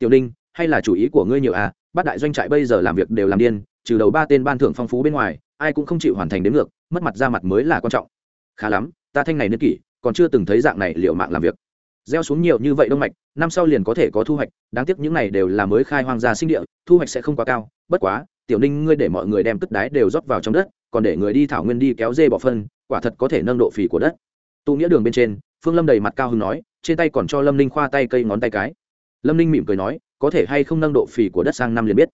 tiểu ninh, hay là chủ ý của ngươi nhiều à? Bát đại doanh trại bây giờ làm việc đều làm điên, trừ đầu ba tên ban thưởng phong phú bên ngoài, ai cũng không chịu hoàn thành đến ngược, mất mặt ra mặt mới là quan trọng. Khá lắm, ta thanh này niên kỷ, còn chưa từng thấy dạng này liệu mạng làm việc. Gieo xuống nhiều như vậy đông mạch, năm sau liền có thể có thu hoạch, đáng tiếc những này đều là mới khai hoang gia sinh địa, thu hoạch sẽ không quá cao. Bất quá, tiểu ninh, ngươi để mọi người đem cất đái đều rót vào trong đất, còn để người đi thảo nguyên đi kéo dê bỏ phân, quả thật có thể nâng độ phì của đất. Tụ nghĩa đường bên trên, phương lâm đầy mặt cao hưng nói, trên tay còn cho lâm ninh khoa tay cây ngón tay cái lâm ninh mỉm cười nói, có thể hay không nâng độ phì của đất sang năm liền biết.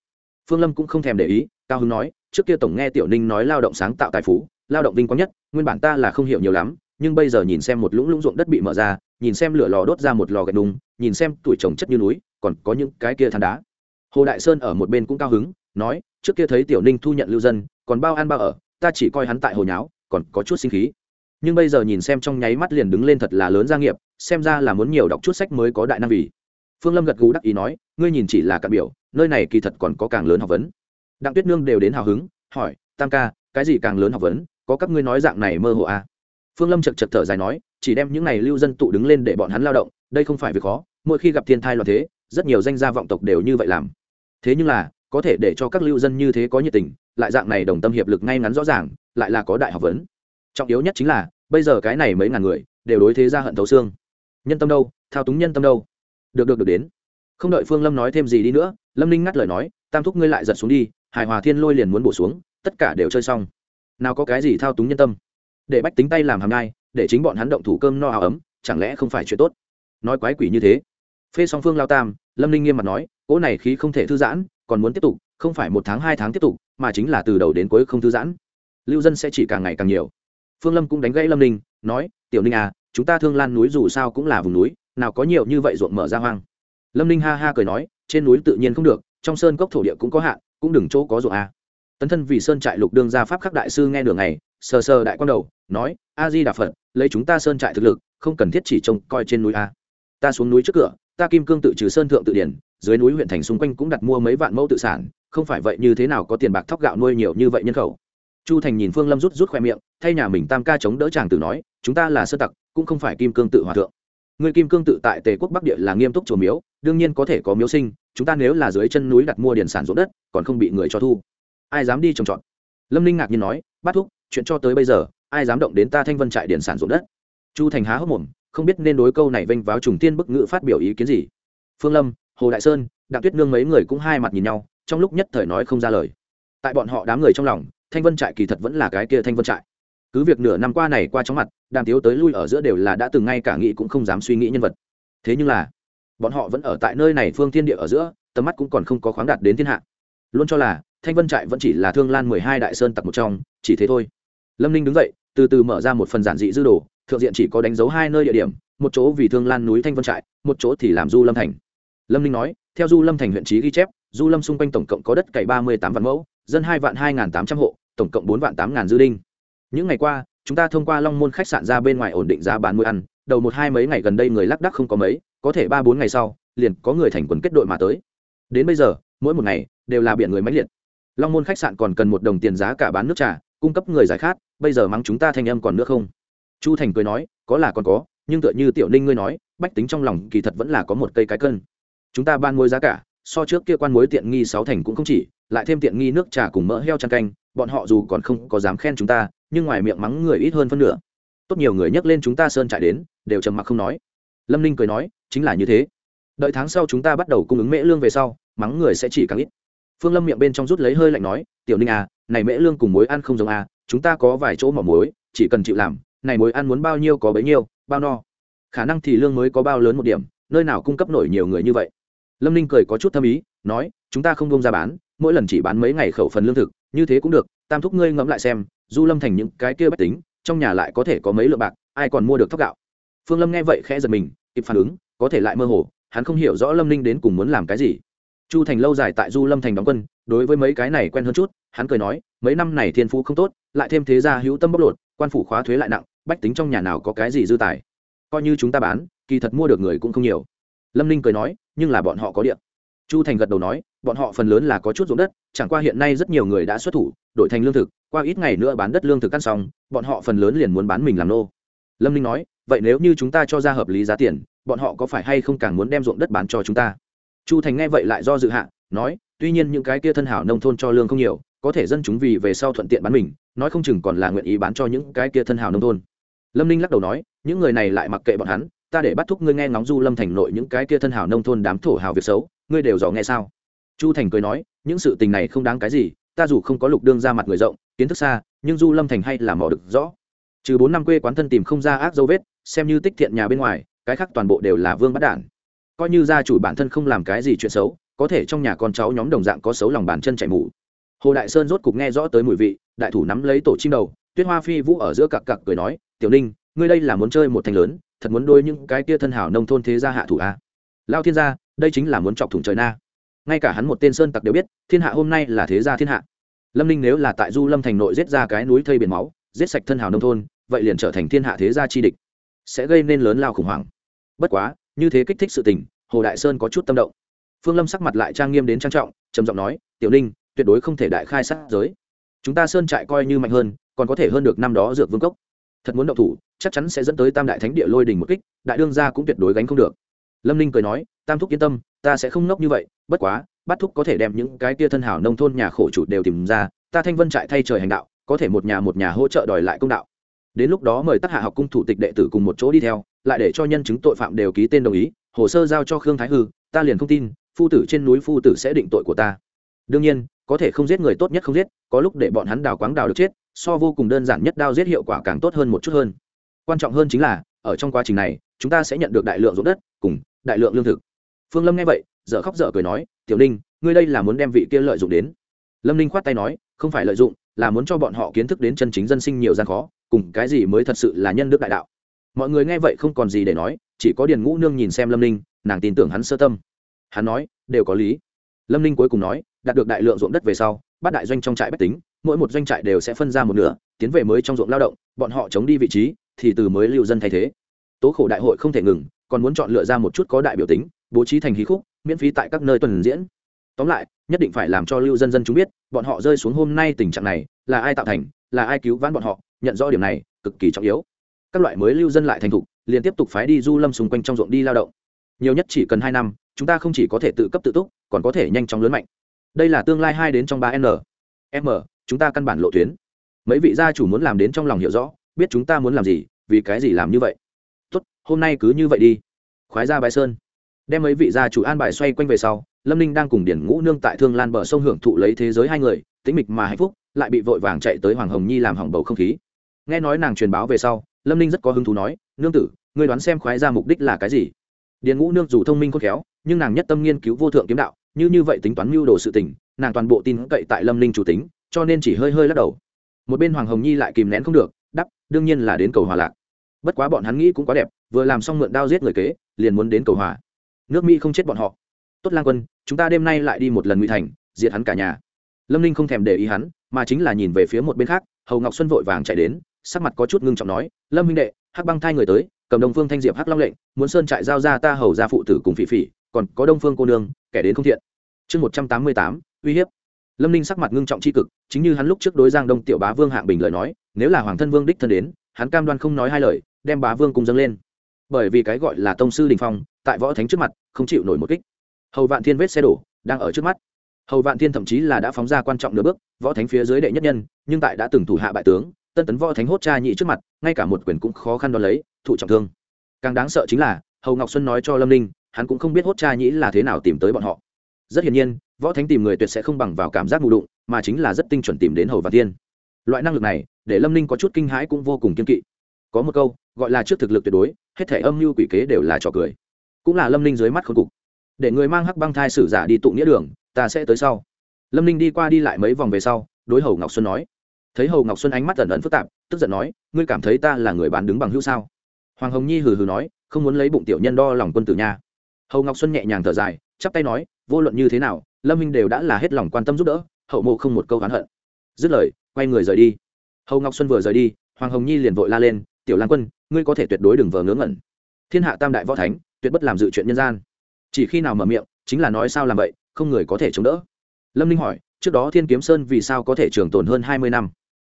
Phương lâm cũng không thèm để ý, cao hưng nói, trước kia tổng nghe tiểu ninh nói lao động sáng tạo tài phú, lao động vinh quang nhất, nguyên bản ta là không hiểu nhiều lắm, nhưng bây giờ nhìn xem một lũng lũng ruộng đất bị mở ra, nhìn xem lửa lò đốt ra một lò gạch đùng, nhìn xem tuổi trồng chất như núi, còn có những cái kia than đá. Hồ đại sơn ở một bên cũng cao hứng, nói, trước kia thấy tiểu ninh thu nhận lưu dân, còn bao ăn bao ở, ta chỉ coi hắn tại hồ nháo, còn có chút sinh khí. Nhưng bây giờ nhìn xem trong nháy mắt liền đứng lên thật là lớn gia nghiệp, xem ra là muốn nhiều đọc chút sách mới có đại năng vì phương lâm gật gù đắc ý nói, ngươi nhìn chỉ là cạn biểu, nơi này kỳ thật còn có càng lớn học vấn. Đặng tuyết nương đều đến hào hứng, hỏi, tam ca, cái gì càng lớn học vấn? Có các ngươi nói dạng này mơ hồ à? phương lâm chật chật thở dài nói, chỉ đem những này lưu dân tụ đứng lên để bọn hắn lao động, đây không phải việc khó, mỗi khi gặp thiên thai loạn thế, rất nhiều danh gia vọng tộc đều như vậy làm. Thế nhưng là, có thể để cho các lưu dân như thế có nhiệt tình, lại dạng này đồng tâm hiệp lực ngay ngắn rõ ràng, lại là có đại học vấn. Trọng yếu nhất chính là, bây giờ cái này mấy ngàn người, đều đối thế ra hận thấu xương. Nhân tâm đâu, thao túng nhân tâm đâu được được được đến. Không đợi phương lâm nói thêm gì đi nữa lâm ninh ngắt lời nói tam thúc ngươi lại giật xuống đi hài hòa thiên lôi liền muốn bổ xuống tất cả đều chơi xong. Nào có cái gì thao túng nhân tâm. Để bách tính tay làm hàm ngai, để chính bọn hắn động thủ cơm no áo ấm chẳng lẽ không phải chuyện tốt? Nói quái quỷ như thế. Phê song phương lao tam lâm ninh nghiêm mặt nói cỗ này khí không thể thư giãn còn muốn tiếp tục không phải một tháng hai tháng tiếp tục mà chính là từ đầu đến cuối không thư giãn. Lưu dân sẽ chỉ càng ngày càng nhiều. Phương lâm cũng đánh gãy lâm ninh nói tiểu ninh à chúng ta thương lan núi dù sao cũng là vùng núi nào có nhiều như vậy ruộng mở ra hoang. Lâm ninh ha ha cười nói, trên núi tự nhiên không được, trong sơn cốc thổ địa cũng có hạn, cũng đừng chỗ có ruộng à. tấn thân vì sơn trại lục đương gia pháp khắc đại sư nghe đường này, sờ sờ đại quan đầu, nói a di đà phật, lấy chúng ta sơn trại thực lực, không cần thiết chỉ trông coi trên núi a. Ta xuống núi trước cửa, ta kim cương tự trừ sơn thượng tự điển, dưới núi huyện thành xung quanh cũng đặt mua mấy vạn mẫu tự sản, không phải vậy như thế nào có tiền bạc thóc gạo nuôi nhiều như vậy nhân khẩu. Chu thành nhìn phương lâm rút rút khoe miệng, thay nhà mình tam ca chống đỡ chàng tử nói, chúng ta là sơ tặc, cũng không phải kim cương tự hòa thượng người kim cương tự tại tề quốc bắc địa là nghiêm túc chùa miếu, đương nhiên có thể có miếu sinh, chúng ta nếu là dưới chân núi đặt mua điền sản ruộng đất, còn không bị người cho thu. Ai dám đi trồng trọt? Lâm ninh ngạc nhiên nói bắt thúc, chuyện cho tới bây giờ, ai dám động đến ta thanh vân trại điền sản ruộng đất? Chu thành há hốc mồm, không biết nên đối câu này vênh váo trùng tiên bức ngữ phát biểu ý kiến gì. Phương lâm, hồ đại sơn, đặng tuyết nương mấy người cũng hai mặt nhìn nhau, trong lúc nhất thời nói không ra lời. Tại bọn họ đám người trong lòng, thanh vân trại kỳ thật vẫn là cái kia thanh vân trại cứ việc nửa năm qua này qua chóng mặt, đàm tiếu tới lui ở giữa đều là đã từng ngay cả nghĩ cũng không dám suy nghĩ nhân vật. Thế nhưng là, bọn họ vẫn ở tại nơi này phương thiên địa ở giữa, tầm mắt cũng còn không có khoáng đạt đến thiên hạ. Luôn cho là, thanh vân trại vẫn chỉ là thương lan mười hai đại sơn tặc một trong, chỉ thế thôi. Lâm ninh đứng dậy, từ từ mở ra một phần giản dị dư đồ, thượng diện chỉ có đánh dấu hai nơi địa điểm, một chỗ vì thương lan núi thanh vân trại, một chỗ thì làm du lâm thành. Lâm ninh nói, theo du lâm thành huyện trí ghi chép, du lâm xung quanh tổng cộng có đất cày ba mươi tám vạn mẫu, dân hai vạn hai n tám trăm hộ, tổng cộng bốn vạn tám n dư đinh những ngày qua, chúng ta thông qua long môn khách sạn ra bên ngoài ổn định giá bán mũi ăn. Đầu một hai mấy ngày gần đây người lác đắc không có mấy, có thể ba bốn ngày sau, liền có người thành quần kết đội mà tới. Đến bây giờ, mỗi một ngày đều là biển người máy liệt. Long môn khách sạn còn cần một đồng tiền giá cả bán nước trà, cung cấp người giải khát, bây giờ mắng chúng ta thanh âm còn nữa không? Chu thành cười nói, có là còn có, nhưng tựa như tiểu ninh ngươi nói, bách tính trong lòng kỳ thật vẫn là có một cây cái cân. Chúng ta ban mối giá cả, so trước kia quan mối tiện nghi sáu thành cũng không chỉ, lại thêm tiện nghi nước trà cùng mỡ heo chăn canh, bọn họ dù còn không có dám khen chúng ta nhưng ngoài miệng mắng người ít hơn phân nửa. Tốt nhiều người nhắc lên chúng ta sơn trại đến, đều trầm mặc không nói. Lâm ninh cười nói, chính là như thế. Đợi tháng sau chúng ta bắt đầu cung ứng mễ lương về sau, mắng người sẽ chỉ càng ít. Phương lâm miệng bên trong rút lấy hơi lạnh nói, tiểu ninh à này mễ lương cùng muối ăn không giống à chúng ta có vài chỗ mỏ muối, chỉ cần chịu làm, này muối ăn muốn bao nhiêu có bấy nhiêu, bao no. Khả năng thì lương mới có bao lớn một điểm, nơi nào cung cấp nổi nhiều người như vậy. Lâm ninh cười có chút thâm ý, nói, chúng ta không bông ra bán, mỗi lần chỉ bán mấy ngày khẩu phần lương thực, như thế cũng được, tam thúc ngươi ngẫm lại xem du lâm thành những cái kia bách tính, trong nhà lại có thể có mấy lượng bạc, ai còn mua được thóc gạo? Phương lâm nghe vậy khẽ giật mình, kịp phản ứng, có thể lại mơ hồ, hắn không hiểu rõ lâm ninh đến cùng muốn làm cái gì. Chu thành lâu dài tại du lâm thành đóng quân, đối với mấy cái này quen hơn chút, hắn cười nói, mấy năm này thiên phú không tốt, lại thêm thế gia hữu tâm bóc lột, quan phủ khóa thuế lại nặng, bách tính trong nhà nào có cái gì dư tài? Coi như chúng ta bán, kỳ thật mua được người cũng không nhiều. Lâm ninh cười nói, nhưng là bọn họ có điện chu thành gật đầu nói, bọn họ phần lớn là có chút ruộng đất, chẳng qua hiện nay rất nhiều người đã xuất thủ, đổi thành lương thực, qua ít ngày nữa bán đất lương thực ăn xong, bọn họ phần lớn liền muốn bán mình làm nô. Lâm ninh nói, vậy nếu như chúng ta cho ra hợp lý giá tiền, bọn họ có phải hay không càng muốn đem ruộng đất bán cho chúng ta? Chu thành nghe vậy lại do dự hạ, nói, tuy nhiên những cái kia thân hảo nông thôn cho lương không nhiều, có thể dân chúng vì về sau thuận tiện bán mình, nói không chừng còn là nguyện ý bán cho những cái kia thân hảo nông thôn. Lâm ninh lắc đầu nói, những người này lại mặc kệ bọn hắn, ta để bắt thúc ngươi nghe ngóng du lâm thành nội những cái kia thân hảo nông thôn đám thổ hào việc xấu ngươi đều dò nghe sao? Chu thành cười nói, những sự tình này không đáng cái gì, ta dù không có lục đương ra mặt người rộng, kiến thức xa, nhưng du lâm thành hay là mò được rõ. Trừ bốn năm quê quán thân tìm không ra ác dấu vết, xem như tích thiện nhà bên ngoài, cái khác toàn bộ đều là vương bắt đản. Coi như gia chủ bản thân không làm cái gì chuyện xấu, có thể trong nhà con cháu nhóm đồng dạng có xấu lòng bàn chân chạy mù. Hồ đại sơn rốt cục nghe rõ tới mùi vị, đại thủ nắm lấy tổ chim đầu, tuyết hoa phi vũ ở giữa cặc cặc cười nói, tiểu ninh, ngươi đây là muốn chơi một thành lớn, thật muốn đôi những cái kia thân hảo nông thôn thế gia hạ thủ a à? lao thiên gia đây chính là muốn chọc thủng trời na. Ngay cả hắn một tên sơn tặc đều biết, thiên hạ hôm nay là thế gia thiên hạ. Lâm ninh nếu là tại du lâm thành nội giết ra cái núi thây biển máu, giết sạch thân hào nông thôn, vậy liền trở thành thiên hạ thế gia chi địch, sẽ gây nên lớn lao khủng hoảng. Bất quá, như thế kích thích sự tình, hồ đại sơn có chút tâm động. Phương lâm sắc mặt lại trang nghiêm đến trang trọng, trầm giọng nói, tiểu ninh, tuyệt đối không thể đại khai sát giới. Chúng ta sơn trại coi như mạnh hơn, còn có thể hơn được năm đó dược vương cốc. Thật muốn động thủ, chắc chắn sẽ dẫn tới tam đại thánh địa lôi đình một kích, đại đương gia cũng tuyệt đối gánh không được lâm ninh cười nói, tam thúc yên tâm, ta sẽ không nốc như vậy, bất quá bắt thúc có thể đem những cái tia thân hảo nông thôn nhà khổ chủ đều tìm ra, ta thanh vân trại thay trời hành đạo, có thể một nhà một nhà hỗ trợ đòi lại công đạo. Đến lúc đó mời tác hạ học cung thủ tịch đệ tử cùng một chỗ đi theo, lại để cho nhân chứng tội phạm đều ký tên đồng ý, hồ sơ giao cho khương thái hư, ta liền không tin, phu tử trên núi phu tử sẽ định tội của ta. Đương nhiên, có thể không giết người tốt nhất không giết, có lúc để bọn hắn đào quáng đào được chết, so vô cùng đơn giản nhất đao giết hiệu quả càng tốt hơn một chút hơn. Quan trọng hơn chính là ở trong quá trình này, chúng ta sẽ nhận được đại lượng ruộng đất cùng đại lượng lương thực. Phương lâm nghe vậy, dở khóc dở cười nói, tiểu ninh, ngươi đây là muốn đem vị kia lợi dụng đến. Lâm ninh khoát tay nói, không phải lợi dụng, là muốn cho bọn họ kiến thức đến chân chính dân sinh nhiều gian khó, cùng cái gì mới thật sự là nhân đức đại đạo. Mọi người nghe vậy không còn gì để nói, chỉ có điền ngũ nương nhìn xem lâm ninh, nàng tin tưởng hắn sơ tâm. Hắn nói, đều có lý. Lâm ninh cuối cùng nói, đạt được đại lượng ruộng đất về sau, bắt đại doanh trong trại bách tính, mỗi một doanh trại đều sẽ phân ra một nửa, tiến về mới trong ruộng lao động, bọn họ chống đi vị trí thì từ mới lưu dân thay thế. Tố khổ đại hội không thể ngừng, còn muốn chọn lựa ra một chút có đại biểu tính, bố trí thành hí khúc, miễn phí tại các nơi tuần diễn. Tóm lại, nhất định phải làm cho lưu dân dân chúng biết, bọn họ rơi xuống hôm nay tình trạng này, là ai tạo thành, là ai cứu vãn bọn họ, nhận rõ điểm này, cực kỳ trọng yếu. Các loại mới lưu dân lại thành thục, liền tiếp tục phái đi du lâm xung quanh trong ruộng đi lao động. Nhiều nhất chỉ cần hai năm, chúng ta không chỉ có thể tự cấp tự túc, còn có thể nhanh chóng lớn mạnh. Đây là tương lai hai đến trong ba n. M, chúng ta căn bản lộ tuyến. Mấy vị gia chủ muốn làm đến trong lòng hiểu rõ biết chúng ta muốn làm gì, vì cái gì làm như vậy? Tốt, hôm nay cứ như vậy đi. Khoái ra bài sơn. Đem mấy vị gia chủ an bài xoay quanh về sau, lâm ninh đang cùng điển ngũ nương tại thương lan bờ sông hưởng thụ lấy thế giới hai người, tĩnh mịch mà hạnh phúc, lại bị vội vàng chạy tới hoàng hồng nhi làm hỏng bầu không khí. Nghe nói nàng truyền báo về sau, lâm ninh rất có hứng thú nói, nương tử, ngươi đoán xem khoái ra mục đích là cái gì? Điền ngũ nương dù thông minh khôn khéo, nhưng nàng nhất tâm nghiên cứu vô thượng kiếm đạo, như như vậy tính toán mưu đồ sự tình, nàng toàn bộ tin cậy tại lâm ninh chủ tính, cho nên chỉ hơi hơi lắc đầu. Một bên hoàng hồng nhi lại kìm nén không được đương nhiên là đến cầu hòa lạc. Bất quá bọn hắn nghĩ cũng quá đẹp, vừa làm xong mượn đao giết người kế, liền muốn đến cầu hòa. Nước mỹ không chết bọn họ. Tốt lang quân, chúng ta đêm nay lại đi một lần ngụy thành, diệt hắn cả nhà. Lâm ninh không thèm để ý hắn, mà chính là nhìn về phía một bên khác, hầu ngọc xuân vội vàng chạy đến, sắc mặt có chút ngưng trọng nói, lâm minh đệ, hắc băng thai người tới, cầm đông phương thanh diệp hắc long lệnh, muốn sơn trại giao ra ta hầu ra phụ tử cùng phỉ phỉ, còn có đông phương cô nương, kẻ đến không thiện. Chương một trăm tám mươi tám, uy hiếp. Lâm ninh sắc mặt ngưng trọng tri cực, chính như hắn lúc trước đối giang đông tiểu bá vương hạng bình lời nói nếu là hoàng thân vương đích thân đến, hắn cam đoan không nói hai lời, đem bá vương cùng dâng lên. Bởi vì cái gọi là tông sư đình phong, tại võ thánh trước mặt, không chịu nổi một kích. Hầu vạn thiên vết xe đổ, đang ở trước mắt. Hầu vạn thiên thậm chí là đã phóng ra quan trọng nửa bước, võ thánh phía dưới đệ nhất nhân, nhưng tại đã từng thủ hạ bại tướng, tân tấn võ thánh hốt cha nhị trước mặt, ngay cả một quyền cũng khó khăn đo lấy, thụ trọng thương. Càng đáng sợ chính là, hầu ngọc xuân nói cho lâm ninh, hắn cũng không biết hốt cha nhĩ là thế nào tìm tới bọn họ. Rất hiển nhiên, võ thánh tìm người tuyệt sẽ không bằng vào cảm giác mù đụng, mà chính là rất tinh chuẩn tìm đến hầu vạn thiên loại năng lực này, để lâm ninh có chút kinh hãi cũng vô cùng kiên kỵ. Có một câu, gọi là trước thực lực tuyệt đối, hết thể âm mưu quỷ kế đều là trò cười. Cũng là lâm ninh dưới mắt khôn cục. Để người mang hắc băng thai sử giả đi tụ nghĩa đường, ta sẽ tới sau. Lâm ninh đi qua đi lại mấy vòng về sau, đối hầu ngọc xuân nói. Thấy hầu ngọc xuân ánh mắt ẩn ẩn phức tạp, tức giận nói, ngươi cảm thấy ta là người bán đứng bằng hữu sao? Hoàng hồng nhi hừ hừ nói, không muốn lấy bụng tiểu nhân đo lòng quân tử nha. Hầu ngọc xuân nhẹ nhàng thở dài, chắp tay nói, vô luận như thế nào, lâm minh đều đã là hết lòng quan tâm giúp đỡ, hậu mộ không một câu oán hận. Dứt lời quay người rời đi. Hầu ngọc xuân vừa rời đi, hoàng hồng nhi liền vội la lên, tiểu lan quân, ngươi có thể tuyệt đối đừng vờ ngớ ngẩn. Thiên hạ tam đại võ thánh, tuyệt bất làm dự chuyện nhân gian. Chỉ khi nào mở miệng, chính là nói sao làm vậy, không người có thể chống đỡ. Lâm ninh hỏi, trước đó thiên kiếm sơn vì sao có thể trường tồn hơn hai mươi năm?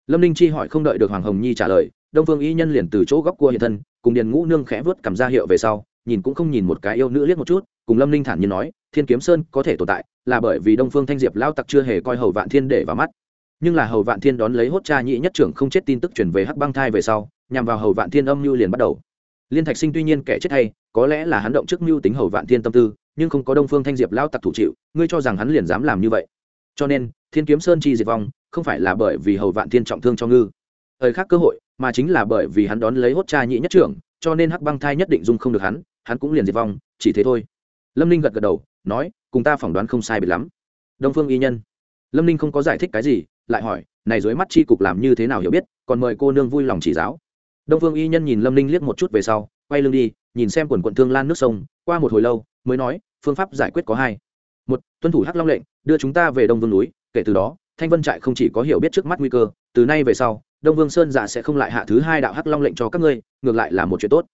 Lâm ninh chi hỏi không đợi được hoàng hồng nhi trả lời, đông phương y nhân liền từ chỗ góc cua hiện thân, cùng điền ngũ nương khẽ vớt cầm ra hiệu về sau, nhìn cũng không nhìn một cái yêu nữ liếc một chút, cùng lâm ninh thản nhiên nói, thiên kiếm sơn có thể tồn tại, là bởi vì đông phương thanh diệp lao tặc chưa hề coi hầu vạn thiên để vào mắt nhưng là hầu vạn thiên đón lấy hốt cha nhị nhất trưởng không chết tin tức chuyển về hắc băng thai về sau, nhằm vào hầu vạn thiên âm mưu liền bắt đầu. Liên thạch sinh tuy nhiên kẻ chết hay, có lẽ là hắn động trước mưu tính hầu vạn thiên tâm tư, nhưng không có đông phương thanh diệp lao tặc thủ chịu, ngươi cho rằng hắn liền dám làm như vậy. Cho nên, thiên kiếm sơn chi diệt vong, không phải là bởi vì hầu vạn thiên trọng thương cho ngư. Thời khác cơ hội, mà chính là bởi vì hắn đón lấy hốt cha nhị nhất trưởng, cho nên hắc băng thai nhất định dung không được hắn hắn cũng liền diệt vong, chỉ thế thôi. Lâm ninh gật gật đầu, nói, cùng ta phỏng đoán không sai biệt lắm. Đông phương y nhân. Lâm ninh không có giải thích cái gì lại hỏi, này dưới mắt chi cục làm như thế nào hiểu biết, còn mời cô nương vui lòng chỉ giáo. Đông phương y nhân nhìn lâm ninh liếc một chút về sau, quay lưng đi, nhìn xem quần quận thương lan nước sông, qua một hồi lâu, mới nói, phương pháp giải quyết có hai. Một, tuân thủ hắc long lệnh, đưa chúng ta về đông vương núi, kể từ đó, thanh vân trại không chỉ có hiểu biết trước mắt nguy cơ, từ nay về sau, đông vương sơn dạ sẽ không lại hạ thứ hai đạo hắc long lệnh cho các ngươi, ngược lại là một chuyện tốt.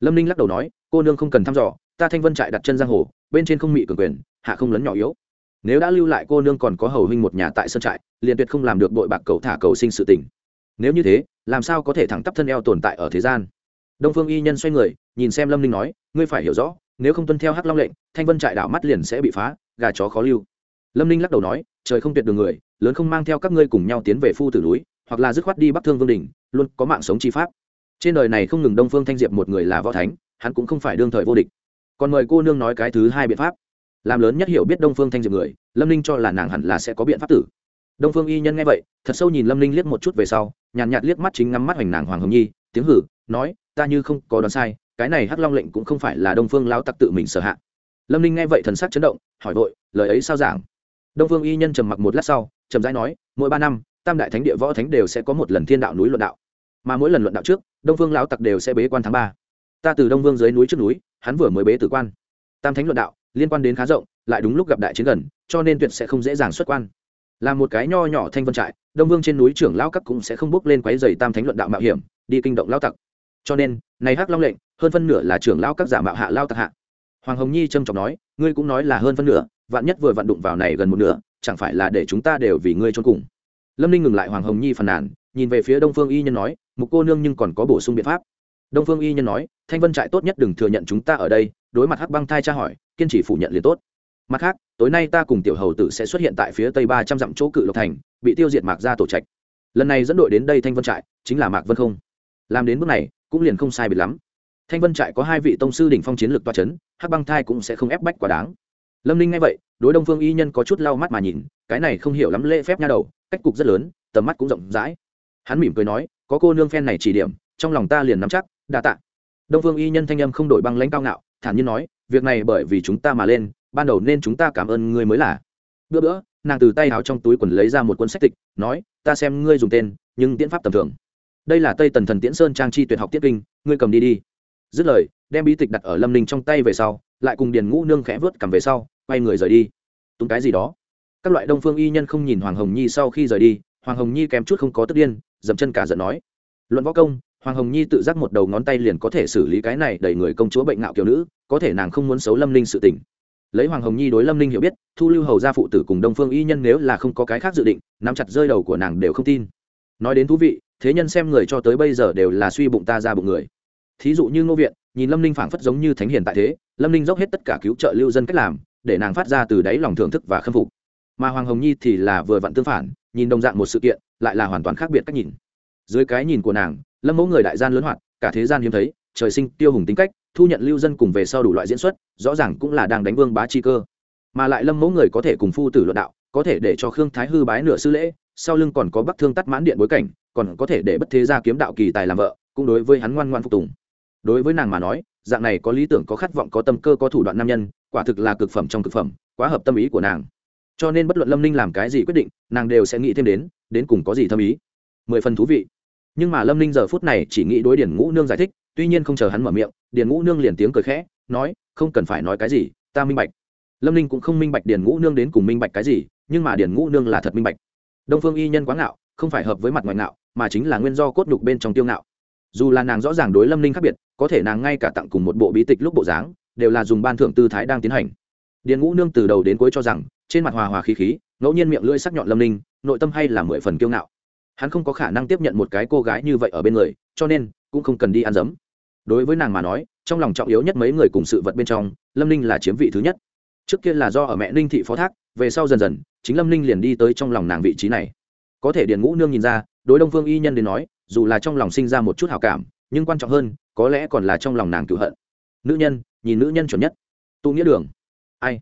Lâm ninh lắc đầu nói, cô nương không cần thăm dò, ta thanh vân trại đặt chân giang hồ, bên trên không mị cường quyền, hạ không lấn nhỏ yếu nếu đã lưu lại cô nương còn có hầu huynh một nhà tại sân trại, liền tuyệt không làm được đội bạc cầu thả cầu sinh sự tình. Nếu như thế, làm sao có thể thẳng tắp thân eo tồn tại ở thế gian? Đông phương y nhân xoay người, nhìn xem lâm ninh nói, ngươi phải hiểu rõ, nếu không tuân theo hắc long lệnh, thanh vân trại đảo mắt liền sẽ bị phá, gà chó khó lưu. Lâm ninh lắc đầu nói, trời không tuyệt đường người, lớn không mang theo các ngươi cùng nhau tiến về phu tử núi, hoặc là dứt khoát đi bắc thương vương đình, luôn có mạng sống chi pháp. Trên đời này không ngừng đông phương thanh diệp một người là võ thánh, hắn cũng không phải đương thời vô địch. Còn mời cô nương nói cái thứ hai biện pháp làm lớn nhất hiểu biết đông phương thanh diệp người lâm ninh cho là nàng hẳn là sẽ có biện pháp tử. Đông phương y nhân nghe vậy thật sâu nhìn lâm ninh liếc một chút về sau nhàn nhạt, nhạt liếc mắt chính ngắm mắt hoành nàng hoàng hồng nhi tiếng hử nói ta như không có đoán sai cái này hắc long lệnh cũng không phải là đông phương lao tặc tự mình sở hạ. Lâm ninh nghe vậy thần sắc chấn động hỏi vội lời ấy sao giảng đông phương y nhân trầm mặc một lát sau trầm rãi nói mỗi ba năm tam đại thánh địa võ thánh đều sẽ có một lần thiên đạo núi luận đạo. Mà mỗi lần luận đạo trước đông phương lão tặc đều sẽ bế quan tháng ba. Ta từ đông vương dưới núi trước núi hắn vừa mới bế tử quan. Tam thánh luận đạo liên quan đến khá rộng, lại đúng lúc gặp đại chiến gần, cho nên tuyệt sẽ không dễ dàng xuất quan. Là một cái nho nhỏ thanh vân trại, đông vương trên núi trưởng lão các cũng sẽ không bước lên quấy dày tam thánh luận đạo mạo hiểm, đi kinh động lão tặc. Cho nên, này hắc long lệnh, hơn phân nửa là trưởng lão các giả mạo hạ lao tặc hạ. Hoàng hồng nhi trâm trọng nói, ngươi cũng nói là hơn phân nửa, vạn nhất vừa vặn đụng vào này gần một nửa, chẳng phải là để chúng ta đều vì ngươi trốn cùng? Lâm ninh ngừng lại hoàng hồng nhi phàn nàn, nhìn về phía đông phương y nhân nói, mục cô nương nhưng còn có bổ sung biện pháp. Đông phương y nhân nói, thanh vân trại tốt nhất đừng thừa nhận chúng ta ở đây. Đối mặt hắc băng thai tra hỏi kiên trì phủ nhận liền tốt. Mặt khác, tối nay ta cùng tiểu hầu tử sẽ xuất hiện tại phía tây ba trăm dặm chỗ cự lộc thành, bị tiêu diệt mạc ra tổ trạch. Lần này dẫn đội đến đây thanh vân trại, chính là mạc vân không. Làm đến bước này, cũng liền không sai biệt lắm. Thanh vân trại có hai vị tông sư đỉnh phong chiến lược toa c h ấ n hắc băng thai cũng sẽ không ép bách quá đáng. Lâm ninh nghe vậy, đối đông phương y nhân có chút lau mắt mà nhìn, cái này không hiểu lắm lễ phép nha đầu, cách cục rất lớn, tầm mắt cũng rộng rãi. Hắn mỉm cười nói, có cô nương phen này chỉ điểm, trong lòng ta liền nắm chắc, đa tạ. Đông phương y nhân thanh âm không đổi băng lãnh cao ngạo, thản nhiên nói việc này bởi vì chúng ta mà lên, ban đầu nên chúng ta cảm ơn ngươi mới là. Bữa bữa, nàng từ tay áo trong túi quần lấy ra một cuốn sách tịch, nói, ta xem ngươi dùng tên, nhưng tiễn pháp tầm thường. Đây là tây tần thần tiễn sơn trang chi tuyệt học tiết kinh, ngươi cầm đi đi. Dứt lời, đem bí tịch đặt ở lâm ninh trong tay về sau, lại cùng điền ngũ nương khẽ vớt cầm về sau, quay người rời đi. Túng cái gì đó? Các loại đông phương y nhân không nhìn hoàng hồng nhi sau khi rời đi, hoàng hồng nhi kèm chút không có tức điên, dậm chân cả giận nói, luận võ công, hoàng hồng nhi tự giác một đầu ngón tay liền có thể xử lý cái này đẩy người công chúa bệnh ngạo kiểu nữ có thể nàng không muốn xấu lâm ninh sự tình. Lấy hoàng hồng nhi đối lâm ninh hiểu biết, thu lưu hầu gia phụ tử cùng đông phương y nhân nếu là không có cái khác dự định, nắm chặt rơi đầu của nàng đều không tin. Nói đến thú vị, thế nhân xem người cho tới bây giờ đều là suy bụng ta ra bụng người. Thí dụ như ngô viện, nhìn lâm ninh phảng phất giống như thánh hiền tại thế, lâm ninh dốc hết tất cả cứu trợ lưu dân cách làm, để nàng phát ra từ đáy lòng thưởng thức và khâm phục. Mà hoàng hồng nhi thì là vừa vặn tương phản, nhìn đồng dạng một sự kiện, lại là hoàn toàn khác biệt cách nhìn. Dưới cái nhìn của nàng, lâm mẫu người đại gian lớn hoạt, cả thế gian hiếm thấy trời sinh tiêu hùng tính cách, thu nhận lưu dân cùng về sau đủ loại diễn xuất, rõ ràng cũng là đang đánh vương bá chi cơ. Mà lại lâm mẫu người có thể cùng phu tử luận đạo, có thể để cho khương thái hư bái nửa sư lễ, sau lưng còn có bắc thương tắt mãn điện bối cảnh, còn có thể để bất thế gia kiếm đạo kỳ tài làm vợ, cũng đối với hắn ngoan ngoan phục tùng. Đối với nàng mà nói, dạng này có lý tưởng có khát vọng có tâm cơ có thủ đoạn nam nhân, quả thực là cực phẩm trong cực phẩm, quá hợp tâm ý của nàng. Cho nên bất luận lâm ninh làm cái gì quyết định, nàng đều sẽ nghĩ thêm đến đến cùng có gì thâm ý. Mười phần thú vị. Nhưng mà lâm ninh giờ phút này chỉ nghĩ đối điển ngũ nương giải thích tuy nhiên không chờ hắn mở miệng, Điền ngũ nương liền tiếng cười khẽ, nói, không cần phải nói cái gì, ta minh bạch. Lâm ninh cũng không minh bạch Điền ngũ nương đến cùng minh bạch cái gì, nhưng mà Điền ngũ nương là thật minh bạch. Đông phương y nhân quá ngạo, không phải hợp với mặt ngoài ngạo, mà chính là nguyên do cốt đục bên trong tiêu ngạo. Dù là nàng rõ ràng đối lâm ninh khác biệt, có thể nàng ngay cả tặng cùng một bộ bí tịch lúc bộ dáng, đều là dùng ban thưởng tư thái đang tiến hành. Điền ngũ nương từ đầu đến cuối cho rằng, trên mặt hòa hòa khí khí, ngẫu nhiên miệng lưỡi sắc nhọn lâm ninh, nội tâm hay là mười phần kiêu ngạo. Hắn không có khả năng tiếp nhận một cái cô gái như vậy ở bên người, cho nên cũng không cần đi ăn dấm đối với nàng mà nói, trong lòng trọng yếu nhất mấy người cùng sự vật bên trong, lâm ninh là chiếm vị thứ nhất. Trước kia là do ở mẹ ninh thị phó thác, về sau dần dần, chính lâm ninh liền đi tới trong lòng nàng vị trí này. Có thể điền ngũ nương nhìn ra, đối đông phương y nhân đến nói, dù là trong lòng sinh ra một chút hào cảm, nhưng quan trọng hơn, có lẽ còn là trong lòng nàng cựu hận. Nữ nhân, nhìn nữ nhân chuẩn nhất. Tụ nghĩa đường. Ai?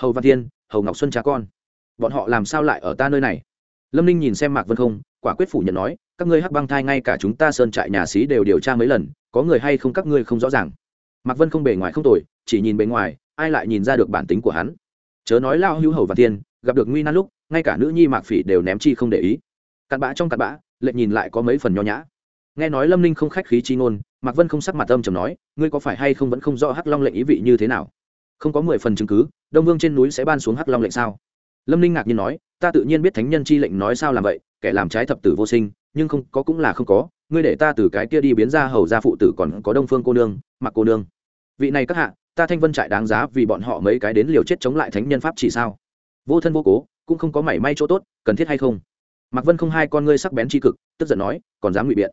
Hầu văn thiên, hầu ngọc xuân cha con. Bọn họ làm sao lại ở ta nơi này? Lâm ninh nhìn xem mạc vân không, quả quyết phủ nhận nói, các ngươi hắc băng thai ngay cả chúng ta sơn trại nhà xí đều điều tra mấy lần có người hay không các ngươi không rõ ràng. Mạc vân không bề ngoài không tồi, chỉ nhìn bề ngoài, ai lại nhìn ra được bản tính của hắn? Chớ nói lao hữu hầu và tiên gặp được nguy nan lúc, ngay cả nữ nhi mạc phỉ đều ném chi không để ý. Cặn bã trong cặn bã, lệnh nhìn lại có mấy phần nho nhã. Nghe nói lâm ninh không khách khí chi ngôn, mạc vân không sắc mặt âm chầm nói, ngươi có phải hay không vẫn không rõ hắc long lệnh ý vị như thế nào? Không có mười phần chứng cứ, đông vương trên núi sẽ ban xuống hắc long lệnh sao? Lâm ninh ngạc nhiên nói, ta tự nhiên biết thánh nhân chi lệnh nói sao làm vậy, kẻ làm trái thập tử vô sinh, nhưng không có cũng là không có ngươi để ta từ cái kia đi biến ra hầu ra phụ tử còn có đông phương cô nương, mặc cô nương. Vị này các hạ, ta thanh vân trại đáng giá vì bọn họ mấy cái đến liều chết chống lại thánh nhân pháp chỉ sao? Vô thân vô cố, cũng không có mảy may chỗ tốt, cần thiết hay không? Mạc vân không hai con ngươi sắc bén tri cực, tức giận nói, còn dám ngụy biện.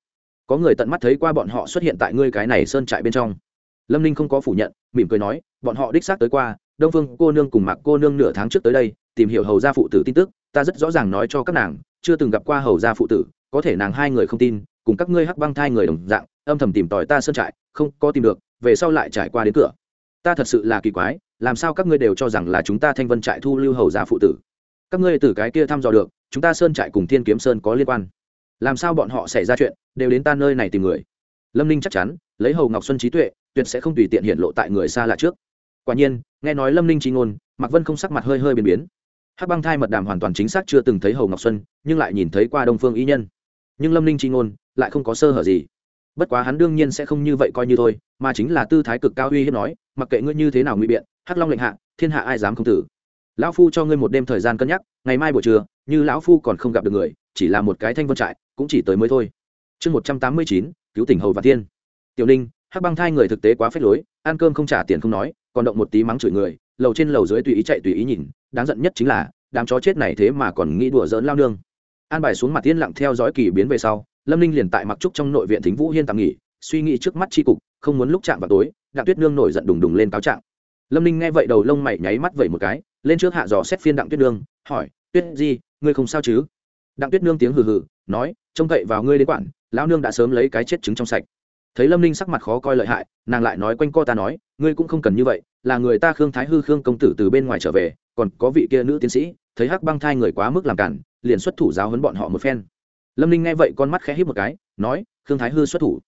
Có người tận mắt thấy qua bọn họ xuất hiện tại ngươi cái này sơn trại bên trong. Lâm ninh không có phủ nhận, mỉm cười nói, bọn họ đích xác tới qua, đông phương cô nương cùng mạc cô nương nửa tháng trước tới đây, tìm hiểu hầu gia phụ tử tin tức, ta rất rõ ràng nói cho các nàng, chưa từng gặp qua hầu gia phụ tử có thể nàng hai người không tin, cùng các ngươi hắc băng thai người đồng dạng, âm thầm tìm tòi ta sơn trại, không có tìm được, về sau lại trải qua đến cửa. Ta thật sự là kỳ quái, làm sao các ngươi đều cho rằng là chúng ta thanh vân trại thu lưu hầu gia phụ tử? Các ngươi từ cái kia thăm dò được, chúng ta sơn trại cùng thiên kiếm sơn có liên quan. Làm sao bọn họ xảy ra chuyện, đều đến ta nơi này tìm người? Lâm ninh chắc chắn, lấy hầu ngọc xuân trí tuệ, tuyệt sẽ không tùy tiện hiện lộ tại người xa lạ trước. Quả nhiên, nghe nói lâm ninh trí ngôn, mạc vân không sắc mặt hơi hơi biến biến. Hắc băng thai mật đàm hoàn toàn chính xác chưa từng thấy hầu ngọc xuân, nhưng lại nhìn thấy qua đông phương ý nhân nhưng lâm ninh trí ngôn lại không có sơ hở gì. Bất quá hắn đương nhiên sẽ không như vậy coi như thôi, mà chính là tư thái cực cao uy hiếp nói, mặc kệ ngươi như thế nào nguy biện, hắc long lệnh hạ, thiên hạ ai dám không tử. Lão phu cho ngươi một đêm thời gian cân nhắc, ngày mai buổi trưa, như lão phu còn không gặp được người, chỉ là một cái thanh vân trại, cũng chỉ tới mới thôi. Chương một trăm tám mươi chín, cứu tỉnh hầu và thiên. Tiểu ninh, hắc băng thai người thực tế quá phết lối, ăn cơm không trả tiền không nói, còn động một tí mắng chửi người, lầu trên lầu dưới tùy ý chạy tùy ý nhìn, đáng giận nhất chính là, đám chó chết này thế mà còn nghĩ đùa dỡn lao nương an bài xuống mặt tiên lặng theo dõi kỳ biến về sau, lâm ninh liền tại mặc trúc trong nội viện thính vũ hiên tạm nghỉ, suy nghĩ trước mắt tri cục, không muốn lúc chạm vào tối, đặng tuyết nương nổi giận đùng đùng lên cáo trạng. Lâm ninh nghe vậy đầu lông mày nháy mắt vẩy một cái, lên trước hạ dò xét phiên đặng tuyết nương, hỏi, tuyết di, ngươi không sao chứ? Đặng tuyết nương tiếng hừ hừ, nói, trông cậy vào ngươi đến quản, lão nương đã sớm lấy cái chết trứng trong sạch. Thấy lâm ninh sắc mặt khó coi lợi hại, nàng lại nói quanh co ta nói, ngươi cũng không cần như vậy, là người ta khương thái hư khương công tử từ bên ngoài trở về, còn có vị kia nữ tiến sĩ thấy hắc băng thai người quá mức làm cản, liền xuất thủ giáo hấn bọn họ một phen. Lâm ninh nghe vậy con mắt khẽ hít một cái, nói, khương thái hư xuất thủ.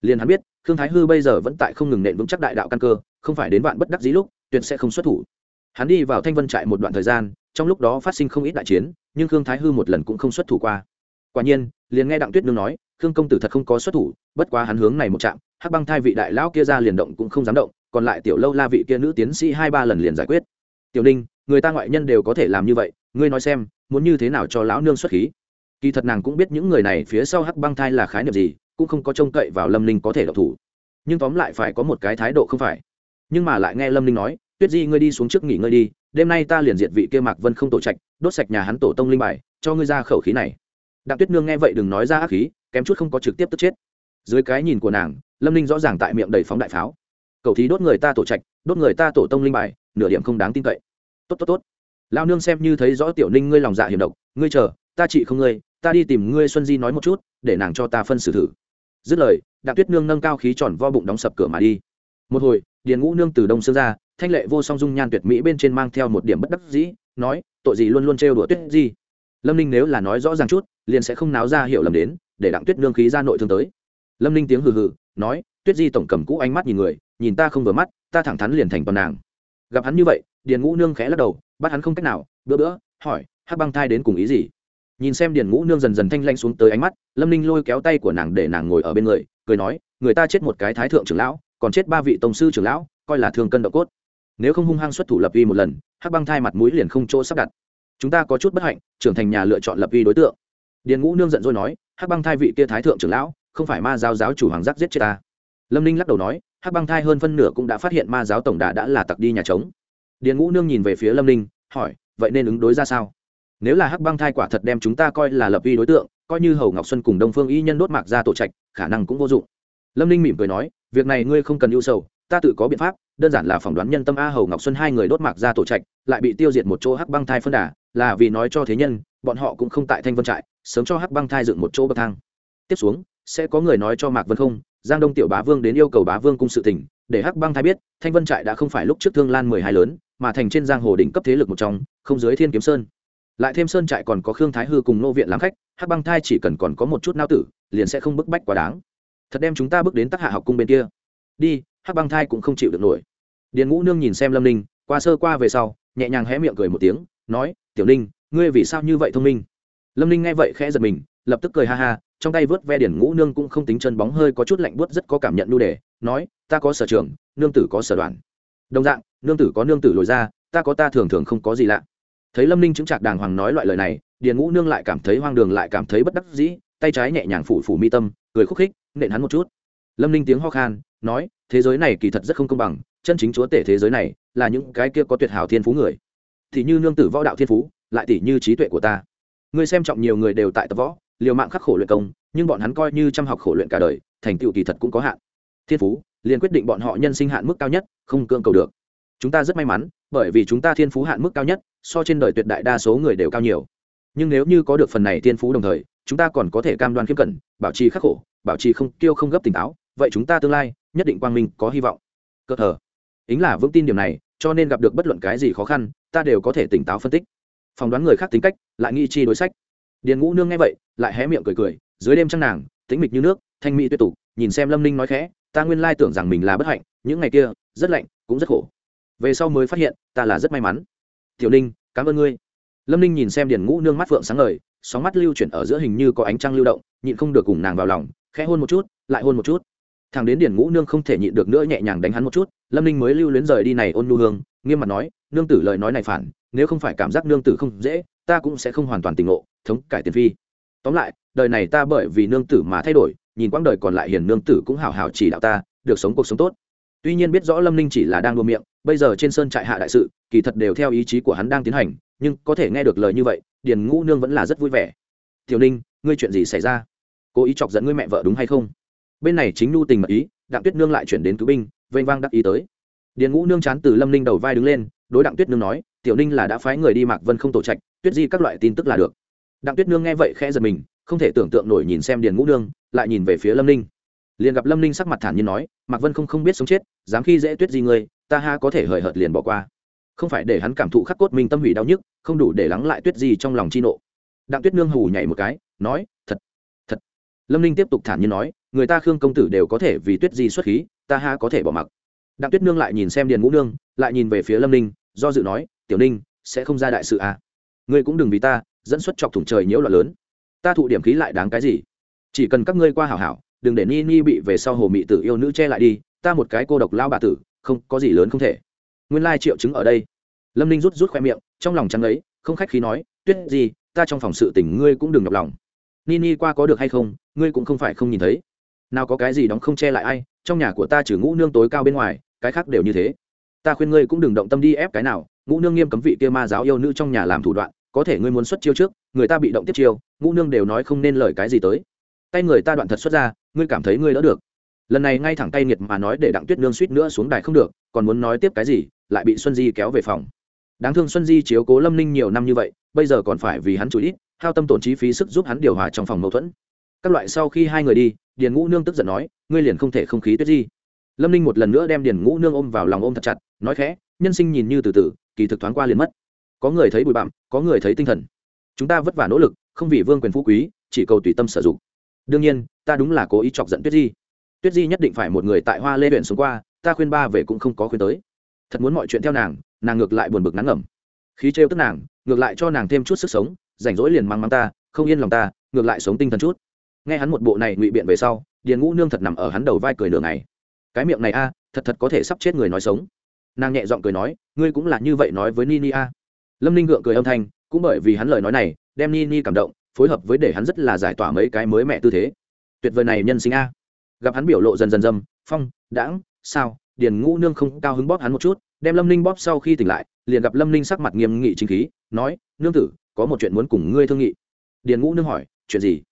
Liền hắn biết, khương thái hư bây giờ vẫn tại không ngừng nện vững chắc đại đạo căn cơ, không phải đến vạn bất đắc dĩ lúc, tuyệt sẽ không xuất thủ. Hắn đi vào thanh vân trại một đoạn thời gian, trong lúc đó phát sinh không ít đại chiến, nhưng khương thái hư một lần cũng không xuất thủ qua. Quả nhiên, liền nghe đặng tuyết nương nói, khương công tử thật không có xuất thủ, bất quá hắn hướng này một chạm hắc băng thai vị đại lão kia ra liền động cũng không dám động, còn lại tiểu lâu la vị kia nữ tiến sĩ hai ba lần liền giải quyết. Tiểu ninh người ta ngoại nhân đều có thể làm như vậy, ngươi nói xem, muốn như thế nào cho lão nương xuất khí? Kỳ thật nàng cũng biết những người này phía sau hắc băng thai là khái niệm gì, cũng không có trông cậy vào lâm ninh có thể độc thủ. Nhưng tóm lại phải có một cái thái độ không phải. Nhưng mà lại nghe lâm ninh nói, tuyết di, ngươi đi xuống trước nghỉ ngơi đi, đêm nay ta liền diệt vị kia mạc vân không tổ trạch, đốt sạch nhà hắn tổ tông linh bài, cho ngươi ra khẩu khí này. Đặng tuyết nương nghe vậy đừng nói ra ác khí, kém chút không có trực tiếp tức chết. Dưới cái nhìn của nàng, lâm ninh rõ ràng tại miệng đầy phóng đại pháo. Cậu thí đốt người ta tổ trạch, đốt người ta tổ tông linh bài, nửa điểm không đáng tin cậy tốt tốt tốt. Lao nương xem như thấy rõ tiểu ninh ngươi lòng dạ hiểm độc, ngươi chờ, ta chị không ngươi, ta đi tìm ngươi xuân di nói một chút, để nàng cho ta phân xử thử. Dứt lời, đặng tuyết nương nâng cao khí tròn vo bụng đóng sập cửa mà đi. Một hồi, điền ngũ nương từ đông xương ra, thanh lệ vô song dung nhan tuyệt mỹ bên trên mang theo một điểm bất đắc dĩ, nói, tội gì luôn luôn trêu đùa tuyết di? Lâm ninh nếu là nói rõ ràng chút, liền sẽ không náo ra hiểu lầm đến, để đặng tuyết nương khí ra nội thương tới. Lâm ninh tiếng hừ hừ, nói, tuyết di tổng cầm cũ ánh mắt nhìn người, nhìn ta không vừa mắt, ta thẳng thắn liền thành toàn nàng. Gặp hắn như vậy điền ngũ nương khẽ lắc đầu, bắt hắn không cách nào, bữa bữa, hỏi, hắc băng thai đến cùng ý gì? Nhìn xem điền ngũ nương dần dần thanh lanh xuống tới ánh mắt, lâm ninh lôi kéo tay của nàng để nàng ngồi ở bên người, cười nói, người ta chết một cái thái thượng trưởng lão, còn chết ba vị tổng sư trưởng lão, coi là thường cân độ cốt. Nếu không hung hăng xuất thủ lập vi một lần, hắc băng thai mặt mũi liền không chỗ sắp đặt. Chúng ta có chút bất hạnh, trưởng thành nhà lựa chọn lập vi đối tượng. Điền ngũ nương giận dỗi nói, hắc băng thai vị kia thái thượng trưởng lão, không phải ma giáo giáo chủ hoàng giác giết chết ta. Lâm ninh lắc đầu nói, hắc băng thai hơn phân nửa cũng đã phát hiện ma giáo tổng đà đã là tặc đi nhà trống điền ngũ nương nhìn về phía lâm ninh, hỏi, vậy nên ứng đối ra sao? Nếu là hắc băng thai quả thật đem chúng ta coi là lập vi đối tượng, coi như hầu ngọc xuân cùng đông phương y nhân đốt mạc ra tổ trạch, khả năng cũng vô dụng. Lâm ninh mỉm cười nói, việc này ngươi không cần ưu sầu, ta tự có biện pháp, đơn giản là phỏng đoán nhân tâm a hầu ngọc xuân hai người đốt mạc ra tổ trạch, lại bị tiêu diệt một chỗ hắc băng thai phân đà, là vì nói cho thế nhân, bọn họ cũng không tại thanh vân trại, sớm cho hắc băng thai dựng một chỗ bậc thang. Tiếp xuống, sẽ có người nói cho mạc vân không, giang đông tiểu bá vương đến yêu cầu bá vương cung sự tỉnh để hắc băng thai biết, thanh vân trại đã không phải lúc trước thương lan mười hai lớn mà thành trên giang hồ đỉnh cấp thế lực một trong, không dưới thiên kiếm sơn. Lại thêm sơn trại còn có khương thái hư cùng nô viện làm khách, hắc băng thai chỉ cần còn có một chút nao tử, liền sẽ không bức bách quá đáng. Thật đem chúng ta bước đến tác hạ học cung bên kia. Đi, hắc băng thai cũng không chịu được nổi. Điền ngũ nương nhìn xem lâm ninh, qua sơ qua về sau, nhẹ nhàng hé miệng cười một tiếng, nói, tiểu ninh, ngươi vì sao như vậy thông minh? Lâm ninh nghe vậy khẽ giật mình, lập tức cười ha ha, trong tay vớt ve điển ngũ nương cũng không tính chân bóng hơi có chút lạnh buốt, rất có cảm nhận nu đề, nói, ta có sở trường, nương tử có sở đoàn đồng dạng, nương tử có nương tử lồi ra, ta có ta thường thường không có gì lạ. Thấy lâm ninh chứng trạc đàng hoàng nói loại lời này, điền ngũ nương lại cảm thấy hoang đường, lại cảm thấy bất đắc dĩ, tay trái nhẹ nhàng phủ phủ mi tâm, cười khúc khích, nện hắn một chút. Lâm ninh tiếng ho khan, nói, thế giới này kỳ thật rất không công bằng, chân chính chúa tể thế giới này là những cái kia có tuyệt hảo thiên phú người. Thì như nương tử võ đạo thiên phú, lại tỷ như trí tuệ của ta. Người xem trọng nhiều người đều tại tập võ, liều mạng khắc khổ luyện công, nhưng bọn hắn coi như chăm học khổ luyện cả đời, thành tựu kỳ thật cũng có hạn. Thiên phú, liền quyết định bọn họ nhân sinh hạn mức cao nhất không cưỡng cầu được. Chúng ta rất may mắn, bởi vì chúng ta thiên phú hạn mức cao nhất, so trên đời tuyệt đại đa số người đều cao nhiều. Nhưng nếu như có được phần này thiên phú đồng thời, chúng ta còn có thể cam đoan khiêm cẩn, bảo trì khắc khổ, bảo trì không tiêu không gấp tỉnh táo, vậy chúng ta tương lai nhất định quang minh, có hy vọng. Cơ thờ. Ính là vững tin điểm này, cho nên gặp được bất luận cái gì khó khăn, ta đều có thể tỉnh táo phân tích. Phỏng đoán người khác tính cách, lại nghi chi đối sách. Điền ngũ nương nghe vậy, lại hé miệng cười cười, dưới đêm trăng nàng, tĩnh mịch như nước, thanh mỹ tuyệt tục nhìn xem lâm ninh nói khẽ ta nguyên lai tưởng rằng mình là bất hạnh, những ngày kia, rất lạnh, cũng rất khổ. Về sau mới phát hiện, ta là rất may mắn. Tiểu ninh, cảm ơn ngươi. Lâm ninh nhìn xem điền ngũ nương mắt phượng sáng ngời, sóng mắt lưu chuyển ở giữa hình như có ánh trăng lưu động, nhịn không được cùng nàng vào lòng, khẽ hôn một chút, lại hôn một chút. Thằng đến điền ngũ nương không thể nhịn được nữa nhẹ nhàng đánh hắn một chút, lâm ninh mới lưu luyến rời đi này ôn nu hương, nghiêm mặt nói, nương tử lời nói này phản, nếu không phải cảm giác nương tử không dễ, ta cũng sẽ không hoàn toàn tỉnh ngộ, thống cải tiền phi. Tóm lại, đời này ta bởi vì nương tử mà thay đổi nhìn quãng đời còn lại hiền nương tử cũng hào hào chỉ đạo ta, được sống cuộc sống tốt. Tuy nhiên biết rõ lâm ninh chỉ là đang đua miệng, bây giờ trên sơn trại hạ đại sự, kỳ thật đều theo ý chí của hắn đang tiến hành, nhưng có thể nghe được lời như vậy, điền ngũ nương vẫn là rất vui vẻ. Tiểu ninh, ngươi chuyện gì xảy ra? Cố ý chọc dẫn ngươi mẹ vợ đúng hay không? Bên này chính nhu tình mật ý, đặng tuyết nương lại chuyển đến cứu binh, vênh vang đắc ý tới. Điền ngũ nương chán từ lâm ninh đầu vai đứng lên, đối đặng tuyết nương nói, tiểu ninh là đã phái người đi mạc vân không tổ trạch, tuyết di các loại tin tức là được. Đặng tuyết nương nghe vậy khẽ giật mình không thể tưởng tượng nổi nhìn xem điền ngũ nương, lại nhìn về phía lâm ninh. Liền gặp lâm ninh sắc mặt thản nhiên nói, mạc vân không không biết sống chết, dám khi dễ tuyết di ngươi, ta ha có thể hời hợt liền bỏ qua. Không phải để hắn cảm thụ khắc cốt mình tâm hủy đau nhức, không đủ để lắng lại tuyết di trong lòng chi nộ. Đặng tuyết nương hù nhảy một cái, nói, thật thật. Lâm ninh tiếp tục thản nhiên nói, người ta khương công tử đều có thể vì tuyết di xuất khí, ta ha có thể bỏ mặc. Đặng tuyết nương lại nhìn xem điền ngũ nương, lại nhìn về phía lâm ninh, do dự nói, tiểu ninh, sẽ không ra đại sự à? Ngươi cũng đừng vì ta dẫn xuất chọc thủng trời nhiễu loạn lớn ta thụ điểm khí lại đáng cái gì? Chỉ cần các ngươi qua hảo hảo, đừng để ni ni bị về sau hồ mị tử yêu nữ che lại đi, ta một cái cô độc lao bà tử, không, có gì lớn không thể. Nguyên lai triệu chứng ở đây. Lâm ninh rút rút khoe miệng, trong lòng trắng ấy, không khách khí nói, tuyết gì, ta trong phòng sự tình ngươi cũng đừng nhọc lòng. Ni ni qua có được hay không, ngươi cũng không phải không nhìn thấy. Nào có cái gì đóng không che lại ai, trong nhà của ta trừ ngũ nương tối cao bên ngoài, cái khác đều như thế. Ta khuyên ngươi cũng đừng động tâm đi ép cái nào, ngũ nương nghiêm cấm vị kia ma giáo yêu nữ trong nhà làm thủ đoạn, có thể ngươi muốn xuất chiêu trước người ta bị động tiếp chiêu, ngũ nương đều nói không nên lời cái gì tới. Tay người ta đoạn thật xuất ra, ngươi cảm thấy ngươi đỡ được. Lần này ngay thẳng tay nghiệt mà nói để đặng tuyết nương suýt nữa xuống đài không được, còn muốn nói tiếp cái gì, lại bị xuân di kéo về phòng. Đáng thương xuân di chiếu cố lâm ninh nhiều năm như vậy, bây giờ còn phải vì hắn chủ ít, hao tâm tổn chi phí sức giúp hắn điều hòa trong phòng mâu thuẫn. Các loại sau khi hai người đi, điền ngũ nương tức giận nói, ngươi liền không thể không khí tuyết di lâm ninh một lần nữa đem điền ngũ nương ôm vào lòng ôm thật chặt, nói khẽ, nhân sinh nhìn như từ từ, kỳ thực thoáng qua liền mất. Có người thấy bụi bặm, có người thấy tinh thần chúng ta vất vả nỗ lực, không vì vương quyền phú quý, chỉ cầu tùy tâm sử dụng. Đương nhiên, ta đúng là cố ý chọc giận tuyết di. Tuyết di nhất định phải một người tại hoa lê huyện xuống qua, ta khuyên ba về cũng không có khuyên tới. Thật muốn mọi chuyện theo nàng nàng ngược lại buồn bực nắng ngẩm. Khí trêu tức nàng, ngược lại cho nàng thêm chút sức sống, rảnh rỗi liền mang mắng ta, không yên lòng ta, ngược lại sống tinh thần chút. Nghe hắn một bộ này ngụy biện về sau, điền ngũ nương thật nằm ở hắn đầu vai cười nửa ngày. Cái miệng này a, thật thật có thể sắp chết người nói sống. Nàng nhẹ giọng cười nói, ngươi cũng là như vậy nói với nini a. Lâm ninh gượng cười âm thanh cũng bởi vì hắn lời nói này, đem nini cảm động, phối hợp với để hắn rất là giải tỏa mấy cái mới mẹ tư thế. Tuyệt vời này nhân sinh a. Gặp hắn biểu lộ dần dần dâm, phong, đãng, sao, điền ngũ nương không cao hứng bóp hắn một chút, đem lâm ninh bóp sau khi tỉnh lại, liền gặp lâm ninh sắc mặt nghiêm nghị chính khí, nói, nương tử, có một chuyện muốn cùng ngươi thương nghị. Điền ngũ nương hỏi, chuyện gì?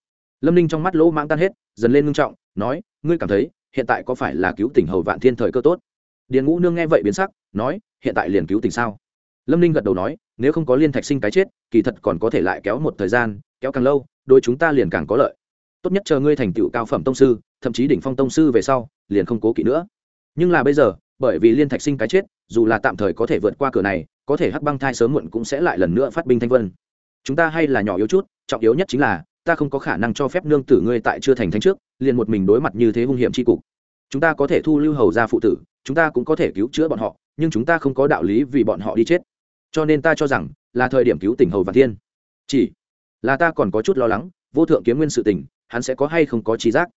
Lâm ninh trong mắt lỗ mãng tan hết, dần lên ngưng trọng, nói, ngươi cảm thấy, hiện tại có phải là cứu tỉnh hầu vạn thiên thời cơ tốt? Điền ngũ nương nghe vậy biến sắc, nói, hiện tại liền cứu tỉnh sao? Lâm ninh gật đầu nói nếu không có liên thạch sinh cái chết, kỳ thật còn có thể lại kéo một thời gian, kéo càng lâu, đôi chúng ta liền càng có lợi. Tốt nhất chờ ngươi thành tựu cao phẩm tông sư, thậm chí đỉnh phong tông sư về sau, liền không cố kỵ nữa. Nhưng là bây giờ, bởi vì liên thạch sinh cái chết, dù là tạm thời có thể vượt qua cửa này, có thể hắc băng thai sớm muộn cũng sẽ lại lần nữa phát binh thanh vân. Chúng ta hay là nhỏ yếu chút, trọng yếu nhất chính là, ta không có khả năng cho phép nương tử ngươi tại chưa thành thánh trước, liền một mình đối mặt như thế hung hiểm tri cục. Chúng ta có thể thu lưu hầu ra phụ tử, chúng ta cũng có thể cứu chữa bọn họ, nhưng chúng ta không có đạo lý vì bọn họ đi chết cho nên ta cho rằng là thời điểm cứu tỉnh hầu vạn thiên. Chỉ là ta còn có chút lo lắng, vô thượng kiếm nguyên sự tỉnh hắn sẽ có hay không có trí giác.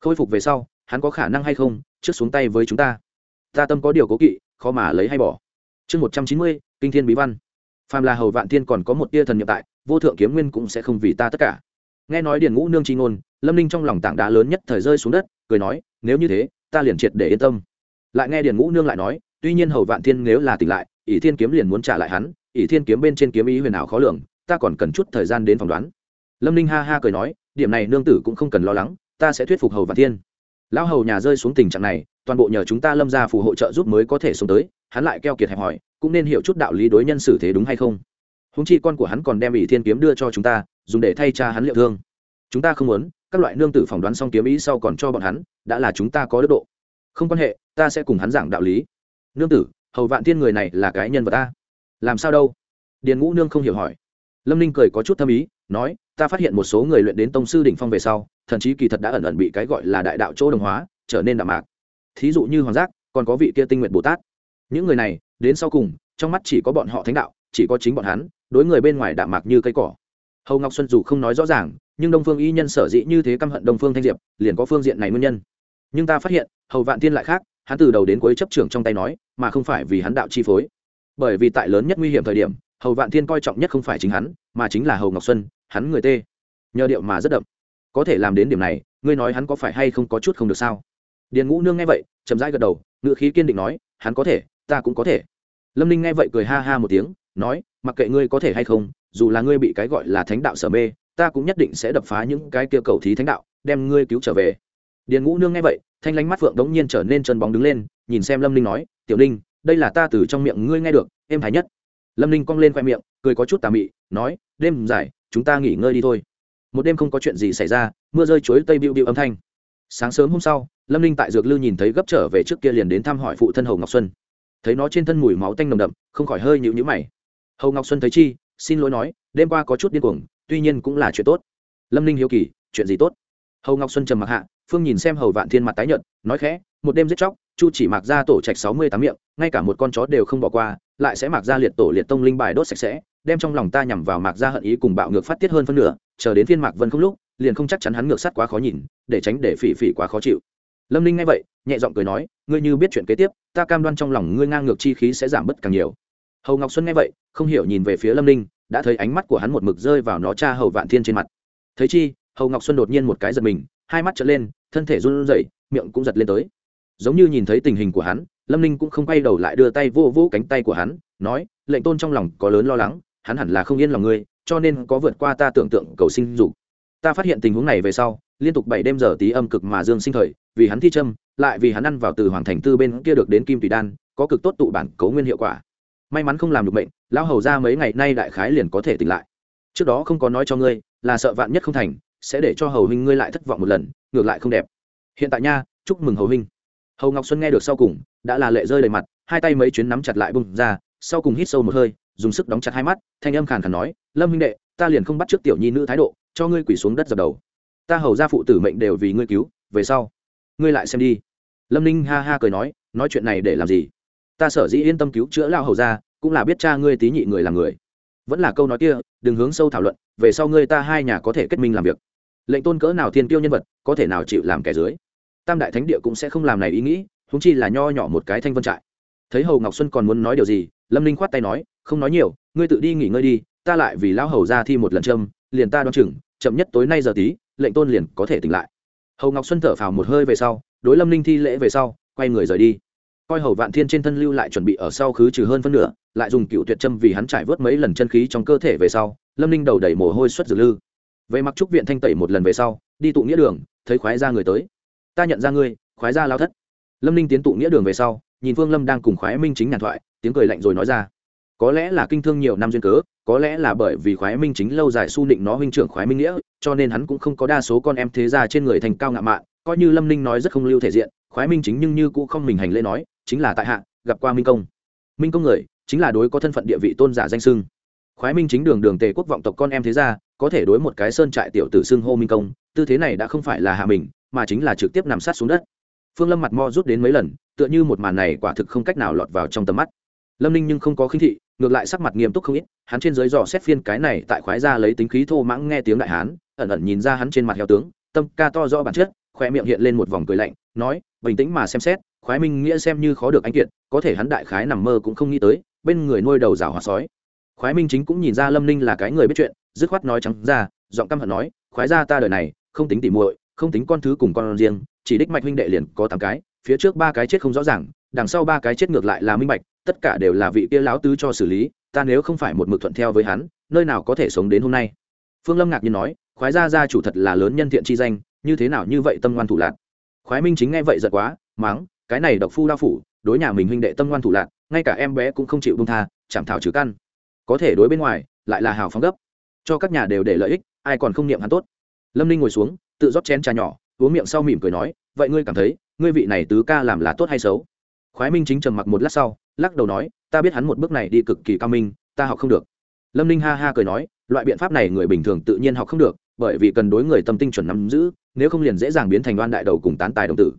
Khôi phục về sau, hắn có khả năng hay không, trước xuống tay với chúng ta. Ta tâm có điều cố kỵ, khó mà lấy hay bỏ. Chương một trăm chín mươi, kinh thiên bí văn. Phàm là hầu vạn thiên còn có một tia thần nhập tại, vô thượng kiếm nguyên cũng sẽ không vì ta tất cả. Nghe nói điền ngũ nương chi ngôn, lâm ninh trong lòng tảng đá lớn nhất thời rơi xuống đất, cười nói, nếu như thế, ta liền triệt để yên tâm. Lại nghe điền ngũ nương lại nói, tuy nhiên hầu vạn thiên nếu là tỉnh lại ỷ thiên kiếm liền muốn trả lại hắn, ỷ thiên kiếm bên trên kiếm ý huyền ảo khó lường, ta còn cần chút thời gian đến phỏng đoán. Lâm ninh ha ha cười nói, điểm này nương tử cũng không cần lo lắng, ta sẽ thuyết phục hầu vạn thiên. Lão hầu nhà rơi xuống tình trạng này, toàn bộ nhờ chúng ta lâm ra phù hộ trợ giúp mới có thể sống tới, hắn lại keo kiệt hẹp hỏi, cũng nên hiểu chút đạo lý đối nhân xử thế đúng hay không? Húng chi con của hắn còn đem ỷ thiên kiếm đưa cho chúng ta, dùng để thay cha hắn liệu thương. Chúng ta không muốn, các loại nương tử phỏng đoán xong kiếm ý sau còn cho bọn hắn, đã là chúng ta có đức độ. Không quan hệ, ta sẽ cùng hắn giảng đạo lý. Nương tử hầu vạn thiên người này là cái nhân vật ta làm sao đâu? Điền ngũ nương không hiểu hỏi. Lâm ninh cười có chút thâm ý, nói, ta phát hiện một số người luyện đến tông sư đỉnh phong về sau thậm chí kỳ thật đã ẩn ẩn bị cái gọi là đại đạo chỗ đồng hóa, trở nên đạm mạc. Thí dụ như hoàng giác, còn có vị kia tinh nguyện bồ tát. Những người này, đến sau cùng, trong mắt chỉ có bọn họ thánh đạo, chỉ có chính bọn hắn, đối người bên ngoài đạm mạc như cây cỏ. Hầu ngọc xuân dù không nói rõ ràng, nhưng đông phương y nhân sở dĩ như thế căm hận đông phương thanh diệp, liền có phương diện này nguyên nhân. Nhưng ta phát hiện, hầu vạn tiên lại khác, hắn từ đầu đến cuối chấp trưởng trong tay nói mà không phải vì hắn đạo chi phối. Bởi vì tại lớn nhất nguy hiểm thời điểm, hầu vạn thiên coi trọng nhất không phải chính hắn, mà chính là hầu ngọc xuân, hắn người tê. Nhờ điệu mà rất đậm. Có thể làm đến điểm này, ngươi nói hắn có phải hay không có chút không được sao? Điền ngũ nương nghe vậy, chậm rãi gật đầu ngự khí kiên định nói, hắn có thể, ta cũng có thể. Lâm ninh nghe vậy cười ha ha một tiếng, nói, mặc kệ ngươi có thể hay không, dù là ngươi bị cái gọi là thánh đạo sở mê, ta cũng nhất định sẽ đập phá những cái kia cầu thí thánh đạo, đem ngươi cứu trở về. Điền ngũ nương nghe vậy, thanh lánh mắt phượng đống nhiên trở nên chân bóng đứng lên, nhìn xem lâm ninh nói tiểu ninh, đây là ta từ trong miệng ngươi nghe được, em thái nhất. Lâm ninh cong lên khoe miệng, cười có chút tà mị, nói, đêm dài, chúng ta nghỉ ngơi đi thôi. Một đêm không có chuyện gì xảy ra, mưa rơi chuối tây bịu bịu âm thanh. Sáng sớm hôm sau, lâm ninh tại dược lư nhìn thấy gấp trở về trước kia liền đến thăm hỏi phụ thân hầu ngọc xuân. Thấy nó trên thân mùi máu tanh nồng đậm, không khỏi hơi nhịu nhữ mày. Hầu ngọc xuân thấy chi, xin lỗi nói, đêm qua có chút điên cuồng, tuy nhiên cũng là chuyện tốt. Lâm ninh hiếu kỳ, chuyện gì tốt? Hầu ngọc xuân trầm mặc hạ, phương nhìn xem hầu vạn thiên mặt tái nhợt, nói khẽ, một đêm giết chóc chu chỉ mặc ra tổ trạch sáu mươi tám miệng, ngay cả một con chó đều không bỏ qua, lại sẽ mặc ra liệt tổ liệt tông linh bài đốt sạch sẽ, đem trong lòng ta nhằm vào mạc ra hận ý cùng bạo ngược phát tiết hơn phân nửa, chờ đến phiên mạc vân không lúc, liền không chắc chắn hắn ngược sắt quá khó nhìn, để tránh để phỉ phỉ quá khó chịu. Lâm ninh nghe vậy, nhẹ giọng cười nói, ngươi như biết chuyện kế tiếp, ta cam đoan trong lòng ngươi ngang ngược chi khí sẽ giảm bớt càng nhiều. Hầu ngọc xuân nghe vậy, không hiểu nhìn về phía lâm ninh, đã thấy ánh mắt của hắn một mực rơi vào nó cha hầu vạn thiên trên mặt. Thấy chi, hầu ngọc xuân đột nhiên một cái giật mình, hai mắt trở lên, thân thể run rẩy, miệng cũng giật lên tới giống như nhìn thấy tình hình của hắn, lâm ninh cũng không quay đầu lại đưa tay vô vô cánh tay của hắn, nói, lệnh tôn trong lòng có lớn lo lắng, hắn hẳn là không yên lòng ngươi, cho nên có vượt qua ta tưởng tượng cầu sinh dục. Ta phát hiện tình huống này về sau, liên tục bảy đêm giờ tí âm cực mà dương sinh thời, vì hắn thi châm, lại vì hắn ăn vào từ hoàng thành tư bên kia được đến kim tùy đan, có cực tốt tụ bản cấu nguyên hiệu quả. May mắn không làm được bệnh lão hầu ra mấy ngày nay đại khái liền có thể tỉnh lại. Trước đó không có nói cho ngươi, là sợ vạn nhất không thành, sẽ để cho hầu huynh ngươi lại thất vọng một lần, ngược lại không đẹp. Hiện tại nha, chúc mừng hầu huynh hầu ngọc xuân nghe được sau cùng đã là lệ rơi đầy mặt hai tay mấy chuyến nắm chặt lại bung ra sau cùng hít sâu một hơi dùng sức đóng chặt hai mắt thanh âm khàn khàn nói lâm huynh đệ ta liền không bắt trước tiểu nhi nữ thái độ cho ngươi quỳ xuống đất dập đầu ta hầu ra phụ tử mệnh đều vì ngươi cứu về sau ngươi lại xem đi lâm ninh ha ha cười nói nói chuyện này để làm gì ta sở dĩ yên tâm cứu chữa lao hầu ra cũng là biết cha ngươi tí nhị người là người vẫn là câu nói kia đừng hướng sâu thảo luận về sau ngươi ta hai nhà có thể kết minh làm việc lệnh tôn cỡ nào thiên tiêu nhân vật có thể nào chịu làm kẻ dưới tam đại thánh địa cũng sẽ không làm này ý nghĩ húng chi là nho nhỏ một cái thanh vân trại. Thấy hầu ngọc xuân còn muốn nói điều gì, lâm ninh khoát tay nói, không nói nhiều, ngươi tự đi nghỉ ngơi đi, ta lại vì lão hầu ra thi một lần châm, liền ta đoán chừng, chậm nhất tối nay giờ tí, lệnh tôn liền có thể tỉnh lại. Hầu ngọc xuân thở phào một hơi về sau, đối lâm ninh thi lễ về sau, quay người rời đi. Coi hầu vạn thiên trên thân lưu lại chuẩn bị ở sau khứ trừ hơn phân nửa, lại dùng cựu tuyệt châm vì hắn trải vớt mấy lần chân khí trong cơ thể về sau, lâm ninh đầu đẩy mồ hôi xuất dược lư. Về mặc trúc viện thanh tẩy một lần về sau, đi tụ nghĩa đường, thấy khoái ra người tới ta nhận ra ngươi, khoái ra lao thất. Lâm ninh tiến tụ nghĩa đường về sau, nhìn phương lâm đang cùng khoái minh chính nhàn thoại, tiếng cười lạnh rồi nói ra. Có lẽ là kinh thương nhiều năm duyên cớ, có lẽ là bởi vì khoái minh chính lâu dài su định nó huynh trưởng khoái minh nghĩa, cho nên hắn cũng không có đa số con em thế gia trên người thành cao ngạo mạn, coi như lâm ninh nói rất không lưu thể diện, khoái minh chính nhưng như cũng không mình hành lễ nói, chính là tại hạ, gặp qua minh công. Minh công người, chính là đối có thân phận địa vị tôn giả danh sưng. Khoái minh chính đường đường tề quốc vọng tộc con em thế gia, có thể đối một cái sơn trại tiểu tử xưng hô minh công, tư thế này đã không phải là hạ mình mà chính là trực tiếp nằm sát xuống đất. Phương lâm mặt mo rút đến mấy lần, tựa như một màn này quả thực không cách nào lọt vào trong tầm mắt. Lâm ninh nhưng không có khinh thị, ngược lại sắc mặt nghiêm túc không ít, hắn trên dưới dò xét phiên cái này tại khoái ra lấy tính khí thô mãng nghe tiếng đại hán, ẩn ẩn nhìn ra hắn trên mặt heo tướng, tâm ca to rõ bản chất khoe miệng hiện lên một vòng cười lạnh, nói, bình tĩnh mà xem xét, khoái minh nghĩa xem như khó được anh kiện có thể hắn đại khái nằm mơ cũng không nghĩ tới, bên người nuôi đầu rào hòa sói. Khoái minh chính cũng nhìn ra lâm ninh là cái người biết chuyện, dứt khoát nói trắng ra, giọng căm hận nói, khoái ra ta đời này, không tính tỉ muội không tính con thứ cùng con riêng, chỉ đích mạch huynh đệ liền có tám cái, phía trước ba cái chết không rõ ràng, đằng sau ba cái chết ngược lại là minh bạch, tất cả đều là vị kia lão tứ cho xử lý, ta nếu không phải một mực thuận theo với hắn, nơi nào có thể sống đến hôm nay? Phương lâm ngạc nhiên nói, khoái gia gia chủ thật là lớn nhân thiện chi danh, như thế nào như vậy tâm ngoan thủ lạc khoái minh chính nghe vậy giật quá, mắng, cái này độc phu đao phủ, đối nhà mình huynh đệ tâm ngoan thủ lạc ngay cả em bé cũng không chịu bông tha, chảm thảo trừ căn. Có thể đối bên ngoài, lại là hào phóng gấp. Cho các nhà đều để lợi ích, ai còn không niệm hắn tốt? Lâm ninh ngồi xuống tự rót chén trà nhỏ, uống miệng sau mỉm cười nói, vậy ngươi cảm thấy, ngươi vị này tứ ca làm là tốt hay xấu? Khoái minh chính trầm mặc một lát sau, lắc đầu nói, ta biết hắn một bước này đi cực kỳ cao minh, ta học không được. Lâm ninh ha ha cười nói, loại biện pháp này người bình thường tự nhiên học không được, bởi vì cần đối người tâm tinh chuẩn nắm giữ, nếu không liền dễ dàng biến thành đoan đại đầu cùng tán tài đồng tử.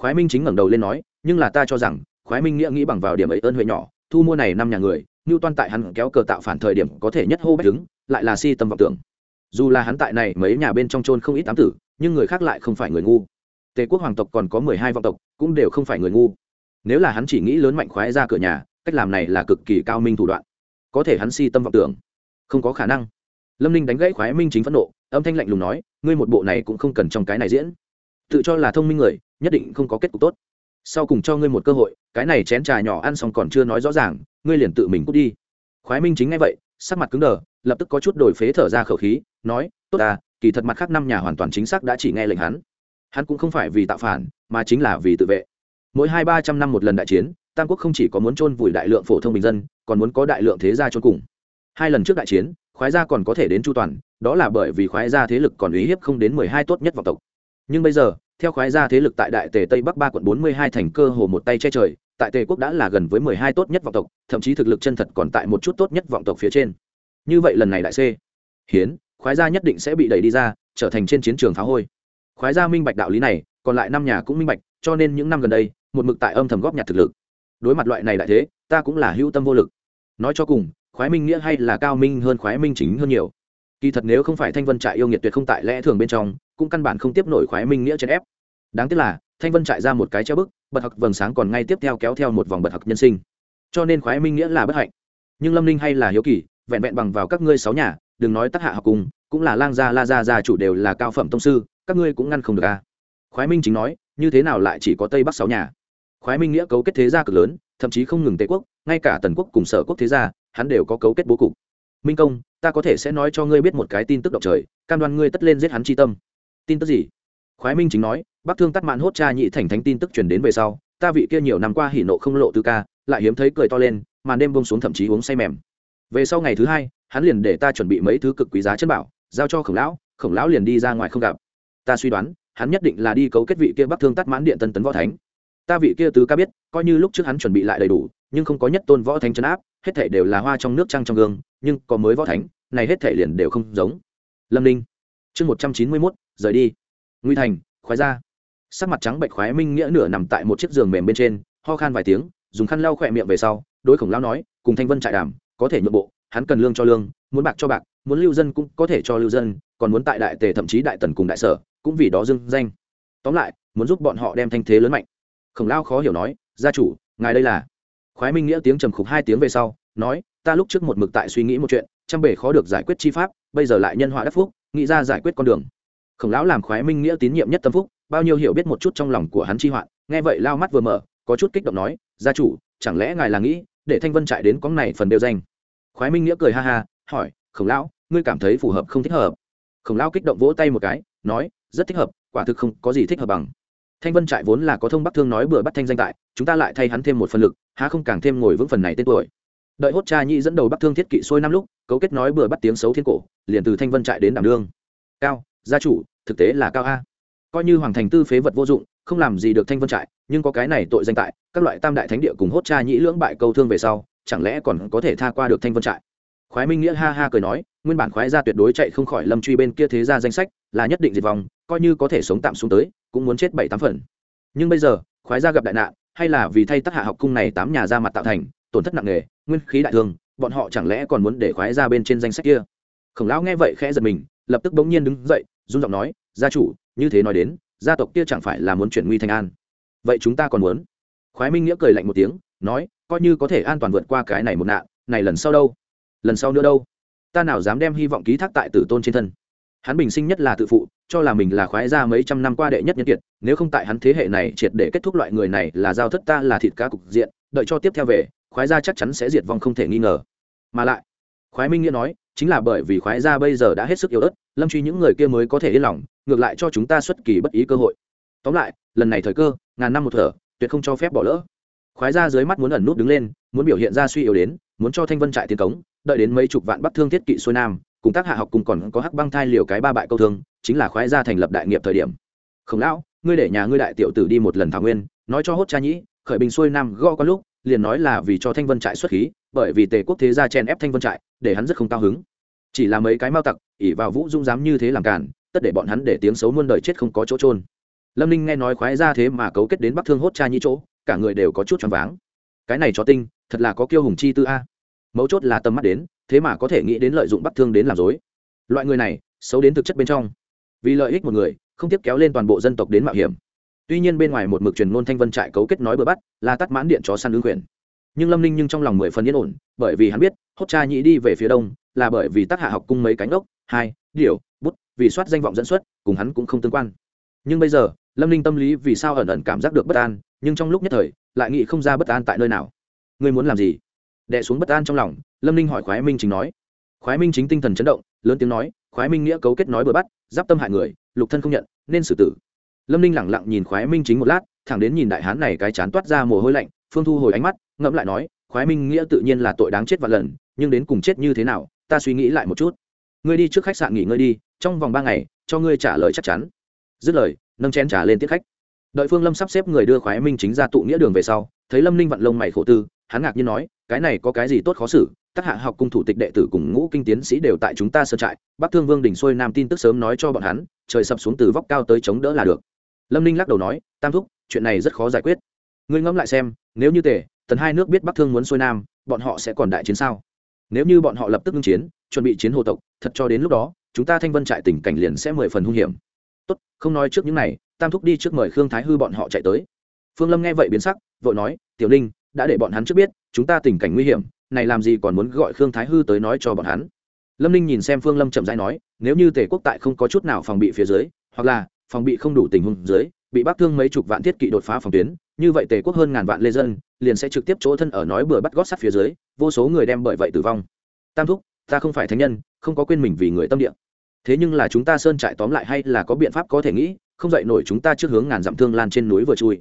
Khoái minh chính ngẩng đầu lên nói, nhưng là ta cho rằng, khoái minh nghĩa nghĩ bằng vào điểm ấy ơn huệ nhỏ, thu mua này năm nhà người như toan tại hắn kéo cờ tạo phản thời điểm có thể nhất hô bách đứng, lại là si tâm vọng tưởng dù là hắn tại này mấy nhà bên trong trôn không ít tám tử, nhưng người khác lại không phải người ngu. Tề quốc hoàng tộc còn có mười hai vọng tộc, cũng đều không phải người ngu. Nếu là hắn chỉ nghĩ lớn mạnh khoái ra cửa nhà, cách làm này là cực kỳ cao minh thủ đoạn. Có thể hắn si tâm vọng tưởng. Không có khả năng. Lâm ninh đánh gãy khoái minh chính phẫn nộ, âm thanh lạnh lùng nói, ngươi một bộ này cũng không cần trong cái này diễn. Tự cho là thông minh người, nhất định không có kết cục tốt. Sau cùng cho ngươi một cơ hội, cái này chén trà nhỏ ăn xong còn chưa nói rõ ràng, ngươi liền tự mình cút đi. Khoái minh chính ngay vậy, sắc mặt cứng đờ, lập tức có chút đổi phế thở ra khẩu khí nói, tốt à kỳ thật mặt khác năm nhà hoàn toàn chính xác đã chỉ nghe lệnh hắn. Hắn cũng không phải vì tạo phản, mà chính là vì tự vệ. Mỗi hai ba trăm năm một lần đại chiến, tam quốc không chỉ có muốn chôn vùi đại lượng phổ thông bình dân, còn muốn có đại lượng thế gia chôn cùng. Hai lần trước đại chiến, khoái gia còn có thể đến chu toàn, đó là bởi vì khoái gia thế lực còn uy hiếp không đến mười hai tốt nhất vọng tộc. Nhưng bây giờ, theo khoái gia thế lực tại đại tề tây bắc ba quận bốn mươi hai thành cơ hồ một tay che trời, tại tề quốc đã là gần với mười hai tốt nhất vọng tộc, thậm chí thực lực chân thật còn tại một chút tốt nhất vọng tộc phía trên. Như vậy lần này đại c. Hiến khoái gia nhất định sẽ bị đẩy đi ra, trở thành trên chiến trường phá hôi. Khoái gia minh bạch đạo lý này, còn lại năm nhà cũng minh bạch, cho nên những năm gần đây, một mực tại âm thầm góp nhặt thực lực. Đối mặt loại này đại thế, ta cũng là hữu tâm vô lực. Nói cho cùng, khoái minh nghĩa hay là cao minh hơn khoái minh chính hơn nhiều. Kỳ thật nếu không phải thanh vân trại yêu nghiệt tuyệt không tại lẽ thường bên trong, cũng căn bản không tiếp nổi khoái minh nghĩa chèn ép. Đáng tiếc là, thanh vân trại ra một cái treo bức, bật hặc vầng sáng còn ngay tiếp theo kéo theo một vòng bật hặc nhân sinh. Cho nên khoái minh nghĩa là bất hạnh. Nhưng lâm ninh hay là hiếu kỳ, vẹn vẹn bằng vào các ngươi sáu nhà đừng nói tác hạ học cùng, cũng là lang gia, la gia gia chủ đều là cao phẩm tông sư, các ngươi cũng ngăn không được à? Khoái minh chính nói, như thế nào lại chỉ có tây bắc sáu nhà? Khoái minh nghĩa cấu kết thế gia cực lớn, thậm chí không ngừng tây quốc, ngay cả tần quốc cùng sở quốc thế gia, hắn đều có cấu kết bố cục. Minh công, ta có thể sẽ nói cho ngươi biết một cái tin tức động trời, cam đoan ngươi tất lên giết hắn chi tâm. Tin tức gì? Khoái minh chính nói, bắc thương tắt mạn hốt cha nhị thành thánh tin tức truyền đến về sau, ta vị kia nhiều năm qua hỉ nộ không lộ tư ca, lại hiếm thấy cười to lên, màn đêm bông xuống thậm chí uống say mềm. Về sau ngày thứ hai hắn liền để ta chuẩn bị mấy thứ cực quý giá chân bảo, giao cho khổng lão khổng lão liền đi ra ngoài không gặp. Ta suy đoán, hắn nhất định là đi cấu kết vị kia bắc thương tắt mãn điện tân tấn võ thánh. Ta vị kia tứ ca biết, coi như lúc trước hắn chuẩn bị lại đầy đủ, nhưng không có nhất tôn võ thánh chấn áp, hết thể đều là hoa trong nước trăng trong gương, nhưng có mới võ thánh, này hết thể liền đều không giống. Lâm ninh, chương một trăm chín mươi mốt, rời đi. Nguy thành, khoái ra. Sắc mặt trắng bệnh khoái minh nghĩa nửa nằm tại một chiếc giường mềm bên trên, ho khan vài tiếng, dùng khăn lau khỏe miệng về sau, đối khổng lao nói, cùng thanh vân trại đàm, có thể nhượng bộ hắn cần lương cho lương, muốn bạc cho bạc, muốn lưu dân cũng có thể cho lưu dân, còn muốn tại đại tề thậm chí đại tần cùng đại sở, cũng vì đó dưng danh. Tóm lại, muốn giúp bọn họ đem thanh thế lớn mạnh. Khổng lao khó hiểu nói, gia chủ, ngài đây là? Khoái minh nghĩa tiếng trầm khục hai tiếng về sau, nói, ta lúc trước một mực tại suy nghĩ một chuyện, trăm bể khó được giải quyết chi pháp, bây giờ lại nhân họa đắc phúc, nghĩ ra giải quyết con đường. Khổng lão làm khoái minh nghĩa tín nhiệm nhất tâm phúc, bao nhiêu hiểu biết một chút trong lòng của hắn chi hoạn, nghe vậy lao mắt vừa mở, có chút kích động nói, gia chủ, chẳng lẽ ngài là nghĩ để thanh vân chạy đến con này phần đều danh? Khoái minh nghĩa cười ha ha, hỏi, khổng lão, ngươi cảm thấy phù hợp không thích hợp? Khổng lão kích động vỗ tay một cái, nói, rất thích hợp, quả thực không có gì thích hợp bằng. Thanh vân trại vốn là có thông bắc thương nói bừa bắt thanh danh tại, chúng ta lại thay hắn thêm một phần lực, há không càng thêm ngồi vững phần này tên tuổi. Đợi hốt cha Nhi dẫn đầu bắc thương thiết kỵ xuôi năm lúc, cấu kết nói bừa bắt tiếng xấu thiên cổ, liền từ thanh vân trại đến đảm đương. Cao, gia chủ, thực tế là cao a. Coi như hoàng thành tư phế vật vô dụng, không làm gì được thanh vân trại, nhưng có cái này tội danh tại, các loại tam đại thánh địa cùng hốt cha nhĩ lưỡng bại câu thương về sau chẳng lẽ còn có thể tha qua được thanh vân trại? Khoái minh nghĩa ha ha cười nói, nguyên bản khoái gia tuyệt đối chạy không khỏi lâm truy bên kia thế ra danh sách, là nhất định diệt vong, coi như có thể sống tạm xuống tới, cũng muốn chết bảy tám phần. Nhưng bây giờ, khoái gia gặp đại nạn, hay là vì thay tác hạ học cung này tám nhà ra mặt tạo thành, tổn thất nặng nề, nguyên khí đại thương, bọn họ chẳng lẽ còn muốn để khoái ra bên trên danh sách kia? Khổng lão nghe vậy khẽ giật mình, lập tức bỗng nhiên đứng dậy, run giọng nói, gia chủ, như thế nói đến, gia tộc kia chẳng phải là muốn chuyển nguy thành an. Vậy chúng ta còn muốn? Khoái minh nghĩa cười lạnh một tiếng nói, coi như có thể an toàn vượt qua cái này một nạn, này lần sau đâu? Lần sau nữa đâu? Ta nào dám đem hy vọng ký thác tại tử tôn trên thân? Hắn bình sinh nhất là tự phụ, cho là mình là khoái ra mấy trăm năm qua đệ nhất nhân kiệt, nếu không tại hắn thế hệ này triệt để kết thúc loại người này là giao thất ta là thịt cá cục diện, đợi cho tiếp theo về, khoái ra chắc chắn sẽ diệt vong không thể nghi ngờ. Mà lại, khoái minh nghĩa nói, chính là bởi vì khoái ra bây giờ đã hết sức yếu ớt, lâm truy những người kia mới có thể yên lòng, ngược lại cho chúng ta xuất kỳ bất ý cơ hội. Tóm lại, lần này thời cơ, ngàn năm một thở, tuyệt không cho phép bỏ lỡ khoái ra dưới mắt muốn ẩn nút đứng lên, muốn biểu hiện ra suy yếu đến, muốn cho thanh vân trại tiến cống, đợi đến mấy chục vạn bắc thương thiết kỵ xuôi nam, cùng tác hạ học cùng còn có hắc băng thai liều cái ba bại câu thương, chính là khoái ra thành lập đại nghiệp thời điểm. Khổng lão, ngươi để nhà ngươi đại tiểu tử đi một lần thảo nguyên, nói cho hốt cha nhĩ, khởi bình xuôi nam gõ có lúc, liền nói là vì cho thanh vân trại xuất khí, bởi vì tề quốc thế gia chen ép thanh vân trại, để hắn rất không cao hứng. Chỉ là mấy cái mao tặc ỉ vào vũ dung dám như thế làm cản tất để bọn hắn để tiếng xấu muôn đời chết không có chỗ trôn lâm ninh nghe nói khoái ra thế mà cấu kết đến bắc thương hốt cha nhĩ chỗ cả người đều có chút choáng váng. Cái này cho tinh, thật là có kiêu hùng chi tư a. Mấu chốt là tầm mắt đến, thế mà có thể nghĩ đến lợi dụng bắt thương đến làm dối loại người này, xấu đến thực chất bên trong. Vì lợi ích một người, không tiếp kéo lên toàn bộ dân tộc đến mạo hiểm. Tuy nhiên bên ngoài một mực truyền ngôn thanh vân trại cấu kết nói bừa bắt là tắt mãn điện chó săn ứng quyền. Nhưng lâm ninh nhưng trong lòng mười phần yên ổn, bởi vì hắn biết, hốt cha nhị đi về phía đông, là bởi vì tác hạ học cung mấy cánh ốc, hai, điểu, bút, vì soát danh vọng dẫn xuất, cùng hắn cũng không tương quan. Nhưng bây giờ lâm ninh tâm lý vì sao ẩn ẩn cảm giác được bất an, nhưng trong lúc nhất thời, lại nghĩ không ra bất an tại nơi nào. Ngươi muốn làm gì? Đẻ xuống bất an trong lòng, lâm ninh hỏi khoái minh chính nói. Khoái minh chính tinh thần chấn động, lớn tiếng nói, khoái minh nghĩa cấu kết nói bừa bắt giáp tâm hại người, lục thân không nhận, nên xử tử. Lâm ninh lẳng lặng nhìn khoái minh chính một lát, thẳng đến nhìn đại hán này cái chán toát ra mồ hôi lạnh, phương thu hồi ánh mắt, ngẫm lại nói, khoái minh nghĩa tự nhiên là tội đáng chết vạn lần, nhưng đến cùng chết như thế nào, ta suy nghĩ lại một chút. Ngươi đi trước khách sạn nghỉ ngơi đi, trong vòng ba ngày, cho ngươi trả lời chắc chắn. Dứt lời nâng chén trả lên tiếp khách. Đợi phương lâm sắp xếp người đưa khoái minh chính ra tụ nghĩa đường về sau, thấy lâm ninh vặn lông mày khổ tư, hắn ngạc nhiên nói, cái này có cái gì tốt khó xử tác hạ học cung thủ tịch đệ tử cùng ngũ kinh tiến sĩ đều tại chúng ta sơ trại, bắc thương vương đình xuôi nam tin tức sớm nói cho bọn hắn, trời sập xuống từ vóc cao tới chống đỡ là được. Lâm ninh lắc đầu nói, tam thúc, chuyện này rất khó giải quyết. Ngươi ngẫm lại xem, nếu như tề, tần hai nước biết bắc thương muốn xuôi nam, bọn họ sẽ còn đại chiến sao? Nếu như bọn họ lập tức ngưng chiến, chuẩn bị chiến hồ tộc, thật cho đến lúc đó, chúng ta thanh vân trại tình cảnh liền sẽ mười phần hung hiểm tốt, không nói trước những này, tam thúc đi trước mời khương thái hư bọn họ chạy tới. Phương lâm nghe vậy biến sắc, vội nói, tiểu ninh, đã để bọn hắn trước biết, chúng ta tình cảnh nguy hiểm, này làm gì còn muốn gọi khương thái hư tới nói cho bọn hắn? Lâm ninh nhìn xem phương lâm chậm rãi nói, nếu như tề quốc tại không có chút nào phòng bị phía dưới, hoặc là phòng bị không đủ tình huống dưới, bị bắc thương mấy chục vạn thiết kỵ đột phá phòng tuyến, như vậy tề quốc hơn ngàn vạn lê dân, liền sẽ trực tiếp chỗ thân ở nói bừa bắt gót sắt phía dưới, vô số người đem bởi vậy tử vong. Tam thúc, ta không phải thánh nhân, không có quên mình vì người tâm địa thế nhưng là chúng ta sơn trại tóm lại hay là có biện pháp có thể nghĩ, không dậy nổi chúng ta trước hướng ngàn dặm thương lan trên núi vừa chui.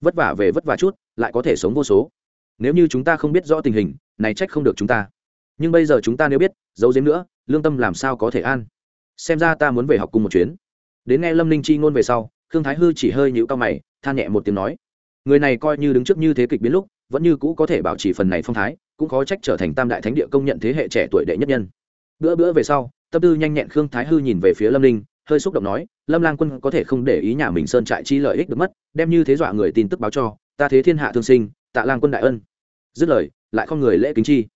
Vất vả về vất vả chút, lại có thể sống vô số. Nếu như chúng ta không biết rõ tình hình, này trách không được chúng ta. Nhưng bây giờ chúng ta nếu biết, giấu giếm nữa, lương tâm làm sao có thể an? Xem ra ta muốn về học cùng một chuyến. Đến nghe lâm ninh chi ngôn về sau, khương thái hư chỉ hơi nhịu cao mày, than nhẹ một tiếng nói. Người này coi như đứng trước như thế kịch biến lúc, vẫn như cũ có thể bảo trì phần này phong thái, cũng khó trách trở thành tam đại thánh địa công nhận thế hệ trẻ tuổi đệ nhất nhân. Bữa bữa về sau tâm tư nhanh nhẹn khương thái hư nhìn về phía lâm Linh, hơi xúc động nói lâm lang quân có thể không để ý nhà mình sơn trại chi lợi ích được mất đem như thế dọa người tin tức báo cho ta thế thiên hạ thương sinh tạ lang quân đại ân. Dứt lời lại không người lễ kính chi.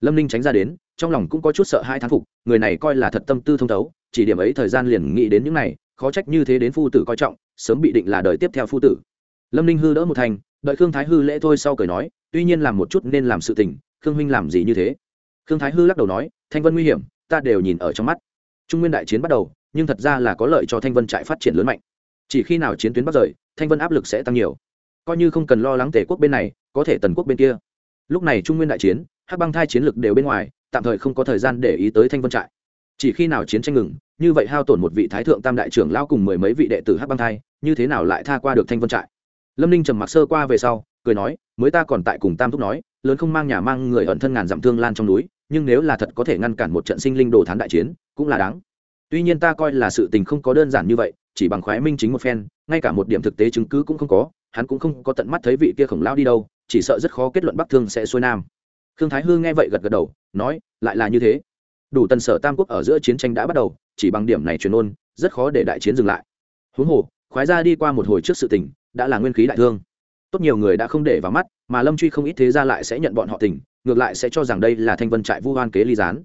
Lâm Linh tránh ra đến trong lòng cũng có chút sợ hai thán phục người này coi là thật tâm tư thông thấu chỉ điểm ấy thời gian liền nghĩ đến những này khó trách như thế đến phu tử coi trọng sớm bị định là đời tiếp theo phu tử. Lâm Linh hư đỡ một thành đợi khương thái hư lễ thôi sau cười nói tuy nhiên làm một chút nên làm sự tình khương huynh làm gì như thế? Khương thái hư lắc đầu nói thanh vân nguy hiểm ta đều nhìn ở trong mắt. Trung nguyên đại chiến bắt đầu, nhưng thật ra là có lợi cho thanh vân trại phát triển lớn mạnh. Chỉ khi nào chiến tuyến bắt rời, thanh vân áp lực sẽ tăng nhiều. Coi như không cần lo lắng Tề quốc bên này, có thể tần quốc bên kia. Lúc này trung nguyên đại chiến, hắc băng thai chiến lực đều bên ngoài, tạm thời không có thời gian để ý tới thanh vân trại. Chỉ khi nào chiến tranh ngừng, như vậy hao tổn một vị thái thượng tam đại trưởng lao cùng mười mấy vị đệ tử hắc băng thai, như thế nào lại tha qua được thanh vân trại? Lâm ninh trầm mặc sơ qua về sau, cười nói, mới ta còn tại cùng tam thúc nói, lớn không mang nhà mang người ẩn thân ngàn dặm thương lan trong núi nhưng nếu là thật có thể ngăn cản một trận sinh linh đồ thán đại chiến, cũng là đáng. Tuy nhiên ta coi là sự tình không có đơn giản như vậy, chỉ bằng khoái minh chính một phen, ngay cả một điểm thực tế chứng cứ cũng không có, hắn cũng không có tận mắt thấy vị kia khổng lao đi đâu, chỉ sợ rất khó kết luận bắc thương sẽ xuôi nam. Khương thái hư nghe vậy gật gật đầu, nói, lại là như thế. Đủ tần sở tam quốc ở giữa chiến tranh đã bắt đầu, chỉ bằng điểm này truyền ôn, rất khó để đại chiến dừng lại. Huống hồ, khoái ra đi qua một hồi trước sự tình, đã là nguyên khí đại thương. Tốt nhiều người đã không để vào mắt, mà lâm truy không ít thế ra lại sẽ nhận bọn họ tình ngược lại sẽ cho rằng đây là thanh vân trại vu hoan kế ly gián.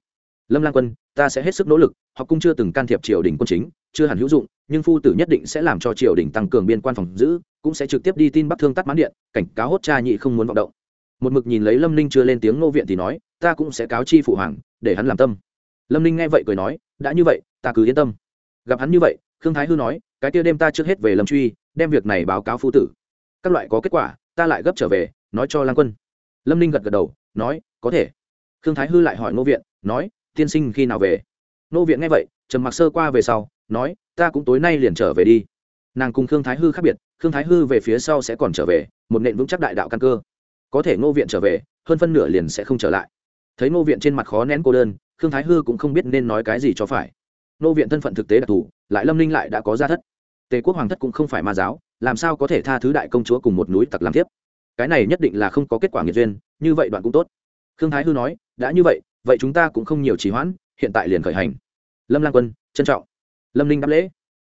Lâm lang quân, ta sẽ hết sức nỗ lực, Học cung chưa từng can thiệp triều đình quân chính, chưa hẳn hữu dụng, nhưng phu tử nhất định sẽ làm cho triều đình tăng cường biên quan phòng giữ, cũng sẽ trực tiếp đi tin bắc thương tắt mãn điện, cảnh cáo hốt cha nhị không muốn vọng động. Một mực nhìn lấy lâm ninh chưa lên tiếng nô viện thì nói, ta cũng sẽ cáo chi phụ hoàng, để hắn làm tâm. Lâm ninh nghe vậy cười nói, đã như vậy, ta cứ yên tâm. Gặp hắn như vậy, khương thái hư nói, cái kia đêm ta trước hết về lâm truy, đem việc này báo cáo phu tử. Các loại có kết quả, ta lại gấp trở về, nói cho lang quân. Lâm ninh gật gật đầu nói, có thể. Khương thái hư lại hỏi nô viện, nói, tiên sinh khi nào về? Nô viện nghe vậy, trầm mặc sơ qua về sau, nói, ta cũng tối nay liền trở về đi. Nàng cùng khương thái hư khác biệt, khương thái hư về phía sau sẽ còn trở về, một nện vững chắc đại đạo căn cơ. Có thể ngô viện trở về, hơn phân nửa liền sẽ không trở lại. Thấy ngô viện trên mặt khó nén cô đơn, khương thái hư cũng không biết nên nói cái gì cho phải. Ngô viện thân phận thực tế đặc thù, lại lâm ninh lại đã có gia thất. Tề quốc hoàng thất cũng không phải ma giáo, làm sao có thể tha thứ đại công chúa cùng một núi tặc làm tiếp cái này nhất định là không có kết quả nghiệt duyên như vậy đoạn cũng tốt. Khương thái hư nói, đã như vậy vậy chúng ta cũng không nhiều trì hoãn, hiện tại liền khởi hành. Lâm lang quân, trân trọng. Lâm ninh đáp lễ.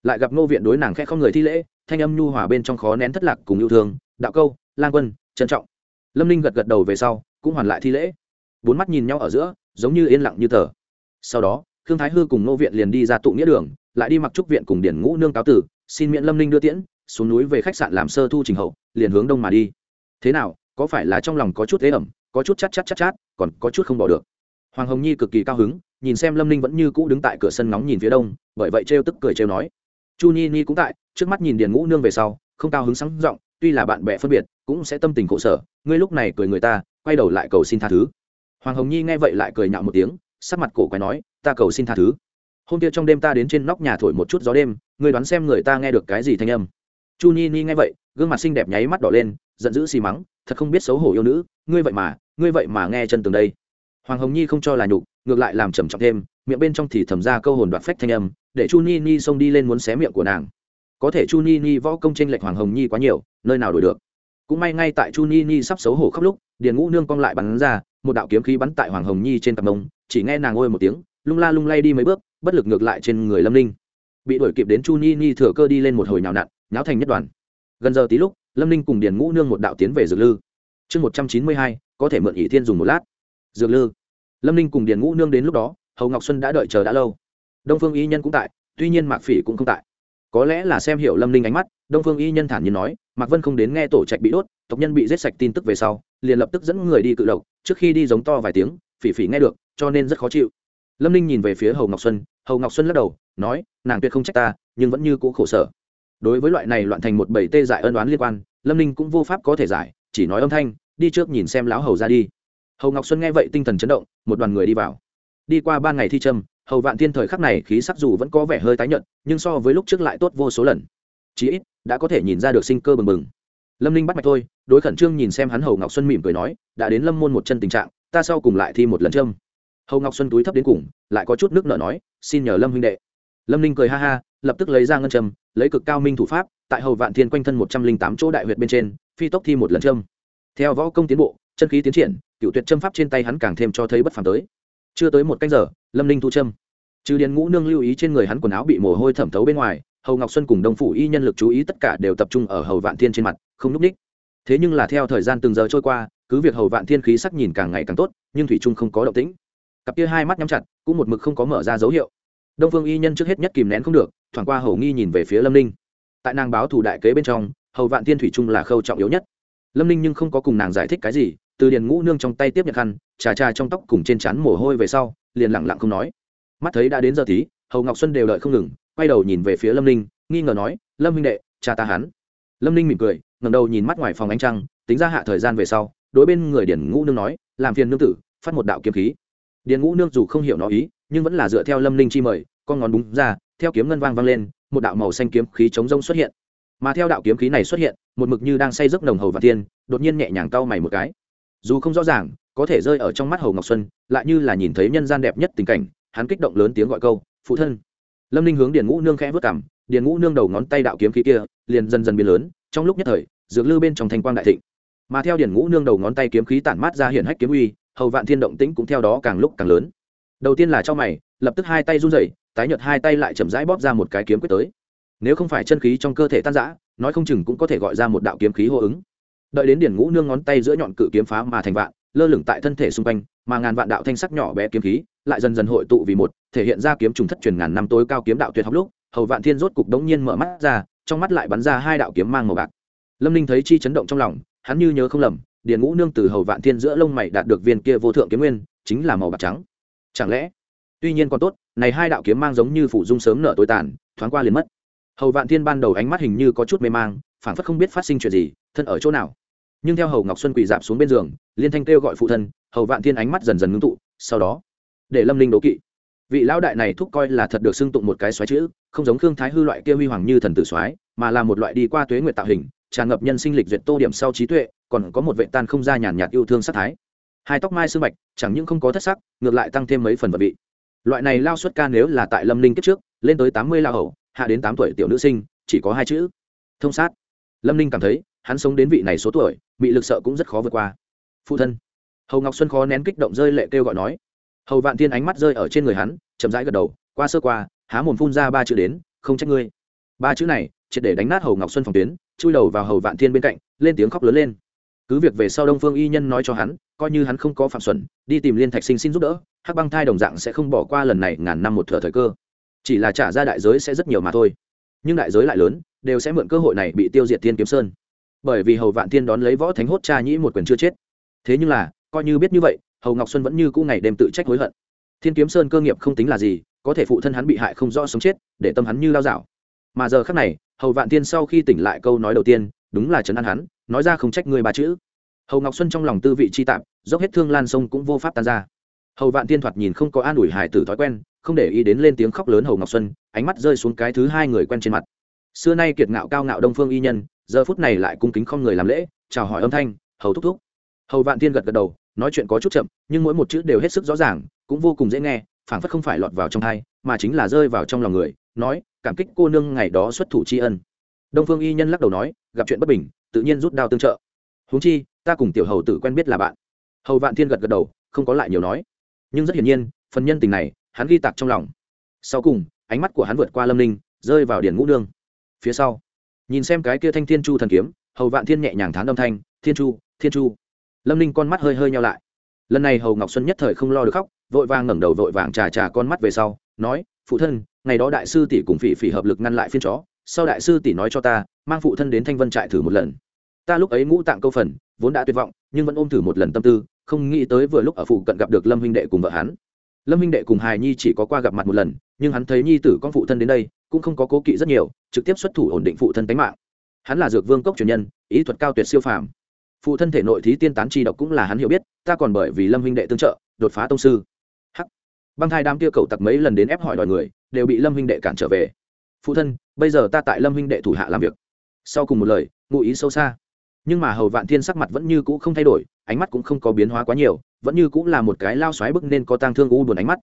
Lại gặp ngô viện đối nàng khẽ không người thi lễ, thanh âm nhu hòa bên trong khó nén thất lạc cùng yêu thương, đạo câu, lang quân, trân trọng. Lâm ninh gật gật đầu về sau, cũng hoàn lại thi lễ. Bốn mắt nhìn nhau ở giữa, giống như yên lặng như tờ. Sau đó, khương thái hư cùng ngô viện liền đi ra tụ nghĩa đường, lại đi mặc trúc viện cùng điển ngũ nương cáo tử, xin miễn lâm ninh đưa tiễn, xuống núi về khách sạn làm sơ thu trình hậu, liền hướng đông mà đi. Thế nào có phải là trong lòng có chút thế ẩm, có chút chát chát chát chát, còn có chút không bỏ được. Hoàng hồng nhi cực kỳ cao hứng, nhìn xem lâm ninh vẫn như cũ đứng tại cửa sân nóng nhìn phía đông, bởi vậy trêu tức cười trêu nói. Chu nhi Nhi cũng tại, trước mắt nhìn điền ngũ nương về sau, không cao hứng sáng giọng, tuy là bạn bè phân biệt, cũng sẽ tâm tình khổ sở, ngươi lúc này cười người ta, quay đầu lại cầu xin tha thứ. Hoàng hồng nhi nghe vậy lại cười nhạo một tiếng, sắc mặt cổ quái nói, ta cầu xin tha thứ. Hôm kia trong đêm ta đến trên nóc nhà thổi một chút gió đêm, ngươi đoán xem người ta nghe được cái gì thanh âm. Chu nhi Nhi nghe vậy, gương mặt xinh đẹp nháy mắt đỏ lên, giận dữ xì mắng thật không biết xấu hổ yêu nữ ngươi vậy mà ngươi vậy mà nghe chân tường đây. Hoàng hồng nhi không cho là nhục ngược lại làm trầm trọng thêm miệng bên trong thì thầm ra câu hồn đoạt phách thanh âm để chu ni ni xông đi lên muốn xé miệng của nàng. Có thể chu ni ni võ công tranh lệch hoàng hồng nhi quá nhiều nơi nào đổi được. Cũng may ngay tại chu ni ni sắp xấu hổ khóc lúc điền ngũ nương cong lại bắn ra một đạo kiếm khí bắn tại hoàng hồng nhi trên cặp mông chỉ nghe nàng ôi một tiếng lung la lung lay đi mấy bước bất lực ngược lại trên người lâm Linh, bị đuổi kịp đến chu ni ni thừa cơ đi lên một hồi nhào nặn nháo thành nhất đoàn. Gần giờ tí lúc lâm ninh cùng điền ngũ nương một đạo tiến về dược lư. Chương một trăm chín mươi hai, có thể mượn ỷ thiên dùng một lát. Dược lư. Lâm ninh cùng điền ngũ nương đến lúc đó, hầu ngọc xuân đã đợi chờ đã lâu. Đông phương y nhân cũng tại, tuy nhiên mạc phỉ cũng không tại. Có lẽ là xem hiểu lâm ninh ánh mắt, đông phương y nhân thản nhiên nói, mạc vân không đến nghe tổ trạch bị đốt, tộc nhân bị giết sạch tin tức về sau, liền lập tức dẫn người đi cự độc trước khi đi giống to vài tiếng, phỉ phỉ nghe được, cho nên rất khó chịu. Lâm ninh nhìn về phía hầu ngọc xuân, hầu ngọc xuân lắc đầu, nói, nàng tuyệt không trách ta, nhưng vẫn như cũ khổ sở đối với loại này loạn thành một bầy tê dại ân đoán liên quan, lâm ninh cũng vô pháp có thể giải, chỉ nói âm thanh, đi trước nhìn xem lão hầu ra đi. Hầu ngọc xuân nghe vậy tinh thần chấn động, một đoàn người đi vào. Đi qua ba ngày thi trâm, hầu vạn thiên thời khắc này khí sắc dù vẫn có vẻ hơi tái nhợt, nhưng so với lúc trước lại tốt vô số lần. Chí ít, đã có thể nhìn ra được sinh cơ bừng bừng. Lâm ninh bắt mạch thôi, đối khẩn trương nhìn xem hắn hầu ngọc xuân mỉm cười nói, đã đến lâm môn một chân tình trạng, ta sau cùng lại thi một lần trâm. Hầu ngọc xuân túi thấp đến cùng, lại có chút nước nợ nói, xin nhờ lâm huynh đệ. Lâm ninh cười ha ha lập tức lấy ra ngân châm, lấy cực cao minh thủ pháp, tại hầu vạn thiên quanh thân một trăm linh tám chỗ đại huyệt bên trên, phi tốc thi một lần châm. Theo võ công tiến bộ, chân khí tiến triển, cựu tuyệt châm pháp trên tay hắn càng thêm cho thấy bất phàm tới. Chưa tới một canh giờ, lâm ninh thu châm. Trừ điền ngũ nương lưu ý trên người hắn quần áo bị mồ hôi thẩm thấu bên ngoài, hầu ngọc xuân cùng đông phủ y nhân lực chú ý tất cả đều tập trung ở hầu vạn thiên trên mặt, không núp ních. Thế nhưng là theo thời gian từng giờ trôi qua, cứ việc hầu vạn thiên khí sắc nhìn càng ngày càng tốt, nhưng thủy trung không có động tĩnh. Cặp kia hai mắt nhắm chặt, cũng một mực không có mở ra dấu hiệu. Đông phương y nhân trước hết nhất kìm nén không được thoảng qua hầu nghi nhìn về phía lâm ninh tại nàng báo thủ đại kế bên trong hầu vạn tiên thủy trung là khâu trọng yếu nhất lâm ninh nhưng không có cùng nàng giải thích cái gì từ điền ngũ nương trong tay tiếp nhận khăn trà trà trong tóc cùng trên trán mồ hôi về sau liền lẳng lặng không nói mắt thấy đã đến giờ tí hầu ngọc xuân đều đợi không ngừng quay đầu nhìn về phía lâm ninh nghi ngờ nói lâm minh đệ cha ta hắn lâm ninh mỉm cười ngầm đầu nhìn mắt ngoài phòng ánh trăng tính ra hạ thời gian về sau đối bên người điển ngũ nương nói làm phiền nương tử phát một đạo kiếm khí điển ngũ nương dù không hiểu nó ý nhưng vẫn là dựa theo lâm ninh chi mời con ngón búng ra theo kiếm ngân vang vang lên, một đạo màu xanh kiếm khí chống rông xuất hiện. Mà theo đạo kiếm khí này xuất hiện, một mực như đang say giấc nồng hầu và tiên đột nhiên nhẹ nhàng cau mày một cái. Dù không rõ ràng, có thể rơi ở trong mắt hầu ngọc xuân, lại như là nhìn thấy nhân gian đẹp nhất tình cảnh, hắn kích động lớn tiếng gọi câu, phụ thân. Lâm ninh hướng điền ngũ nương khẽ vớt cảm điền ngũ nương đầu ngón tay đạo kiếm khí kia liền dần dần biến lớn, trong lúc nhất thời, dược lư bên trong thanh quang đại thịnh. Mà theo điền ngũ nương đầu ngón tay kiếm khí tản mát ra hiện hách kiếm uy, hầu vạn thiên động tĩnh cũng theo đó càng lúc càng lớn. Đầu tiên là cho mày, lập tức hai tay run rẩy tái nhợt hai tay lại chậm rãi bóp ra một cái kiếm quyết tới. Nếu không phải chân khí trong cơ thể tan rã, nói không chừng cũng có thể gọi ra một đạo kiếm khí hô ứng. Đợi đến điển ngũ nương ngón tay giữa nhọn cự kiếm phá mà thành vạn, lơ lửng tại thân thể xung quanh, mà ngàn vạn đạo thanh sắc nhỏ bé kiếm khí lại dần dần hội tụ vì một, thể hiện ra kiếm trùng thất truyền ngàn năm tối cao kiếm đạo tuyệt học lúc, hầu vạn thiên rốt cục đống nhiên mở mắt ra, trong mắt lại bắn ra hai đạo kiếm mang màu bạc. Lâm ninh thấy chi chấn động trong lòng, hắn như nhớ không lầm điền ngũ nương từ hầu vạn thiên giữa lông mày đạt được viên kia vô thượng kiếm nguyên, chính là màu bạc trắng. Chẳng lẽ tuy nhiên còn tốt, này hai đạo kiếm mang giống như phủ dung sớm nở tối tàn, thoáng qua liền mất. Hầu vạn thiên ban đầu ánh mắt hình như có chút mê mang, phảng phất không biết phát sinh chuyện gì, thân ở chỗ nào. Nhưng theo hầu ngọc xuân quỳ dạp xuống bên giường, liên thanh kêu gọi phụ thân, hầu vạn thiên ánh mắt dần dần ngưng tụ, sau đó, để lâm linh đố kỵ. Vị lão đại này thúc coi là thật được xưng tụng một cái xoáy chữ, không giống khương thái hư loại kia huy hoàng như thần tử xoáy mà là một loại đi qua tuế nguyệt tạo hình, tràn ngập nhân sinh lịch duyệt tô điểm sau trí tuệ, còn có một vệ tan không ra nhàn nhạt yêu thương sắc thái. Hai tóc mai sương bạch, chẳng những không có thất sắc, ngược lại tăng thêm mấy phần vật vị loại này lao suất ca nếu là tại lâm ninh kiếp trước, lên tới tám mươi lao hậu hạ đến tám tuổi tiểu nữ sinh, chỉ có hai chữ. Thông sát. Lâm ninh cảm thấy, hắn sống đến vị này số tuổi bị lực sợ cũng rất khó vượt qua. Phụ thân. Hầu ngọc xuân khó nén kích động rơi lệ kêu gọi nói. Hầu vạn tiên ánh mắt rơi ở trên người hắn, chậm rãi gật đầu, qua sơ qua, há mồm phun ra ba chữ đến, không trách ngươi. Ba chữ này, triệt để đánh nát hầu ngọc xuân phòng tuyến, chui đầu vào hầu vạn thiên bên cạnh, lên tiếng khóc lớn lên cứ việc về sau đông phương y nhân nói cho hắn, coi như hắn không có phạm xuẩn, đi tìm liên thạch sinh xin giúp đỡ, hắc băng thai đồng dạng sẽ không bỏ qua lần này ngàn năm một thửa thời cơ. Chỉ là trả ra đại giới sẽ rất nhiều mà thôi. Nhưng đại giới lại lớn, đều sẽ mượn cơ hội này bị tiêu diệt thiên kiếm sơn. Bởi vì hầu vạn thiên đón lấy võ thánh hốt cha nhĩ một quyền chưa chết. Thế nhưng là, coi như biết như vậy, hầu ngọc xuân vẫn như cũ ngày đêm tự trách hối hận. Thiên kiếm sơn cơ nghiệp không tính là gì, có thể phụ thân hắn bị hại không rõ sống chết, để tâm hắn như lao dạo. Mà giờ khác này, hầu vạn thiên sau khi tỉnh lại câu nói đầu tiên, đúng là trấn an hắn nói ra không trách người ba chữ. Hầu ngọc xuân trong lòng tư vị chi tạm dốc hết thương lan sông cũng vô pháp tan ra. Hầu vạn tiên thoạt nhìn không có an ủi hải tử thói quen, không để ý đến lên tiếng khóc lớn hầu ngọc xuân, ánh mắt rơi xuống cái thứ hai người quen trên mặt. Xưa nay kiệt ngạo cao ngạo đông phương y nhân, giờ phút này lại cung kính không người làm lễ, chào hỏi âm thanh, hầu thúc thúc. Hầu vạn tiên gật gật đầu, nói chuyện có chút chậm, nhưng mỗi một chữ đều hết sức rõ ràng, cũng vô cùng dễ nghe, phảng phất không phải lọt vào trong thai mà chính là rơi vào trong lòng người, nói, cảm kích cô nương ngày đó xuất thủ tri ân. Đông phương y nhân lắc đầu nói, gặp chuyện bất bình tự nhiên rút đao tương trợ. Huống chi, ta cùng tiểu hầu tử quen biết là bạn. Hầu vạn thiên gật gật đầu, không có lại nhiều nói. Nhưng rất hiển nhiên, phần nhân tình này, hắn ghi tạc trong lòng. Sau cùng, ánh mắt của hắn vượt qua lâm ninh, rơi vào điển ngũ nương. Phía sau, nhìn xem cái kia thanh thiên chu thần kiếm, hầu vạn thiên nhẹ nhàng thán âm thanh, thiên chu thiên chu. Lâm ninh con mắt hơi hơi nhau lại. Lần này hầu ngọc xuân nhất thời không lo được khóc, vội vàng ngẩng đầu vội vàng trà trà con mắt về sau, nói, phụ thân, ngày đó đại sư tỷ cùng phỉ phỉ hợp lực ngăn lại phiên chó sau đại sư tỷ nói cho ta, mang phụ thân đến thanh vân trại thử một lần. Ta lúc ấy ngũ tạng câu phần, vốn đã tuyệt vọng, nhưng vẫn ôm thử một lần tâm tư, không nghĩ tới vừa lúc ở phụ cận gặp được lâm huynh đệ cùng vợ hắn. Lâm huynh đệ cùng hài nhi chỉ có qua gặp mặt một lần, nhưng hắn thấy nhi tử con phụ thân đến đây, cũng không có cố kỵ rất nhiều, trực tiếp xuất thủ ổn định phụ thân tánh mạng. Hắn là dược vương cốc truyền nhân, ý thuật cao tuyệt siêu phàm. Phụ thân thể nội thí tiên tán chi độc cũng là hắn hiểu biết, ta còn bởi vì lâm huynh đệ tương trợ, đột phá tông sư. Hắc. Băng thai đám kia cầu tặc mấy lần đến ép hỏi đòi người, đều bị lâm huynh đệ cản trở về. Phụ thân bây giờ ta tại lâm huynh đệ thủ hạ làm việc. Sau cùng một lời, ngụ ý sâu xa. Nhưng mà hầu vạn thiên sắc mặt vẫn như cũ không thay đổi, ánh mắt cũng không có biến hóa quá nhiều, vẫn như cũng là một cái lao xoáy bức nên có tang thương u buồn ánh mắt.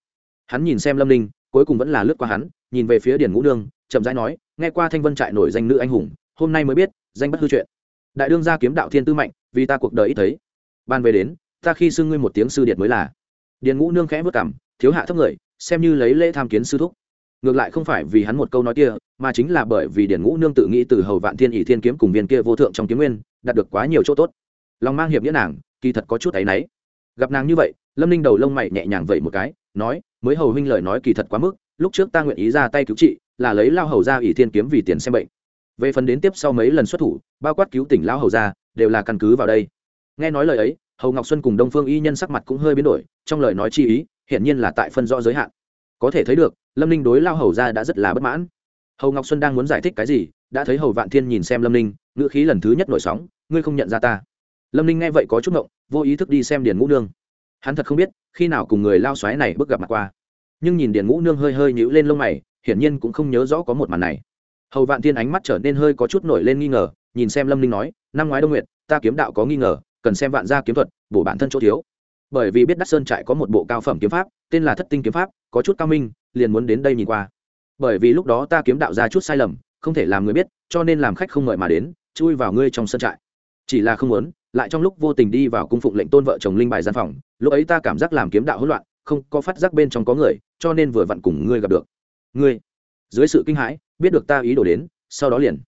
Hắn nhìn xem lâm ninh, cuối cùng vẫn là lướt qua hắn, nhìn về phía điền ngũ nương, chậm rãi nói, nghe qua thanh vân trại nổi danh nữ anh hùng, hôm nay mới biết, danh bất hư chuyện. Đại đương gia kiếm đạo thiên tư mạnh, vì ta cuộc đời ít thấy. Ban về đến, ta khi xưng ngươi một tiếng sư điệt mới là. Điền ngũ nương khẽ vất cảm thiếu hạ thấp người, xem như lấy lễ tham kiến sư thúc ngược lại không phải vì hắn một câu nói kia, mà chính là bởi vì điển ngũ nương tự nghĩ từ hầu vạn thiên ỷ thiên kiếm cùng viên kia vô thượng trong kiếm nguyên, đạt được quá nhiều chỗ tốt. Lòng mang hiệp nghĩa nàng, kỳ thật có chút áy náy. Gặp nàng như vậy, lâm ninh đầu lông mày nhẹ nhàng vậy một cái, nói, mới hầu huynh lời nói kỳ thật quá mức, lúc trước ta nguyện ý ra tay cứu trị, là lấy lao hầu ra ỷ thiên kiếm vì tiền xem bệnh. Về phần đến tiếp sau mấy lần xuất thủ, bao quát cứu tỉnh lao hầu ra, đều là căn cứ vào đây. Nghe nói lời ấy, hầu ngọc xuân cùng đông phương y nhân sắc mặt cũng hơi biến đổi, trong lời nói chi ý, hiển nhiên là tại phân rõ giới hạn có thể thấy được, lâm ninh đối lao hầu ra đã rất là bất mãn. Hầu ngọc xuân đang muốn giải thích cái gì, đã thấy hầu vạn thiên nhìn xem lâm ninh, ngữ khí lần thứ nhất nổi sóng, ngươi không nhận ra ta. Lâm ninh nghe vậy có chút ngộng, vô ý thức đi xem điền ngũ nương. Hắn thật không biết, khi nào cùng người lao xoáy này bước gặp mặt qua. Nhưng nhìn điền ngũ nương hơi hơi nhũ lên lông mày, hiển nhiên cũng không nhớ rõ có một màn này. Hầu vạn thiên ánh mắt trở nên hơi có chút nổi lên nghi ngờ, nhìn xem lâm ninh nói, năm ngoái đông nguyện ta kiếm đạo có nghi ngờ, cần xem vạn gia kiếm thuật, bổ bản thân chỗ thiếu bởi vì biết đắc sơn trại có một bộ cao phẩm kiếm pháp, tên là thất tinh kiếm pháp, có chút cao minh, liền muốn đến đây nhìn qua. Bởi vì lúc đó ta kiếm đạo ra chút sai lầm, không thể làm người biết, cho nên làm khách không mời mà đến, chui vào ngươi trong sân trại. Chỉ là không muốn, lại trong lúc vô tình đi vào cung phụng lệnh tôn vợ chồng linh bài gian phòng, lúc ấy ta cảm giác làm kiếm đạo hỗn loạn, không có phát giác bên trong có người, cho nên vừa vặn cùng ngươi gặp được. Ngươi, dưới sự kinh hãi, biết được ta ý đồ đến, sau đó liền.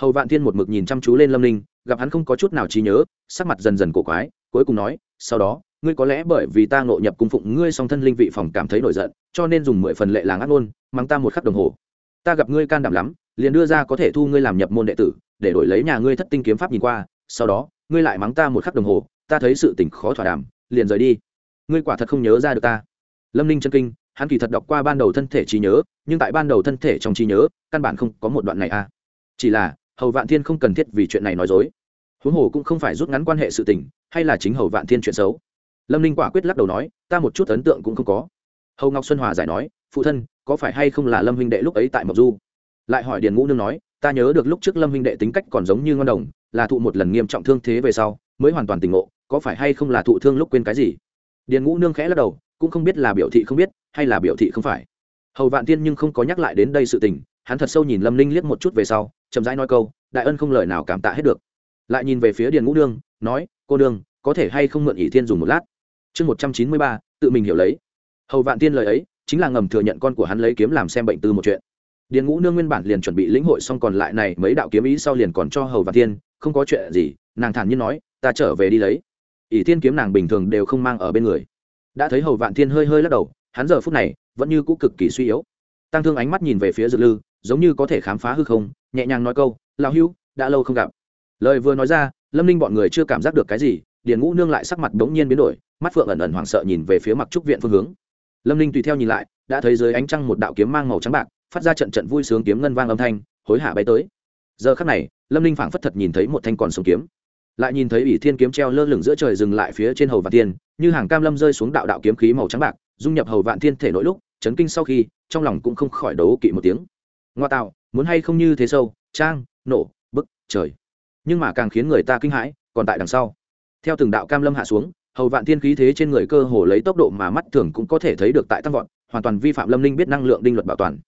Hầu vạn thiên một mực nhìn chăm chú lên lâm ninh, gặp hắn không có chút nào trí nhớ, sắc mặt dần dần cổ quái, cuối cùng nói, sau đó ngươi có lẽ bởi vì ta ngộ nhập cung phụng ngươi song thân linh vị phòng cảm thấy nổi giận, cho nên dùng mười phần lệ làng ác ngôn, mắng ta một khắc đồng hồ. Ta gặp ngươi can đảm lắm, liền đưa ra có thể thu ngươi làm nhập môn đệ tử, để đổi lấy nhà ngươi thất tinh kiếm pháp nhìn qua, sau đó, ngươi lại mắng ta một khắc đồng hồ, ta thấy sự tình khó thỏa đàm, liền rời đi. Ngươi quả thật không nhớ ra được ta. Lâm ninh chân kinh, hắn kỳ thật đọc qua ban đầu thân thể trí nhớ, nhưng tại ban đầu thân thể trong trí nhớ, căn bản không có một đoạn này a. À. chỉ là, hầu vạn thiên không cần thiết vì chuyện này nói dối. Huống hồ cũng không phải rút ngắn quan hệ sự tình, hay là chính hầu vạn thiên chuyện xấu lâm ninh quả quyết lắc đầu nói ta một chút ấn tượng cũng không có hầu ngọc xuân hòa giải nói phụ thân có phải hay không là lâm huynh đệ lúc ấy tại mộc du lại hỏi điền ngũ nương nói ta nhớ được lúc trước lâm huynh đệ tính cách còn giống như ngon đồng là thụ một lần nghiêm trọng thương thế về sau mới hoàn toàn tỉnh ngộ có phải hay không là thụ thương lúc quên cái gì điền ngũ nương khẽ lắc đầu cũng không biết là biểu thị không biết hay là biểu thị không phải hầu vạn tiên nhưng không có nhắc lại đến đây sự tình hắn thật sâu nhìn lâm ninh liếc một chút về sau chậm rãi nói câu đại ân không lời nào cảm tạ hết được lại nhìn về phía điền ngũ nương nói cô nương có thể hay không mượn ỷ thiên dùng một lát chương một trăm chín mươi ba, tự mình hiểu lấy. Hầu vạn tiên lời ấy, chính là ngầm thừa nhận con của hắn lấy kiếm làm xem bệnh tư một chuyện. Điền ngũ nương nguyên bản liền chuẩn bị lĩnh hội xong còn lại này mấy đạo kiếm ý sau liền còn cho hầu vạn tiên, không có chuyện gì, nàng thản nhiên nói, ta trở về đi lấy. Ỷ thiên kiếm nàng bình thường đều không mang ở bên người. Đã thấy hầu vạn thiên hơi hơi lắc đầu, hắn giờ phút này vẫn như cũ cực kỳ suy yếu. Tăng thương ánh mắt nhìn về phía dược lư, giống như có thể khám phá hư không, nhẹ nhàng nói câu, lão hưu, đã lâu không gặp. Lời vừa nói ra, lâm ninh bọn người chưa cảm giác được cái gì, điền ngũ nương lại sắc mặt bỗng nhiên biến đổi mắt phượng ẩn ẩn hoảng sợ nhìn về phía mặc trúc viện phương hướng. Lâm ninh tùy theo nhìn lại, đã thấy dưới ánh trăng một đạo kiếm mang màu trắng bạc, phát ra trận trận vui sướng kiếm ngân vang âm thanh, hối hả bay tới. Giờ khắc này, lâm ninh phảng phất thật nhìn thấy một thanh còn sống kiếm. Lại nhìn thấy ủy thiên kiếm treo lơ lửng giữa trời dừng lại phía trên hầu vạn thiên, như hàng cam lâm rơi xuống đạo đạo kiếm khí màu trắng bạc, dung nhập hầu vạn thiên thể nội lúc, chấn kinh sau khi, trong lòng cũng không khỏi đấu kỵ một tiếng. Ngoa tạo, muốn hay không như thế sâu, trang, nổ, bức, trời. Nhưng mà càng khiến người ta kinh hãi, còn tại đằng sau. Theo từng đạo cam lâm hạ xuống hầu vạn thiên khí thế trên người cơ hồ lấy tốc độ mà mắt thường cũng có thể thấy được tại tăng vọt, hoàn toàn vi phạm lâm linh biết năng lượng đinh luật bảo toàn.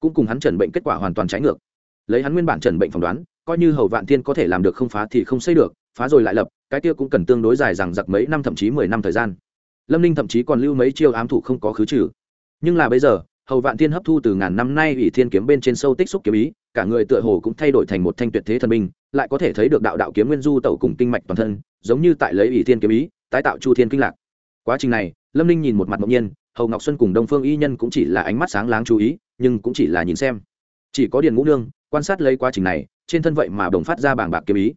Cũng cùng hắn trần bệnh kết quả hoàn toàn trái ngược. Lấy hắn nguyên bản trần bệnh phỏng đoán, coi như hầu vạn thiên có thể làm được không phá thì không xây được, phá rồi lại lập, cái kia cũng cần tương đối dài rằng giặc mấy năm thậm chí mười năm thời gian. Lâm ninh thậm chí còn lưu mấy chiêu ám thủ không có khứ trừ. Nhưng là bây giờ, hầu vạn thiên hấp thu từ ngàn năm nay ủy thiên kiếm bên trên sâu tích xúc kiếm ý, cả người tựa hồ cũng thay đổi thành một thanh tuyệt thế thần minh lại có thể thấy được đạo đạo kiếm nguyên du tẩu cùng kinh mạch toàn thân, giống như tại lấy ủy thiên kiếm ý tái tạo chu thiên kinh lạc. Quá trình này, lâm ninh nhìn một mặt ngẫu nhiên, hầu ngọc xuân cùng đông phương y nhân cũng chỉ là ánh mắt sáng láng chú ý, nhưng cũng chỉ là nhìn xem. Chỉ có điền ngũ nương, quan sát lấy quá trình này, trên thân vậy mà đồng phát ra bảng bạc kiếm ý.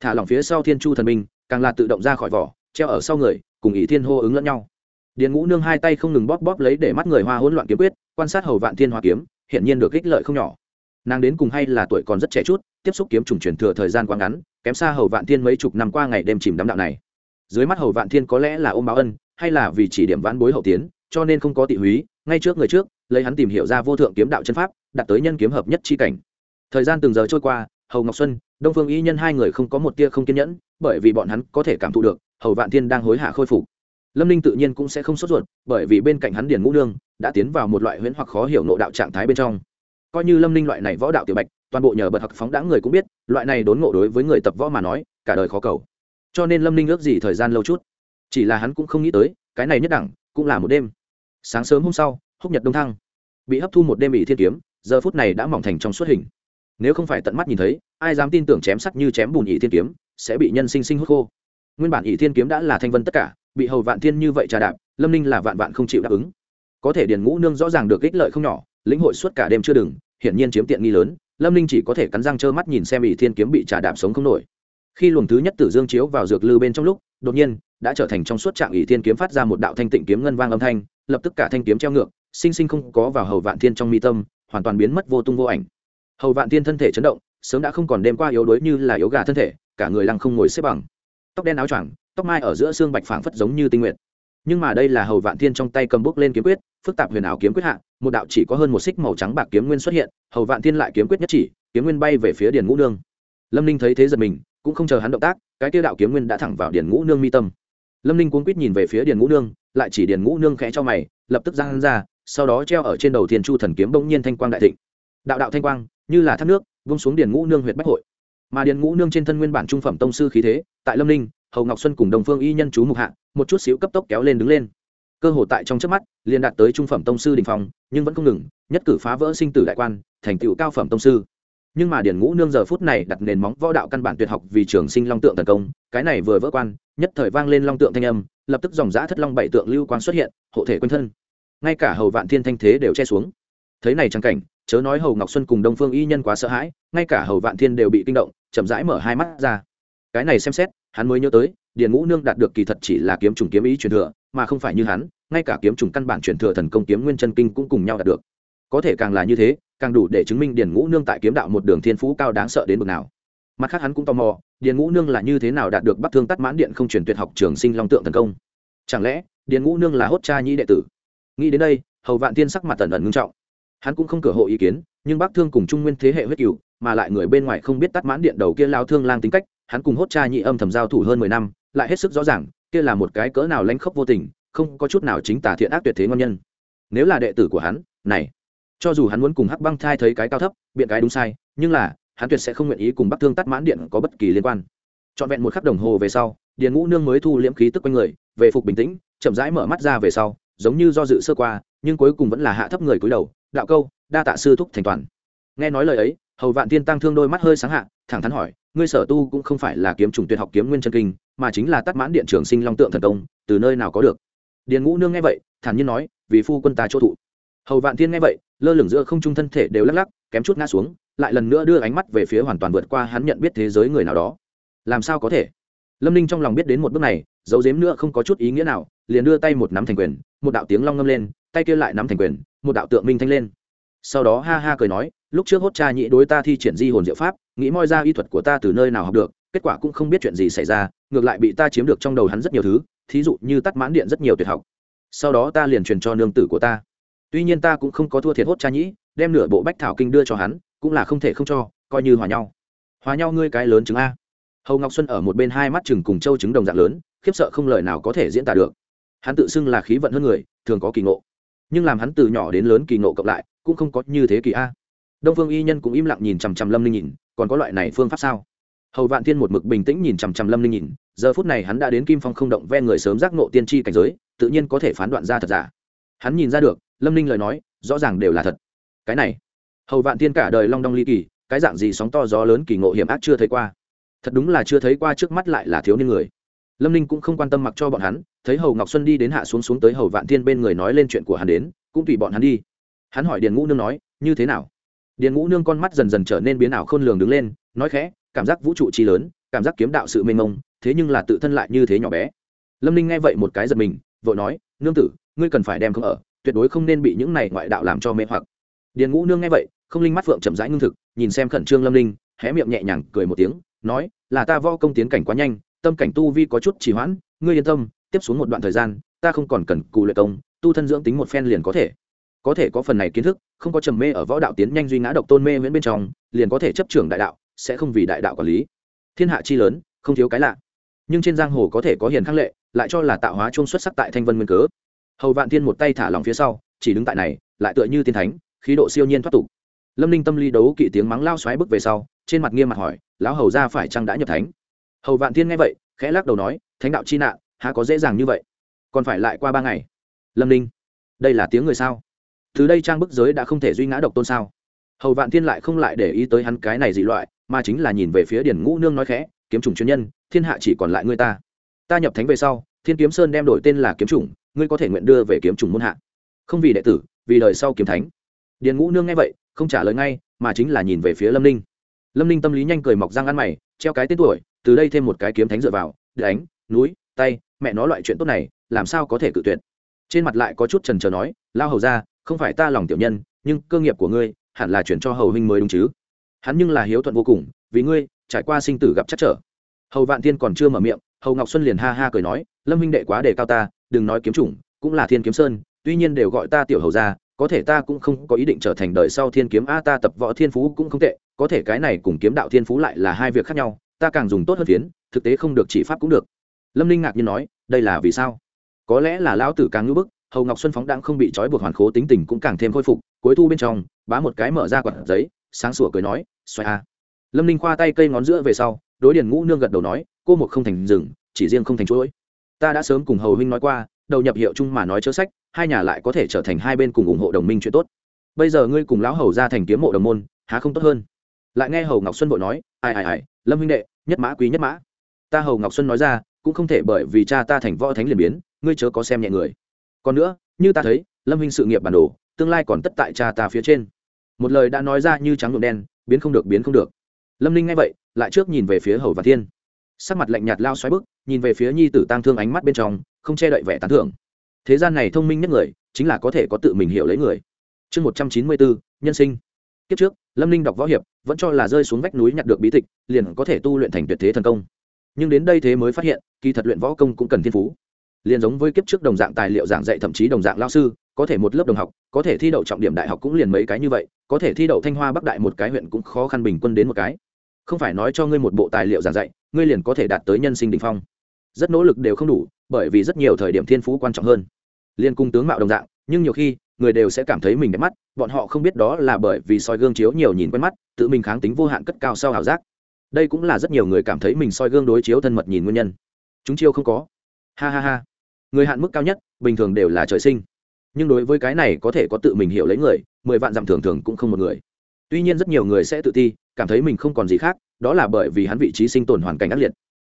Thả lỏng phía sau thiên chu thần minh càng là tự động ra khỏi vỏ, treo ở sau người, cùng ý thiên hô ứng lẫn nhau. Điền ngũ nương hai tay không ngừng bóp bóp lấy để mắt người hoa hỗn loạn kiếm quyết, quan sát hầu vạn thiên hoa kiếm hiện nhiên được ích lợi không nhỏ. Nàng đến cùng hay là tuổi còn rất trẻ chút, tiếp xúc kiếm trùng truyền thừa thời gian quá ngắn, kém xa hầu vạn thiên mấy chục năm qua ngày đêm chìm đắm đạo này dưới mắt hầu vạn thiên có lẽ là ôm báo ân, hay là vì chỉ điểm vãn bối hậu tiến, cho nên không có tị húy, ngay trước người trước, lấy hắn tìm hiểu ra vô thượng kiếm đạo chân pháp, đạt tới nhân kiếm hợp nhất chi cảnh. Thời gian từng giờ trôi qua, hầu ngọc xuân, đông phương y nhân hai người không có một tia không kiên nhẫn, bởi vì bọn hắn có thể cảm thụ được, hầu vạn thiên đang hối hả khôi phục. Lâm ninh tự nhiên cũng sẽ không sốt ruột, bởi vì bên cạnh hắn điền ngũ nương đã tiến vào một loại huyễn hoặc khó hiểu nộ đạo trạng thái bên trong. Coi như lâm ninh loại này võ đạo tiểu bạch, toàn bộ nhờ bật học phóng đã người cũng biết, loại này đốn ngộ đối với người tập võ mà nói, cả đời khó cầu cho nên lâm ninh ước gì thời gian lâu chút chỉ là hắn cũng không nghĩ tới cái này nhất đẳng cũng là một đêm sáng sớm hôm sau húc nhật đông thăng bị hấp thu một đêm bị thiên kiếm giờ phút này đã mỏng thành trong suốt hình nếu không phải tận mắt nhìn thấy ai dám tin tưởng chém sắt như chém bùn ỷ thiên kiếm sẽ bị nhân sinh sinh hút khô nguyên bản ỷ thiên kiếm đã là thanh vân tất cả bị hầu vạn thiên như vậy trà đạp lâm ninh là vạn vạn không chịu đáp ứng có thể điền ngũ nương rõ ràng được ích lợi không nhỏ lĩnh hội suốt cả đêm chưa đừng hiển nhiên chiếm tiện nghi lớn lâm ninh chỉ có thể cắn răng trơ mắt nhìn xem ỷ thiên kiếm bị trà đạp sống không nổi khi luồng thứ nhất tử dương chiếu vào dược lư bên trong lúc, đột nhiên, đã trở thành trong suốt trạng ỷ thiên kiếm phát ra một đạo thanh tịnh kiếm ngân vang âm thanh, lập tức cả thanh kiếm treo ngược, sinh sinh không có vào hầu vạn thiên trong mi tâm, hoàn toàn biến mất vô tung vô ảnh. Hầu vạn thiên thân thể chấn động, sớm đã không còn đêm qua yếu đuối như là yếu gà thân thể, cả người lăng không ngồi xếp bằng. Tóc đen áo choàng, tóc mai ở giữa xương bạch phảng phất giống như tinh nguyện nhưng mà đây là hầu vạn thiên trong tay cầm bút lên kiếm quyết, phức tạp huyền ảo kiếm quyết hạ, một đạo chỉ có hơn một xích màu trắng bạc kiếm nguyên xuất hiện, hầu vạn thiên lại kiếm quyết nhất chỉ, kiếm nguyên bay về phía điền ngũ nương. Lâm ninh thấy thế giật mình cũng không chờ hắn động tác cái tiêu đạo kiếm nguyên đã thẳng vào điền ngũ nương mi tâm. Lâm ninh cuốn quýt nhìn về phía điền ngũ nương lại chỉ điền ngũ nương khẽ cho mày lập tức ra hắn ra sau đó treo ở trên đầu thiên chu thần kiếm bỗng nhiên thanh quang đại thịnh. Đạo đạo thanh quang như là thác nước vung xuống điền ngũ nương huyện bách hội. Mà điền ngũ nương trên thân nguyên bản trung phẩm tông sư khí thế tại lâm ninh hầu ngọc xuân cùng đồng phương y nhân chú mục hạ một chút xíu cấp tốc kéo lên đứng lên. Cơ hội tại trong trước mắt liền đạt tới trung phẩm tông sư đình phòng, nhưng vẫn không ngừng nhất cử phá vỡ sinh tử đại quan thành tựu cao phẩm tông sư nhưng mà điển ngũ nương giờ phút này đặt nền móng võ đạo căn bản tuyệt học vì trường sinh long tượng tấn công. Cái này vừa vỡ quan, nhất thời vang lên long tượng thanh âm, lập tức dòng giã thất long bảy tượng lưu quang xuất hiện, hộ thể quanh thân. Ngay cả hầu vạn thiên thanh thế đều che xuống. Thấy này trang cảnh, chớ nói hầu ngọc xuân cùng đông phương y nhân quá sợ hãi, ngay cả hầu vạn thiên đều bị kinh động, chậm rãi mở hai mắt ra. Cái này xem xét, hắn mới nhớ tới, điền ngũ nương đạt được kỳ thật chỉ là kiếm trùng kiếm ý truyền thừa, mà không phải như hắn, ngay cả kiếm trùng căn bản truyền thừa thần công kiếm nguyên chân kinh cũng cùng nhau đạt được có thể càng là như thế, càng đủ để chứng minh điền ngũ nương tại kiếm đạo một đường thiên phú cao đáng sợ đến bực nào. Mặt khác hắn cũng tò mò, điền ngũ nương là như thế nào đạt được bắc thương tắt mãn điện không truyền tuyệt học trường sinh long tượng thần công? Chẳng lẽ, điền ngũ nương là hốt cha nhĩ đệ tử? Nghĩ đến đây, hầu vạn tiên sắc mặt tần ẩn ngưng trọng. Hắn cũng không cửa hộ ý kiến, nhưng Bác thương cùng trung nguyên thế hệ huyết cựu mà lại người bên ngoài không biết tắt mãn điện đầu kia lao thương lang tính cách, hắn cùng hốt cha nhị âm thầm giao thủ hơn mười năm, lại hết sức rõ ràng, kia là một cái cỡ nào lanh khốc vô tình, không có chút nào chính tả thiện ác tuyệt thế ngon nhân. Nếu là đệ tử của hắn, này cho dù hắn muốn cùng hắc băng thai thấy cái cao thấp, biện cái đúng sai, nhưng là, hắn tuyệt sẽ không nguyện ý cùng bắc thương tắt mãn điện có bất kỳ liên quan. Trọn vẹn một khắc đồng hồ về sau, điền ngũ nương mới thu liễm khí tức quanh người, về phục bình tĩnh, chậm rãi mở mắt ra về sau, giống như do dự sơ qua, nhưng cuối cùng vẫn là hạ thấp người cúi đầu, đạo câu, đa tạ sư thúc thành toàn. Nghe nói lời ấy, hầu vạn tiên tăng thương đôi mắt hơi sáng hạ, thẳng thắn hỏi, ngươi sở tu cũng không phải là kiếm trùng tuyệt học kiếm nguyên chân kinh, mà chính là tắt mãn điện trường sinh long tượng thần công, từ nơi nào có được? Điền ngũ nương nghe vậy, thản nhiên nói, vì phu quân ta chỗ thụ. Hầu vạn thiên nghe vậy lơ lửng giữa không trung thân thể đều lắc lắc, kém chút ngã xuống, lại lần nữa đưa ánh mắt về phía hoàn toàn vượt qua hắn nhận biết thế giới người nào đó. Làm sao có thể? Lâm ninh trong lòng biết đến một bước này dấu dếm nữa không có chút ý nghĩa nào, liền đưa tay một nắm thành quyền, một đạo tiếng long ngâm lên, tay kia lại nắm thành quyền, một đạo tượng minh thanh lên. Sau đó ha ha cười nói, lúc trước hốt cha nhị đối ta thi triển di hồn diệu pháp, nghĩ moi ra y thuật của ta từ nơi nào học được, kết quả cũng không biết chuyện gì xảy ra, ngược lại bị ta chiếm được trong đầu hắn rất nhiều thứ, thí dụ như tắt mãn điện rất nhiều tuyệt học. Sau đó ta liền truyền cho nương tử của ta tuy nhiên ta cũng không có thua thiệt hốt cha nhĩ, đem nửa bộ bách thảo kinh đưa cho hắn, cũng là không thể không cho, coi như hòa nhau. Hòa nhau ngươi cái lớn chứng a. Hầu ngọc xuân ở một bên hai mắt chừng cùng châu trứng đồng dạng lớn, khiếp sợ không lời nào có thể diễn tả được. Hắn tự xưng là khí vận hơn người, thường có kỳ ngộ. Nhưng làm hắn từ nhỏ đến lớn kỳ ngộ cộng lại, cũng không có như thế kỳ a. Đông phương y nhân cũng im lặng nhìn chằm chằm lâm linh nhìn, còn có loại này phương pháp sao? Hầu vạn thiên một mực bình tĩnh nhìn chằm chằm lâm linh nhìn, giờ phút này hắn đã đến kim phong không động ve người sớm giác ngộ tiên tri cảnh giới, tự nhiên có thể phán đoạn ra thật giả. Hắn nhìn ra được lâm ninh lời nói, rõ ràng đều là thật. Cái này, hầu vạn thiên cả đời long đong ly kỳ, cái dạng gì sóng to gió lớn kỳ ngộ hiểm ác chưa thấy qua. Thật đúng là chưa thấy qua trước mắt lại là thiếu niên người. Lâm ninh cũng không quan tâm mặc cho bọn hắn, thấy hầu ngọc xuân đi đến hạ xuống xuống tới hầu vạn thiên bên người nói lên chuyện của hắn đến, cũng tùy bọn hắn đi. Hắn hỏi điền ngũ nương nói, như thế nào? Điền ngũ nương con mắt dần dần trở nên biến ảo khôn lường đứng lên, nói khẽ, cảm giác vũ trụ chi lớn, cảm giác kiếm đạo sự mênh mông, thế nhưng là tự thân lại như thế nhỏ bé. Lâm ninh nghe vậy một cái giật mình, vội nói, nương tử, ngươi cần phải đem không ở tuyệt đối không nên bị những này ngoại đạo làm cho mê hoặc. Điền ngũ nương nghe vậy, không linh mắt phượng chậm rãi ngưng thực, nhìn xem khẩn trương lâm linh hé miệng nhẹ nhàng cười một tiếng, nói, là ta vo công tiến cảnh quá nhanh, tâm cảnh tu vi có chút trì hoãn, ngươi yên tâm, tiếp xuống một đoạn thời gian, ta không còn cần cù luyện công, tu thân dưỡng tính một phen liền có thể. Có thể có phần này kiến thức, không có trầm mê ở võ đạo tiến nhanh duy ngã độc tôn mê miễn bên trong, liền có thể chấp trưởng đại đạo, sẽ không vì đại đạo quản lý. Thiên hạ chi lớn, không thiếu cái lạ. Nhưng trên giang hồ có thể có hiền khắc lệ, lại cho là tạo hóa chung xuất sắc tại thanh vân nguyên cớ hầu vạn thiên một tay thả lòng phía sau, chỉ đứng tại này, lại tựa như tiên thánh, khí độ siêu nhiên thoát tục. Lâm ninh tâm lý đấu kỵ tiếng mắng lao xoáy bước về sau, trên mặt nghiêm mặt hỏi, lão hầu ra phải chăng đã nhập thánh? Hầu vạn thiên nghe vậy, khẽ lắc đầu nói, thánh đạo chi nạn, há có dễ dàng như vậy? Còn phải lại qua ba ngày. Lâm ninh, đây là tiếng người sao? Từ đây trang bức giới đã không thể duy ngã độc tôn sao? Hầu vạn thiên lại không lại để ý tới hắn cái này dị loại, mà chính là nhìn về phía điển ngũ nương nói khẽ, kiếm trùng chuyên nhân, thiên hạ chỉ còn lại ngươi ta. Ta nhập thánh về sau, thiên kiếm sơn đem đổi tên là kiếm chủng ngươi có thể nguyện đưa về kiếm trùng môn hạ. Không vì đệ tử, vì đời sau kiếm thánh. Điền ngũ nương nghe vậy, không trả lời ngay, mà chính là nhìn về phía lâm ninh. Lâm ninh tâm lý nhanh cười mọc răng ăn mày, treo cái tên tuổi, từ đây thêm một cái kiếm thánh dựa vào, đánh, núi, tay, mẹ nói loại chuyện tốt này, làm sao có thể cự tuyệt. Trên mặt lại có chút trần trờ nói, lao hầu ra không phải ta lòng tiểu nhân, nhưng cơ nghiệp của ngươi, hẳn là chuyển cho hầu huynh mới đúng chứ. Hắn nhưng là hiếu thuận vô cùng, vì ngươi, trải qua sinh tử gặp chắc trở. Hầu vạn Thiên còn chưa mở miệng, hầu ngọc xuân liền ha ha cười nói, lâm huynh đệ quá đề cao ta đừng nói kiếm chủng, cũng là thiên kiếm sơn, tuy nhiên đều gọi ta tiểu hầu ra có thể ta cũng không có ý định trở thành đời sau thiên kiếm, a, ta tập võ thiên phú cũng không tệ, có thể cái này cùng kiếm đạo thiên phú lại là hai việc khác nhau, ta càng dùng tốt hơn phiến, thực tế không được chỉ pháp cũng được. Lâm ninh ngạc nhiên nói, đây là vì sao? Có lẽ là lão tử càng ngưỡng bức, hầu ngọc xuân phóng đang không bị trói buộc hoàn khố tính tình cũng càng thêm khôi phục, cuối thu bên trong, bá một cái mở ra quạt giấy, sáng sủa cười nói xoay a. Lâm ninh khoa tay cây ngón giữa về sau, đối điền ngũ nương gật đầu nói, cô một không thành rừng, chỉ riêng không thành chuỗi ta đã sớm cùng hầu huynh nói qua, đầu nhập hiệu chung mà nói chớ sách, hai nhà lại có thể trở thành hai bên cùng ủng hộ đồng minh chuyện tốt. Bây giờ ngươi cùng lão hầu ra thành kiếm mộ đồng môn, há không tốt hơn? Lại nghe hầu ngọc xuân vội nói, ai ai ai, lâm huynh đệ, nhất mã quý nhất mã. Ta hầu ngọc xuân nói ra, cũng không thể bởi vì cha ta thành võ thánh liền biến, ngươi chớ có xem nhẹ người. Còn nữa, như ta thấy, lâm huynh sự nghiệp bản đồ, tương lai còn tất tại cha ta phía trên. Một lời đã nói ra như trắng nhuộm đen, biến không được, biến không được. Lâm ninh nghe vậy, lại trước nhìn về phía hầu và thiên. Sắc mặt lạnh nhạt lao xoáy bức nhìn về phía nhi tử tăng thương ánh mắt bên trong, không che đậy vẻ tán thưởng. Thế gian này thông minh nhất người, chính là có thể có tự mình hiểu lấy người. Chương một trăm chín mươi bốn, nhân sinh. Kiếp trước, lâm ninh đọc võ hiệp, vẫn cho là rơi xuống vách núi nhặt được bí tịch, liền có thể tu luyện thành tuyệt thế thần công. Nhưng đến đây thế mới phát hiện, kỳ thật luyện võ công cũng cần thiên phú. Liền giống với kiếp trước đồng dạng tài liệu giảng dạy thậm chí đồng dạng lao sư, có thể một lớp đồng học, có thể thi đậu trọng điểm đại học cũng liền mấy cái như vậy, có thể thi đậu thanh hoa bắc đại một cái huyện cũng khó khăn bình quân đến một cái. Không phải nói cho ngươi một bộ tài liệu giảng dạy, ngươi liền có thể đạt tới nhân sinh đ ỉ n h phong rất nỗ lực đều không đủ, bởi vì rất nhiều thời điểm thiên phú quan trọng hơn. Liên cung tướng mạo đồng dạng, nhưng nhiều khi, người đều sẽ cảm thấy mình đẹp mắt, bọn họ không biết đó là bởi vì soi gương chiếu nhiều nhìn quen mắt, tự mình kháng tính vô hạn cất cao sau ảo giác. Đây cũng là rất nhiều người cảm thấy mình soi gương đối chiếu thân mật nhìn nguyên nhân. Chúng chiêu không có. Ha ha ha. Người hạn mức cao nhất, bình thường đều là trời sinh. Nhưng đối với cái này có thể có tự mình hiểu lấy người, mười vạn dặm thường thường cũng không một người. Tuy nhiên rất nhiều người sẽ tự ti, cảm thấy mình không còn gì khác, đó là bởi vì hắn vị trí sinh tồn hoàn cảnh ác liệt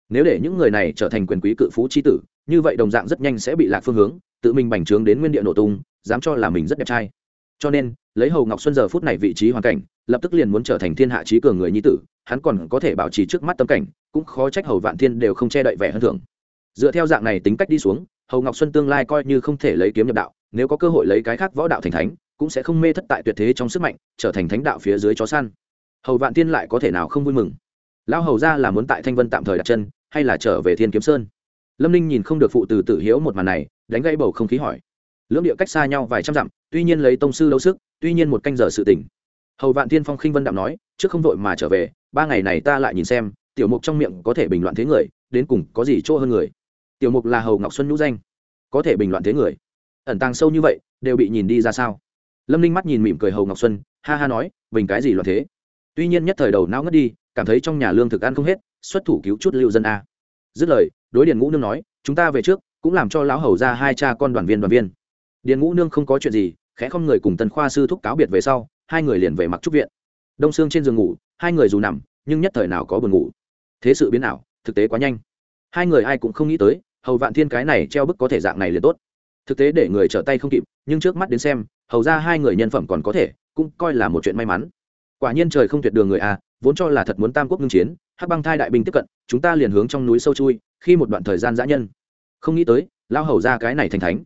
nếu để những người này trở thành quyền quý cự phú tri tử, như vậy đồng dạng rất nhanh sẽ bị lạc phương hướng, tự mình bành trướng đến nguyên địa nổ tung, dám cho là mình rất đẹp trai. Cho nên, lấy hầu ngọc xuân giờ phút này vị trí hoàn cảnh, lập tức liền muốn trở thành thiên hạ trí cường người nhi tử, hắn còn có thể bảo trì trước mắt tâm cảnh, cũng khó trách hầu vạn thiên đều không che đậy vẻ hơn thường dựa theo dạng này tính cách đi xuống, hầu ngọc xuân tương lai coi như không thể lấy kiếm nhập đạo, nếu có cơ hội lấy cái khác võ đạo thành thánh, cũng sẽ không mê thất tại tuyệt thế trong sức mạnh, trở thành thánh đạo phía dưới chó săn. Hầu vạn thiên lại có thể nào không vui mừng? Lão hầu ra là muốn tại thanh vân tạm thời đặt chân hay là trở về thiên kiếm sơn? Lâm ninh nhìn không được phụ từ tử hiếu một màn này, đánh gãy bầu không khí hỏi. Lưỡng địa cách xa nhau vài trăm dặm, tuy nhiên lấy tông sư lâu sức, tuy nhiên một canh giờ sự tỉnh hầu vạn thiên phong khinh vân đạm nói, trước không vội mà trở về, ba ngày này ta lại nhìn xem, tiểu mục trong miệng có thể bình loạn thế người, đến cùng có gì chỗ hơn người. Tiểu mục là hầu ngọc xuân nhũ danh, có thể bình loạn thế người. Ẩn tàng sâu như vậy, đều bị nhìn đi ra sao? Lâm ninh mắt nhìn mỉm cười hầu ngọc xuân, ha ha nói, bình cái gì loạn thế? Tuy nhiên nhất thời đầu não ngất đi, cảm thấy trong nhà lương thực ăn không hết xuất thủ cứu chút lưu dân a. Dứt lời, đối điền ngũ nương nói, chúng ta về trước, cũng làm cho lão hầu ra hai cha con đoàn viên đoàn viên. Điền ngũ nương không có chuyện gì, khẽ không người cùng tần khoa sư thúc cáo biệt về sau, hai người liền về mặc trúc viện. Đông xương trên giường ngủ, hai người dù nằm, nhưng nhất thời nào có buồn ngủ. Thế sự biến ảo, thực tế quá nhanh. Hai người ai cũng không nghĩ tới, hầu vạn thiên cái này treo bức có thể dạng này liền tốt. Thực tế để người trở tay không kịp, nhưng trước mắt đến xem, hầu ra hai người nhân phẩm còn có thể, cũng coi là một chuyện may mắn. Quả nhiên trời không tuyệt đường người à vốn cho là thật muốn tam quốc ngưng chiến, hắc băng thai đại binh tiếp cận, chúng ta liền hướng trong núi sâu chui, khi một đoạn thời gian dã nhân. Không nghĩ tới lao hầu ra cái này thành thánh.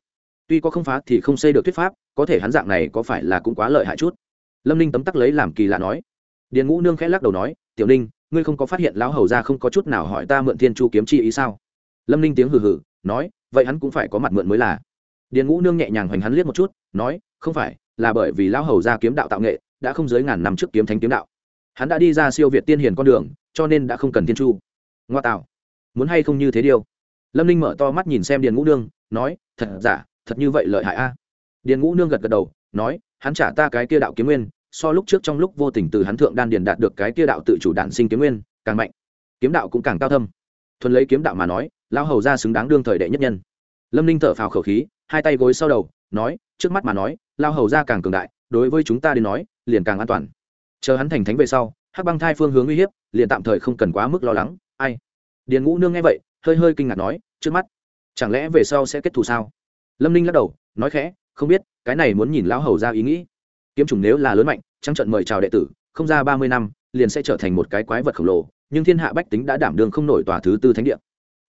Tuy có không phá thì không xây được thuyết pháp, có thể hắn dạng này có phải là cũng quá lợi hại chút? Lâm ninh tấm tắc lấy làm kỳ lạ nói. Điền ngũ nương khẽ lắc đầu nói, tiểu ninh, ngươi không có phát hiện lão hầu ra không có chút nào hỏi ta mượn thiên chu kiếm chi ý sao? Lâm ninh tiếng hừ hừ, nói, vậy hắn cũng phải có mặt mượn mới là. Điền ngũ nương nhẹ nhàng hoành hắn liếc một chút, nói, không phải, là bởi vì lão hầu ra kiếm đạo tạo nghệ, đã không dưới ngàn năm trước kiếm thánh kiếm đạo hắn đã đi ra siêu việt tiên hiền con đường, cho nên đã không cần thiên chu. Ngoa tạo. Muốn hay không như thế điều lâm ninh mở to mắt nhìn xem điền ngũ nương, nói, thật giả, thật như vậy lợi hại a? Điền ngũ nương gật gật đầu, nói, hắn trả ta cái kia đạo kiếm nguyên, so lúc trước trong lúc vô tình từ hắn thượng đan điền đạt được cái kia đạo tự chủ đản sinh kiếm nguyên, càng mạnh. Kiếm đạo cũng càng cao thâm. Thuần lấy kiếm đạo mà nói, lão hầu ra xứng đáng đương thời đệ nhất nhân. Lâm ninh thở phào khẩu khí, hai tay gối sau đầu, nói, trước mắt mà nói lao hầu ra càng cường đại, đối với chúng ta đến nói, liền càng an toàn chờ hắn thành thánh về sau, hắc băng thai phương hướng uy hiếp, liền tạm thời không cần quá mức lo lắng. Ai? Điền ngũ nương nghe vậy, hơi hơi kinh ngạc nói, trước mắt, chẳng lẽ về sau sẽ kết thù sao? Lâm ninh lắc đầu, nói khẽ, không biết, cái này muốn nhìn lão hầu ra ý nghĩ. Kiếm chủng nếu là lớn mạnh trắng trận mời chào đệ tử, không ra ba mươi năm, liền sẽ trở thành một cái quái vật khổng lồ, nhưng thiên hạ bách tính đã đảm đương không nổi tòa thứ tư thánh địa.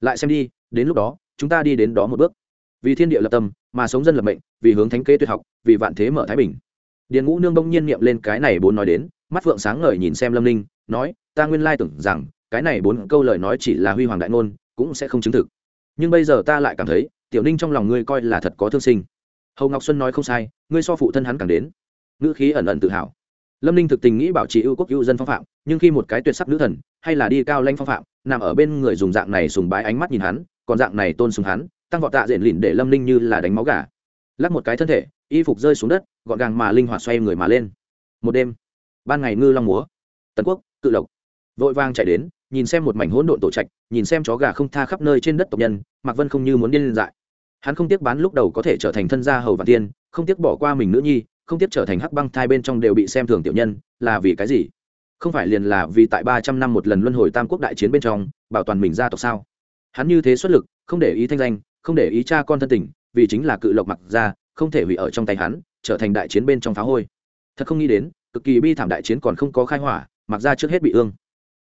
Lại xem đi, đến lúc đó, chúng ta đi đến đó một bước. Vì thiên địa lập tâm, mà sống dân lập mệnh, vì hướng thánh kế tuyệt học, vì vạn thế mở thái bình. Điền ngũ nương bỗng nhiên niệm lên cái này bốn nói đến mắt phượng sáng ngời nhìn xem lâm ninh, nói, ta nguyên lai tưởng rằng, cái này bốn câu lời nói chỉ là huy hoàng đại ngôn, cũng sẽ không chứng thực. Nhưng bây giờ ta lại cảm thấy, tiểu ninh trong lòng ngươi coi là thật có thương sinh. Hầu ngọc xuân nói không sai, ngươi so phụ thân hắn càng đến. Ngữ khí ẩn ẩn tự hào. Lâm ninh thực tình nghĩ bảo trì ưu quốc ưu dân phong phạm, nhưng khi một cái tuyệt sắc nữ thần, hay là đi cao lanh phong phạm, nằm ở bên người dùng dạng này sùng bái ánh mắt nhìn hắn, còn dạng này tôn sùng hắn, tăng vọt tạ diện lìn để lâm ninh như là đánh máu gà. Lắc một cái thân thể, y phục rơi xuống đất, gọn gàng mà linh hoạt xoay người mà lên. Một đêm ban ngày ngư long múa, tần quốc, cự lộc. Vội vang chạy đến, nhìn xem một mảnh hỗn độn tổ trạch, nhìn xem chó gà không tha khắp nơi trên đất tộc nhân, mạc vân không như muốn điên lên dại. Hắn không tiếc bán lúc đầu có thể trở thành thân gia hầu vạn tiên, không tiếc bỏ qua mình nữ nhi, không tiếc trở thành hắc băng thai bên trong đều bị xem thường tiểu nhân, là vì cái gì? Không phải liền là vì tại ba trăm năm một lần luân hồi tam quốc đại chiến bên trong, bảo toàn mình gia tộc sao? Hắn như thế xuất lực, không để ý thanh danh, không để ý cha con thân tình, vì chính là cự lộc mặc ra không thể hủy ở trong tay hắn, trở thành đại chiến bên trong phá hôi. Thật không nghĩ đến cực kỳ bi thảm đại chiến còn không có khai hỏa, mặc ra trước hết bị ương.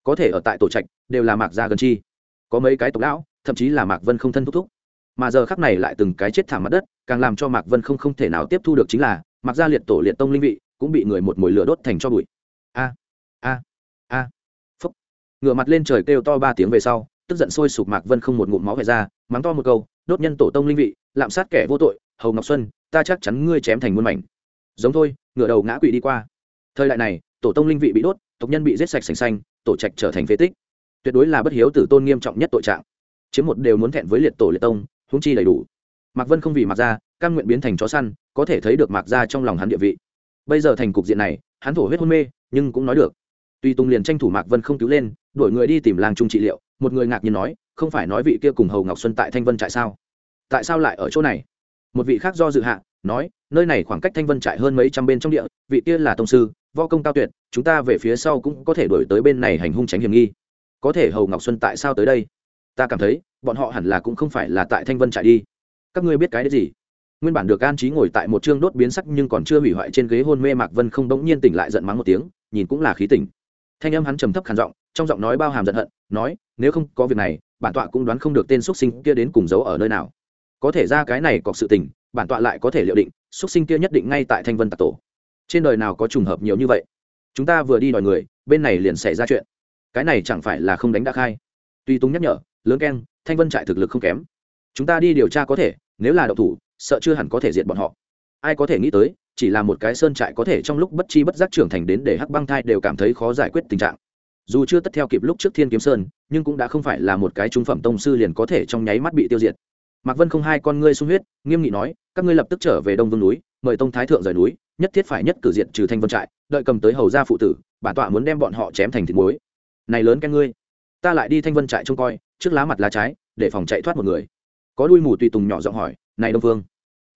Có thể ở tại tổ trạch, đều là mạc gia gần chi. Có mấy cái tộc lão, thậm chí là mạc vân không thân thúc thúc. Mà giờ khắc này lại từng cái chết thảm mặt đất, càng làm cho mạc vân không không thể nào tiếp thu được chính là, mạc gia liệt tổ liệt tông linh vị, cũng bị người một mồi lửa đốt thành cho bụi. A a a. Phúc. Ngựa mặt lên trời kêu to ba tiếng về sau, tức giận sôi sục mạc vân không một ngụm máu về ra, mắng to một câu, đốt nhân tổ tông linh vị, lạm sát kẻ vô tội, hầu ngọc xuân, ta chắc chắn ngươi chém thành muôn mảnh. Giống thôi ngựa đầu ngã quỵ đi qua thời đại này, tổ tông linh vị bị đốt, tộc nhân bị giết sạch sành xanh, tổ trạch trở thành phế tích. Tuyệt đối là bất hiếu tử tôn nghiêm trọng nhất tội trạng. Chiếm một đều muốn thẹn với liệt tổ liệt tông húng chi đầy đủ. Mạc vân không vì mạc gia, căn nguyện biến thành chó săn, có thể thấy được mạc gia trong lòng hắn địa vị. Bây giờ thành cục diện này, hắn thổ huyết hôn mê, nhưng cũng nói được. Tuy tùng liền tranh thủ mạc vân không cứu lên đổi người đi tìm làng trung trị liệu, một người ngạc nhiên nói, không phải nói vị kia cùng hầu ngọc xuân tại thanh vân trại sao? Tại sao lại ở chỗ này? Một vị khác do dự hạ, nói, nơi này khoảng cách thanh vân trại hơn mấy trăm bên trong địa, vị kia là tông sư võ công cao tuyệt, chúng ta về phía sau cũng có thể đổi tới bên này hành hung tránh hiểm nghi. Có thể hầu ngọc xuân tại sao tới đây? Ta cảm thấy, bọn họ hẳn là cũng không phải là tại thanh vân trại đi. Các ngươi biết cái đấy gì? Nguyên bản được an trí ngồi tại một chương đốt biến sắc nhưng còn chưa hủy hoại trên ghế hôn mê mạc vân không bỗng nhiên tỉnh lại giận mắng một tiếng, nhìn cũng là khí tỉnh. Thanh âm hắn trầm thấp khàn giọng, trong giọng nói bao hàm giận hận, nói, nếu không có việc này, bản tọa cũng đoán không được tên x sinh kia đến cùng giấu ở nơi nào. Có thể ra cái này có sự tình, bản tọa lại có thể liệu định x sinh kia nhất định ngay tại thanh vân tạc tổ trên đời nào có trùng hợp nhiều như vậy? Chúng ta vừa đi đòi người, bên này liền xảy ra chuyện. Cái này chẳng phải là không đánh đã khai. Tuy túng nhắc nhở, lớn keng, thanh vân trại thực lực không kém. Chúng ta đi điều tra có thể, nếu là độc thủ, sợ chưa hẳn có thể diệt bọn họ. Ai có thể nghĩ tới, chỉ là một cái sơn trại có thể trong lúc bất chi bất giác trưởng thành đến để hắc băng thai đều cảm thấy khó giải quyết tình trạng. Dù chưa tất theo kịp lúc trước thiên kiếm sơn, nhưng cũng đã không phải là một cái trung phẩm tông sư liền có thể trong nháy mắt bị tiêu diệt. Mạc vân không hai con ngươi sung huyết, nghiêm nghị nói, các ngươi lập tức trở về đông vương núi, mời tông thái thượng rời núi nhất thiết phải nhất cử diện trừ thanh vân trại, đợi cầm tới hầu gia phụ tử bản tọa muốn đem bọn họ chém thành thịt muối. Này lớn cái ngươi. Ta lại đi thanh vân trại trông coi, trước lá mặt lá trái, để phòng chạy thoát một người. Có đuôi mù tùy tùng nhỏ giọng hỏi, này đông phương.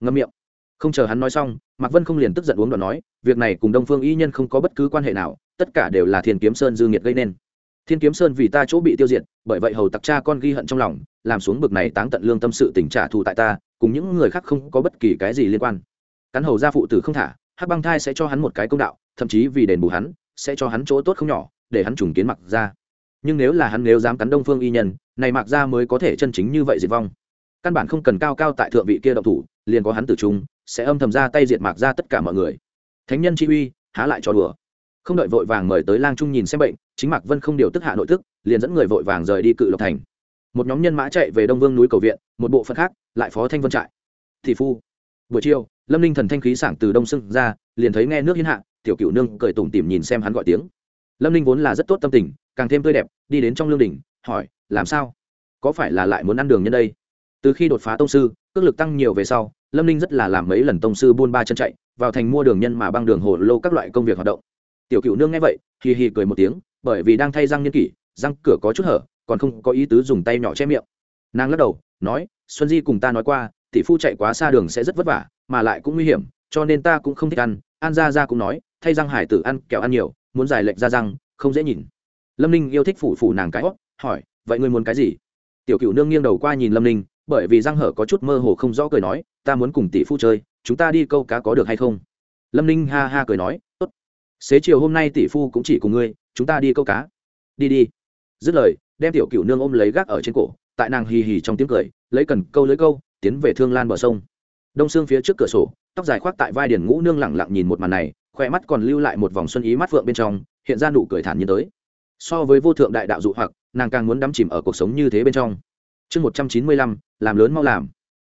Ngâm miệng. Không chờ hắn nói xong, mạc vân không liền tức giận uống đoạn nói, việc này cùng đông phương y nhân không có bất cứ quan hệ nào, tất cả đều là thiên kiếm sơn dư nghiệt gây nên. Thiên kiếm sơn vì ta chỗ bị tiêu diệt, bởi vậy hầu tặc cha con ghi hận trong lòng, làm xuống bực này táng tận lương tâm sự tình trả thù tại ta, cùng những người khác không có bất kỳ cái gì liên quan. Cắn hầu gia phụ tử không thả hắc băng thai sẽ cho hắn một cái công đạo, thậm chí vì đền bù hắn, sẽ cho hắn chỗ tốt không nhỏ, để hắn trùng kiến mặc ra nhưng nếu là hắn nếu dám cắn đông phương y nhân, này mặc ra mới có thể chân chính như vậy diệt vong. Căn bản không cần cao cao tại thượng vị kia động thủ, liền có hắn tử trung, sẽ âm thầm ra tay diệt mạc ra tất cả mọi người. Thánh nhân chi uy, há lại cho đùa. Không đợi vội vàng mời tới lang trung nhìn xem bệnh, chính mạc vân không điều tức hạ nội tức, liền dẫn người vội vàng rời đi cự lộc thành. Một nhóm nhân mã chạy về đông vương núi cầu viện, một bộ phận khác, lại phó thanh vân trại. Thị phu buổi chiều, lâm ninh thần thanh khí sảng từ đông sưng ra, liền thấy nghe nước hiến hạ, tiểu cựu nương cười tủm tỉm nhìn xem hắn gọi tiếng. Lâm ninh vốn là rất tốt tâm tình, càng thêm tươi đẹp, đi đến trong lương đình hỏi, làm sao? Có phải là lại muốn ăn đường nhân đây? Từ khi đột phá tông sư, cước lực tăng nhiều về sau, lâm ninh rất là làm mấy lần tông sư buôn ba chân chạy, vào thành mua đường nhân mà băng đường hồ lô các loại công việc hoạt động. Tiểu cựu nương nghe vậy, hì hì cười một tiếng, bởi vì đang thay răng nhân kỷ, răng cửa có chút hở, còn không có ý tứ dùng tay nhỏ che miệng. Nàng lắc đầu, nói, xuân di cùng ta nói qua tỷ phu chạy quá xa đường sẽ rất vất vả, mà lại cũng nguy hiểm, cho nên ta cũng không thích ăn. An ra ra cũng nói, thay răng hải tử ăn kẹo ăn nhiều, muốn dài lệnh ra răng, không dễ nhìn. Lâm ninh yêu thích phủ phủ nàng cái hót hỏi, vậy ngươi muốn cái gì? Tiểu cựu nương nghiêng đầu qua nhìn lâm ninh, bởi vì răng hở có chút mơ hồ không rõ cười nói, ta muốn cùng tỷ phu chơi, chúng ta đi câu cá có được hay không? Lâm ninh ha ha cười nói, tốt. Xế chiều hôm nay tỷ phu cũng chỉ cùng ngươi, chúng ta đi câu cá. Đi đi. Dứt lời, đem tiểu cựu nương ôm lấy gác ở trên cổ, tại nàng hì hì trong tiếng cười, lấy cần câu lấy câu tiến về thương lan bờ sông. Đông xương phía trước cửa sổ, tóc dài khoác tại vai điển ngũ nương lẳng lặng nhìn một màn này khoe mắt còn lưu lại một vòng xuân ý mắt phượng bên trong, hiện ra nụ cười thản nhiên tới. So với vô thượng đại đạo dụ hoặc, nàng càng muốn đắm chìm ở cuộc sống như thế bên trong. Chương một trăm chín mươi lăm, làm lớn mau làm.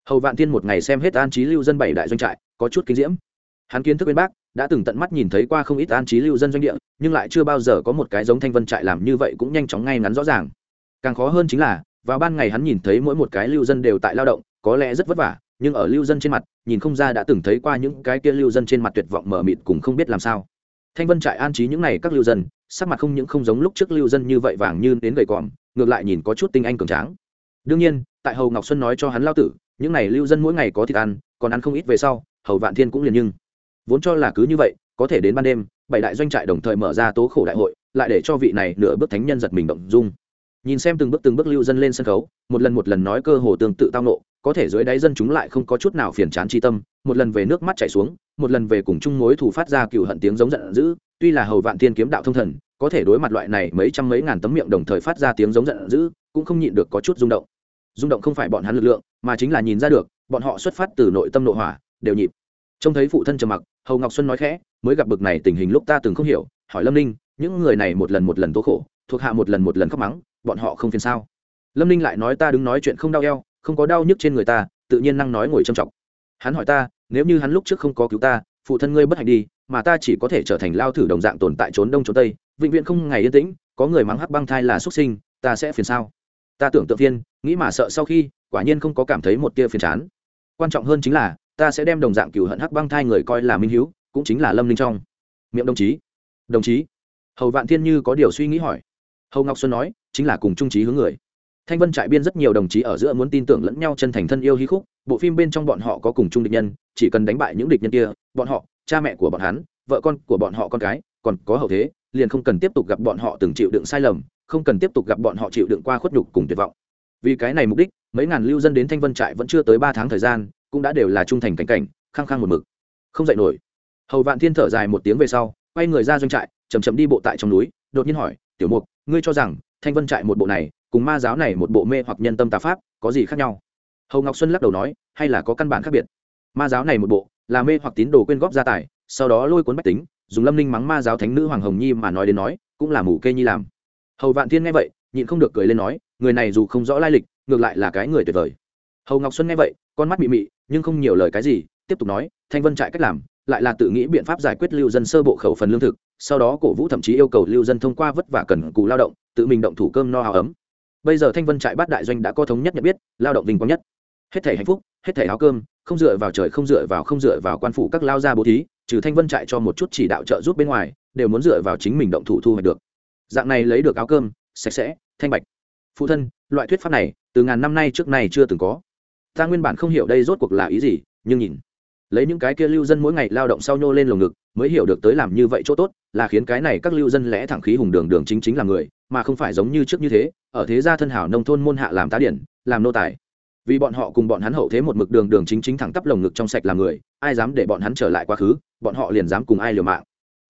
Hầu vạn thiên một ngày xem hết an trí lưu dân bảy đại doanh trại, có chút kinh diễm. Hắn kiến thức bên bác, đã từng tận mắt nhìn thấy qua không ít an trí lưu dân doanh địa, nhưng lại chưa bao giờ có một cái giống thanh vân trại làm như vậy cũng nhanh chóng ngay ngắn rõ ràng. Càng khó hơn chính là, vào ban ngày hắn nhìn thấy mỗi một cái lưu dân đều tại lao động có lẽ rất vất vả, nhưng ở lưu dân trên mặt, nhìn không ra đã từng thấy qua những cái kia lưu dân trên mặt tuyệt vọng mờ mịt cùng không biết làm sao. Thanh vân trại an trí những n à y các lưu dân, sắc mặt không những không giống lúc trước lưu dân như vậy vàng như đến gầy còm, ngược lại nhìn có chút tinh anh cường tráng. Đương nhiên, tại hầu ngọc xuân nói cho hắn lao tử, những n à y lưu dân mỗi ngày có thịt ăn, còn ăn không ít về sau, hầu vạn thiên cũng liền nhưng. Vốn cho là cứ như vậy, có thể đến ban đêm, bảy đại doanh trại đồng thời mở ra tố khổ đại hội, lại để cho vị này nửa bước thánh nhân giật mình động dung. Nhìn xem từng bước từng bước lưu dân lên sân khấu, một lần một lần nói cơ hồ tương tự tao nộ có thể dưới đáy dân chúng lại không có chút nào phiền chán chi tâm, một lần về nước mắt chảy xuống, một lần về cùng chung mối thủ phát ra cựu hận tiếng giống giận dữ, tuy là hầu vạn tiên kiếm đạo thông thần, có thể đối mặt loại này mấy trăm mấy ngàn tấm miệng đồng thời phát ra tiếng giống giận dữ, cũng không nhịn được có chút rung động. Rung động không phải bọn hắn lực lượng, mà chính là nhìn ra được, bọn họ xuất phát từ nội tâm nội hỏa, đều nhịp. Trông thấy phụ thân trầm mặc, hầu ngọc xuân nói khẽ, mới gặp bực này tình hình lúc ta từng không hiểu, hỏi lâm ninh, những người này một lần một lần tố khổ, thuộc hạ một lần một lần khóc mắng, bọn họ không phiền sao? Lâm ninh lại nói, ta đứng nói chuyện không đau eo không có đau nhức trên người ta, tự nhiên năng nói ngồi trầm trọng. Hắn hỏi ta, nếu như hắn lúc trước không có cứu ta, phụ thân ngươi bất hạnh đi, mà ta chỉ có thể trở thành lao thử đồng dạng tồn tại trốn đông trốn tây, vĩnh viễn không ngày yên tĩnh, có người mắng hắc băng thai là xuất sinh, ta sẽ phiền sao? Ta tưởng tượng viên nghĩ mà sợ sau khi, quả nhiên không có cảm thấy một tia phiền chán. Quan trọng hơn chính là, ta sẽ đem đồng dạng cửu hận hắc băng thai người coi là minh hiếu, cũng chính là lâm linh trong. Miệng đồng chí. Đồng chí. Hầu vạn thiên như có điều suy nghĩ hỏi. Hầu ngọc xuân nói, chính là cùng trung trí hướng người thanh vân trại biên rất nhiều đồng chí ở giữa muốn tin tưởng lẫn nhau chân thành thân yêu hí khúc, bộ phim bên trong bọn họ có cùng chung địch nhân, chỉ cần đánh bại những địch nhân kia, bọn họ, cha mẹ của bọn hắn, vợ con của bọn họ con cái, còn có hậu thế, liền không cần tiếp tục gặp bọn họ từng chịu đựng sai lầm, không cần tiếp tục gặp bọn họ chịu đựng qua khuất nhục cùng tuyệt vọng. Vì cái này mục đích, mấy ngàn lưu dân đến thanh vân trại vẫn chưa tới ba tháng thời gian, cũng đã đều là trung thành cảnh cảnh, khăng khăng một mực. Không dạy nổi. Hầu vạn thiên thở dài một tiếng về sau, quay người ra doanh trại chầm chậm đi bộ tại trong núi, đột nhiên hỏi, tiểu mục, ngươi cho rằng thanh vân trại một bộ này cùng ma giáo này một bộ mê hoặc nhân tâm tà pháp, có gì khác nhau? Hầu ngọc xuân lắc đầu nói, hay là có căn bản khác biệt. Ma giáo này một bộ, là mê hoặc tín đồ quyên góp gia tài, sau đó lôi cuốn bách tính, dùng lâm ninh mắng ma giáo thánh nữ hoàng hồng nhi mà nói đến nói, cũng là mù kê nhi làm. Hầu vạn thiên nghe vậy, nhịn không được cười lên nói, người này dù không rõ lai lịch, ngược lại là cái người tuyệt vời. Hầu ngọc xuân nghe vậy, con mắt bị mị, nhưng không nhiều lời cái gì, tiếp tục nói, thanh vân trại cách làm, lại là tự nghĩ biện pháp giải quyết lưu dân sơ bộ khẩu phần lương thực, sau đó cổ vũ thậm chí yêu cầu lưu dân thông qua vất vả cần cù lao động, tự mình động thủ cơm no áo ấm bây giờ thanh vân trại bát đại doanh đã có thống nhất nhận biết, lao động vinh quang nhất. Hết thể hạnh phúc, hết thể áo cơm, không dựa vào trời, không dựa vào, không dựa vào quan phủ các lao gia bố thí, trừ thanh vân trại cho một chút chỉ đạo trợ giúp bên ngoài, đều muốn dựa vào chính mình động thủ thu hoạch được. Dạng này lấy được áo cơm, sạch sẽ, thanh bạch. Phụ thân, loại thuyết pháp này, từ ngàn năm nay trước nay chưa từng có. Ta nguyên bản không hiểu đây rốt cuộc là ý gì, nhưng nhìn lấy những cái kia lưu dân mỗi ngày lao động sau nhô lên lồng ngực, mới hiểu được tới làm như vậy chỗ tốt, là khiến cái này các lưu dân lẽ thẳng khí hùng đường đường chính chính là người, mà không phải giống như trước như thế, ở thế gia thân hảo nông thôn môn hạ làm tá điển, làm nô tài. Vì bọn họ cùng bọn hắn hậu thế một mực đường đường chính chính thẳng tắp lồng ngực trong sạch làm người, ai dám để bọn hắn trở lại quá khứ, bọn họ liền dám cùng ai liều mạng.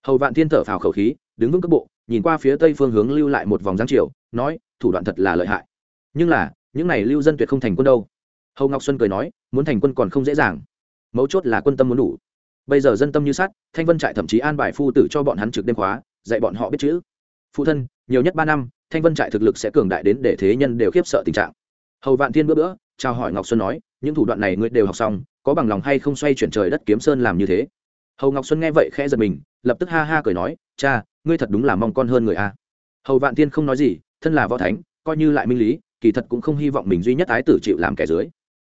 Hầu vạn thiên thở phào khẩu khí, đứng vững cước bộ, nhìn qua phía tây phương hướng lưu lại một vòng giáng chiều, nói, thủ đoạn thật là lợi hại. Nhưng là, những này lưu dân tuyệt không thành quân đâu. Hầu ngọc xuân cười nói, muốn thành quân còn không dễ dàng mấu chốt là quân tâm muốn đủ. Bây giờ dân tâm như sát thanh vân trại thậm chí an bài phu tử cho bọn hắn trực đêm khóa, dạy bọn họ biết chữ. Phụ thân, nhiều nhất ba năm, thanh vân trại thực lực sẽ cường đại đến để thế nhân đều khiếp sợ tình trạng. Hầu vạn thiên bữa bữa, chào hỏi ngọc xuân nói, những thủ đoạn này ngươi đều học xong, có bằng lòng hay không xoay chuyển trời đất kiếm sơn làm như thế? Hầu ngọc xuân nghe vậy khẽ giật mình, lập tức ha ha cười nói, cha, ngươi thật đúng là mong con hơn người a. Hầu vạn thiên không nói gì, thân là võ thánh, coi như lại minh lý, kỳ thật cũng không hy vọng mình duy nhất ái tử chịu làm kẻ dưới.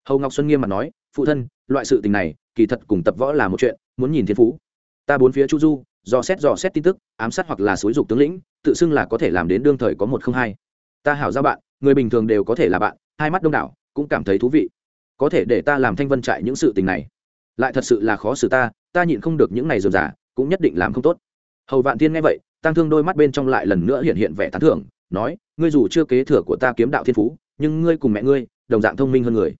Hầu ngọc xuân nghiêm mặt nói phụ thân, loại sự tình này, kỳ thật cùng tập võ là một chuyện, muốn nhìn thiên phú. Ta bốn phía chu du, dò xét dò xét tin tức, ám sát hoặc là xúi dục tướng lĩnh, tự xưng là có thể làm đến đương thời có một không hai. Ta hảo giao bạn, người bình thường đều có thể là bạn, hai mắt đông đảo, cũng cảm thấy thú vị. Có thể để ta làm thanh vân trại những sự tình này. Lại thật sự là khó xử ta ta nhịn không được những này dườm giả cũng nhất định làm không tốt. Hầu vạn thiên nghe vậy, tăng thương đôi mắt bên trong lại lần nữa hiện hiện vẻ tán thưởng, nói, ngươi dù chưa kế thừa của ta kiếm đạo thiên phú, nhưng ngươi cùng mẹ ngươi, đồng dạng thông minh hơn người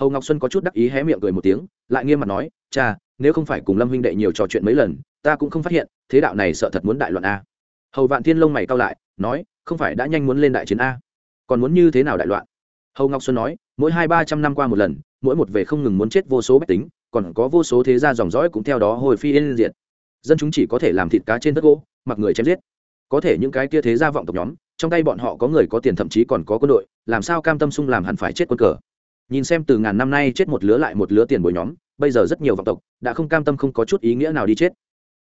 hầu ngọc xuân có chút đắc ý hé miệng cười một tiếng lại nghiêm mặt nói cha nếu không phải cùng lâm huynh đệ nhiều trò chuyện mấy lần ta cũng không phát hiện thế đạo này sợ thật muốn đại loạn a hầu vạn thiên lông mày cao lại nói không phải đã nhanh muốn lên đại chiến a còn muốn như thế nào đại loạn hầu ngọc xuân nói mỗi hai ba trăm năm qua một lần mỗi một về không ngừng muốn chết vô số bách tính còn có vô số thế gia dòng dõi cũng theo đó hồi phi yên diệt dân chúng chỉ có thể làm thịt cá trên đất gỗ mặc người chém giết có thể những cái kia thế gia vọng tộc nhóm trong tay bọn họ có người có tiền thậm chí còn có quân đội làm sao cam tâm sung làm hẳn phải chết quân cờ nhìn xem từ ngàn năm nay chết một lứa lại một lứa tiền bồi nhóm, bây giờ rất nhiều vọng tộc đã không cam tâm không có chút ý nghĩa nào đi chết.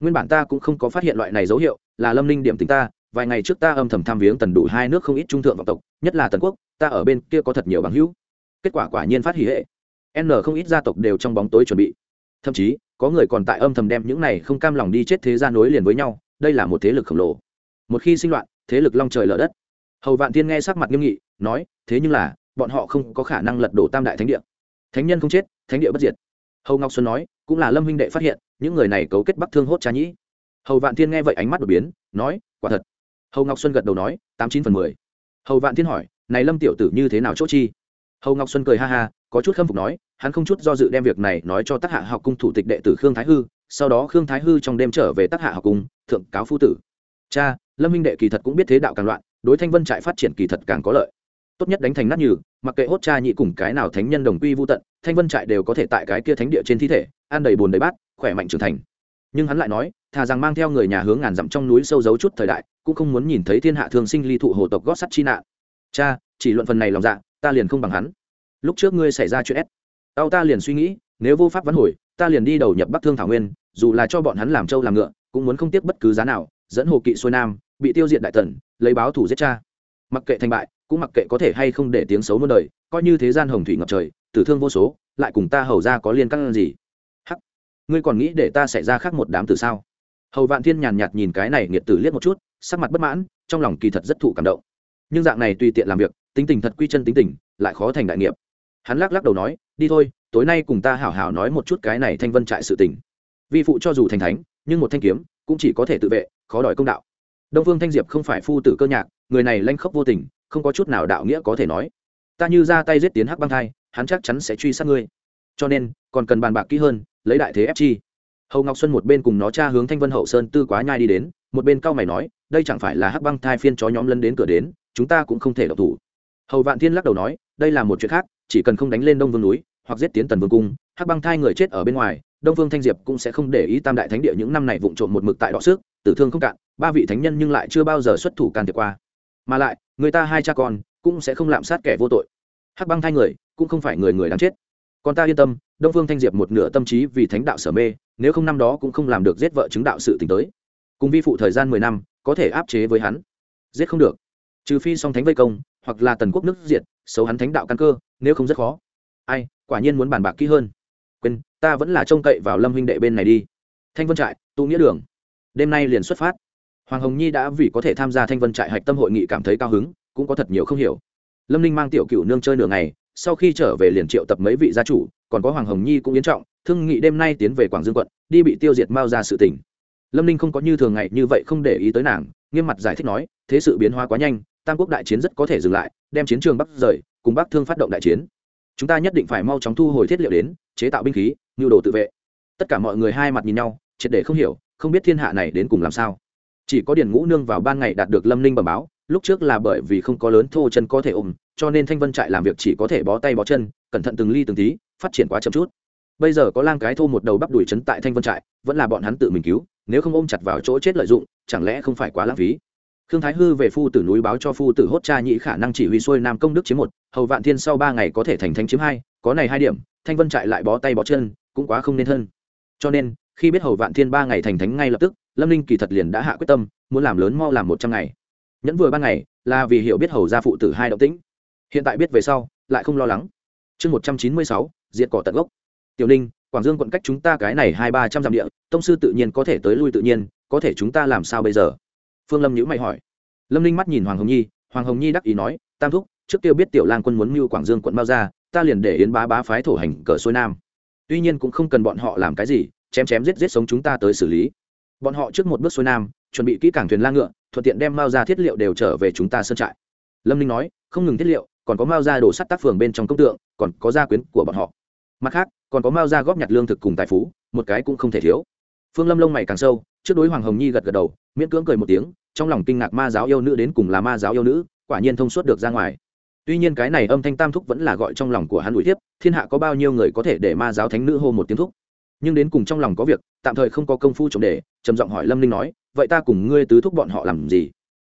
Nguyên bản ta cũng không có phát hiện loại này dấu hiệu, là lâm ninh điểm tính ta, vài ngày trước ta âm thầm tham viếng tần đủ hai nước không ít trung thượng vọng tộc, nhất là tần quốc, ta ở bên kia có thật nhiều bằng hữu. Kết quả quả nhiên phát hỉ hệ. N không ít gia tộc đều trong bóng tối chuẩn bị. Thậm chí, có người còn tại âm thầm đem những này không cam lòng đi chết thế gian nối liền với nhau, đây là một thế lực khổng lồ. Một khi sinh loạn, thế lực long trời lở đất. Hầu vạn tiên nghe sắc mặt nghiêm nghị, nói, thế nhưng là bọn họ không có khả năng lật đổ tam đại thánh địa. Thánh nhân không chết, thánh địa bất diệt. Hầu ngọc xuân nói, cũng là lâm huynh đệ phát hiện, những người này cấu kết bắc thương hốt trá nhĩ. Hầu vạn thiên nghe vậy ánh mắt đột biến, nói, quả thật. Hầu ngọc xuân gật đầu nói, tám chín phần mười. Hầu vạn thiên hỏi, này lâm tiểu tử như thế nào chốt chi? Hầu ngọc xuân cười ha ha, có chút khâm phục nói, hắn không chút do dự đem việc này nói cho tác hạ học cung thủ tịch đệ tử khương thái hư, sau đó khương thái hư trong đêm trở về tác hạ học cung, thượng cáo phu tử. Cha, lâm minh đệ kỳ thật cũng biết thế đạo càng loạn, đối thanh vân trại phát triển kỳ thật càng có lợi tốt nhất đánh thành nát nhừ, mặc kệ hốt cha nhị cùng cái nào thánh nhân đồng quy vô tận, thanh vân trại đều có thể tại cái kia thánh địa trên thi thể, ăn đầy bùn đầy bát, khỏe mạnh trưởng thành. Nhưng hắn lại nói, thà rằng mang theo người nhà hướng ngàn dặm trong núi sâu giấu chút thời đại, cũng không muốn nhìn thấy thiên hạ thường sinh ly thụ hồ tộc gót sắt chi nạn. Cha, chỉ luận phần này lòng dạ ta liền không bằng hắn. Lúc trước ngươi xảy ra chuyện ép, tao ta liền suy nghĩ, nếu vô pháp vắn hồi, ta liền đi đầu nhập bắc thương thảo nguyên, dù là cho bọn hắn làm trâu làm ngựa, cũng muốn không tiếc bất cứ giá nào, dẫn hồ kỵ xuôi nam, bị tiêu diệt đại tần, lấy báo thủ giết cha. Mặc kệ thành bại cũng mặc kệ có thể hay không để tiếng xấu muôn đời, coi như thế gian hồng thủy ngập trời, tử thương vô số, lại cùng ta hầu ra có liên căn gì? Hắc, ngươi còn nghĩ để ta xảy ra khác một đám tử sao? Hầu vạn thiên nhàn nhạt nhìn cái này nghiệt tử liếc một chút, sắc mặt bất mãn, trong lòng kỳ thật rất thụ cảm động. Nhưng dạng này tùy tiện làm việc, tính tình thật quy chân tính tình, lại khó thành đại nghiệp. Hắn lắc lắc đầu nói, đi thôi, tối nay cùng ta hảo hảo nói một chút cái này thanh vân trại sự tình. Vi phụ cho dù thành thánh, nhưng một thanh kiếm cũng chỉ có thể tự vệ, khó đòi công đạo. Đông vương thanh diệp không phải phu tử cơ nhạc, người này lanh khốc vô tình không có chút nào đạo nghĩa có thể nói. Ta như ra tay giết tiến hắc băng thai, hắn chắc chắn sẽ truy sát ngươi. Cho nên, còn cần bàn bạc kỹ hơn, lấy đại thế ép chi. Hầu ngọc xuân một bên cùng nó cha hướng thanh vân hậu sơn tư quá nhai đi đến, một bên cao mày nói, đây chẳng phải là hắc băng thai phiên chó nhóm lân đến cửa đến, chúng ta cũng không thể độc thủ. Hầu vạn thiên lắc đầu nói, đây là một chuyện khác, chỉ cần không đánh lên đông vương núi, hoặc giết tiến tần vương cung, hắc băng thai người chết ở bên ngoài, đông vương thanh diệp cũng sẽ không để ý tam đại thánh địa những năm này vụng trộm một mực tại đọ sức, tử thương không cạn, ba vị thánh nhân nhưng lại chưa bao giờ xuất thủ can thiệp qua. Mà lại người ta hai cha con cũng sẽ không lạm sát kẻ vô tội. Hắc băng thai người cũng không phải người người đáng chết. Còn ta yên tâm, đông phương thanh diệp một nửa tâm trí vì thánh đạo sở mê, nếu không năm đó cũng không làm được giết vợ chứng đạo sự t tới. Cùng vi phụ thời gian mười năm, có thể áp chế với hắn. Giết không được. Trừ phi song thánh vây công, hoặc là tần quốc nước diệt, xấu hắn thánh đạo căn cơ, nếu không rất khó. Ai, quả nhiên muốn bàn bạc kỹ hơn. Quên, ta vẫn là trông cậy vào lâm huynh đệ bên này đi. Thanh vân trại, tụ nghĩa đường. Đêm nay liền xuất phát hoàng hồng nhi đã vì có thể tham gia thanh vân trại hạch tâm hội nghị cảm thấy cao hứng, cũng có thật nhiều không hiểu. Lâm ninh mang tiểu cựu nương chơi nửa ngày, sau khi trở về liền triệu tập mấy vị gia chủ, còn có hoàng hồng nhi cũng yến trọng, thương nghị đêm nay tiến về quảng dương quận, đi bị tiêu diệt mao ra sự tỉnh lâm ninh không có như thường ngày như vậy không để ý tới nàng, nghiêm mặt giải thích nói, thế sự biến hóa quá nhanh, tam quốc đại chiến rất có thể dừng lại, đem chiến trường bắc rời, cùng bắc thương phát động đại chiến. Chúng ta nhất định phải mau chóng thu hồi thiết liệu đến, chế tạo binh khí, nhu đồ tự vệ. Tất cả mọi người hai mặt nhìn nhau, triệt để không hiểu, không biết thiên hạ này đến cùng làm sao chỉ có điền ngũ nương vào ban ngày đạt được lâm ninh bẩm báo, lúc trước là bởi vì không có lớn thô chân có thể ôm, cho nên thanh vân trại làm việc chỉ có thể bó tay bó chân, cẩn thận từng ly từng tí, phát triển quá chậm chút. Bây giờ có lang cái thô một đầu bắp đuổi chấn tại thanh vân trại, vẫn là bọn hắn tự mình cứu, nếu không ôm chặt vào chỗ chết lợi dụng, chẳng lẽ không phải quá lãng phí? Khương thái hư về phu tử núi báo cho phu tử hốt cha nhị khả năng chỉ huy xuôi nam công đức chiếm một, hầu vạn thiên sau ba ngày có thể thành thánh chiếm hai, có này hai điểm, thanh vân trại lại bó tay bó chân, cũng quá không nên hơn cho nên, khi biết hầu vạn thiên ba ngày thành thánh ngay lập tức lâm ninh kỳ thật liền đã hạ quyết tâm, muốn làm lớn mau làm một trăm ngày. Nhẫn vừa ban ngày, là vì hiểu biết hầu gia phụ tử hai động tĩnh. Hiện tại biết về sau, lại không lo lắng. Chương một trăm chín mươi sáu, diệt cỏ tận gốc. Tiểu ninh, quảng dương quận cách chúng ta cái này hai ba trăm dặm địa, tông sư tự nhiên có thể tới lui tự nhiên, có thể chúng ta làm sao bây giờ? Phương lâm nhữ mày hỏi. Lâm ninh mắt nhìn hoàng hồng nhi, hoàng hồng nhi đắc ý nói, tam thúc, trước tiêu biết tiểu lang quân muốn mưu quảng dương quận bao ra ta liền để yến bá bá phái thổ hành cờ xuôi nam. Tuy nhiên cũng không cần bọn họ làm cái gì, chém chém giết giết sống chúng ta tới xử lý bọn họ trước một bước xuôi nam, chuẩn bị kỹ cảng thuyền la ngựa, thuận tiện đem mao ra thiết liệu đều trở về chúng ta sơn trại. Lâm ninh nói, không ngừng thiết liệu, còn có mao ra đổ sắt tác phường bên trong công tượng, còn có gia quyến của bọn họ. Mặt khác, còn có mao ra góp nhặt lương thực cùng tài phú, một cái cũng không thể thiếu. Phương lâm lông mày càng sâu, trước đối hoàng hồng nhi gật gật đầu, miễn cưỡng cười một tiếng, trong lòng kinh ngạc ma giáo yêu nữ đến cùng là ma giáo yêu nữ, quả nhiên thông suốt được ra ngoài. Tuy nhiên cái này âm thanh tam thúc vẫn là gọi trong lòng của hắn ủi tiếp thiên hạ có bao nhiêu người có thể để ma giáo thánh nữ hô một tiếng thúc? Nhưng đến cùng trong lòng có việc, tạm thời không có công phu chống để trầm giọng hỏi lâm ninh nói, vậy ta cùng ngươi tứ thúc bọn họ làm gì?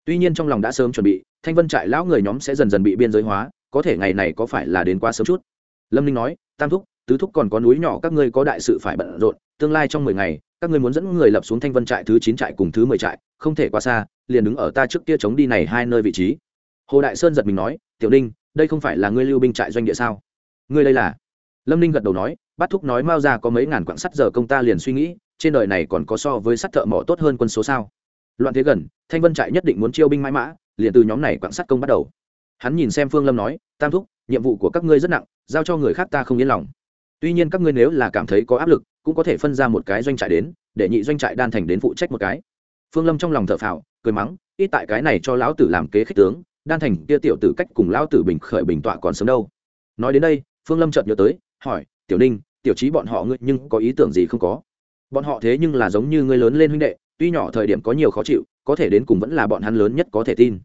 Tuy nhiên trong lòng đã sớm chuẩn bị, thanh vân trại lão người nhóm sẽ dần dần bị biên giới hóa, có thể ngày này có phải là đến quá sớm chút? Lâm ninh nói, tam thúc, tứ thúc còn có núi nhỏ, các ngươi có đại sự phải bận rộn, tương lai trong mười ngày, các ngươi muốn dẫn người lập xuống thanh vân trại thứ chín trại cùng thứ mười trại, không thể quá xa, liền đứng ở ta trước kia chống đi này hai nơi vị trí. Hồ đại sơn giật mình nói, tiểu ninh, đây không phải là ngươi lưu binh trại doanh địa sao? Ngươi đây là? Lâm ninh gật đầu nói bắt thúc nói mao ra có mấy ngàn quặng sắt giờ công ta liền suy nghĩ, trên đời này còn có so với sắt thợ mỏ tốt hơn quân số sao? Loạn thế gần, thanh vân trại nhất định muốn chiêu binh mãi mã, liền từ nhóm này quặng sắt công bắt đầu. Hắn nhìn xem phương lâm nói, tam thúc, nhiệm vụ của các ngươi rất nặng, giao cho người khác ta không yên lòng. Tuy nhiên các ngươi nếu là cảm thấy có áp lực, cũng có thể phân ra một cái doanh trại đến, để nhị doanh trại đan thành đến phụ trách một cái. Phương lâm trong lòng thợ phào, cười mắng, ít tại cái này cho lão tử làm kế khích tướng, đan thành kia tiểu tử cách cùng lão tử bình khởi bình tọa còn sớm đâu. Nói đến đây, phương lâm chợt nhớ tới, hỏi, tiểu ninh tiểu trí bọn họ ngươi nhưng có ý tưởng gì không có? Bọn họ thế nhưng là giống như ngươi lớn lên huynh đệ, tuy nhỏ thời điểm có nhiều khó chịu, có thể đến cùng vẫn là bọn hắn lớn nhất có thể tin.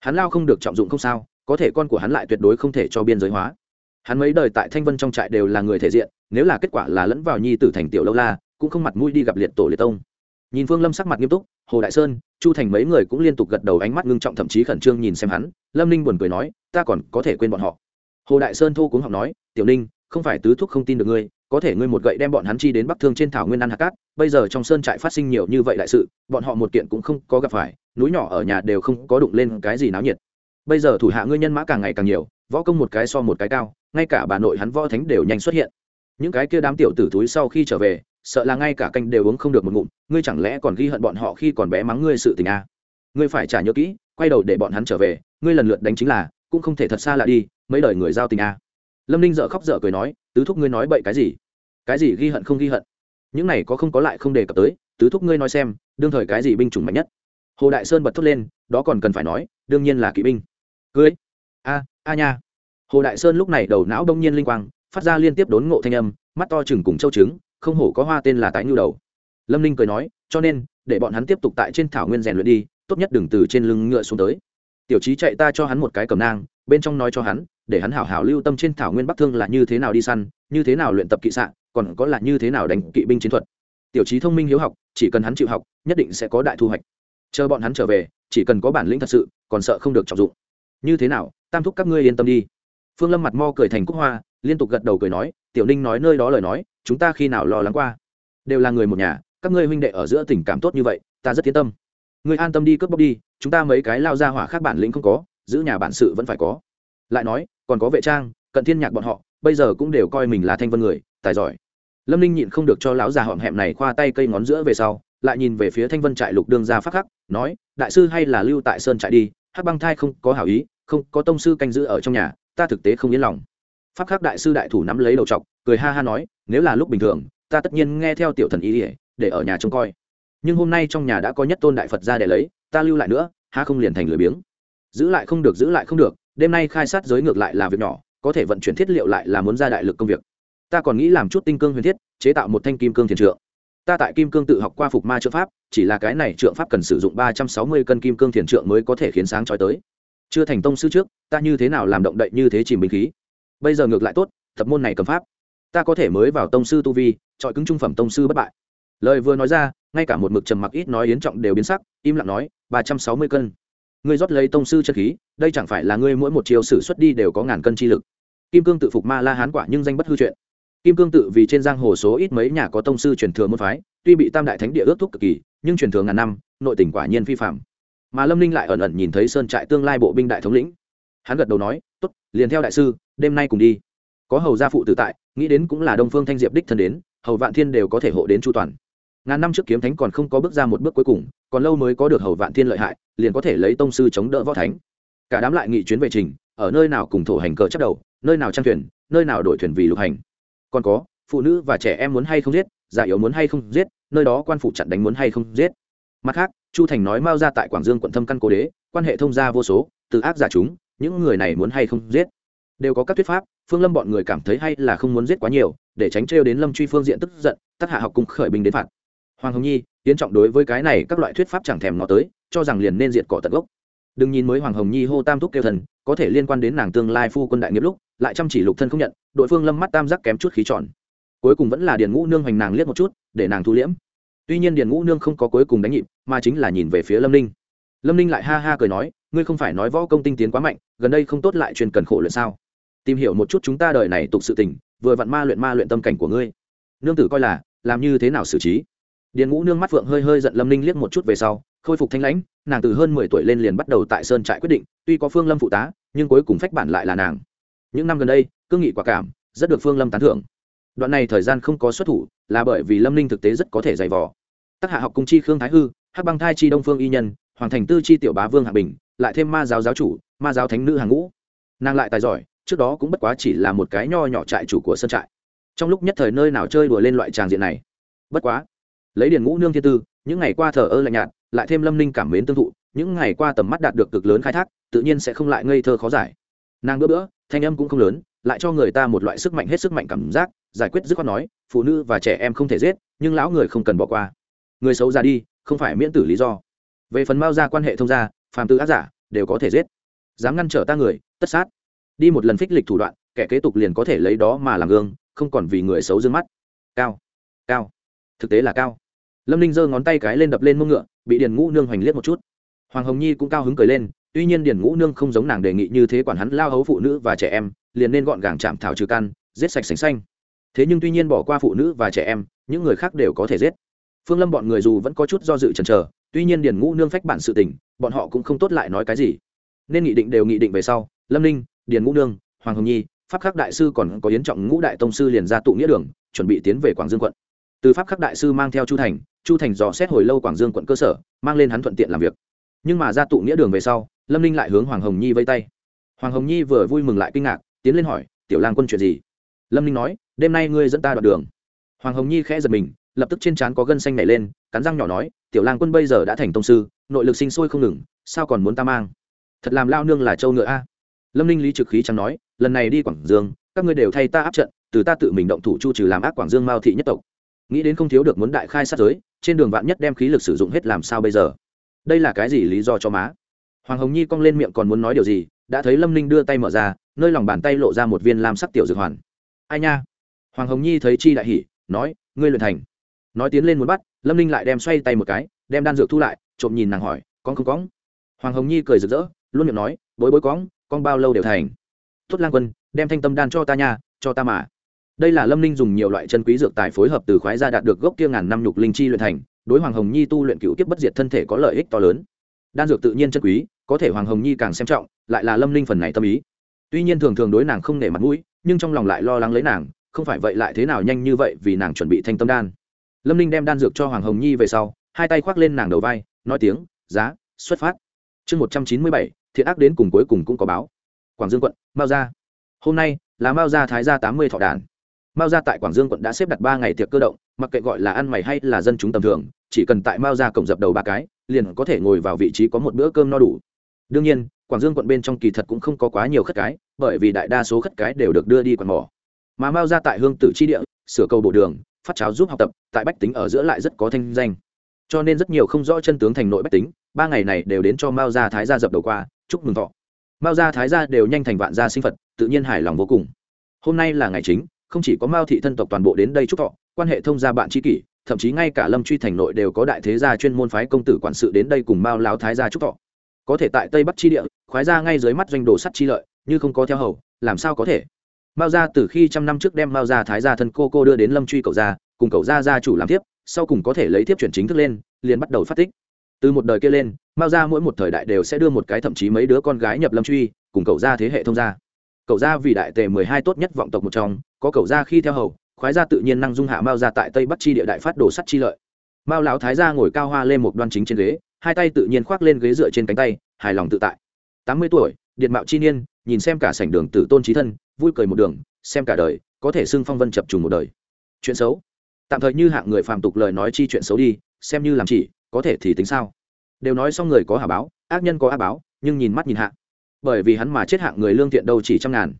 Hắn lao không được trọng dụng không sao, có thể con của hắn lại tuyệt đối không thể cho biên giới hóa. Hắn mấy đời tại thanh vân trong trại đều là người thể diện, nếu là kết quả là lẫn vào nhi tử thành tiểu lâu la, cũng không mặt mũi đi gặp liệt tổ liệt tông. Nhìn phương lâm sắc mặt nghiêm túc, hồ đại sơn, chu thành mấy người cũng liên tục gật đầu ánh mắt ngưng trọng thậm chí khẩn trương nhìn xem hắn, lâm ninh buồn cười nói, ta còn có thể quên bọn họ. Hồ đại sơn thô cuống học nói, tiểu ninh, không phải tứ thúc không tin được ngươi có thể ngươi một gậy đem bọn hắn chi đến bắc thương trên thảo nguyên ăn hạt cát, bây giờ trong sơn trại phát sinh nhiều như vậy đại sự, bọn họ một kiện cũng không có gặp phải, núi nhỏ ở nhà đều không có đụng lên cái gì náo nhiệt bây giờ thủ hạ ngươi nhân mã càng ngày càng nhiều, võ công một cái so một cái cao, ngay cả bà nội hắn võ thánh đều nhanh xuất hiện những cái kia đám tiểu tử túi sau khi trở về, sợ là ngay cả canh đều uống không được một ngụm, ngươi chẳng lẽ còn ghi hận bọn họ khi còn bé mắng ngươi sự tình a à? ngươi phải trả nhớ kỹ, quay đầu để bọn hắn trở về, ngươi lần lượt đánh chính là, cũng không thể thật xa lạ đi, mấy đời người giao tình a à lâm ninh dợ khóc dở cười nói, tứ thúc ngươi nói bậy cái gì? Cái gì ghi hận không ghi hận? Những này có không có lại không đề cập tới, tứ thúc ngươi nói xem, đương thời cái gì binh chủng mạnh nhất? Hồ đại sơn bật thốt lên, đó còn cần phải nói, đương nhiên là kỵ binh. Cưới? A a nha. Hồ đại sơn lúc này đầu não đông nhiên linh quang, phát ra liên tiếp đốn ngộ thanh âm, mắt to chừng cùng châu trứng, không hổ có hoa tên là tái nhu đầu. Lâm ninh cười nói, cho nên, để bọn hắn tiếp tục tại trên thảo nguyên rèn luyện đi, tốt nhất đừng từ trên lưng ngựa xuống tới. Tiểu trí chạy ta cho hắn một cái cầm nang bên trong nói cho hắn, để hắn hảo hảo lưu tâm trên thảo nguyên bắc thương là như thế nào đi săn, như thế nào luyện tập kỵ sạn còn có là như thế nào đánh kỵ binh chiến thuật. Tiểu trí thông minh hiếu học, chỉ cần hắn chịu học, nhất định sẽ có đại thu hoạch. Chờ bọn hắn trở về, chỉ cần có bản lĩnh thật sự, còn sợ không được trọng dụng. Như thế nào, tam thúc các ngươi yên tâm đi. Phương lâm mặt mo cười thành cúc hoa, liên tục gật đầu cười nói, tiểu ninh nói nơi đó lời nói, chúng ta khi nào lo lắng qua? Đều là người một nhà, các ngươi huynh đệ ở giữa tình cảm tốt như vậy, ta rất yên tâm. Ngươi an tâm đi, cướp bóc đi, chúng ta mấy cái lao ra hỏa khác bản lĩnh không có giữ nhà bản sự vẫn phải có. Lại nói, còn có vệ trang, cận thiên nhạc bọn họ, bây giờ cũng đều coi mình là thanh vân người, tài giỏi. Lâm ninh nhịn không được cho lão già họm hẹm này khoa tay cây ngón giữa về sau, lại nhìn về phía thanh vân trại lục đương gia phát khắc, nói, đại sư hay là lưu tại sơn trại đi, hắc băng thai không có hảo ý, không có tông sư canh giữ ở trong nhà, ta thực tế không yên lòng. Pháp khắc đại sư đại thủ nắm lấy đầu t cười ha ha nói, nếu là lúc bình thường, ta tất nhiên nghe theo tiểu thần ý ỉa để ở nhà trông coi. Nhưng hôm nay trong nhà đã có nhất tôn đại phật ra để lấy, ta lưu lại nữa ha không liền thành lười biếng giữ lại không được, giữ lại không được, đêm nay khai sát giới ngược lại là việc nhỏ, có thể vận chuyển thiết liệu lại là muốn ra đại lực công việc. Ta còn nghĩ làm chút tinh cương huyền thiết, chế tạo một thanh kim cương thiền trượng. Ta tại kim cương tự học qua phục ma trượng pháp, chỉ là cái này trượng pháp cần sử dụng ba trăm sáu mươi cân kim cương thiền trượng mới có thể khiến sáng trói tới. Chưa thành tông sư trước, ta như thế nào làm động đậy như thế chìm bình khí? Bây giờ ngược lại tốt, tập môn này cầm pháp. Ta có thể mới vào tông sư tu vi, chọi cứng trung phẩm tông sư bất bại. Lời vừa nói ra, ngay cả một mực trầm mặc ít nói yến trọng đều biến sắc, im lặng nói, ba trăm sáu mươi cân ngươi rót lấy tông sư chân khí, đây chẳng phải là ngươi mỗi một chiều sử xuất đi đều có ngàn cân chi lực. Kim cương tự phục ma la hán quả nhưng danh bất hư chuyện. Kim cương tự vì trên giang hồ số ít mấy nhà có tông sư truyền thừa môn phái, tuy bị tam đại thánh địa ước thúc cực kỳ, nhưng truyền thừa ngàn năm, nội tỉnh quả nhiên phi phạm mà lâm ninh lại ẩn ẩn nhìn thấy sơn trại tương lai bộ binh đại thống lĩnh. Hắn gật đầu nói t ố t liền theo đại sư, đêm nay cùng đi. Có hầu gia phụ tử tại, nghĩ đến cũng là đông phương thanh diệp đích thân đến, hầu vạn thiên đều có thể hộ đến chu toàn. Ngàn năm trước kiếm thánh còn không có bước ra một bước cuối cùng, còn lâu mới có được hầu vạn thiên lợi hại liền có thể lấy tông sư chống đỡ võ thánh. Cả đám lại nghị chuyến về trình, ở nơi nào cùng thổ hành cờ chấp đầu, nơi nào trang thuyền, nơi nào đổi thuyền vì lục hành. Còn có, phụ nữ và trẻ em muốn hay không giết, già yếu muốn hay không giết, nơi đó quan phụ chặn đánh muốn hay không giết. Mặt khác, chu thành nói mao ra tại quảng dương quận thâm căn cố đế, quan hệ thông gia vô số, từ ác giả chúng, những người này muốn hay không giết. Đều có các thuyết pháp, phương lâm bọn người cảm thấy hay là không muốn giết quá nhiều, để tránh trêu đến lâm truy phương diện tức giận tác hạ học cùng khởi binh đến phạt. Hoàng hồng nhi tiến trọng đối với cái này các loại thuyết pháp chẳng thèm nó tới, cho rằng liền nên diệt cỏ tận gốc. Đừng nhìn mới hoàng hồng nhi hô tam thúc kêu thần, có thể liên quan đến nàng tương lai phu quân đại nghiệp lúc, lại chăm chỉ lục thân không nhận, đội phương lâm mắt tam giác kém chút khí tròn. Cuối cùng vẫn là điền ngũ nương hoành nàng liếc một chút, để nàng thu liễm. Tuy nhiên điền ngũ nương không có cuối cùng đánh nhịp, mà chính là nhìn về phía lâm ninh. Lâm ninh lại ha ha cười nói, ngươi không phải nói võ công tinh tiến quá mạnh, gần đây không tốt lại truyền cần khổ luyện sao? Tìm hiểu một chút chúng ta đời này tục sự tình, vừa vặn ma luyện ma luyện tâm cảnh của ngươi. Nương tử coi là, làm như thế nào xử trí? Điền ngũ nương mắt phượng hơi hơi giận lâm ninh liếc một chút về sau, khôi phục thanh lãnh, nàng từ hơn mười tuổi lên liền bắt đầu tại sơn trại quyết định, tuy có phương lâm phụ tá, nhưng cuối cùng phách bản lại là nàng. Những năm gần đây cương nghị quả cảm, rất được phương lâm tán thưởng. Đoạn này thời gian không có xuất thủ, là bởi vì lâm ninh thực tế rất có thể dày vò. Tác hạ học cung chi khương thái hư, hắc băng thai chi đông phương y nhân, hoàng thành tư chi tiểu bá vương hạ bình, lại thêm ma giáo giáo chủ, ma giáo thánh nữ hàng ngũ. Nàng lại tài giỏi, trước đó cũng bất quá chỉ là một cái nho nhỏ trại chủ của sân trại. Trong lúc nhất thời nơi nào chơi đùa lên loại tràng diện này. Bất quá lấy điền ngũ nương thiên tư, những ngày qua thờ ơ lạnh nhạt, lại thêm lâm ninh cảm mến tương thụ, những ngày qua tầm mắt đạt được cực lớn khai thác, tự nhiên sẽ không lại ngây thơ khó giải. Nàng bữa bữa, thanh âm cũng không lớn, lại cho người ta một loại sức mạnh hết sức mạnh cảm giác, giải quyết dứt khoát nói, phụ nữ và trẻ em không thể giết, nhưng lão người không cần bỏ qua. Người xấu ra đi, không phải miễn tử lý do. Về phần mao ra quan hệ thông gia, phàm tư ác giả, đều có thể giết. Dám ngăn trở ta người, tất sát. Đi một lần phích lịch thủ đoạn, kẻ kế tục liền có thể lấy đó mà làm gương, không còn vì người xấu d mắt. Cao cao thực tế là cao. Lâm ninh giơ ngón tay cái lên đập lên mông ngựa, bị điền ngũ nương hoành liếc một chút. Hoàng hồng nhi cũng cao hứng cười lên, tuy nhiên điền ngũ nương không giống nàng đề nghị như thế quản hắn lao hấu phụ nữ và trẻ em, liền nên gọn gàng chạm thảo trừ căn, giết sạch sành xanh. Thế nhưng tuy nhiên bỏ qua phụ nữ và trẻ em, những người khác đều có thể giết. Phương lâm bọn người dù vẫn có chút do dự chần chờ, tuy nhiên điền ngũ nương phách bản sự tình, bọn họ cũng không tốt lại nói cái gì. Nên nghị định đều nghị định về sau, lâm ninh, điền ngũ nương, hoàng hồng nhi, pháp khắc đại sư còn có yến trọng ngũ đại tông sư liền ra tụ nghĩa đường, chuẩn bị tiến về quảng dương quận từ pháp khắc đại sư mang theo chu thành chu thành dò xét hồi lâu quảng dương quận cơ sở, mang lên hắn thuận tiện làm việc. Nhưng mà ra tụ nghĩa đường về sau, lâm ninh lại hướng hoàng hồng nhi vây tay. Hoàng hồng nhi vừa vui mừng lại kinh ngạc, tiến lên hỏi, tiểu lang quân chuyện gì? Lâm ninh nói, đêm nay ngươi dẫn ta đoạn đường. Hoàng hồng nhi khẽ giật mình, lập tức trên trán có gân xanh nảy lên, cắn răng nhỏ nói, tiểu lang quân bây giờ đã thành tông sư, nội lực sinh sôi không ngừng, sao còn muốn ta mang? Thật làm lao nương là châu ngựa a. Lâm ninh lý trực khí chẳng nói, lần này đi quảng dương, các ngươi đều thay ta áp trận, từ ta tự mình động thủ chu trừ làm ác quảng dương mao thị nhất tộc nghĩ đến không thiếu được muốn đại khai sát giới, trên đường vạn nhất đem khí lực sử dụng hết làm sao bây giờ? Đây là cái gì lý do cho má? Hoàng hồng nhi cong lên miệng còn muốn nói điều gì, đã thấy lâm ninh đưa tay mở ra, nơi lòng bàn tay lộ ra một viên lam sắc tiểu dược hoàn. Ai nha? Hoàng hồng nhi thấy chi đại hỉ, nói, ngươi luyện thành. Nói tiến lên muốn bắt, lâm ninh lại đem xoay tay một cái, đem đan dược thu lại, trộm nhìn nàng hỏi, con không cóng? Hoàng hồng nhi cười rực rỡ, luôn miệng nói, bối bối cóng con bao lâu đều thành. Tốt lang quân, đem thanh tâm đan cho ta nha, cho ta mà đây là lâm ninh dùng nhiều loại chân quý dược tài phối hợp từ khoái ra đạt được gốc kia ngàn năm nhục linh chi luyện thành, đối hoàng hồng nhi tu luyện cựu kiếp bất diệt thân thể có lợi ích to lớn. Đan dược tự nhiên chân quý, có thể hoàng hồng nhi càng xem trọng, lại là lâm ninh phần này tâm ý. Tuy nhiên thường thường đối nàng không nể mặt mũi, nhưng trong lòng lại lo lắng lấy nàng, không phải vậy lại thế nào nhanh như vậy vì nàng chuẩn bị thanh tâm đan. Lâm ninh đem đan dược cho hoàng hồng nhi về sau, hai tay khoác lên nàng đầu vai, nói tiếng, giá, xuất phát. Chương một trăm chín mươi bảy, thiện ác đến cùng cuối cùng cũng có báo. Quảng dương quận, mao gia. Hôm nay, là mao gia thái gia tám mươi thọ đàn mao gia tại quảng dương quận đã xếp đặt ba ngày tiệc cơ động, mặc kệ gọi là ăn mày hay là dân chúng tầm thường, chỉ cần tại mao gia cổng dập đầu ba cái, liền có thể ngồi vào vị trí có một bữa cơm no đủ. Đương nhiên, quảng dương quận bên trong kỳ thật cũng không có quá nhiều khất cái, bởi vì đại đa số khất cái đều được đưa đi quạt mỏ. Mà mao gia tại hương tử chi địa, sửa cầu bộ đường, phát cháo giúp học tập, tại bách tính ở giữa lại rất có thanh danh. Cho nên rất nhiều không rõ chân tướng thành nội bách tính, ba ngày này đều đến cho mao gia thái gia dập đầu qua, chúc mừng thọ. Mao gia thái gia đều nhanh thành vạn gia sinh phật, tự nhiên hài lòng vô cùng. Hôm nay là ngày chính không chỉ có mao thị thân tộc toàn bộ đến đây chúc thọ, quan hệ thông gia bạn tri kỷ, thậm chí ngay cả lâm truy thành nội đều có đại thế gia chuyên môn phái công tử quản sự đến đây cùng mao lão thái gia chúc thọ. Có thể tại tây bắc chi địa, khoái ra ngay dưới mắt doanh đồ sắt chi lợi, như không có theo hầu, làm sao có thể? Mao gia từ khi trăm năm trước đem mao gia thái gia thân cô cô đưa đến lâm truy cậu gia, cùng cậu gia gia chủ làm tiếp sau cùng có thể lấy tiếp chuyển chính thức lên, liền bắt đầu phát tích. Từ một đời kia lên, mao gia mỗi một thời đại đều sẽ đưa một cái thậm chí mấy đứa con gái nhập lâm truy, cùng cậu gia thế hệ thông gia cậu gia vì đại tề mười hai tốt nhất vọng tộc một trong, có cậu gia khi theo hầu, khoái gia tự nhiên năng dung hạ mao gia tại tây bắc chi địa đại phát đồ sắt chi lợi. Mao lão thái gia ngồi cao hoa lên một đoan chính trên ghế, hai tay tự nhiên khoác lên ghế dựa trên cánh tay, hài lòng tự tại. Tám mươi tuổi điện mạo chi niên, nhìn xem cả sảnh đường tử tôn trí thân, vui cười một đường, xem cả đời, có thể xưng phong vân chập trùng một đời. Chuyện xấu. Tạm thời như hạng người phàm tục lời nói chi chuyện xấu đi, xem như làm chỉ, có thể thì tính sao. Đều nói xong người có hà báo, ác nhân có ác báo, nhưng nhìn mắt nhìn hạ bởi vì hắn mà chết hạng người lương thiện đâu chỉ trăm ngàn.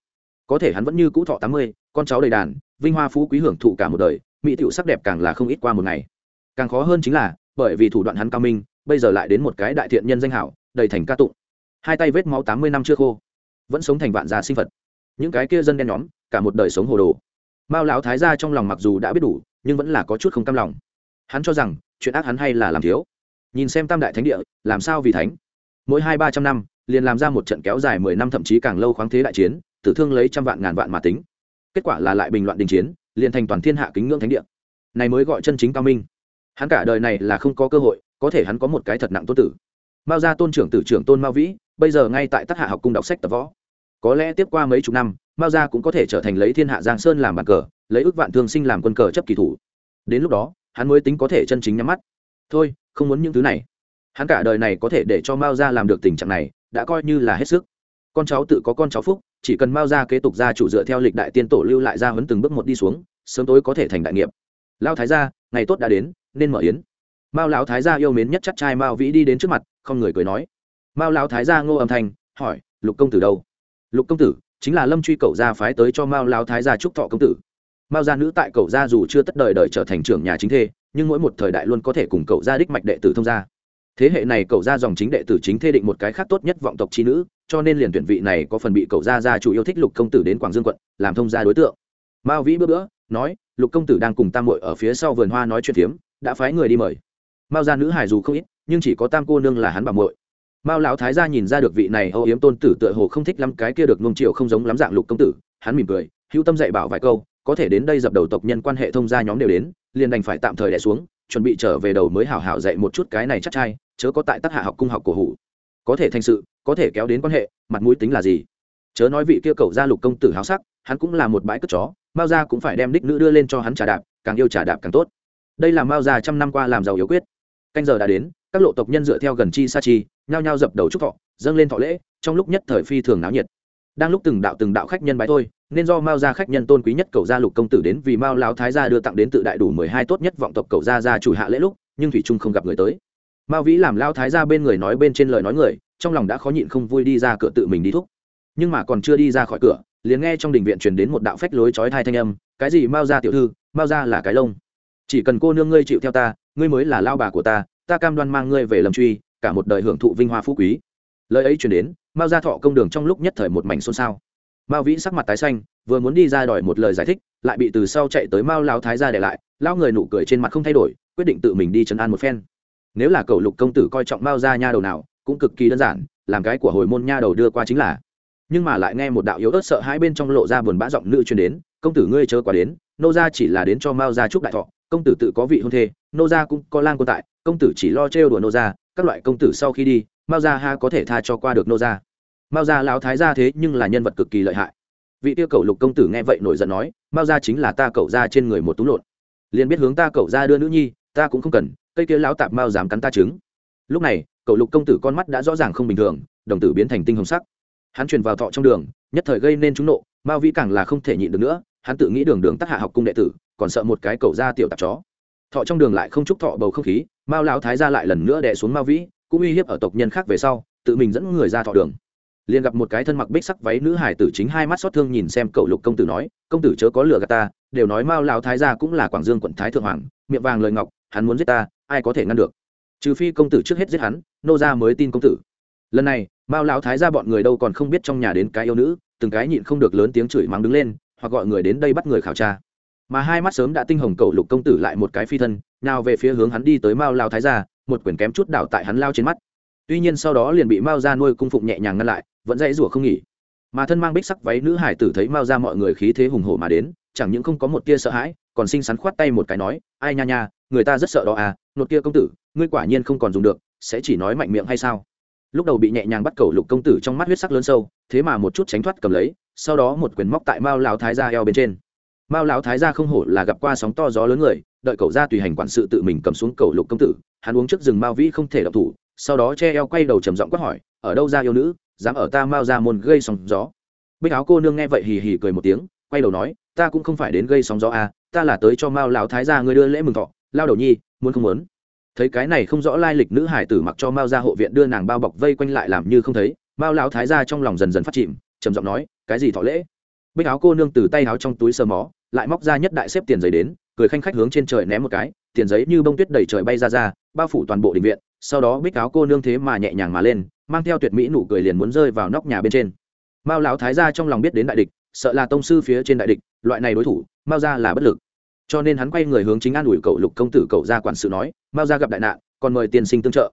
Có thể hắn vẫn như cũ thọ tám mươi, con cháu đầy đàn, vinh hoa phú quý hưởng thụ cả một đời, mỹ tựu sắc đẹp càng là không ít qua một ngày. Càng khó hơn chính là, bởi vì thủ đoạn hắn cao minh, bây giờ lại đến một cái đại thiện nhân danh hảo, đầy thành ca tụng. Hai tay vết máu tám mươi năm chưa khô, vẫn sống thành vạn gia sinh vật những cái kia dân đen nhóm, cả một đời sống hồ đồ. Mao lão thái gia trong lòng mặc dù đã biết đủ, nhưng vẫn là có chút không cam lòng. Hắn cho rằng, chuyện ác hắn hay là làm thiếu. Nhìn xem tam đại thánh địa, làm sao vì thánh? Mỗi hai ba trăm năm liền làm ra một trận kéo dài mười năm, thậm chí càng lâu khoáng thế đại chiến, tử thương lấy trăm vạn ngàn vạn mà tính. Kết quả là lại bình loạn đình chiến, liền thành toàn thiên hạ kính ngưỡng thánh địa. Này mới gọi chân chính cao minh. Hắn cả đời này là không có cơ hội, có thể hắn có một cái thật nặng tốt tử. Mao gia tôn trưởng tử trưởng tôn mao vĩ, bây giờ ngay tại Tắc hạ học cung đọc sách tập võ. Có lẽ tiếp qua mấy chục năm, mao gia cũng có thể trở thành lấy thiên hạ giang sơn làm bàn cờ, lấy ước vạn thương sinh làm quân cờ chấp kỳ thủ. Đến lúc đó, hắn mới tính có thể chân chính nhắm mắt. Thôi, không muốn những thứ này. Hắn cả đời này có thể để cho mao gia làm được tình trạng này đã coi như là hết sức. Con cháu tự có con cháu phúc, chỉ cần mao ra kế tục gia chủ dựa theo lịch đại tiên tổ lưu lại ra huấn từng bước một đi xuống, sớm tối có thể thành đại nghiệp. Lao thái gia, ngày tốt đã đến, nên mở yến. Mao lão thái gia yêu mến nhất chắc trai mao vĩ đi đến trước mặt, không người cười nói. Mao lão thái gia ngô âm thanh, hỏi, lục công tử đâu? Lục công tử, chính là lâm truy cậu gia phái tới cho mao lão thái gia trúc thọ công tử. Mao gia nữ tại cậu gia dù chưa tất đời đời trở thành trưởng nhà chính thê, nhưng mỗi một thời đại luôn có thể cùng cậu gia đích mạch đệ tử thông gia thế hệ này cậu gia dòng chính đệ tử chính thê định một cái khác tốt nhất vọng tộc trí nữ, cho nên liền tuyển vị này có phần bị cậu gia gia chủ yêu thích lục công tử đến quảng dương quận, làm thông gia đối tượng. Mao vĩ bữa bữa, nói, lục công tử đang cùng tam muội ở phía sau vườn hoa nói chuyện phiếm, đã phái người đi mời. Mao gia nữ hải dù không ít, nhưng chỉ có tam cô nương là hắn bà muội. Mao lão thái gia nhìn ra được vị này âu yếm tôn tử tựa hồ không thích lắm cái kia được nung chiều không giống lắm dạng lục công tử, hắn mỉm cười, hữu tâm dạy bảo vài câu, có thể đến đây dập đầu tộc nhân quan hệ thông gia nhóm đều đến, liền đành phải tạm thời đẻ xuống chuẩn bị trở về đầu mới hảo hảo dạy một chút cái này chắc trai, chớ có tại tác hạ học cung học cổ hủ. Có thể thành sự, có thể kéo đến quan hệ, mặt mũi tính là gì? Chớ nói vị kia cầu gia lục công tử háo sắc, hắn cũng là một bãi cất chó, mao gia cũng phải đem đích nữ đưa lên cho hắn trả đạp, càng yêu trả đạp càng tốt. Đây là mao gia trăm năm qua làm giàu yếu quyết. Canh giờ đã đến, các lộ tộc nhân dựa theo gần chi sa chi, nhao nhao dập đầu chúc thọ, dâng lên thọ lễ, trong lúc nhất thời phi thường náo nhiệt đang lúc từng đạo từng đạo khách nhân bái thôi, nên do mao gia khách nhân tôn quý nhất cầu gia lục công tử đến vì mao lão thái gia đưa tặng đến tự đại đủ mười hai tốt nhất vọng tộc cầu gia gia chủ hạ lễ lúc, nhưng thủy trung không gặp người tới. Mao vĩ làm lao thái gia bên người nói bên trên lời nói người, trong lòng đã khó nhịn không vui đi ra cửa tự mình đi thúc. Nhưng mà còn chưa đi ra khỏi cửa, liền nghe trong đình viện truyền đến một đạo phách lối chói thai thanh âm, cái gì mao gia tiểu thư, mao gia là cái lông. Chỉ cần cô nương ngươi chịu theo ta, ngươi mới là lao bà của ta ta cam đoan mang ngươi về lầm truy, cả một đời hưởng thụ vinh hoa phú quý. Lời ấy truyền đến mao gia thọ công đường trong lúc nhất thời một mảnh xôn xao. Mao vĩ sắc mặt tái xanh, vừa muốn đi ra đòi một lời giải thích, lại bị từ sau chạy tới mao lao thái gia để lại lao người nụ cười trên mặt không thay đổi, quyết định tự mình đi chấn an một phen. Nếu là cầu lục công tử coi trọng mao gia nha đầu nào, cũng cực kỳ đơn giản, làm cái của hồi môn nha đầu đưa qua chính là. Nhưng mà lại nghe một đạo yếu ớt sợ hai bên trong lộ ra buồn bã giọng nữ truyền đến, công tử ngươi chớ quá đến, nô gia chỉ là đến cho mao gia chúc đại thọ, công tử tự có vị hôn thê, nô gia cũng có lang quân tại, công tử chỉ lo trêu đùa nô gia, các loại công tử sau khi đi mao gia ha có thể tha cho qua được nô gia. Mao gia lão thái gia thế nhưng là nhân vật cực kỳ lợi hại. Vị tiêu cầu lục công tử nghe vậy nổi giận nói, mao gia chính là ta cậu ra trên người một tú lộn. Liền biết hướng ta cậu ra đưa nữ nhi, ta cũng không cần, cây kia lão tạp mao dám cắn ta trứng. Lúc này cậu lục công tử con mắt đã rõ ràng không bình thường, đồng tử biến thành tinh hồng sắc. Hắn truyền vào thọ trong đường, nhất thời gây nên trúng nộ, mao vĩ càng là không thể nhịn được nữa, hắn tự nghĩ đường đường tác hạ học cung đệ tử, còn sợ một cái cậu ra tiểu tạp chó. Thọ trong đường lại không chúc thọ bầu không khí, mao lão thái ra lại lần nữa đè xuống mao vĩ cũng uy hiếp ở tộc nhân khác về sau, tự mình dẫn người ra thọ đường. Liền gặp một cái thân mặc bích sắc váy nữ hải tử chính hai mắt xót thương nhìn xem cậu lục công tử nói, công tử chớ có lừa gạt ta, đều nói mao lão thái gia cũng là quảng dương quận thái thượng hoàng, miệng vàng lời ngọc, hắn muốn giết ta, ai có thể ngăn được? Trừ phi công tử trước hết giết hắn, nô gia mới tin công tử. Lần này, mao lão thái gia bọn người đâu còn không biết trong nhà đến cái yêu nữ, từng cái nhịn không được lớn tiếng chửi mắng đứng lên, hoặc gọi người đến đây bắt người khảo tra. Mà hai mắt sớm đã tinh hồng cậu lục công tử lại một cái phi thân, nào về phía hướng hắn đi tới mao lao thái gia một quyển kém chút đảo tại hắn lao trên mắt. Tuy nhiên sau đó liền bị mao ra nuôi cung phụng nhẹ nhàng ngăn lại, vẫn dãy rủa không nghỉ. Mà thân mang bích sắc váy nữ hải tử thấy mao ra mọi người khí thế hùng hổ mà đến, chẳng những không có một tia sợ hãi, còn xinh xắn khoát tay một cái nói, ai nha nha, người ta rất sợ đó à nột kia công tử, ngươi quả nhiên không còn dùng được, sẽ chỉ nói mạnh miệng hay sao? Lúc đầu bị nhẹ nhàng bắt cầu lục công tử trong mắt huyết sắc lớn sâu, thế mà một chút tránh thoát cầm lấy, sau đó một quyền móc tại mao lão thái gia eo bên trên. Mao lão thái gia không hổ là gặp qua sóng to gió lớn người, đợi cậu ra tùy hành quản sự tự mình cầm xuống cầu lục công tử hắn uống trước rừng mao vĩ không thể động thủ, sau đó che eo quay đầu trầm giọng quát hỏi, ở đâu ra yêu nữ, dám ở ta mao ra môn gây sóng gió? Bích áo cô nương nghe vậy hì hì cười một tiếng, quay đầu nói, ta cũng không phải đến gây sóng gió à ta là tới cho mao lão thái gia người đưa lễ mừng thọ, lao đầu nhi, muốn không muốn? Thấy cái này không rõ lai lịch nữ hải tử mặc cho mao ra hộ viện đưa nàng bao bọc vây quanh lại làm như không thấy, mao lão thái gia trong lòng dần dần phát chìm, trầm giọng nói, cái gì thọ lễ? Bích áo cô nương từ tay áo trong túi sờ mó, lại móc ra nhất đại xếp tiền giấy đến, cười khanh khách hướng trên trời ném một cái tiền giấy như bông tuyết đầy trời bay ra ra, bao phủ toàn bộ đình viện, sau đó bích áo cô nương thế mà nhẹ nhàng mà lên, mang theo tuyệt mỹ nụ cười liền muốn rơi vào nóc nhà bên trên. Mao lão thái gia trong lòng biết đến đại địch, sợ là tông sư phía trên đại địch, loại này đối thủ, mao ra là bất lực. Cho nên hắn quay người hướng chính an ủi cậu lục công tử cậu ra quản sự nói, mao ra gặp đại nạn, còn mời tiên sinh tương trợ.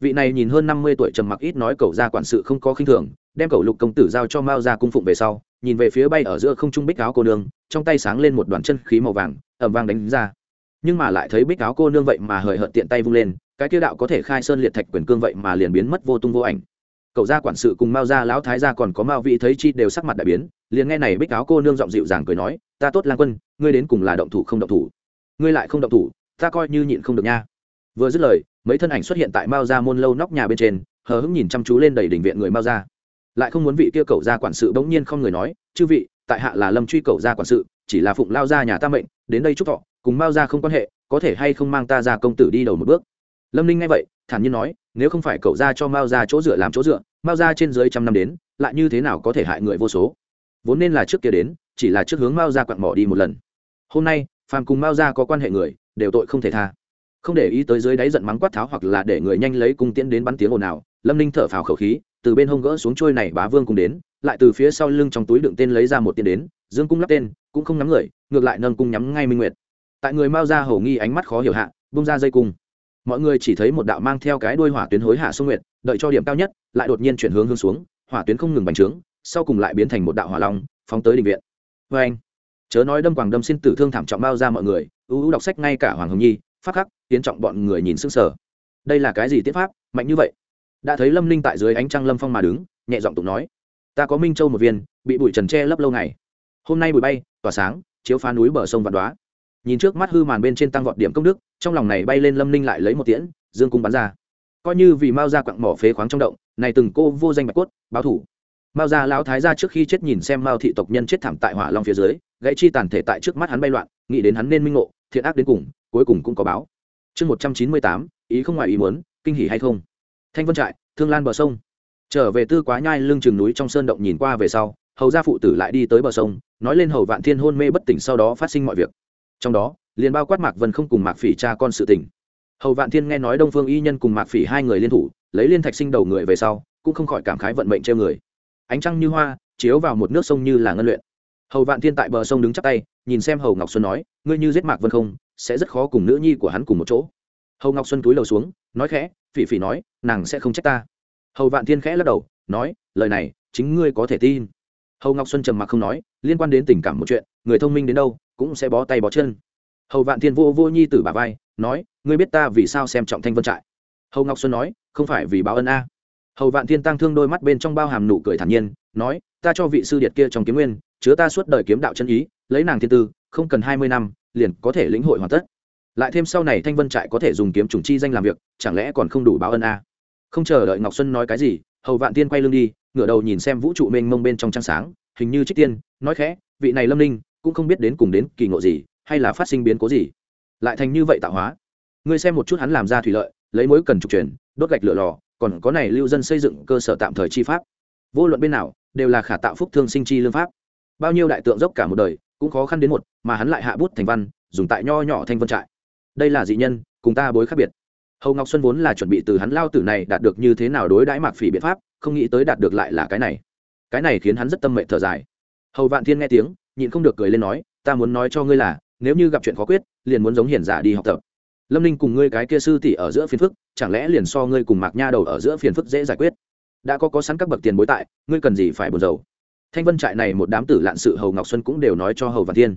Vị này nhìn hơn năm mươi tuổi trầm mặc ít nói cậu ra quản sự không có khinh thường, đem cậu lục công tử giao cho mao ra cung phụng về sau, nhìn về phía bay ở giữa không trung bích áo cô nương, trong tay sáng lên một đoàn chân khí màu vàng ẩm vang đánh ra nhưng mà lại thấy bích áo cô nương vậy mà hời hợt tiện tay vung lên, cái kia đạo có thể khai sơn liệt thạch quyền cương vậy mà liền biến mất vô tung vô ảnh. Cậu gia quản sự cùng mao gia lão thái gia còn có mao vị thấy chi đều sắc mặt đại biến, liền nghe này bích áo cô nương giọng dịu dàng cười nói, ta tốt lang quân, ngươi đến cùng là động thủ không động thủ? Ngươi lại không động thủ, ta coi như nhịn không được nha. Vừa dứt lời, mấy thân ảnh xuất hiện tại mao gia môn lâu nóc nhà bên trên, hờ hững nhìn chăm chú lên đầy đỉnh viện người mao gia. Lại không muốn vị kia cậu gia quản sự bỗng nhiên không người nói, chư vị, tại hạ là lâm truy cậu gia quản sự, chỉ là phụng lao gia nhà ta mệnh, đến đây chúc thọ cùng mao gia không quan hệ, có thể hay không mang ta ra công tử đi đầu một bước? Lâm ninh nghe vậy, thản nhiên nói, nếu không phải cậu ra cho mao ra chỗ dựa làm chỗ dựa, mao ra trên dưới trăm năm đến, lại như thế nào có thể hại người vô số? Vốn nên là trước kia đến, chỉ là trước hướng mao ra quặn mỏ đi một lần. Hôm nay, phàm cùng mao ra có quan hệ người, đều tội không thể tha. Không để ý tới dưới đáy giận mắng quát tháo hoặc là để người nhanh lấy cung tiễn đến bắn tiếng ồn ào, lâm ninh thở phào khẩu khí, từ bên hông gỡ xuống trôi này bá vương cùng đến, lại từ phía sau lưng trong túi đựng tên lấy ra một tiền đến, dương cung lắp tên, cũng không nhắm người, ngược lại nâng cung nhắm ngay minh nguyệt tại người mao ra hầu nghi ánh mắt khó hiểu hạ, bung ra dây cung. Mọi người chỉ thấy một đạo mang theo cái đuôi hỏa tuyến hối hạ sông nguyệt, đợi cho điểm cao nhất, lại đột nhiên chuyển hướng hướng xuống, hỏa tuyến không ngừng bành trướng, sau cùng lại biến thành một đạo hỏa long, phóng tới định viện. Vê anh, chớ nói đâm quảng đâm xin tử thương thảm trọng bao ra mọi người ưu ưu đọc sách ngay cả hoàng hồng nhi, phát khắc, tiến trọng bọn người nhìn sững sờ. Đây là cái gì tiết pháp, mạnh như vậy? Đã thấy lâm linh tại dưới ánh trăng lâm phong mà đứng, nhẹ giọng tụng nói. Ta có minh châu một viên, bị bụi trần tre lấp lâu ngày. Hôm nay bụi bay, tỏa sáng, chiếu phá núi bờ sông vạn đoá nhìn trước mắt hư màn bên trên tăng vọt điểm công đức, trong lòng này bay lên lâm ninh lại lấy một tiễn, dương cung bắn ra. Coi như vì mao ra quặng mỏ phế khoáng trong động, này từng cô vô danh bạch cốt, báo thủ. Mao ra lão thái ra trước khi chết nhìn xem mao thị tộc nhân chết thảm tại hỏa long phía dưới, gãy chi tàn thể tại trước mắt hắn bay loạn, nghĩ đến hắn nên minh ngộ, thiện ác đến cùng, cuối cùng cũng có báo. Chương một trăm chín mươi tám, ý không ngoài ý muốn, kinh hỉ hay không? Thanh vân trại, thương lan bờ sông. Trở về tư quá nhai lưng chừng núi trong sơn động nhìn qua về sau, hầu gia phụ tử lại đi tới bờ sông, nói lên hầu vạn thiên hôn mê bất tỉnh sau đó phát sinh mọi việc trong đó liền bao quát mạc vân không cùng mạc phỉ cha con sự tình. Hầu vạn thiên nghe nói đông phương y nhân cùng mạc phỉ hai người liên thủ, lấy liên thạch sinh đầu người về sau, cũng không khỏi cảm khái vận mệnh treo người. Ánh trăng như hoa, chiếu vào một nước sông như là ngân luyện. Hầu vạn thiên tại bờ sông đứng chắp tay, nhìn xem hầu ngọc xuân nói, ngươi như giết mạc vân không, sẽ rất khó cùng nữ nhi của hắn cùng một chỗ. Hầu ngọc xuân túi lầu xuống, nói khẽ, phỉ phỉ nói, nàng sẽ không trách ta. Hầu vạn thiên khẽ lắc đầu, nói, lời này, chính ngươi có thể tin. Hầu ngọc xuân trầm mặc không nói, liên quan đến tình cảm một chuyện, người thông minh đến đâu cũng sẽ bó tay bó chân. Hầu vạn thiên vô vô nhi tử bà vai, nói, ngươi biết ta vì sao xem trọng thanh vân trại? Hầu ngọc xuân nói, không phải vì báo ân a. Hầu vạn thiên tăng thương đôi mắt bên trong bao hàm nụ cười thản nhiên, nói, ta cho vị sư điệt kia trong kiếm nguyên, chứa ta suốt đời kiếm đạo chân ý, lấy nàng thiên tư, không cần hai mươi năm, liền có thể lĩnh hội hoàn tất. Lại thêm sau này thanh vân trại có thể dùng kiếm chủng chi danh làm việc, chẳng lẽ còn không đủ báo ân a? Không chờ đợi ngọc xuân nói cái gì, hầu vạn tiên quay lưng đi, ngửa đầu nhìn xem vũ trụ mênh mông bên trong trăng sáng, hình như trích tiên, nói khẽ, vị này lâm ninh cũng không biết đến cùng đến kỳ ngộ gì, hay là phát sinh biến cố gì. Lại thành như vậy tạo hóa. Ngươi xem một chút hắn làm ra thủy lợi, lấy mối cần trục chuyển đốt gạch lửa lò, còn có này lưu dân xây dựng cơ sở tạm thời chi pháp. Vô luận bên nào, đều là khả tạo phúc thương sinh chi lương pháp. Bao nhiêu đại tượng dốc cả một đời, cũng khó khăn đến một, mà hắn lại hạ bút thành văn, dùng tại nho nhỏ thanh vân trại. Đây là dị nhân, cùng ta bối khác biệt. Hầu ngọc xuân vốn là chuẩn bị từ hắn lao tử này đạt được như thế nào đối đãi mạc phỉ biện pháp, không nghĩ tới đạt được lại là cái này. Cái này khiến hắn rất tâm mệnh thở dài. Hầu vạn thiên nghe tiếng nhịn không được cười lên nói, ta muốn nói cho ngươi là, nếu như gặp chuyện khó quyết, liền muốn giống hiền giả đi học tập. Lâm ninh cùng ngươi cái kia sư tỷ ở giữa phiền phức, chẳng lẽ liền so ngươi cùng mạc nha đầu ở giữa phiền phức dễ giải quyết? Đã có có sẵn các bậc tiền bối tại, ngươi cần gì phải buồn rầu? Thanh vân trại này một đám tử lạn sự hầu ngọc xuân cũng đều nói cho hầu vạn thiên.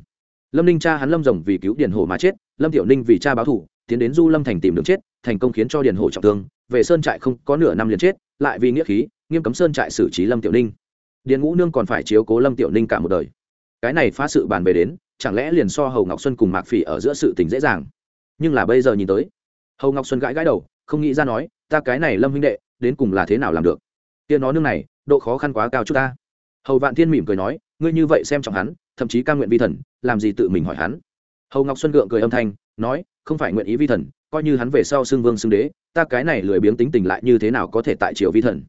Lâm ninh cha hắn lâm rồng vì cứu điền Hổ mà chết, lâm tiểu ninh vì cha báo thủ tiến đến du lâm thành tìm đường chết, thành công khiến cho điền Hổ trọng thương, về sơn trại không có nửa năm liền chết, lại vì nghĩa khí, nghiêm cấm sơn trại xử trí lâm tiểu ninh. Điền ngũ nương còn phải chiếu cố lâm tiểu ninh cả một đời cái này phá sự bàn về đến, chẳng lẽ liền so hầu ngọc xuân cùng mạc phỉ ở giữa sự tình dễ dàng? Nhưng là bây giờ nhìn tới, hầu ngọc xuân gãi gãi đầu, không nghĩ ra nói, ta cái này lâm huynh đệ, đến cùng là thế nào làm được? Tiên nó nương này, độ khó khăn quá cao chút ta. Hầu vạn thiên mỉm cười nói, ngươi như vậy xem trọng hắn, thậm chí ca nguyện vi thần, làm gì tự mình hỏi hắn? Hầu ngọc xuân gượng cười âm thanh, nói, không phải nguyện ý vi thần, coi như hắn về sau xưng vương xưng đế, ta cái này lười biếng tính tình lại như thế nào có thể tại triều vi thần?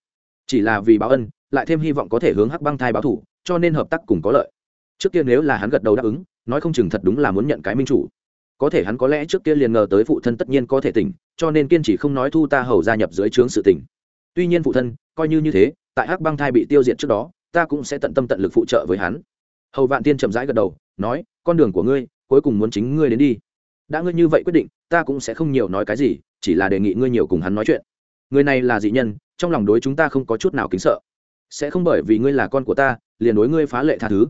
Chỉ là vì báo ân, lại thêm hy vọng có thể hướng hắc băng thai báo thủ, cho nên hợp tác cùng có lợi trước kia nếu là hắn gật đầu đáp ứng, nói không chừng thật đúng là muốn nhận cái minh chủ. Có thể hắn có lẽ trước kia liền ngờ tới phụ thân tất nhiên có thể tỉnh, cho nên kiên trì không nói thu ta hầu gia nhập dưới trướng sự tỉnh. Tuy nhiên phụ thân, coi như như thế, tại hắc băng thai bị tiêu diệt trước đó, ta cũng sẽ tận tâm tận lực phụ trợ với hắn. Hầu vạn tiên chậm rãi gật đầu, nói, con đường của ngươi, cuối cùng muốn chính ngươi đến đi. Đã ngươi như vậy quyết định, ta cũng sẽ không nhiều nói cái gì, chỉ là đề nghị ngươi nhiều cùng hắn nói chuyện. Người này là dị nhân, trong lòng đối chúng ta không có chút nào kính sợ. Sẽ không bởi vì ngươi là con của ta, liền đối ngươi phá lệ tha thứ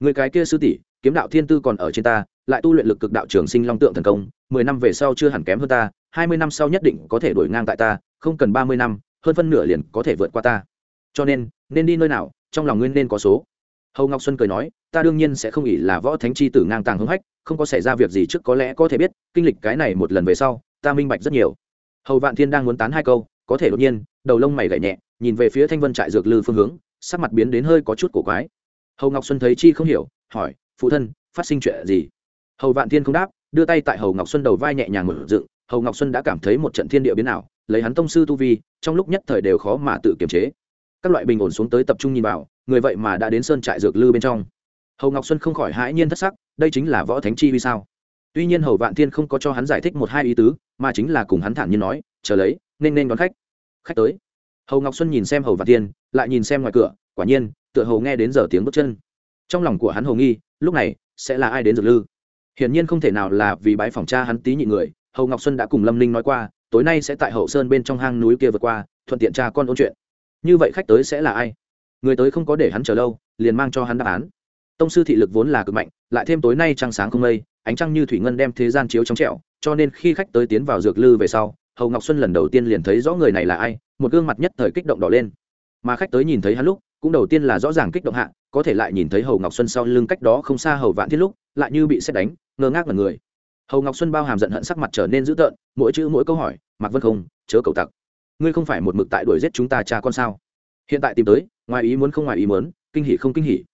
người cái kia sư tỷ, kiếm đạo thiên tư còn ở trên ta, lại tu luyện lực cực đạo trường sinh long tượng thần công, mười năm về sau chưa hẳn kém hơn ta, hai mươi năm sau nhất định có thể đổi ngang tại ta, không cần ba mươi năm, hơn phân nửa liền có thể vượt qua ta. Cho nên nên đi nơi nào, trong lòng nguyên nên có số. Hầu ngọc xuân cười nói, ta đương nhiên sẽ không nghĩ là võ thánh chi tử ngang tàng hưng hách, không có xảy ra việc gì trước có lẽ có thể biết, kinh lịch cái này một lần về sau, ta minh bạch rất nhiều. Hầu vạn thiên đang muốn tán hai câu, có thể đột nhiên, đầu lông mày gảy nhẹ, nhìn về phía thanh vân trại dược lư phương hướng, sắc mặt biến đến hơi có chút cổ quái hầu ngọc xuân thấy chi không hiểu, hỏi, phụ thân, phát sinh chuyện gì? Hầu vạn thiên không đáp, đưa tay tại hầu ngọc xuân đầu vai nhẹ nhàng mở dựng. Hầu ngọc xuân đã cảm thấy một trận thiên địa biến ảo, lấy hắn tông sư tu vi, trong lúc nhất thời đều khó mà tự kiềm chế. Các loại bình ổn xuống tới tập trung nhìn vào, người vậy mà đã đến sơn trại dược lư bên trong. Hầu ngọc xuân không khỏi hãi nhiên thất sắc, đây chính là võ thánh chi vì sao? Tuy nhiên hầu vạn thiên không có cho hắn giải thích một hai ý tứ, mà chính là cùng hắn thản nhiên nói, chờ lấy, nên nên đón khách. Khách tới. Hầu ngọc xuân nhìn xem hầu vạn thiên, lại nhìn xem ngoài cửa, quả nhiên tựa hầu nghe đến giờ tiếng bước chân. Trong lòng của hắn hầu nghi, lúc này, sẽ là ai đến dược lư? Hiển nhiên không thể nào là vì bái phòng cha hắn tí nhị người, hầu ngọc xuân đã cùng lâm ninh nói qua, tối nay sẽ tại hậu sơn bên trong hang núi kia vượt qua, thuận tiện cha con ôn chuyện. Như vậy khách tới sẽ là ai? Người tới không có để hắn chờ lâu, liền mang cho hắn đáp án. Tông sư thị lực vốn là cực mạnh, lại thêm tối nay trăng sáng không mây, ánh trăng như thủy ngân đem thế gian chiếu trong trẹo cho nên khi khách tới tiến vào dược lư về sau, hầu ngọc xuân lần đầu tiên liền thấy rõ người này là ai, một gương mặt nhất thời kích động đỏ lên. Mà khách tới nhìn thấy hắn lúc cũng đầu tiên là rõ ràng kích động hạ, có thể lại nhìn thấy hầu ngọc xuân sau lưng cách đó không xa hầu vạn thiết lúc, lại như bị xét đánh, ngơ ngác là người. Hầu ngọc xuân bao hàm giận hận sắc mặt trở nên dữ tợn, mỗi chữ mỗi câu hỏi mặc vân không, chớ cầu tặc. Ngươi không phải một mực tại đuổi giết chúng ta cha con sao? Hiện tại tìm tới, ngoài ý muốn không ngoài ý muốn, kinh hỉ không kinh hỉ.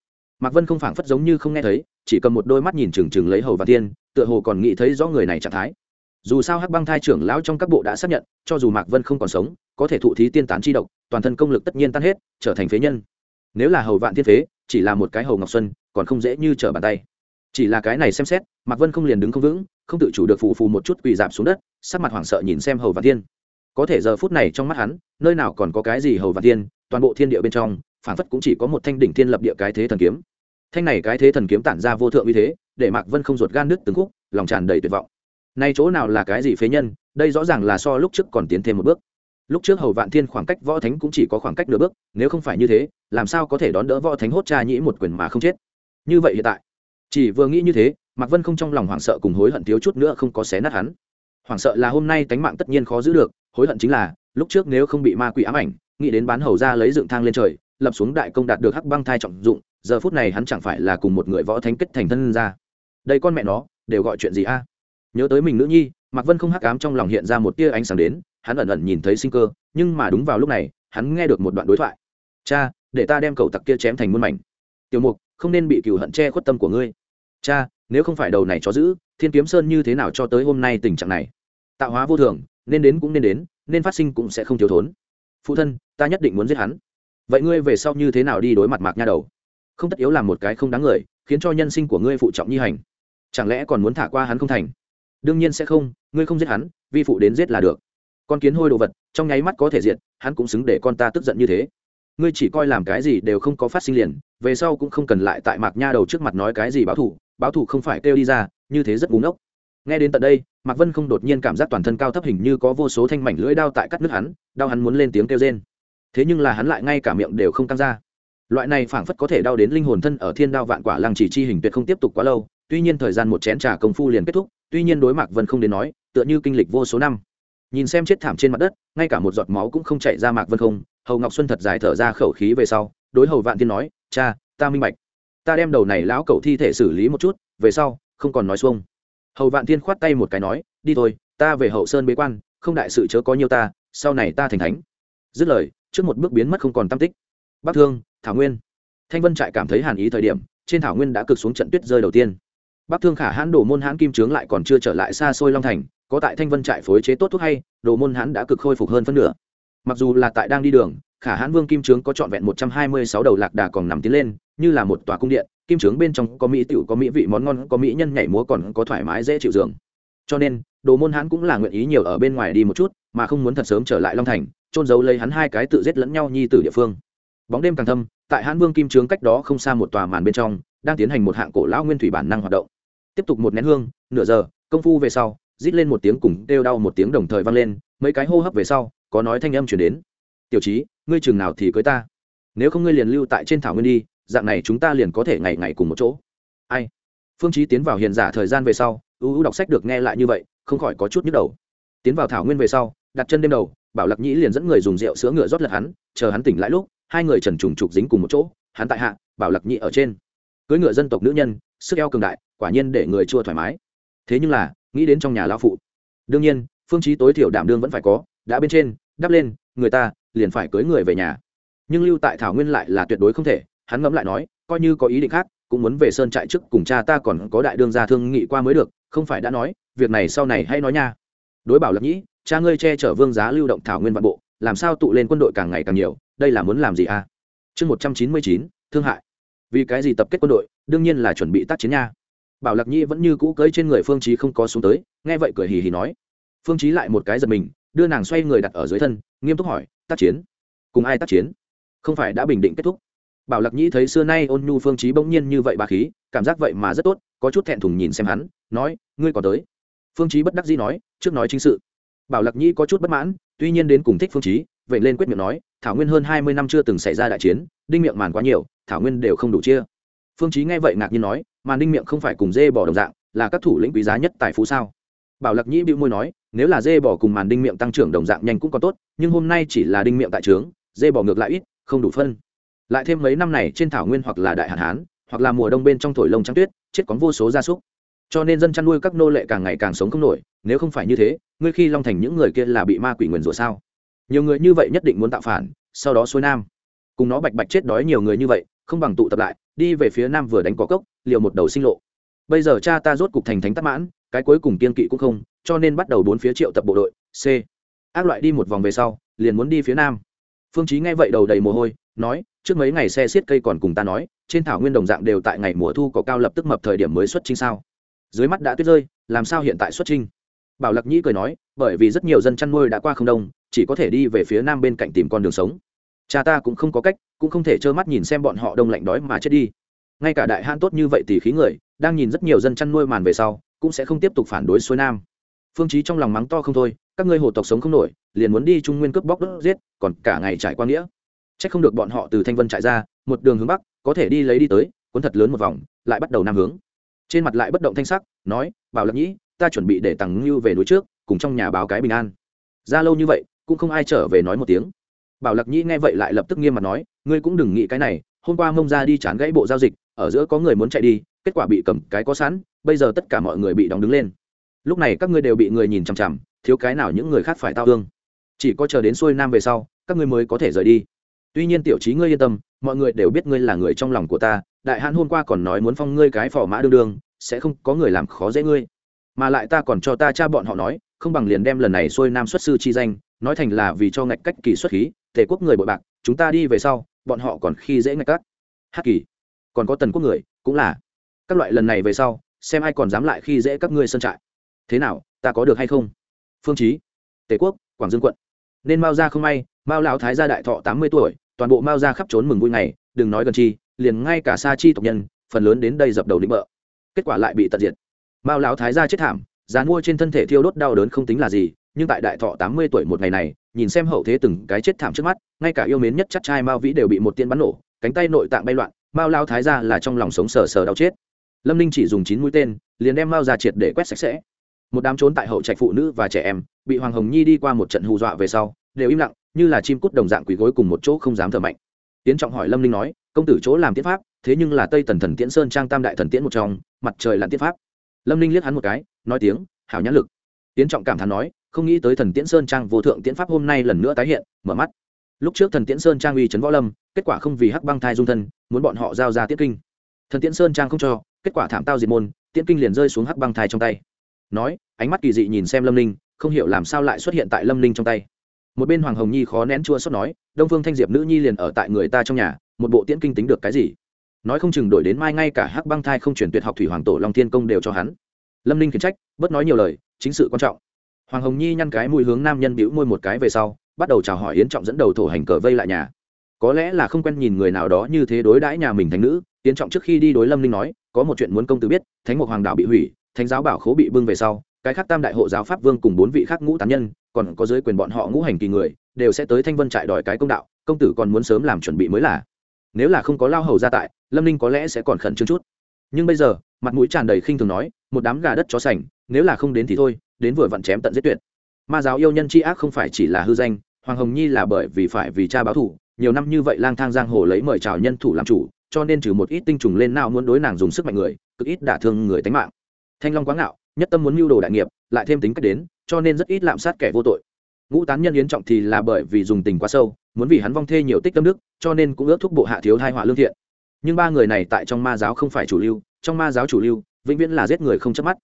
Mạc vân không phảng phất giống như không nghe thấy, chỉ cầm một đôi mắt nhìn chừng chừng lấy hầu và tiên tựa hồ còn nghĩ thấy rõ người này trạng thái. Dù sao hắc băng thai trưởng lão trong các bộ đã xác nhận, cho dù mạc vân không còn sống, có thể thụ thí tiên tán chi độc, toàn thân công lực tất nhiên tan hết, trở thành phế nhân nếu là hầu vạn thiên phế, chỉ là một cái hầu ngọc xuân, còn không dễ như trở bàn tay. Chỉ là cái này xem xét, mạc vân không liền đứng không vững, không tự chủ được phù phù một chút quỳ dạp xuống đất, sắc mặt hoảng sợ nhìn xem hầu vạn thiên. Có thể giờ phút này trong mắt hắn, nơi nào còn có cái gì hầu vạn thiên, toàn bộ thiên địa bên trong phản phất cũng chỉ có một thanh đỉnh thiên lập địa cái thế thần kiếm. Thanh này cái thế thần kiếm tản ra vô thượng uy thế, để mạc vân không ruột gan đứt từng khúc, lòng tràn đầy tuyệt vọng. Nay chỗ nào là cái gì phế nhân, đây rõ ràng là so lúc trước còn tiến thêm một bước lúc trước hầu vạn thiên khoảng cách võ thánh cũng chỉ có khoảng cách nửa bước, nếu không phải như thế, làm sao có thể đón đỡ võ thánh hốt cha nhĩ một quyền mà không chết? Như vậy hiện tại, chỉ vừa nghĩ như thế, mạc vân không trong lòng hoảng sợ cùng hối hận thiếu chút nữa không có xé nát hắn. Hoảng sợ là hôm nay tánh mạng tất nhiên khó giữ được, hối hận chính là, lúc trước nếu không bị ma quỷ ám ảnh, nghĩ đến bán hầu ra lấy dựng thang lên trời, lập xuống đại công đạt được hắc băng thai trọng dụng, giờ phút này hắn chẳng phải là cùng một người võ thánh kết thành thân ra đây con mẹ nó, đều gọi chuyện gì a? Nhớ tới mình nữ nhi, mạc vân không hắc ám trong lòng hiện ra một tia ánh sáng đến hắn ẩn ẩn nhìn thấy sinh cơ, nhưng mà đúng vào lúc này, hắn nghe được một đoạn đối thoại. Cha, để ta đem cậu tặc kia chém thành muôn mảnh. Tiểu mục, không nên bị cừu hận che khuất tâm của ngươi. Cha, nếu không phải đầu này cho giữ thiên kiếm sơn như thế nào cho tới hôm nay tình trạng này? Tạo hóa vô thường, nên đến cũng nên đến, nên phát sinh cũng sẽ không thiếu thốn. Phụ thân, ta nhất định muốn giết hắn. Vậy ngươi về sau như thế nào đi đối mặt mạc nha đầu? Không tất yếu làm một cái không đáng người, khiến cho nhân sinh của ngươi phụ trọng nhi hành. Chẳng lẽ còn muốn thả qua hắn không thành? Đương nhiên sẽ không, ngươi không giết hắn, vi phụ đến giết là được con kiến hôi đồ vật, trong nháy mắt có thể diệt, hắn cũng xứng để con ta tức giận như thế. Ngươi chỉ coi làm cái gì đều không có phát sinh liền, về sau cũng không cần lại tại mạc nha đầu trước mặt nói cái gì báo thủ báo thủ không phải kêu đi ra, như thế rất búng ốc nghe đến tận đây, mạc vân không đột nhiên cảm giác toàn thân cao thấp hình như có vô số thanh mảnh lưỡi đao tại cắt nước hắn, đau hắn muốn lên tiếng kêu rên. Thế nhưng là hắn lại ngay cả miệng đều không căng ra. Loại này phảng phất có thể đau đến linh hồn thân ở thiên đao vạn quả lăng chỉ chi hình tuyệt không tiếp tục quá lâu, tuy nhiên thời gian một chén trà công phu liền kết thúc, tuy nhiên đối mạc vân không đến nói, tựa như kinh lịch vô số năm nhìn xem chết thảm trên mặt đất, ngay cả một giọt máu cũng không chạy ra mạc vân không. Hầu ngọc xuân thật dài thở ra khẩu khí về sau, đối hầu vạn thiên nói, cha, ta minh bạch. Ta đem đầu này lão cậu thi thể xử lý một chút, về sau, không còn nói xuông. Hầu vạn thiên khoát tay một cái nói, đi thôi, ta về hậu sơn bế quan, không đại sự chớ có nhiều ta, sau này ta thành thánh. Dứt lời, trước một bước biến mất không còn tam tích. Bắc thương, thảo nguyên. Thanh vân trại cảm thấy hàn ý thời điểm, trên thảo nguyên đã cực xuống trận tuyết rơi đầu tiên. Bắc thương khả hãn đổ môn hãn kim trướng lại còn chưa trở lại xa xôi long thành có tại thanh vân trại phối chế tốt thuốc hay, đồ môn hắn đã cực khôi phục hơn phân nửa. Mặc dù là tại đang đi đường, khả hãn vương kim trướng có trọn vẹn một trăm hai mươi sáu đầu lạc đà còn nằm tiến lên, như là một tòa cung điện, kim trướng bên trong có mỹ tiểu, có mỹ vị món ngon, có mỹ nhân nhảy múa còn có thoải mái dễ chịu giường cho nên, đồ môn hắn cũng là nguyện ý nhiều ở bên ngoài đi một chút, mà không muốn thật sớm trở lại long thành trôn giấu lấy hắn hai cái tự giết lẫn nhau nhi từ địa phương. Bóng đêm càng thâm, tại hãn vương kim trướng cách đó không xa một tòa màn bên trong, đang tiến hành một hạng cổ lão nguyên thủy bản năng hoạt động. Tiếp tục một nén hương, nửa giờ, công phu về sau rít lên một tiếng cùng kêu đau một tiếng đồng thời vang lên, mấy cái hô hấp về sau, có nói thanh âm chuyển đến. Tiểu trí ngươi chừng nào thì cưới ta? Nếu không ngươi liền lưu tại trên thảo nguyên đi, dạng này chúng ta liền có thể ngày ngày cùng một chỗ. Ai? Phương chí tiến vào hiền giả thời gian về sau ưu ưu đọc sách được nghe lại như vậy, không khỏi có chút nhức đầu. Tiến vào thảo nguyên về sau, đặt chân đêm đầu, bảo lạc nhĩ liền dẫn người dùng rượu sữa ngựa rót lật hắn, chờ hắn tỉnh lại lúc, hai người trần trùng trục dính cùng một chỗ, hắn tại hạ, bảo lạc nhĩ ở trên. Cưới ngựa dân tộc nữ nhân, sức eo cường đại, quả nhiên để người chua thoải mái. Thế nhưng là nghĩ đến trong nhà lão phụ. Đương nhiên, phương chí tối thiểu đảm đương vẫn phải có, đã bên trên, đắp lên, người ta liền phải cưới người về nhà. Nhưng lưu tại thảo nguyên lại là tuyệt đối không thể, hắn ngẫm lại nói, coi như có ý định khác, cũng muốn về sơn trại trước cùng cha ta còn có đại đương gia thương nghị qua mới được, không phải đã nói, việc này sau này hay nói nha. Đối bảo lập nhĩ, cha ngươi che chở vương giá lưu động thảo nguyên vạn bộ, làm sao tụ lên quân đội càng ngày càng nhiều, đây là muốn làm gì à? Chương một trăm chín mươi chín, thương hại. Vì cái gì tập kết quân đội, đương nhiên là chuẩn bị tác chiến nha bảo lạc nhi vẫn như cũ cưới trên người phương trí không có xuống tới, nghe vậy cười hì hì nói. Phương trí lại một cái giật mình, đưa nàng xoay người đặt ở dưới thân, nghiêm túc hỏi, tác chiến? Cùng ai tác chiến? Không phải đã bình định kết thúc? Bảo lạc Nhi thấy xưa nay ôn nhu phương trí bỗng nhiên như vậy bà khí, cảm giác vậy mà rất tốt, có chút thẹn thùng nhìn xem hắn, nói, ngươi còn tới? Phương trí bất đắc dĩ nói, trước nói chính sự. Bảo lạc Nhi có chút bất mãn, tuy nhiên đến cùng thích phương trí vậy lên quyết miệng nói, thảo nguyên hơn hai mươi năm chưa từng xảy ra đại chiến, đinh miệng màn quá nhiều, thảo nguyên đều không đủ chia. Phương trí nghe vậy ngạc nhiên nói màn đinh miệng không phải cùng dê bỏ đồng dạng, là các thủ lĩnh quý giá nhất tại phú sao? Bảo lạc nhĩ bĩu môi nói, nếu là dê bỏ cùng màn đinh miệng tăng trưởng đồng dạng nhanh cũng có tốt, nhưng hôm nay chỉ là đinh miệng tại trướng, dê bỏ ngược lại ít, không đủ phân. Lại thêm mấy năm này trên thảo nguyên hoặc là đại hạn hán, hoặc là mùa đông bên trong thổi lông trắng tuyết, chết có vô số gia súc. Cho nên dân chăn nuôi các nô lệ càng ngày càng sống không nổi, nếu không phải như thế, ngươi khi long thành những người kia là bị ma quỷ nguyền rủa sao? Nhiều người như vậy nhất định muốn tạo phản, sau đó xuôi nam. Cùng nó bạch bạch chết đói nhiều người như vậy, không bằng tụ tập lại, đi về phía nam vừa đánh có cốc liều một đầu sinh lộ. Bây giờ cha ta rốt cục thành thánh tắc mãn, cái cuối cùng kiên kỵ cũng không, cho nên bắt đầu bốn phía triệu tập bộ đội, c. Ác loại đi một vòng về sau, liền muốn đi phía nam. Phương chí nghe vậy đầu đầy mồ hôi, nói, trước mấy ngày xe xiết cây còn cùng ta nói, trên thảo nguyên đồng dạng đều tại ngày mùa thu có cao lập tức mập thời điểm mới xuất trinh sao. Dưới mắt đã tuyết rơi, làm sao hiện tại xuất trinh bảo lạc nhĩ cười nói, bởi vì rất nhiều dân chăn nuôi đã qua không đông, chỉ có thể đi về phía nam bên cạnh tìm con đường sống. Cha ta cũng không có cách, cũng không thể trơ mắt nhìn xem bọn họ đông lạnh đói mà chết đi ngay cả đại hãn tốt như vậy thì khí người, đang nhìn rất nhiều dân chăn nuôi màn về sau, cũng sẽ không tiếp tục phản đối xuôi nam. Phương chí trong lòng mắng to không thôi, các ngươi hồ tộc sống không nổi, liền muốn đi trung nguyên cướp bóc đốt giết, còn cả ngày trải qua nghĩa. Chắc không được bọn họ từ thanh vân trại ra, một đường hướng bắc, có thể đi lấy đi tới, cuốn thật lớn một vòng, lại bắt đầu nam hướng. Trên mặt lại bất động thanh sắc, nói, bảo lập nhĩ, ta chuẩn bị để tằng ngưu về núi trước, cùng trong nhà báo cái bình an. Ra lâu như vậy, cũng không ai trở về nói một tiếng. Bảo lạc nhĩ nghe vậy lại lập tức nghiêm mặt nói, ngươi cũng đừng nghĩ cái này, hôm qua mông ra đi chán gãy bộ giao dịch ở giữa có người muốn chạy đi, kết quả bị cầm cái có sẵn, bây giờ tất cả mọi người bị đóng đứng lên. Lúc này các ngươi đều bị người nhìn chằm chằm, thiếu cái nào những người khác phải tao thương. Chỉ có chờ đến xuôi nam về sau, các ngươi mới có thể rời đi. Tuy nhiên tiểu trí ngươi yên tâm, mọi người đều biết ngươi là người trong lòng của ta, đại hãn hôm qua còn nói muốn phong ngươi cái phò mã đương đương, sẽ không có người làm khó dễ ngươi. Mà lại ta còn cho ta cha bọn họ nói, không bằng liền đem lần này xuôi nam xuất sư chi danh, nói thành là vì cho ngạch cách kỳ xuất khí, tề quốc người bội bạc, chúng ta đi về sau, bọn họ còn khi dễ ngạch cắt hắc kỳ còn có tần quốc người, cũng là. Các loại lần này về sau, xem ai còn dám lại khi dễ các ngươi sơn trại. Thế nào, ta có được hay không? Phương chí, tề quốc, quảng dương quận. Nên mao gia không may, mao lão thái gia đại thọ tám mươi tuổi, toàn bộ mao gia khắp trốn mừng vui ngày, đừng nói gần chi, liền ngay cả sa chi tộc nhân, phần lớn đến đây dập đầu lĩnh bợ. Kết quả lại bị tận diệt. Mao lão thái gia chết thảm dán mua trên thân thể thiêu đốt đau đớn không tính là gì, nhưng tại đại thọ tám mươi tuổi một ngày này, nhìn xem hậu thế từng cái chết thảm trước mắt, ngay cả yêu mến nhất chắc trai mao vĩ đều bị một tiên bắn nổ, cánh tay nội tạng bay loạn mao lao thái ra là trong lòng sống sờ sờ đau chết. Lâm ninh chỉ dùng chín mũi tên, liền đem mao ra triệt để quét sạch sẽ. Một đám trốn tại hậu trạch phụ nữ và trẻ em, bị hoàng hồng nhi đi qua một trận hù dọa về sau, đều im lặng, như là chim cút đồng dạng quỳ gối cùng một chỗ không dám thở mạnh. Tiến trọng hỏi lâm ninh nói, công tử chỗ làm tiết pháp, thế nhưng là tây tần thần tiễn sơn trang tam đại thần tiễn một trong, mặt trời lặn tiết pháp. Lâm ninh liếc hắn một cái, nói tiếng, hảo nhãn lực. Tiến trọng cảm thán nói, không nghĩ tới thần tiễn sơn trang vô thượng tiễn pháp hôm nay lần nữa tái hiện, mở mắt lúc trước thần tiễn sơn trang uy trấn võ lâm, kết quả không vì hắc băng thai dung thân, muốn bọn họ giao ra tiết kinh. Thần tiễn sơn trang không cho, kết quả thảm tao diệt môn, tiễn kinh liền rơi xuống hắc băng thai trong tay. Nói, ánh mắt kỳ dị nhìn xem lâm ninh, không hiểu làm sao lại xuất hiện tại lâm ninh trong tay. Một bên hoàng hồng nhi khó nén chua xót nói, đông phương thanh diệp nữ nhi liền ở tại người ta trong nhà, một bộ tiễn kinh tính được cái gì? Nói không chừng đổi đến mai ngay cả hắc băng thai không chuyển tuyệt học thủy hoàng tổ long thiên công đều cho hắn. Lâm ninh khiển trách bớt nói nhiều lời, chính sự quan trọng. Hoàng hồng nhi nhăn cái mùi hướng nam nhân bĩu môi một cái về sau bắt đầu chào hỏi yến trọng dẫn đầu thổ hành cờ vây lại nhà. Có lẽ là không quen nhìn người nào đó như thế đối đãi nhà mình thành nữ, yến trọng trước khi đi đối lâm ninh nói, có một chuyện muốn công tử biết, thánh mục hoàng đạo bị hủy, thánh giáo bảo khố bị bưng về sau, cái khác tam đại hộ giáo pháp vương cùng bốn vị khác ngũ tán nhân, còn có dưới quyền bọn họ ngũ hành kỳ người, đều sẽ tới thanh vân trại đòi cái công đạo, công tử còn muốn sớm làm chuẩn bị mới là. Nếu là không có lao hầu ra tại, lâm ninh có lẽ sẽ còn khẩn trương chút. Nhưng bây giờ, mặt mũi tràn đầy khinh thường nói, một đám gà đất chó sành, nếu là không đến thì thôi, đến vừa vặn chém tận giết tuyệt. Ma giáo yêu nhân c h i ác không phải chỉ là hư danh hoàng hồng nhi là bởi vì phải vì cha báo thủ nhiều năm như vậy lang thang giang hồ lấy mời chào nhân thủ làm chủ, cho nên trừ một ít tinh trùng lên nào muốn đối nàng dùng sức mạnh người, cực ít đả thương người tánh mạng. Thanh long quá ngạo, nhất tâm muốn mưu đồ đại nghiệp, lại thêm tính cách đến, cho nên rất ít lạm sát kẻ vô tội. Ngũ tán nhân yến trọng thì là bởi vì dùng tình quá sâu, muốn vì hắn vong thê nhiều tích tâm đức, cho nên cũng ước thúc bộ hạ thiếu thai họa lương thiện. Nhưng ba người này tại trong ma giáo không phải chủ lưu, trong ma giáo chủ lưu, vĩnh viễn là giết người không chớp mắt.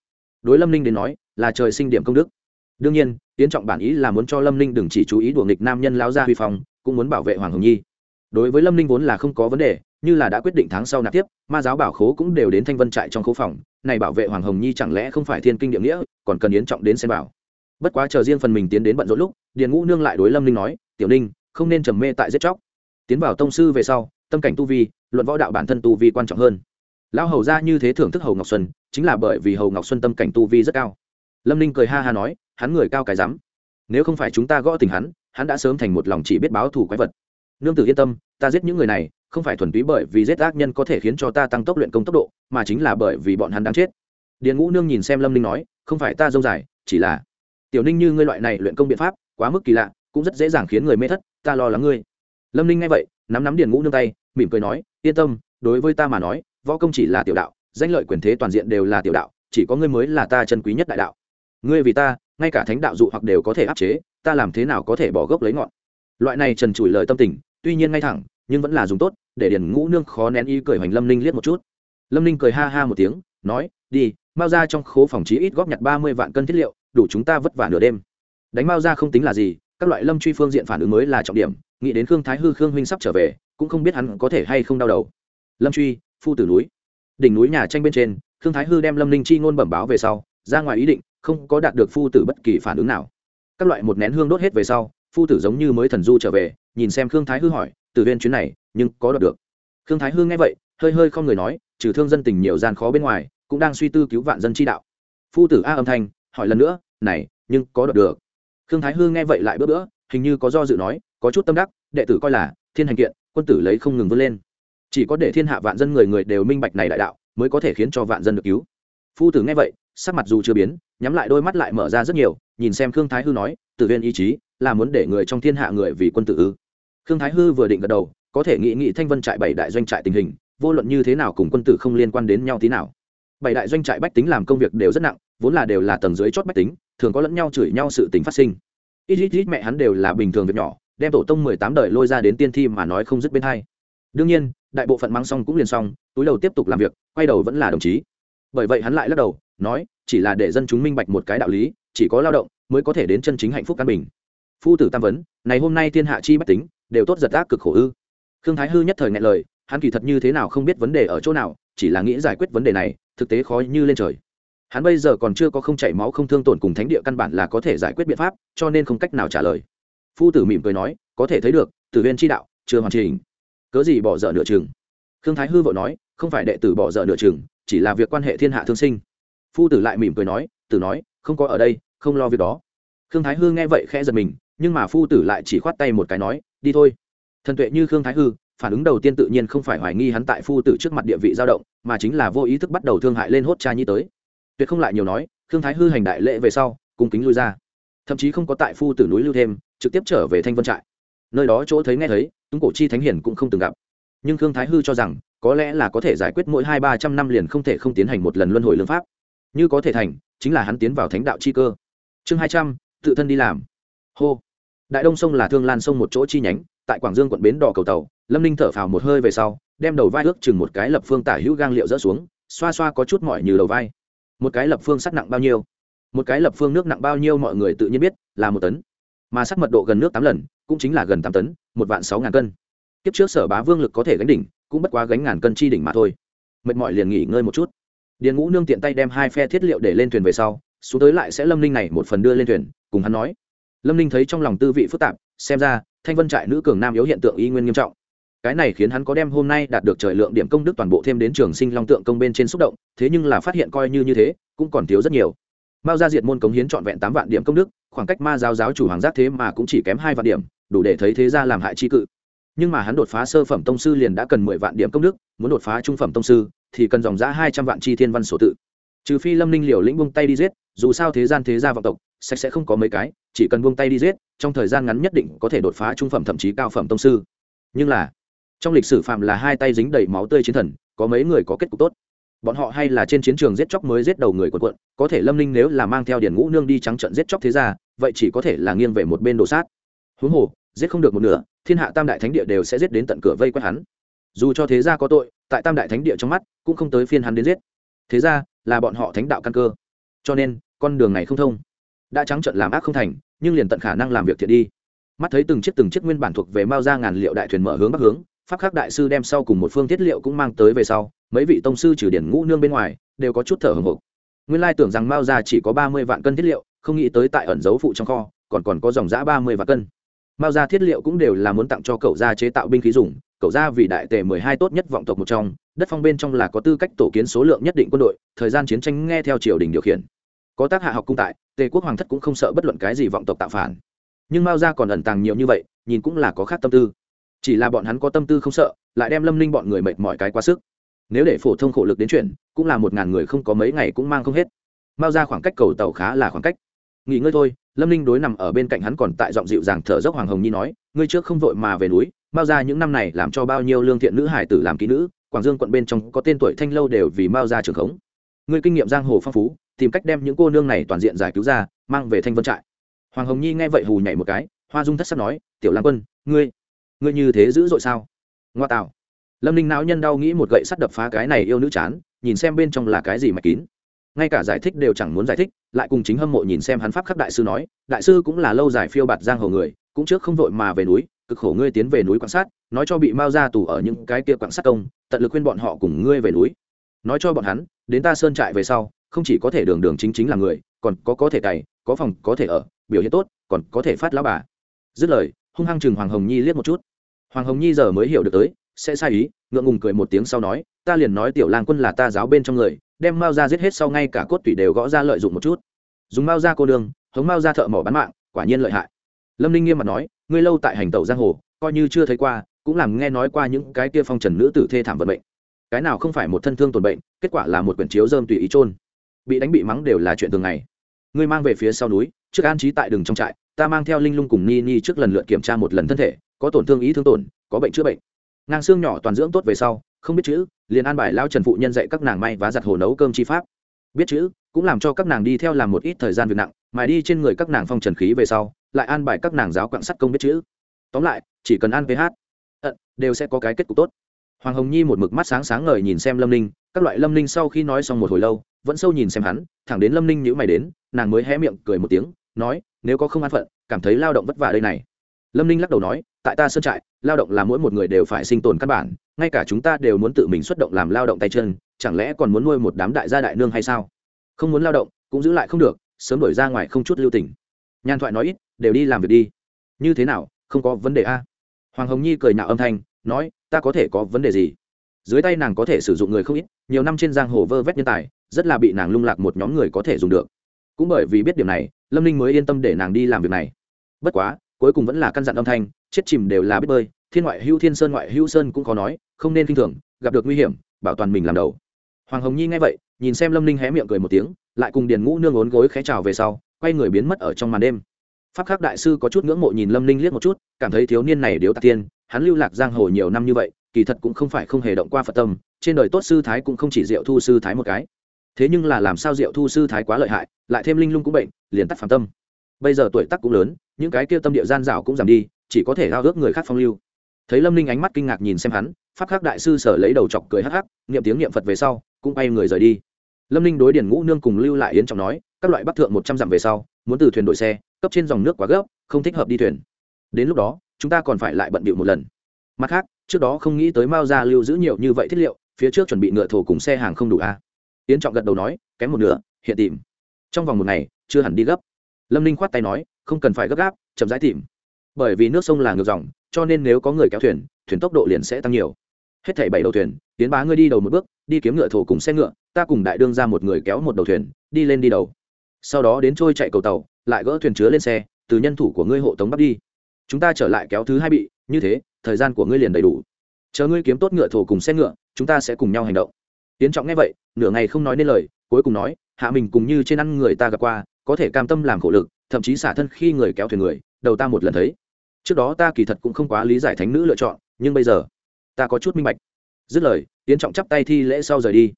Đối lâm ninh đến nói, là trời sinh điểm công đức đương nhiên tiến trọng bản ý là muốn cho lâm ninh đừng chỉ chú ý đùa nghịch nam nhân lao ra huy phong, cũng muốn bảo vệ hoàng hồng nhi. Đối với lâm ninh vốn là không có vấn đề, như là đã quyết định tháng sau nạp tiếp, ma giáo bảo khố cũng đều đến thanh vân trại trong khố phòng, này bảo vệ hoàng hồng nhi chẳng lẽ không phải thiên kinh địa nghĩa, còn cần yến trọng đến xem bảo. Bất quá chờ riêng phần mình tiến đến bận rộn lúc, điền ngũ nương lại đối lâm ninh nói, tiểu ninh, không nên trầm mê tại giết chóc. Tiến vào tông sư về sau, tâm cảnh tu vi, luận võ đạo bản thân tu vi quan trọng hơn. Lão hầu ra như thế thưởng thức hầu ngọc xuân, chính là bởi vì hầu ngọc xuân tâm cảnh tu vi rất cao. Lâm ninh cười ha ha nói hắn người cao cái rắm. Nếu không phải chúng ta gõ tình hắn hắn đã sớm thành một lòng chỉ biết báo thù quái vật. Nương tử yên tâm, ta giết những người này, không phải thuần túy bởi vì giết ác nhân có thể khiến cho ta tăng tốc luyện công tốc độ, mà chính là bởi vì bọn hắn đang chết. Điền ngũ nương nhìn xem lâm ninh nói, không phải ta dông dài, chỉ là tiểu ninh như ngươi loại này luyện công biện pháp, quá mức kỳ lạ, cũng rất dễ dàng khiến người mê thất, ta lo lắng ngươi. Lâm ninh nghe vậy, nắm nắm điền ngũ nương tay, mỉm cười nói, yên tâm, đối với ta mà nói, võ công chỉ là tiểu đạo, danh lợi quyền thế toàn diện đều là tiểu đạo, chỉ có ngươi mới là ta chân quý nhất đại đạo ngươi vì ta, ngay cả thánh đạo dụ hoặc đều có thể áp chế, ta làm thế nào có thể bỏ gốc lấy ngọn? Loại này trần trụi lời tâm tình, tuy nhiên ngay thẳng, nhưng vẫn là dùng tốt, để điền ngũ nương khó nén y cười hoành lâm ninh liếc một chút. Lâm ninh cười ha ha một tiếng, nói, đi mao ra trong khố phòng trí ít góp nhặt ba mươi vạn cân thiết liệu, đủ chúng ta vất vả nửa đêm. Đánh mao ra không tính là gì, các loại lâm truy phương diện phản ứng mới là trọng điểm, nghĩ đến khương thái hư, khương huynh sắp trở về, cũng không biết hắn có thể hay không đau đầu. Lâm truy, phu tử núi. Đỉnh núi nhà tranh bên trên, khương thái hư đem lâm ninh chi ngôn bẩm báo về sau, ra ngoài ý định không có đạt được phu tử bất kỳ phản ứng nào. Các loại một nén hương đốt hết về sau, phu tử giống như mới thần du trở về, nhìn xem khương thái hư hỏi, từ viên chuyến này, nhưng có đoạt được? Khương thái hư nghe vậy, hơi hơi không người nói, trừ thương dân tình nhiều gian khó bên ngoài, cũng đang suy tư cứu vạn dân chi đạo. Phu tử a âm thanh, hỏi lần nữa, này, nhưng có đoạt được? Khương thái hư nghe vậy lại bữa bữa hình như có do dự nói, có chút tâm đắc, đệ tử coi là thiên hành kiện, quân tử lấy không ngừng vươn lên. Chỉ có để thiên hạ vạn dân người người đều minh bạch này đại đạo, mới có thể khiến cho vạn dân được cứu. Phu tử nghe vậy, sắc mặt dù chưa biến nhắm lại đôi mắt lại mở ra rất nhiều, nhìn xem khương thái hư nói tự viên ý chí là muốn để người trong thiên hạ người vì quân tử ư? Khương thái hư vừa định gật đầu, có thể nghị nghị thanh vân trại bảy đại doanh trại tình hình, vô luận như thế nào cùng quân tử không liên quan đến nhau tí nào. Bảy đại doanh trại bách tính làm công việc đều rất nặng, vốn là đều là tầng dưới chót bách tính, thường có lẫn nhau chửi nhau sự tình phát sinh. Ít ít ít mẹ hắn đều là bình thường việc nhỏ, đem tổ tông mười tám đời lôi ra đến tiên thi mà nói không dứt bên hai. Đương nhiên, đại bộ phận mang xong cũng liền xong, túi đầu tiếp tục làm việc, quay đầu vẫn là đồng chí. Bởi vậy hắn lại lắc đầu, nói chỉ là để dân chúng minh bạch một cái đạo lý, chỉ có lao động mới có thể đến chân chính hạnh phúc căn bình. Phu tử tam vấn, này hôm nay thiên hạ chi bách tính, đều tốt giật ác cực khổ ư? Khương thái hư nhất thời ngại lời, hắn kỳ thật như thế nào không biết vấn đề ở chỗ nào, chỉ là nghĩ giải quyết vấn đề này, thực tế khó như lên trời. Hắn bây giờ còn chưa có không chảy máu không thương tổn cùng thánh địa căn bản là có thể giải quyết biện pháp, cho nên không cách nào trả lời. Phu tử mỉm cười nói, có thể thấy được, tử viên chi đạo chưa hoàn chỉnh. Cớ gì bỏ dở nửa chừng? Khương thái hư vội nói, không phải đệ tử bỏ dở nửa chừng, chỉ là việc quan hệ thiên hạ thương sinh phu tử lại mỉm cười nói, tử nói, không có ở đây, không lo việc đó. Khương thái hư nghe vậy khẽ giật mình, nhưng mà phu tử lại chỉ khoát tay một cái nói, đi thôi. Thần tuệ như khương thái hư, phản ứng đầu tiên tự nhiên không phải hoài nghi hắn tại phu tử trước mặt địa vị dao động, mà chính là vô ý thức bắt đầu thương hại lên hốt cha nhi tới. Tuyệt không lại nhiều nói, khương thái hư hành đại lễ về sau, cung kính lui ra. Thậm chí không có tại phu tử núi lưu thêm, trực tiếp trở về thanh vân trại. Nơi đó chỗ thấy nghe thấy, túng cổ chi thánh hiển cũng không từng gặp. Nhưng khương thái hư cho rằng, có lẽ là có thể giải quyết mỗi hai ba trăm năm liền không thể không tiến hành một lần luân hồi lương pháp như có thể thành, chính là hắn tiến vào thánh đạo chi cơ. Chương hai trăm, tự thân đi làm. Hô. Đại đông sông là thương lan sông một chỗ chi nhánh, tại quảng dương quận bến đỏ cầu tàu, lâm ninh thở phào một hơi về sau, đem đầu vai ước chừng một cái lập phương tả hữu gang liệu rỡ xuống, xoa xoa có chút mỏi như đầu vai. Một cái lập phương sắt nặng bao nhiêu? Một cái lập phương nước nặng bao nhiêu mọi người tự nhiên biết, là một tấn. Mà sắt mật độ gần nước tám lần, cũng chính là gần tám tấn, một vạn sáu ngàn cân. Kiếp trước sở bá vương lực có thể gánh đỉnh, cũng bất quá gánh ngàn cân chi đỉnh mà thôi. Mệt mỏi liền nghỉ ngơi một chút điền ngũ nương tiện tay đem hai phe thiết liệu để lên thuyền về sau, xuống tới lại sẽ lâm ninh này một phần đưa lên thuyền, cùng hắn nói. Lâm ninh thấy trong lòng tư vị phức tạp, xem ra, thanh vân trại nữ cường nam yếu hiện tượng y nguyên nghiêm trọng. Cái này khiến hắn có đem hôm nay đạt được trời lượng điểm công đức toàn bộ thêm đến trường sinh long tượng công bên trên xúc động, thế nhưng là phát hiện coi như như thế, cũng còn thiếu rất nhiều. Mao gia diệt môn cống hiến trọn vẹn tám vạn điểm công đức, khoảng cách ma giáo giáo chủ hoàng giác thế mà cũng chỉ kém hai vạn điểm, đủ để thấy thế ra làm hại chi cự. Nhưng mà hắn đột phá sơ phẩm tông sư liền đã cần mười vạn điểm công đức, muốn đột phá trung phẩm tông sư thì cần dòng giã hai trăm vạn chi thiên văn sổ tự. Trừ phi lâm ninh liều lĩnh buông tay đi giết, dù sao thế gian thế gia vọng tộc, sạch sẽ không có mấy cái, chỉ cần buông tay đi giết, trong thời gian ngắn nhất định có thể đột phá trung phẩm thậm chí cao phẩm tông sư. Nhưng là, trong lịch sử phạm là hai tay dính đầy máu tươi chiến thần, có mấy người có kết cục tốt? Bọn họ hay là trên chiến trường giết chóc mới giết đầu người quần quận có thể lâm ninh nếu là mang theo điển ngũ nương đi trắng trận giết chóc thế gia, vậy chỉ có thể là nghiêng về một bên đồ sát. Huống hồ, giết không được một nửa, thiên hạ tam đại thánh địa đều sẽ giết đến tận cửa vây quét hắn dù cho thế gia có tội, tại tam đại thánh địa trong mắt, cũng không tới phiên hắn đến giết. Thế ra, là bọn họ thánh đạo căn cơ. Cho nên, con đường này không thông. Đã trắng trận làm ác không thành, nhưng liền tận khả năng làm việc thiện đi. Mắt thấy từng chiếc từng chiếc nguyên bản thuộc về mao ra ngàn liệu đại thuyền mở hướng bắc hướng, pháp khắc đại sư đem sau cùng một phương thiết liệu cũng mang tới về sau, mấy vị tông sư trừ điển ngũ nương bên ngoài, đều có chút thở hồng hộc nguyên lai tưởng rằng mao ra chỉ có ba mươi vạn cân thiết liệu, không nghĩ tới tại ẩn dấu phụ trong kho, còn còn có dòng giã ba mươi vạn cân. Mao ra thiết liệu cũng đều là muốn tặng cho cậu gia chế tạo binh khí dùng cậu ra vì đại tề mười hai tốt nhất vọng tộc một trong, đất phong bên trong là có tư cách tổ kiến số lượng nhất định quân đội, thời gian chiến tranh nghe theo triều đình điều khiển. Có tác hạ học cung tại, tề quốc hoàng thất cũng không sợ bất luận cái gì vọng tộc tạo phản. Nhưng mao gia còn ẩn tàng nhiều như vậy, nhìn cũng là có khác tâm tư. Chỉ là bọn hắn có tâm tư không sợ, lại đem lâm ninh bọn người mệt mọi cái quá sức. Nếu để phổ thông khổ lực đến chuyển, cũng là một ngàn người không có mấy ngày cũng mang không hết. Mao ra khoảng cách cầu tàu khá là khoảng cách. Nghỉ ngơi thôi, lâm ninh đối nằm ở bên cạnh hắn còn tại giọng dịu dàng thở dốc hoàng hồng nhi nói, ngươi trước không vội mà về núi mao ra những năm này làm cho bao nhiêu lương thiện nữ hải tử làm kỹ nữ, quảng dương quận bên trong có tên tuổi thanh lâu đều vì mao ra trường khống. Ngươi kinh nghiệm giang hồ phong phú, tìm cách đem những cô nương này toàn diện giải cứu ra, mang về thanh vân trại. Hoàng hồng nhi nghe vậy hù nhảy một cái, hoa dung thất sắc nói, tiểu lan quân, ngươi ngươi như thế dữ dội sao? Ngoa tạo. Lâm ninh não nhân đau nghĩ một gậy sắt đập phá cái này yêu nữ chán, nhìn xem bên trong là cái gì mà kín. Ngay cả giải thích đều chẳng muốn giải thích, lại cùng chính hâm mộ nhìn xem hắn pháp khắc đại sư nói, đại sư cũng là lâu dài phiêu bạt giang hồ người, cũng trước không vội mà về núi cực khổ ngươi tiến về núi quan sát, nói cho bị mao ra tù ở những cái kia quan sát công, tận lực khuyên bọn họ cùng ngươi về núi. Nói cho bọn hắn, đến ta sơn trại về sau, không chỉ có thể đường đường chính chính là người, còn có có thể cày, có phòng, có thể ở, biểu hiện tốt, còn có thể phát lão bà. Dứt lời, hung hăng chừng hoàng hồng nhi liếc một chút. Hoàng hồng nhi giờ mới hiểu được tới, sẽ sai ý, ngượng ngùng cười một tiếng sau nói, ta liền nói tiểu lang quân là ta giáo bên trong người, đem mao ra giết hết sau ngay cả cốt tủy đều gõ ra lợi dụng một chút. Dùng mao ra cô đường hống mao ra thợ mỏ bán mạng, quả nhiên lợi hại lâm ninh nghiêm mặt nói, ngươi lâu tại hành tẩu giang hồ, coi như chưa thấy qua, cũng làm nghe nói qua những cái kia phong trần nữ tử thê thảm vận mệnh. Cái nào không phải một thân thương tổn bệnh, kết quả là một quyển chiếu dơm tùy ý trôn bị đánh bị mắng đều là chuyện thường ngày. Ngươi mang về phía sau núi, trước an trí tại đường trong trại, ta mang theo linh lung cùng ni ni trước lần lượt kiểm tra một lần thân thể, có tổn thương ý thương tổn, có bệnh chữa bệnh. Ngang xương nhỏ toàn dưỡng tốt về sau, không biết chữ, liền an bài lao trần phụ nhân dạy các nàng may và giặt hồ nấu cơm chi pháp. Biết chữ, cũng làm cho các nàng đi theo làm một ít thời gian việc nặng, mà đi trên người các nàng phong trần khí về sau lại an bài các nàng giáo quạng sắt công biết chữ. Tóm lại, chỉ cần ăn ph ận, đều sẽ có cái kết cục tốt. Hoàng hồng nhi một mực mắt sáng sáng ngời nhìn xem lâm ninh, các loại lâm ninh sau khi nói xong một hồi lâu, vẫn sâu nhìn xem hắn, thẳng đến lâm ninh nhữ mày đến, nàng mới hé miệng cười một tiếng, nói, nếu có không an phận, cảm thấy lao động vất vả đây này. Lâm ninh lắc đầu nói, tại ta sơn trại, lao động là mỗi một người đều phải sinh tồn căn bản, ngay cả chúng ta đều muốn tự mình xuất động làm lao động tay chân, chẳng lẽ còn muốn nuôi một đám đại gia đại nương hay sao? Không muốn lao động, cũng giữ lại không được, sớm đổi ra ngoài không chút lưu tình. Nhàn thoại nói ít đều đi làm việc đi. Như thế nào? Không có vấn đề a? Hoàng hồng nhi cười nhạo âm thanh, nói, ta có thể có vấn đề gì? Dưới tay nàng có thể sử dụng người không ít, nhiều năm trên giang hồ vơ vét nhân tài, rất là bị nàng lung lạc một nhóm người có thể dùng được. Cũng bởi vì biết điều này, lâm ninh mới yên tâm để nàng đi làm việc này. Bất quá, cuối cùng vẫn là căn dặn âm thanh, chết chìm đều là biết bơi, thiên ngoại hữu thiên sơn ngoại hữu sơn cũng có nói, không nên k i n h thường, gặp được nguy hiểm, bảo toàn mình làm đầu. Hoàng hồng nhi nghe vậy, nhìn xem lâm ninh hé miệng cười một tiếng, lại cùng điền ngũ nương ốn gối khé trào về sau, quay người biến mất ở trong màn đêm pháp khắc đại sư có chút ngưỡng mộ nhìn lâm ninh liếc một chút, cảm thấy thiếu niên này điếu tạc tiên, hắn lưu lạc giang hồ nhiều năm như vậy, kỳ thật cũng không phải không hề động qua phật tâm, trên đời tốt sư thái cũng không chỉ diệu thu sư thái một cái. Thế nhưng là làm sao diệu thu sư thái quá lợi hại, lại thêm linh lung cũng bệnh, liền tắt phạm tâm. Bây giờ tuổi tác cũng lớn, những cái kia tâm địa gian dảo cũng giảm đi, chỉ có thể lao ước người khác phong lưu. Thấy lâm ninh ánh mắt kinh ngạc nhìn xem hắn, pháp khắc đại sư sở lấy đầu chọc cười hắc hắc, niệm tiếng niệm phật về sau, cũng bay người rời đi. Lâm ninh đối điển ngũ nương cùng lưu lại yến trọng nói, các loại bắc thượng một trăm dặm về sau, muốn từ thuyền đổi xe cấp trên dòng nước quá gấp, không thích hợp đi thuyền. Đến lúc đó, chúng ta còn phải lại bận bịu một lần. Mặt khác, trước đó không nghĩ tới mao ra lưu giữ nhiều như vậy thiết liệu, phía trước chuẩn bị ngựa thổ cùng xe hàng không đủ a. À? yến trọng gật đầu nói, kém một nửa, hiện tìm. Trong vòng một ngày, chưa hẳn đi gấp. Lâm ninh khoát tay nói, không cần phải gấp gáp, chậm rãi tìm. Bởi vì nước sông là ngược dòng, cho nên nếu có người kéo thuyền thuyền tốc độ liền sẽ tăng nhiều. Hết thảy bảy đầu thuyền tiến bá ngươi đi đầu một bước, đi kiếm ngựa thổ cùng xe ngựa, ta cùng đại đương ra một người kéo một đầu thuyền, đi lên đi đầu. Sau đó đến trôi chạy cầu tàu lại gỡ thuyền chứa lên xe, từ nhân thủ của ngươi hộ tống bắt đi. Chúng ta trở lại kéo thứ hai bị, như thế, thời gian của ngươi liền đầy đủ. Chờ ngươi kiếm tốt ngựa thổ cùng xe ngựa, chúng ta sẽ cùng nhau hành động. Tiến trọng nghe vậy, nửa ngày không nói nên lời, cuối cùng nói, hạ mình cùng như trên ăn người ta gặp qua, có thể cam tâm làm khổ lực, thậm chí xả thân khi người kéo thuyền người, đầu ta một lần thấy. Trước đó ta kỳ thật cũng không quá lý giải thánh nữ lựa chọn, nhưng bây giờ, ta có chút minh bạch. Dứt lời, tiến trọng chắp tay thi lễ sau rời đi.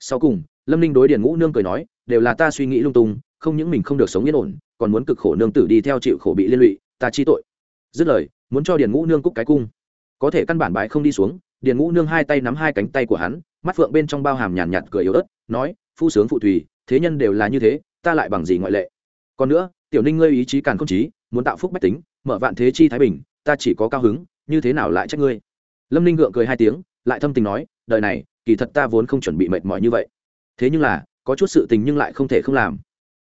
Sau cùng, lâm ninh đối điền ngũ nương cười nói, đều là ta suy nghĩ lung tung, không những mình không được sống yên ổn còn muốn cực khổ nương tử đi theo chịu khổ bị liên lụy, ta chi tội. Dứt lời, muốn cho điền ngũ nương cúc cái cung. Có thể căn bản bại không đi xuống, điền ngũ nương hai tay nắm hai cánh tay của hắn, mắt phượng bên trong bao hàm nhàn nhạt cười yếu ớt, nói, phu sướng phụ thủy, thế nhân đều là như thế, ta lại bằng gì ngoại lệ? Còn nữa, tiểu ninh ngươi ý chí càn không chí, muốn tạo phúc bách tính, mở vạn thế chi thái bình, ta chỉ có cao hứng, như thế nào lại trách ngươi? Lâm ninh gượng cười hai tiếng, lại thâm tình nói, đời này, kỳ thật ta vốn không chuẩn bị mệt mỏi như vậy. Thế nhưng là, có chút sự tình nhưng lại không thể không làm.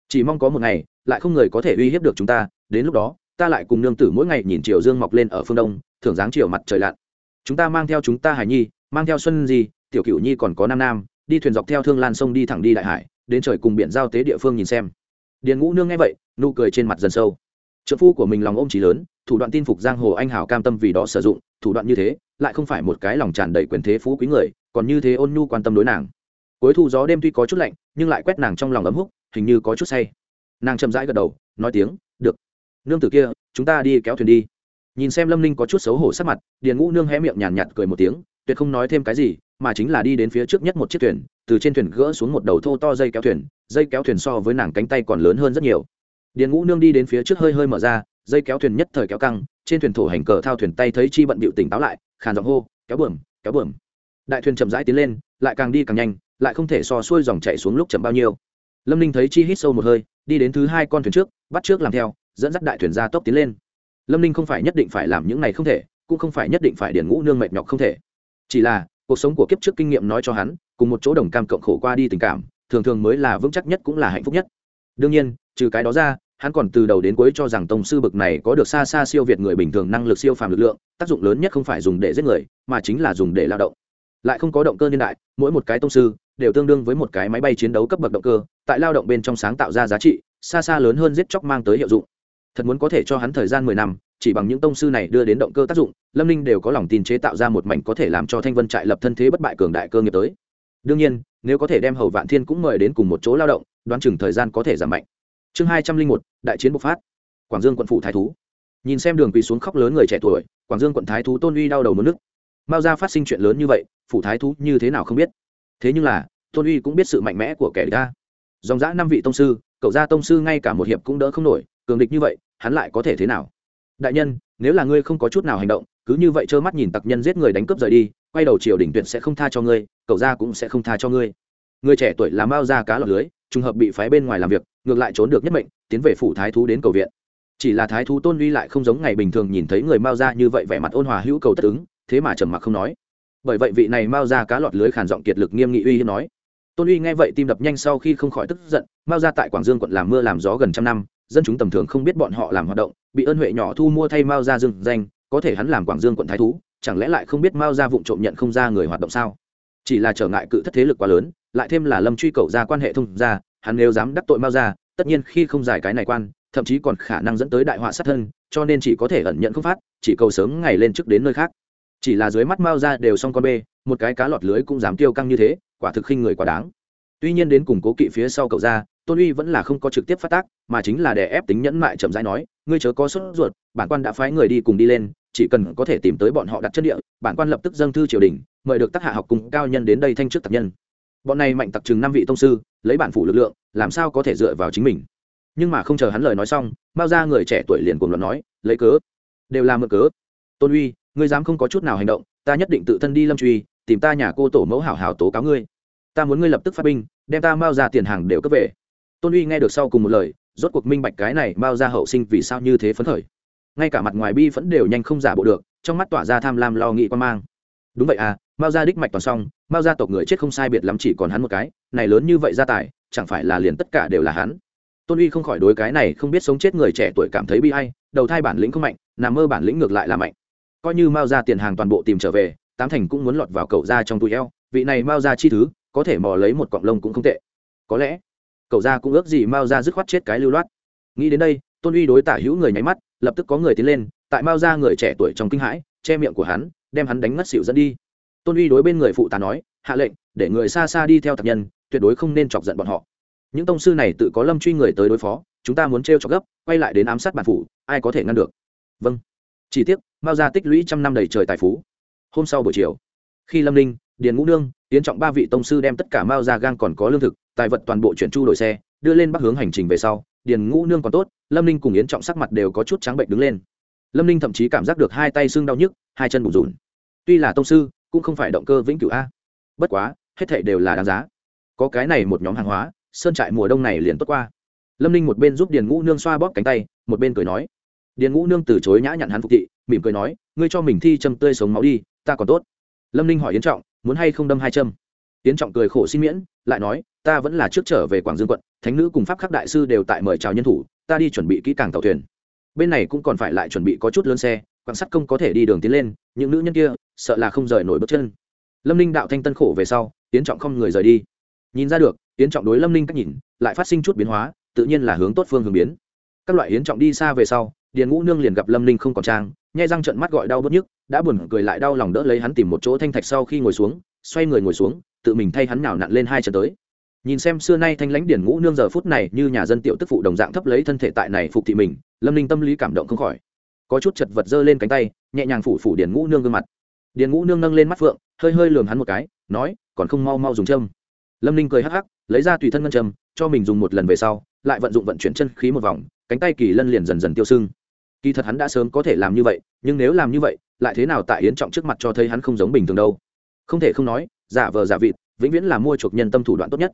Chỉ mong có một ngày lại không người có thể uy hiếp được chúng ta, đến lúc đó, ta lại cùng nương tử mỗi ngày nhìn chiều dương mọc lên ở phương đông, thưởng dáng chiều mặt trời lặn. Chúng ta mang theo chúng ta hải nhi, mang theo xuân di, tiểu cựu nhi còn có nam nam, đi thuyền dọc theo thương lan sông đi thẳng đi đại hải, đến trời cùng biển giao tế địa phương nhìn xem. Điền ngũ nương nghe vậy, nụ cười trên mặt dần sâu. Trợ phu của mình lòng ôm trí lớn, thủ đoạn tin phục giang hồ anh hào cam tâm vì đó sử dụng, thủ đoạn như thế, lại không phải một cái lòng tràn đầy quyền thế phú quý người, còn như thế ôn nhu quan tâm đối nàng. Cuối thu gió đêm tuy có chút lạnh, nhưng lại quét nàng trong lòng ấm húc, hình như có chút say nàng chậm rãi gật đầu, nói tiếng, được. Nương tử kia, chúng ta đi kéo thuyền đi. Nhìn xem lâm ninh có chút xấu hổ sắc mặt, điền ngũ nương hé miệng nhàn nhạt cười một tiếng, tuyệt không nói thêm cái gì, mà chính là đi đến phía trước nhất một chiếc thuyền, từ trên thuyền gỡ xuống một đầu thô to dây kéo thuyền, dây kéo thuyền so với nàng cánh tay còn lớn hơn rất nhiều. Điền ngũ nương đi đến phía trước hơi hơi mở ra, dây kéo thuyền nhất thời kéo căng, trên thuyền thổ hành cờ thao thuyền tay thấy chi bận bịu tỉnh táo lại, khàn giọng hô, kéo bờm kéo bờm đại thuyền chậm rãi tiến lên, lại càng đi càng nhanh, lại không thể so xuôi dòng chạy xuống lúc chậm bao nhiêu. Lâm ninh thấy chi hít sâu một hơi đi đến thứ hai con thuyền trước, bắt trước làm theo, dẫn dắt đại thuyền ra tốc tiến lên. Lâm ninh không phải nhất định phải làm những này không thể, cũng không phải nhất định phải điền ngũ nương mệt nhọc không thể. Chỉ là, cuộc sống của kiếp trước kinh nghiệm nói cho hắn, cùng một chỗ đồng cam cộng khổ qua đi tình cảm, thường thường mới là vững chắc nhất cũng là hạnh phúc nhất. Đương nhiên, trừ cái đó ra, hắn còn từ đầu đến cuối cho rằng tông sư bực này có được xa xa siêu việt người bình thường năng lực siêu phàm lực lượng, tác dụng lớn nhất không phải dùng để giết người, mà chính là dùng để lao động lại không có động cơ niên đại, mỗi một cái tông sư đều tương đương với một cái máy bay chiến đấu cấp bậc động cơ, tại lao động bên trong sáng tạo ra giá trị, xa xa lớn hơn giết chóc mang tới hiệu dụng. Thật muốn có thể cho hắn thời gian mười năm, chỉ bằng những tông sư này đưa đến động cơ tác dụng, lâm ninh đều có lòng tin chế tạo ra một mảnh có thể làm cho thanh vân trại lập thân thế bất bại cường đại cơ nghiệp tới. Đương nhiên, nếu có thể đem hầu vạn thiên cũng mời đến cùng một chỗ lao động, đoán chừng thời gian có thể giảm mạnh. Chương hai trăm linh một, đại chiến bộc phát. Quảng dương quận phủ thái thú. Nhìn xem đường quỳ xuống khóc lớn người trẻ tuổi, quảng dương quận thái thú tôn uy đau đầu mất nước mao ra phát sinh chuyện lớn như vậy, phủ thái thú như thế nào không biết. Thế nhưng là, tôn uy cũng biết sự mạnh mẽ của kẻ địch ta. Dòng dã năm vị tông sư, cậu gia tông sư ngay cả một hiệp cũng đỡ không nổi, cường địch như vậy, hắn lại có thể thế nào? Đại nhân, nếu là ngươi không có chút nào hành động, cứ như vậy trơ mắt nhìn tặc nhân giết người đánh cướp rời đi, quay đầu triều đình tuyệt sẽ không tha cho ngươi, cậu gia cũng sẽ không tha cho ngươi. Người trẻ tuổi làm bao ra cá lọt lưới, trùng hợp bị phái bên ngoài làm việc, ngược lại trốn được nhất mệnh, tiến về phủ thái thú đến cầu viện. Chỉ là thái thú tôn uy lại không giống ngày bình thường nhìn thấy người mao ra như vậy vẻ mặt ôn hòa hữu cầu tất ứng thế mà trầm mặc không nói. Bởi vậy vị này mao ra cá lọt lưới khản giọng kiệt lực nghiêm nghị uy hiếp nói. Tôn uy nghe vậy tim đập nhanh sau khi không khỏi tức giận, mao ra tại quảng dương quận làm mưa làm gió gần trăm năm, dân chúng tầm thường không biết bọn họ làm hoạt động, bị ơn huệ nhỏ thu mua thay mao ra dương danh, có thể hắn làm quảng dương quận thái thú, chẳng lẽ lại không biết mao ra vụng trộm nhận không ra người hoạt động sao? Chỉ là trở ngại cự thất thế lực quá lớn, lại thêm là lâm truy cầu ra quan hệ thông ra hắn nếu dám đắc tội mao ra tất nhiên khi không giải cái này quan, thậm chí còn khả năng dẫn tới đại họa sát thân, cho nên chỉ có thể ẩn nhận không phát, chỉ cầu sớm ngày lên trước đến nơi khác chỉ là dưới mắt mao ra đều xong con bê, một cái cá lọt lưới cũng dám tiêu căng như thế, quả thực khinh người quá đáng. Tuy nhiên đến cùng cố kỵ phía sau cậu ra, tôn uy vẫn là không có trực tiếp phát tác, mà chính là để ép tính nhẫn mại chậm rãi nói, ngươi chớ có sốt ruột, bản quan đã phái người đi cùng đi lên, chỉ cần có thể tìm tới bọn họ đặt chân địa, bản quan lập tức dâng thư triều đình, mời được tác hạ học cùng cao nhân đến đây thanh trước tập nhân. Bọn này mạnh tặc chừng năm vị tông sư, lấy bản phủ lực lượng, làm sao có thể dựa vào chính mình? Nhưng mà không chờ hắn lời nói xong bao ra người trẻ tuổi liền cùng luận nói, lấy cớ, đều là mượn cớ. Tôn uy ngươi dám không có chút nào hành động, ta nhất định tự thân đi lâm truy, tìm ta nhà cô tổ mẫu hảo hảo tố cáo ngươi. Ta muốn ngươi lập tức phát binh, đem ta mao ra tiền hàng đều cấp về. Tôn uy nghe được sau cùng một lời, rốt cuộc minh bạch cái này mao ra hậu sinh vì sao như thế phấn khởi. Ngay cả mặt ngoài bi vẫn đều nhanh không giả bộ được, trong mắt tỏa ra tham lam lo nghĩ quan mang. Đúng vậy à mao ra đích mạch toàn xong, mao gia tộc người chết không sai biệt lắm chỉ còn hắn một cái, này lớn như vậy gia tài, chẳng phải là liền tất cả đều là hắn? Tôn uy không khỏi đối cái này không biết sống chết người trẻ tuổi cảm thấy bi hay đầu thai bản lĩnh không mạnh, nằm mơ bản lĩnh ngược lại là mạnh coi như mao ra tiền hàng toàn bộ tìm trở về, tám thành cũng muốn lọt vào cậu ra trong túi eo, vị này mao ra chi thứ, có thể mò lấy một cọng lông cũng không tệ. Có lẽ, cậu ra cũng ước gì mao ra dứt khoát chết cái lưu loát. Nghĩ đến đây, tôn uy đối tả hữu người nháy mắt, lập tức có người tiến lên, tại mao ra người trẻ tuổi trong kinh hãi, che miệng của hắn, đem hắn đánh ngất xỉu dẫn đi. Tôn uy đối bên người phụ tá nói, hạ lệnh, để người xa xa đi theo tạc nhân, tuyệt đối không nên chọc giận bọn họ. Những tông sư này tự có lâm truy người tới đối phó, chúng ta muốn t r e o chọc gấp, quay lại đến ám sát bản phủ, ai có thể ngăn được? Vâng chỉ tiếc mao gia tích lũy trăm năm đầy trời tài phú. Hôm sau buổi chiều, khi lâm ninh, điền ngũ nương tiến trọng ba vị tông sư đem tất cả mao gia gang còn có lương thực, tài vật toàn bộ chuyển chu đổi xe, đưa lên bắc hướng hành trình về sau, điền ngũ nương còn tốt, lâm ninh cùng yến trọng sắc mặt đều có chút trắng bệnh đứng lên. Lâm ninh thậm chí cảm giác được hai tay xương đau nhức, hai chân bùn rùn. Tuy là tông sư, cũng không phải động cơ vĩnh cửu a. Bất quá, hết thệ đều là đáng giá. Có cái này một nhóm hàng hóa, sơn trại mùa đông này liền tốt qua. Lâm ninh một bên giúp điền ngũ nương xoa bóp cánh tay, một bên cười nói điền ngũ nương từ chối nhã nhặn hắn phục thị, mỉm cười nói, ngươi cho mình thi châm tươi sống máu đi, ta còn tốt. Lâm ninh hỏi yến trọng, muốn hay không đâm hai châm? Yến trọng cười khổ xin miễn, lại nói, ta vẫn là trước trở về quảng dương quận, thánh nữ cùng pháp khắc đại sư đều tại mời chào nhân thủ, ta đi chuẩn bị kỹ càng tàu thuyền. Bên này cũng còn phải lại chuẩn bị có chút lớn xe quan sát công có thể đi đường tiến lên, những nữ nhân kia, sợ là không rời nổi bước chân. Lâm ninh đạo thanh tân khổ về sau, yến trọng không người rời đi. Nhìn ra được, yến trọng đối lâm ninh cách nhìn, lại phát sinh chút biến hóa, tự nhiên là hướng tốt phương hướng biến. Các loại yến trọng đi xa về sau điền ngũ nương liền gặp lâm ninh không còn trang, nhai răng trận mắt gọi đau bớt nhức, đã buồn cười lại đau lòng đỡ lấy hắn tìm một chỗ thanh thạch sau khi ngồi xuống, xoay người ngồi xuống, tự mình thay hắn nào nặn lên hai chân tới. Nhìn xem xưa nay thanh lãnh điển ngũ nương giờ phút này như nhà dân tiểu tức phụ đồng dạng thấp lấy thân thể tại này phục thị mình, lâm ninh tâm lý cảm động không khỏi. Có chút chật vật giơ lên cánh tay, nhẹ nhàng phủ phủ điển ngũ nương gương mặt. Điển ngũ nương nâng lên mắt phượng, hơi hơi lườm hắn một cái, nói, còn không mau mau dùng châm. Lâm ninh cười hắc hắc, lấy ra tùy thân ngân châm, cho mình dùng một lần về sau, lại vận dụng vận chuyển chân khí một vòng, cánh tay kỳ lân liền dần dần tiêu sưng kỳ thật hắn đã sớm có thể làm như vậy, nhưng nếu làm như vậy, lại thế nào tại yến trọng trước mặt cho thấy hắn không giống bình thường đâu? Không thể không nói, giả vờ giả vịt, vĩnh viễn là mua chuộc nhân tâm thủ đoạn tốt nhất.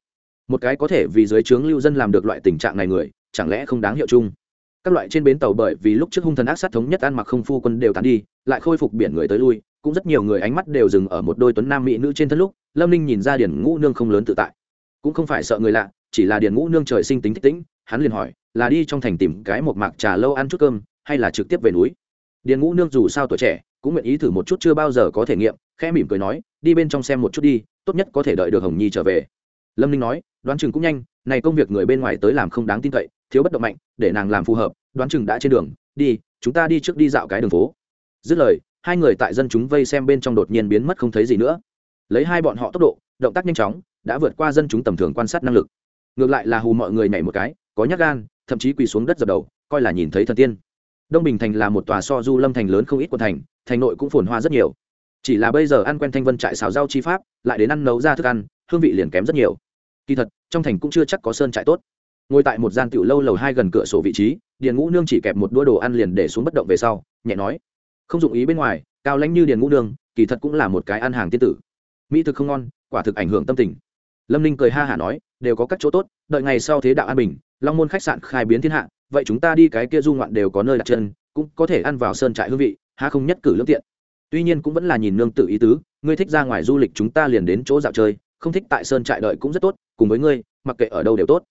Một cái có thể vì dưới trướng lưu dân làm được loại tình trạng này người, chẳng lẽ không đáng hiệu chung? Các loại trên bến tàu bởi vì lúc trước hung thần ác sát thống nhất ăn mặc không phu quân đều tán đi, lại khôi phục biển người tới lui, cũng rất nhiều người ánh mắt đều dừng ở một đôi tuấn nam mỹ nữ trên thân lúc, lâm ninh nhìn ra điển ngũ nương không lớn tự tại. Cũng không phải sợ người lạ, chỉ là điển ngũ nương trời sinh tính thích tĩnh, hắn liền hỏi, là đi trong thành tìm cái một mạc trà lâu ăn chút cơm hay là trực tiếp về núi. Điền ngũ nương dù sao tuổi trẻ, cũng nguyện ý thử một chút chưa bao giờ có thể nghiệm, khẽ mỉm cười nói, đi bên trong xem một chút đi, tốt nhất có thể đợi được hồng nhi trở về. Lâm ninh nói, đoán chừng cũng nhanh, này công việc người bên ngoài tới làm không đáng tin cậy, thiếu bất động mạnh, để nàng làm phù hợp, đoán chừng đã trên đường, đi, chúng ta đi trước đi dạo cái đường phố. Dứt lời, hai người tại dân chúng vây xem bên trong đột nhiên biến mất không thấy gì nữa. Lấy hai bọn họ tốc độ, động tác nhanh chóng, đã vượt qua dân chúng tầm thường quan sát năng lực. Ngược lại là hù mọi người nhảy một cái, có nhát gan, thậm chí quỳ xuống đất dập đầu, coi là nhìn thấy thần tiên đông bình thành là một tòa so du lâm thành lớn không ít quận thành thành nội cũng phồn hoa rất nhiều. Chỉ là bây giờ ăn quen thanh vân trại xào rau chi pháp, lại đến ăn nấu ra thức ăn, hương vị liền kém rất nhiều. Kỳ thật, trong thành cũng chưa chắc có sơn trại tốt. Ngồi tại một gian tiểu lâu lầu hai gần cửa sổ vị trí, điền ngũ nương chỉ kẹp một đũa đồ ăn liền để xuống bất động về sau, nhẹ nói. Không dụng ý bên ngoài, cao lãnh như điền ngũ nương, kỳ thật cũng là một cái ăn hàng tiên tử. Mỹ thực không ngon, quả thực ảnh hưởng tâm tình. Lâm ninh cười ha hả nói, đều có các chỗ tốt, đợi ngày sau thế đạo an bình, long môn khách sạn khai biến thiên hạ vậy chúng ta đi cái kia du ngoạn đều có nơi đặt chân, cũng có thể ăn vào sơn trại hương vị ha không nhất cử lương tiện. Tuy nhiên cũng vẫn là nhìn nương tự ý tứ, ngươi thích ra ngoài du lịch chúng ta liền đến chỗ dạo chơi, không thích tại sơn trại đợi cũng rất tốt, cùng với ngươi, mặc kệ ở đâu đều tốt.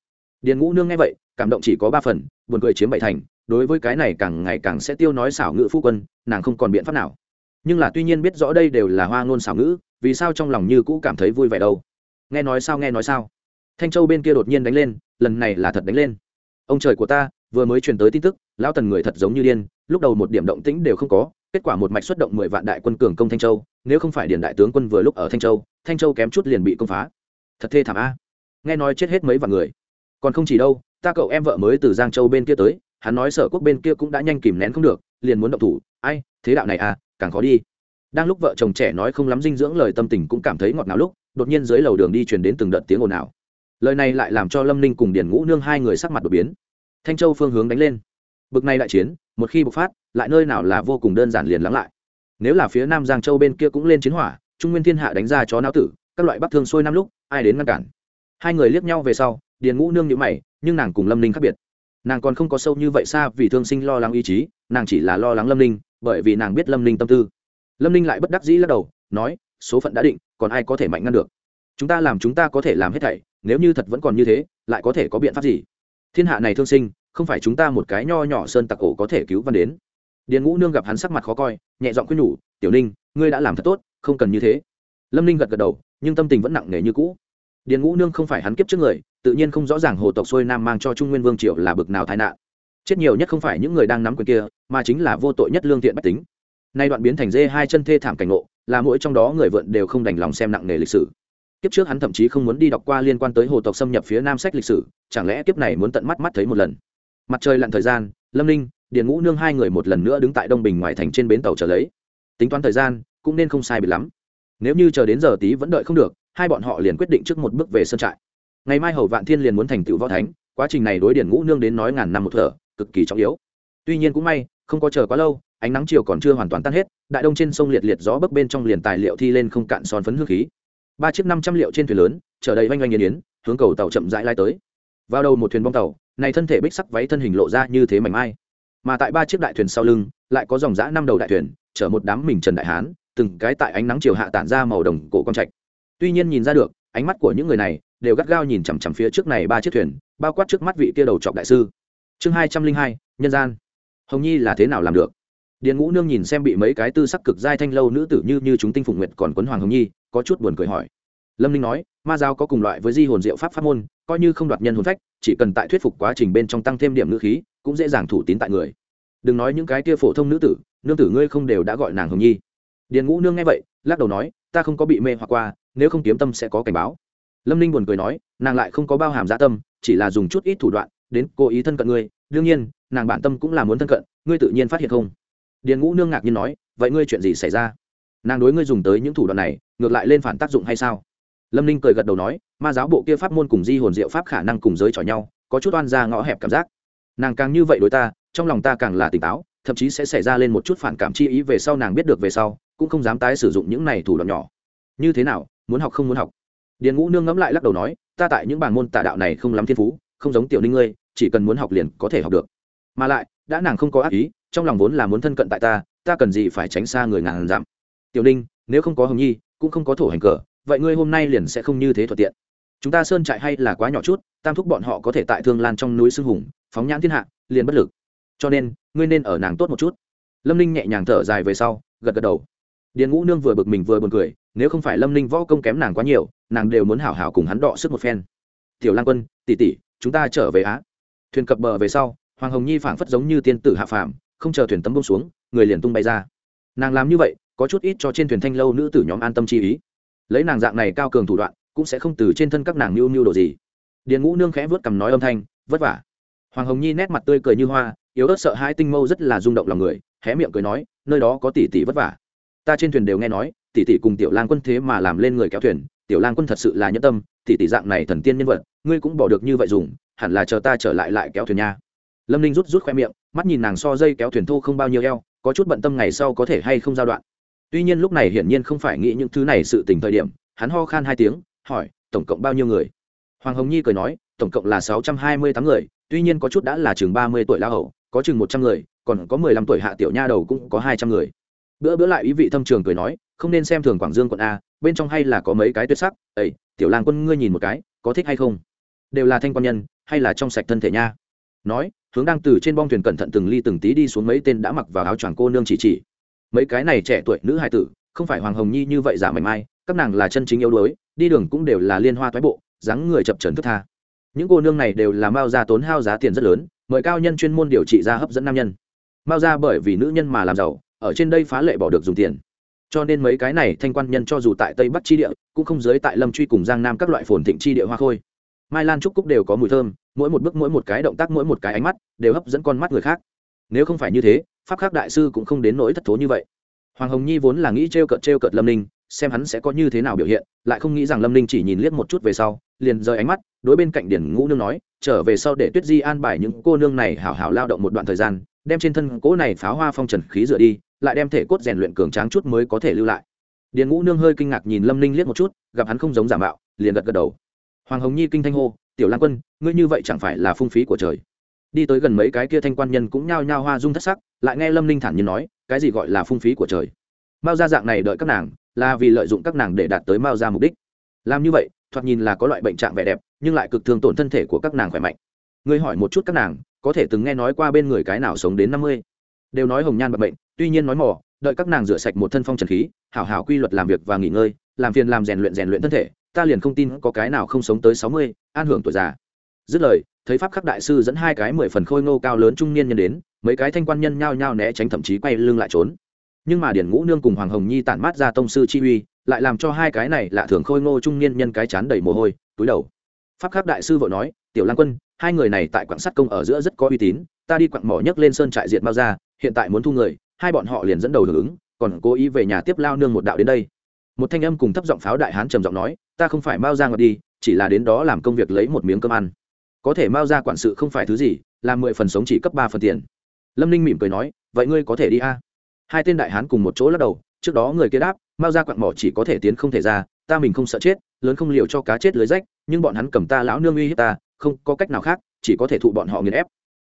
Điền ngũ nương nghe vậy, cảm động chỉ có ba phần, buồn cười chiếm bảy thành, đối với cái này càng ngày càng sẽ tiêu nói xảo ngữ phu quân, nàng không còn biện pháp nào. Nhưng là tuy nhiên biết rõ đây đều là hoa ngôn xảo ngữ, vì sao trong lòng như cũ cảm thấy vui vẻ đâu? Nghe nói sao, nghe nói sao? Thanh châu bên kia đột nhiên đánh lên, lần này là thật đánh lên. Ông trời của ta vừa mới truyền tới tin tức, lão tần người thật giống như điên, lúc đầu một điểm động tĩnh đều không có, kết quả một mạch xuất động mười vạn đại quân cường công thanh châu, nếu không phải điền đại tướng quân vừa lúc ở thanh châu thanh châu kém chút liền bị công phá. Thật thê thảm a. Nghe nói chết hết mấy vạn người. Còn không chỉ đâu, ta cậu em vợ mới từ giang châu bên kia tới, hắn nói sở quốc bên kia cũng đã nhanh kìm nén không được, liền muốn động thủ. Ai, thế đạo này à càng khó đi. Đang lúc vợ chồng trẻ nói không lắm dinh dưỡng lời tâm tình cũng cảm thấy ngọt ngào lúc, đột nhiên dưới lầu đường đi truyền đến từng đợt tiếng ồn ào. Lời này lại làm cho lâm ninh cùng điền ngũ nương hai người sắc mặt đột biến thanh châu phương hướng đánh lên. Bực này đại chiến, một khi bộc phát, lại nơi nào là vô cùng đơn giản liền lắng lại. Nếu là phía nam giang châu bên kia cũng lên chiến hỏa, trung nguyên thiên hạ đánh ra chó não tử, các loại bắc thương sôi năm lúc, ai đến ngăn cản? Hai người liếc nhau về sau, điền ngũ nương nhữ mày, nhưng nàng cùng lâm ninh khác biệt. Nàng còn không có sâu như vậy xa vì thương sinh lo lắng ý chí, nàng chỉ là lo lắng lâm ninh, bởi vì nàng biết lâm ninh tâm tư. Lâm ninh lại bất đắc dĩ lắc đầu, nói, số phận đã định, còn ai có thể mạnh ngăn được? Chúng ta làm chúng ta có thể làm hết thảy, nếu như thật vẫn còn như thế, lại có thể có biện pháp gì? Thiên hạ này thương sinh, không phải chúng ta một cái nho nhỏ sơn tặc cổ có thể cứu văn đến. Điền ngũ nương gặp hắn sắc mặt khó coi, nhẹ giọng khuyên nhủ, tiểu ninh, ngươi đã làm thật tốt, không cần như thế. Lâm ninh gật gật đầu, nhưng tâm tình vẫn nặng nề như cũ. Điền ngũ nương không phải hắn kiếp trước người, tự nhiên không rõ ràng hồ tộc xuôi nam mang cho trung nguyên vương triệu là bực nào tai nạn. Chết nhiều nhất không phải những người đang nắm quyền kia, mà chính là vô tội nhất lương thiện bách tính. Nay đoạn biến thành dê hai chân thê thảm cảnh ngộ, là mỗi trong đó người vượn đều không đành lòng xem nặng nề lịch sử kiếp trước hắn thậm chí không muốn đi đọc qua liên quan tới hồ tộc xâm nhập phía nam sách lịch sử, chẳng lẽ kiếp này muốn tận mắt mắt thấy một lần? Mặt trời lặn thời gian, lâm ninh, điền ngũ nương hai người một lần nữa đứng tại đông bình ngoài thành trên bến tàu trở lấy. Tính toán thời gian, cũng nên không sai biệt lắm. Nếu như chờ đến giờ tí vẫn đợi không được, hai bọn họ liền quyết định trước một bước về sân trại. Ngày mai hầu vạn thiên liền muốn thành tựu võ thánh, quá trình này đối điền ngũ nương đến nói ngàn năm một thở, cực kỳ trọng yếu. Tuy nhiên cũng may, không có chờ quá lâu, ánh nắng chiều còn chưa hoàn toàn tan hết, đại đông trên sông liệt liệt gió bấc bên trong liền tài liệu thi lên không cạn son phấn hương khí ba chiếc năm trăm liệu trên thuyền lớn, chở đầy oanh oanh nghiền yến hướng cầu tàu chậm rãi lai tới. Vào đầu một thuyền bong tàu, này thân thể bích sắc váy thân hình lộ ra như thế mảnh mai. Mà tại ba chiếc đại thuyền sau lưng, lại có dòng dã năm đầu đại thuyền, chở một đám mình trần đại hán, từng cái tại ánh nắng chiều hạ tản ra màu đồng cổ con trạch. Tuy nhiên nhìn ra được, ánh mắt của những người này đều gắt gao nhìn chằm chằm phía trước này ba chiếc thuyền, bao quát trước mắt vị kia đầu trọc đại sư. Chương hai trăm linh hai, nhân gian. Hồng nhi là thế nào làm được? Điền ngũ nương nhìn xem bị mấy cái tư sắc cực giai thanh lâu nữ tử như như chúng tinh phục nguyệt còn quấn hoàng hồng nhi có chút buồn cười hỏi. Lâm ninh nói, ma giáo có cùng loại với di hồn diệu pháp pháp môn, coi như không đoạt nhân hồn phách, chỉ cần tại thuyết phục quá trình bên trong tăng thêm điểm ngữ khí, cũng dễ dàng thủ tín tại người. Đừng nói những cái kia phổ thông nữ tử, nương tử ngươi không đều đã gọi nàng hồng nhi. Điền ngũ nương nghe vậy, lắc đầu nói, ta không có bị mê hoặc qua, nếu không kiếm tâm sẽ có cảnh báo. Lâm ninh buồn cười nói, nàng lại không có bao hàm dạ tâm, chỉ là dùng chút ít thủ đoạn, đến cố ý thân cận ngươi. Đương nhiên, nàng bản tâm cũng là muốn thân cận, ngươi tự nhiên phát hiện không? Điền ngũ nương ngạc nhiên nói, vậy ngươi chuyện gì xảy ra? Nàng đối ngươi dùng tới những thủ đoạn này ngược lại lên phản tác dụng hay sao? Lâm ninh cười gật đầu nói, ma giáo bộ kia pháp môn cùng di hồn diệu pháp khả năng cùng giới trò nhau, có chút oan ra ngõ hẹp cảm giác. Nàng càng như vậy đối ta, trong lòng ta càng là tỉnh táo, thậm chí sẽ xảy ra lên một chút phản cảm chi ý về sau nàng biết được về sau, cũng không dám tái sử dụng những này thủ đoạn nhỏ. Như thế nào, muốn học không muốn học? Điền ngũ nương ngẫm lại lắc đầu nói, ta tại những bảng môn tả đạo này không lắm thiên phú, không giống tiểu ninh ngươi, chỉ cần muốn học liền có thể học được. Mà lại, đã nàng không có ác ý, trong lòng vốn là muốn thân cận tại ta ta cần gì phải tránh xa người ngàn dặm? Tiểu ninh, nếu không có hồng nhi cũng không có thổ hành cờ, vậy ngươi hôm nay liền sẽ không như thế thuận tiện. Chúng ta sơn trại hay là quá nhỏ chút, tam thúc bọn họ có thể tại thương lan trong núi sương hùng, phóng nhãn thiên hạ, liền bất lực. Cho nên, ngươi nên ở nàng tốt một chút. Lâm ninh nhẹ nhàng thở dài về sau, gật gật đầu. Điền ngũ nương vừa bực mình vừa buồn cười, nếu không phải lâm ninh võ công kém nàng quá nhiều, nàng đều muốn hảo hảo cùng hắn đọ sức một phen. Tiểu lan quân, tỷ tỷ, chúng ta trở về á. Thuyền cập bờ về sau, hoàng hồng nhi phảng phất giống như tiên tử hạ phàm, không chờ thuyền tấm bông xuống, người liền tung bay ra. Nàng làm như vậy có chút ít cho trên thuyền thanh lâu nữ tử nhóm an tâm chi ý. Lấy nàng dạng này cao cường thủ đoạn, cũng sẽ không từ trên thân các nàng mưu mưu đồ gì. Điền ngũ nương khẽ vớt cằm nói âm thanh, vất vả. Hoàng hồng nhi nét mặt tươi cười như hoa, yếu ớt sợ hai tinh mâu rất là rung động lòng người, hé miệng cười nói, nơi đó có tỷ tỷ vất vả. Ta trên thuyền đều nghe nói, tỷ tỷ cùng tiểu lang quân thế mà làm lên người kéo thuyền, tiểu lang quân thật sự là nhẫn tâm, tỷ tỷ dạng này thần tiên nhân vật, ngươi cũng bỏ được như vậy dùng, hẳn là chờ ta trở lại lại kéo thuyền nha. Lâm ninh rút rút khoe miệng, mắt nhìn nàng so dây kéo thuyền thô không bao nhiêu eo, có chút bận tâm ngày sau có thể hay không giao đoạn tuy nhiên lúc này hiển nhiên không phải nghĩ những thứ này sự tình thời điểm, hắn ho khan hai tiếng, hỏi, tổng cộng bao nhiêu người? Hoàng hồng nhi cười nói, tổng cộng là sáu trăm hai mươi tám người, tuy nhiên có chút đã là chừng ba mươi tuổi la hậu có chừng một trăm người, còn có mười lăm tuổi hạ tiểu nha đầu cũng có hai trăm người. Bữa bữa lại ý vị thâm trường cười nói, không nên xem thường quảng dương quận a, bên trong hay là có mấy cái tuyệt sắc ấy tiểu lang quân ngươi nhìn một cái, có thích hay không? Đều là thanh quan nhân, hay là trong sạch thân thể nha? Nói, hướng đang từ trên bong thuyền cẩn thận từng ly từng tí đi xuống mấy tên đã mặc vào áo choàng cô nương chỉ chỉ mấy cái này trẻ tuổi nữ hài tử, không phải hoàng hồng nhi như vậy giả mảnh mai, các nàng là chân chính yếu đuối, đi đường cũng đều là liên hoa thoái bộ, dáng người chập trần thức tha. Những cô nương này đều là mao gia tốn hao giá tiền rất lớn, mời cao nhân chuyên môn điều trị ra hấp dẫn nam nhân. Mao gia bởi vì nữ nhân mà làm giàu, ở trên đây phá lệ bỏ được dùng tiền. Cho nên mấy cái này thanh quan nhân cho dù tại tây bắc chi địa, cũng không giới tại lâm truy cùng giang nam các loại phồn thịnh chi địa hoa khôi. Mai lan trúc cúc đều có mùi thơm, mỗi một bước mỗi một cái động tác mỗi một cái ánh mắt, đều hấp dẫn con mắt người khác. Nếu không phải như thế pháp khắc đại sư cũng không đến nỗi thất thố như vậy. Hoàng hồng nhi vốn là nghĩ t r e o cợt t r e o cợt lâm ninh, xem hắn sẽ có như thế nào biểu hiện, lại không nghĩ rằng lâm ninh chỉ nhìn liếc một chút về sau, liền rời ánh mắt, đối bên cạnh điển ngũ nương nói, trở về sau để tuyết di an bài những cô nương này hảo hảo lao động một đoạn thời gian, đem trên thân cỗ này pháo hoa phong trần khí rửa đi, lại đem thể cốt rèn luyện cường tráng chút mới có thể lưu lại. Điền ngũ nương hơi kinh ngạc nhìn lâm ninh liếc một chút, gặp hắn không giống giả mạo, liền gật gật đầu. Hoàng hồng nhi kinh thanh hô, tiểu lan quân, ngươi như vậy chẳng phải là phung phí của trời đi tới gần mấy cái kia thanh quan nhân cũng nhao nhao hoa dung thất sắc, lại nghe lâm ninh thản nhiên nói, cái gì gọi là phung phí của trời? Mao ra dạng này đợi các nàng, là vì lợi dụng các nàng để đạt tới mao ra mục đích. Làm như vậy, thoạt nhìn là có loại bệnh trạng vẻ đẹp, nhưng lại cực thường tổn thân thể của các nàng khỏe mạnh. Ngươi hỏi một chút các nàng, có thể từng nghe nói qua bên người cái nào sống đến năm mươi? Đều nói hồng nhan bật bệnh, tuy nhiên nói mỏ đợi các nàng rửa sạch một thân phong trần khí, hảo hảo quy luật làm việc và nghỉ ngơi, làm phiền làm rèn luyện rèn luyện thân thể, ta liền không tin có cái nào không sống tới sáu mươi, an hưởng tuổi già. Dứt lời thấy pháp khắc đại sư dẫn hai cái mười phần khôi ngô cao lớn trung niên nhân đến, mấy cái thanh quan nhân nhao nhao né tránh thậm chí quay lưng lại trốn. Nhưng mà điển ngũ nương cùng hoàng hồng nhi tản mát ra tông sư chi uy, lại làm cho hai cái này lạ thường khôi ngô trung niên nhân cái chán đầy mồ hôi, túi đầu. Pháp khắc đại sư vội nói, tiểu lan quân, hai người này tại quảng sắt công ở giữa rất có uy tín, ta đi quặng mỏ nhấc lên sơn trại diệt bao ra, hiện tại muốn thu người, hai bọn họ liền dẫn đầu hưởng ứng, còn cố ý về nhà tiếp lao nương một đạo đến đây. Một thanh âm cùng thấp giọng pháo đại hán trầm giọng nói, ta không phải bao ra ngọt đi, chỉ là đến đó làm công việc lấy một miếng cơm ăn có thể mao ra quản sự không phải thứ gì làm mười phần sống chỉ cấp ba phần tiền. Lâm ninh mỉm cười nói, vậy ngươi có thể đi a? Hai tên đại hán cùng một chỗ lắc đầu, trước đó người kia đáp, mao ra quặn mỏ chỉ có thể tiến không thể ra, ta mình không sợ chết, lớn không liều cho cá chết lưới rách, nhưng bọn hắn cầm ta lão nương uy hiếp ta, không có cách nào khác, chỉ có thể thụ bọn họ nghiền ép.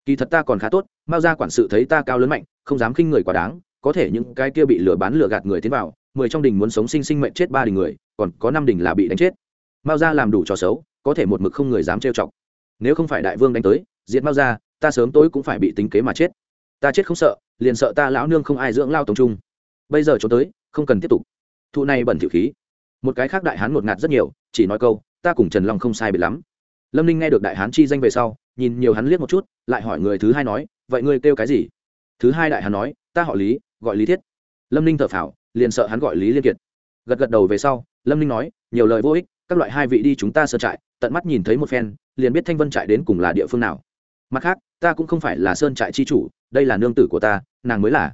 Kỳ thật ta còn khá tốt, mao ra quản sự thấy ta cao lớn mạnh, không dám khinh người quá đáng, có thể những cái kia bị lừa bán lừa gạt người tiến vào, mười trong đình muốn sống sinh sinh mệnh chết ba đình người, còn có năm đình là bị đánh chết. Mao ra làm đủ trò xấu, có thể một mực không người dám trêu chọc nếu không phải đại vương đánh tới, diệt mao ra ta sớm tối cũng phải bị tính kế mà chết. Ta chết không sợ, liền sợ ta lão nương không ai dưỡng lao tống trung. Bây giờ trốn tới, không cần tiếp tục. Thụ này bẩn thiệu khí. Một cái khác đại hán ngột ngạt rất nhiều, chỉ nói câu, ta cùng trần long không sai bị lắm. Lâm ninh nghe được đại hán chi danh về sau, nhìn nhiều hắn liếc một chút, lại hỏi người thứ hai nói, vậy ngươi kêu cái gì? Thứ hai đại hán nói, ta họ lý, gọi lý thiết. Lâm ninh thở phào, liền sợ hắn gọi lý liên kiệt. Gật gật đầu về sau, lâm ninh nói, nhiều lời vô ích các loại hai vị đi chúng ta sơ trại, tận mắt nhìn thấy một phen, liền biết thanh vân trại đến cùng là địa phương nào. Mặt khác, ta cũng không phải là sơn trại chi chủ, đây là nương tử của ta, nàng mới là.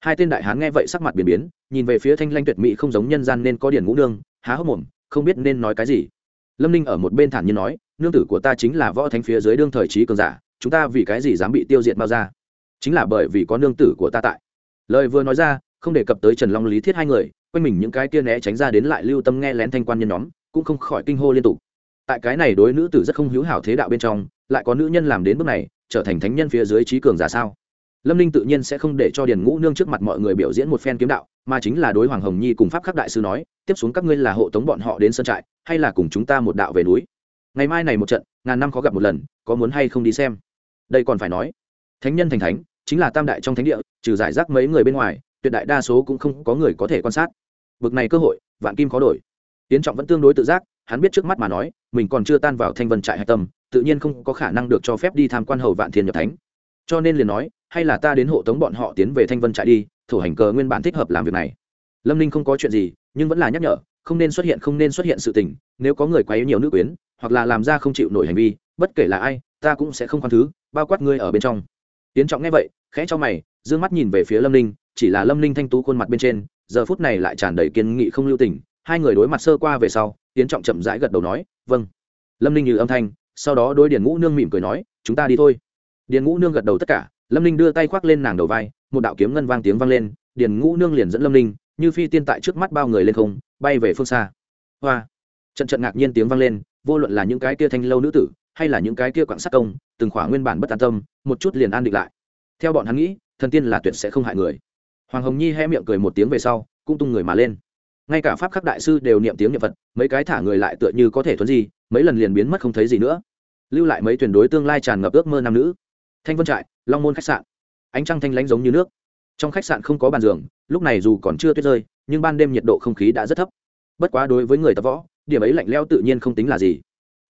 Hai tên đại hán nghe vậy sắc mặt biến biến, nhìn về phía thanh lanh tuyệt mỹ không giống nhân gian nên có điển ngũ nương, há hốc mồm, không biết nên nói cái gì. Lâm ninh ở một bên thản nhiên nói, nương tử của ta chính là võ thánh phía dưới đương thời trí cường giả, chúng ta vì cái gì dám bị tiêu diệt bao ra? Chính là bởi vì có nương tử của ta tại. Lời vừa nói ra, không đề cập tới trần long lý thiết hai người, quanh mình những cái kia né tránh ra đến lại lưu tâm nghe lén thanh quan nhân nhóm cũng không khỏi kinh hô liên tục. Tại cái này đối nữ tử rất không hữu hảo thế đạo bên trong, lại có nữ nhân làm đến bước này, trở thành thánh nhân phía dưới trí cường giả sao? Lâm ninh tự nhiên sẽ không để cho điền ngũ nương trước mặt mọi người biểu diễn một phen kiếm đạo, mà chính là đối hoàng hồng nhi cùng pháp khắc đại sư nói, tiếp xuống các ngươi là hộ tống bọn họ đến sân trại, hay là cùng chúng ta một đạo về núi? Ngày mai này một trận, ngàn năm khó gặp một lần, có muốn hay không đi xem? Đây còn phải nói, thánh nhân thành thánh, chính là tam đại trong thánh địa, trừ giải rác mấy người bên ngoài, tuyệt đại đa số cũng không có người có thể quan sát. Bực này cơ hội, vạn kim khó đổi tiến trọng vẫn tương đối tự giác, hắn biết trước mắt mà nói, mình còn chưa tan vào thanh vân trại hạch tâm, tự nhiên không có khả năng được cho phép đi tham quan hầu vạn thiên nhập thánh. Cho nên liền nói, hay là ta đến hộ tống bọn họ tiến về thanh vân trại đi, thủ hành cờ nguyên bản thích hợp làm việc này. Lâm ninh không có chuyện gì, nhưng vẫn là nhắc nhở, không nên xuất hiện, không nên xuất hiện sự tình, nếu có người quấy nhiều nữ quyến, hoặc là làm ra không chịu nổi hành vi, bất kể là ai, ta cũng sẽ không khoan thứ, bao quát ngươi ở bên trong. Tiến trọng nghe vậy, khẽ cho mày d ư ơ n g mắt nhìn về phía lâm ninh, chỉ là lâm ninh thanh tú khuôn mặt bên trên, giờ phút này lại tràn đầy kiên nghị không lưu tình hai người đối mặt sơ qua về sau tiến trọng chậm rãi gật đầu nói vâng. Lâm ninh như âm thanh, sau đó đôi điền ngũ nương mỉm cười nói, chúng ta đi thôi. Điền ngũ nương gật đầu tất cả, lâm ninh đưa tay khoác lên nàng đầu vai, một đạo kiếm ngân vang tiếng vang lên, điền ngũ nương liền dẫn lâm ninh, như phi tiên tại trước mắt bao người lên không, bay về phương xa. Hoa. Trận trận ngạc nhiên tiếng vang lên, vô luận là những cái kia thanh lâu nữ tử, hay là những cái kia quảng sắc công, từng khỏa nguyên bản bất an tâm, một chút liền an định lại. Theo bọn hắn nghĩ, thần tiên là tuyệt sẽ không hại người. Hoàng hồng nhi hé miệng cười một tiếng về sau, cũng tung người mà lên ngay cả pháp khắc đại sư đều niệm tiếng niệm phật, mấy cái thả người lại tựa như có thể thuấn gì mấy lần liền biến mất không thấy gì nữa. Lưu lại mấy tuyển đối tương lai tràn ngập ước mơ nam nữ. Thanh vân trại, long môn khách sạn. Ánh trăng thanh lánh giống như nước. Trong khách sạn không có bàn giường, lúc này dù còn chưa tuyết rơi, nhưng ban đêm nhiệt độ không khí đã rất thấp. Bất quá đối với người tập võ, điểm ấy lạnh leo tự nhiên không tính là gì.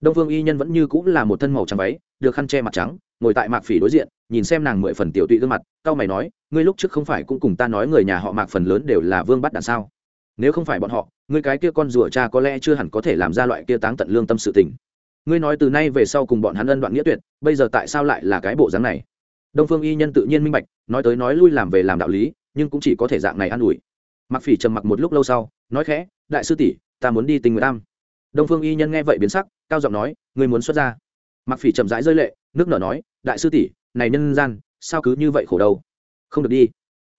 Đông phương y nhân vẫn như cũng là một thân màu trắng váy, được khăn che mặt trắng, ngồi tại mạc phỉ đối diện, nhìn xem nàng mười phần tiểu tụy gương mặt cao mày nói, ngươi lúc trước không phải cũng cùng ta nói người nhà họ mạc phần lớn đều là vương bắt đạn sao? Nếu không phải bọn họ, ngươi cái kia con rùa cha có lẽ chưa hẳn có thể làm ra loại kia táng tận lương tâm sự tình. Ngươi nói từ nay về sau cùng bọn hắn ân đoạn nghĩa tuyệt, bây giờ tại sao lại là cái bộ dáng này? Đông phương y nhân tự nhiên minh bạch, nói tới nói lui làm về làm đạo lý, nhưng cũng chỉ có thể dạng này an ủi. Mặc phỉ trầm mặc một lúc lâu sau, nói khẽ, đại sư tỷ, ta muốn đi tình nguyện tam. Đông phương y nhân nghe vậy biến sắc, cao giọng nói, ngươi muốn xuất ra? Mặc phỉ chậm rãi rơi lệ, nước nở nói, đại sư tỷ, này nhân gian, sao cứ như vậy khổ đâu? Không được đi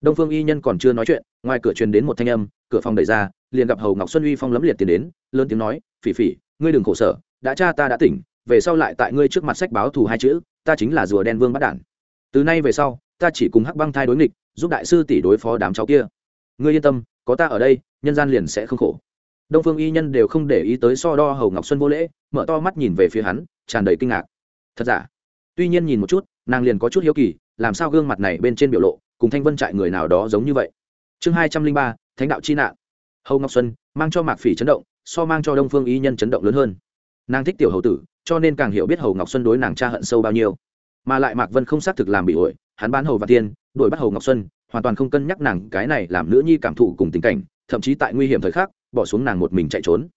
đông phương y nhân còn chưa nói chuyện, ngoài cửa truyền đến một thanh âm, cửa phòng đẩy ra, liền gặp hầu ngọc xuân uy phong lấm liệt tiến đến, lớn tiếng nói, phỉ phỉ, ngươi đừng khổ sở, đã cha ta đã tỉnh, về sau lại tại ngươi trước mặt sách báo thù hai chữ, ta chính là rùa đen vương bắt đản. Từ nay về sau, ta chỉ cùng hắc băng thai đối nghịch, giúp đại sư tỷ đối phó đám cháu kia. Ngươi yên tâm, có ta ở đây, nhân gian liền sẽ không khổ. Đông phương y nhân đều không để ý tới so đo hầu ngọc xuân vô lễ, mở to mắt nhìn về phía hắn, tràn đầy kinh ngạc. Thật giả? Tuy nhiên nhìn một chút, nàng liền có chút hiếu kỳ, làm sao gương mặt này bên trên biểu lộ cùng thanh vân trại người nào đó giống như vậy. Chương hai trăm linh ba, thánh đạo chi nạn. Hầu ngọc xuân, mang cho mạc phỉ chấn động, so mang cho đông phương y nhân chấn động lớn hơn. Nàng thích tiểu hầu tử, cho nên càng hiểu biết hầu ngọc xuân đối nàng cha hận sâu bao nhiêu. Mà lại mạc vân không xác thực làm bị ổi, hắn bán hầu và tiên, đuổi bắt hầu ngọc xuân, hoàn toàn không cân nhắc nàng cái này làm nữ nhi cảm thụ cùng tình cảnh, thậm chí tại nguy hiểm thời khắc, bỏ xuống nàng một mình chạy trốn.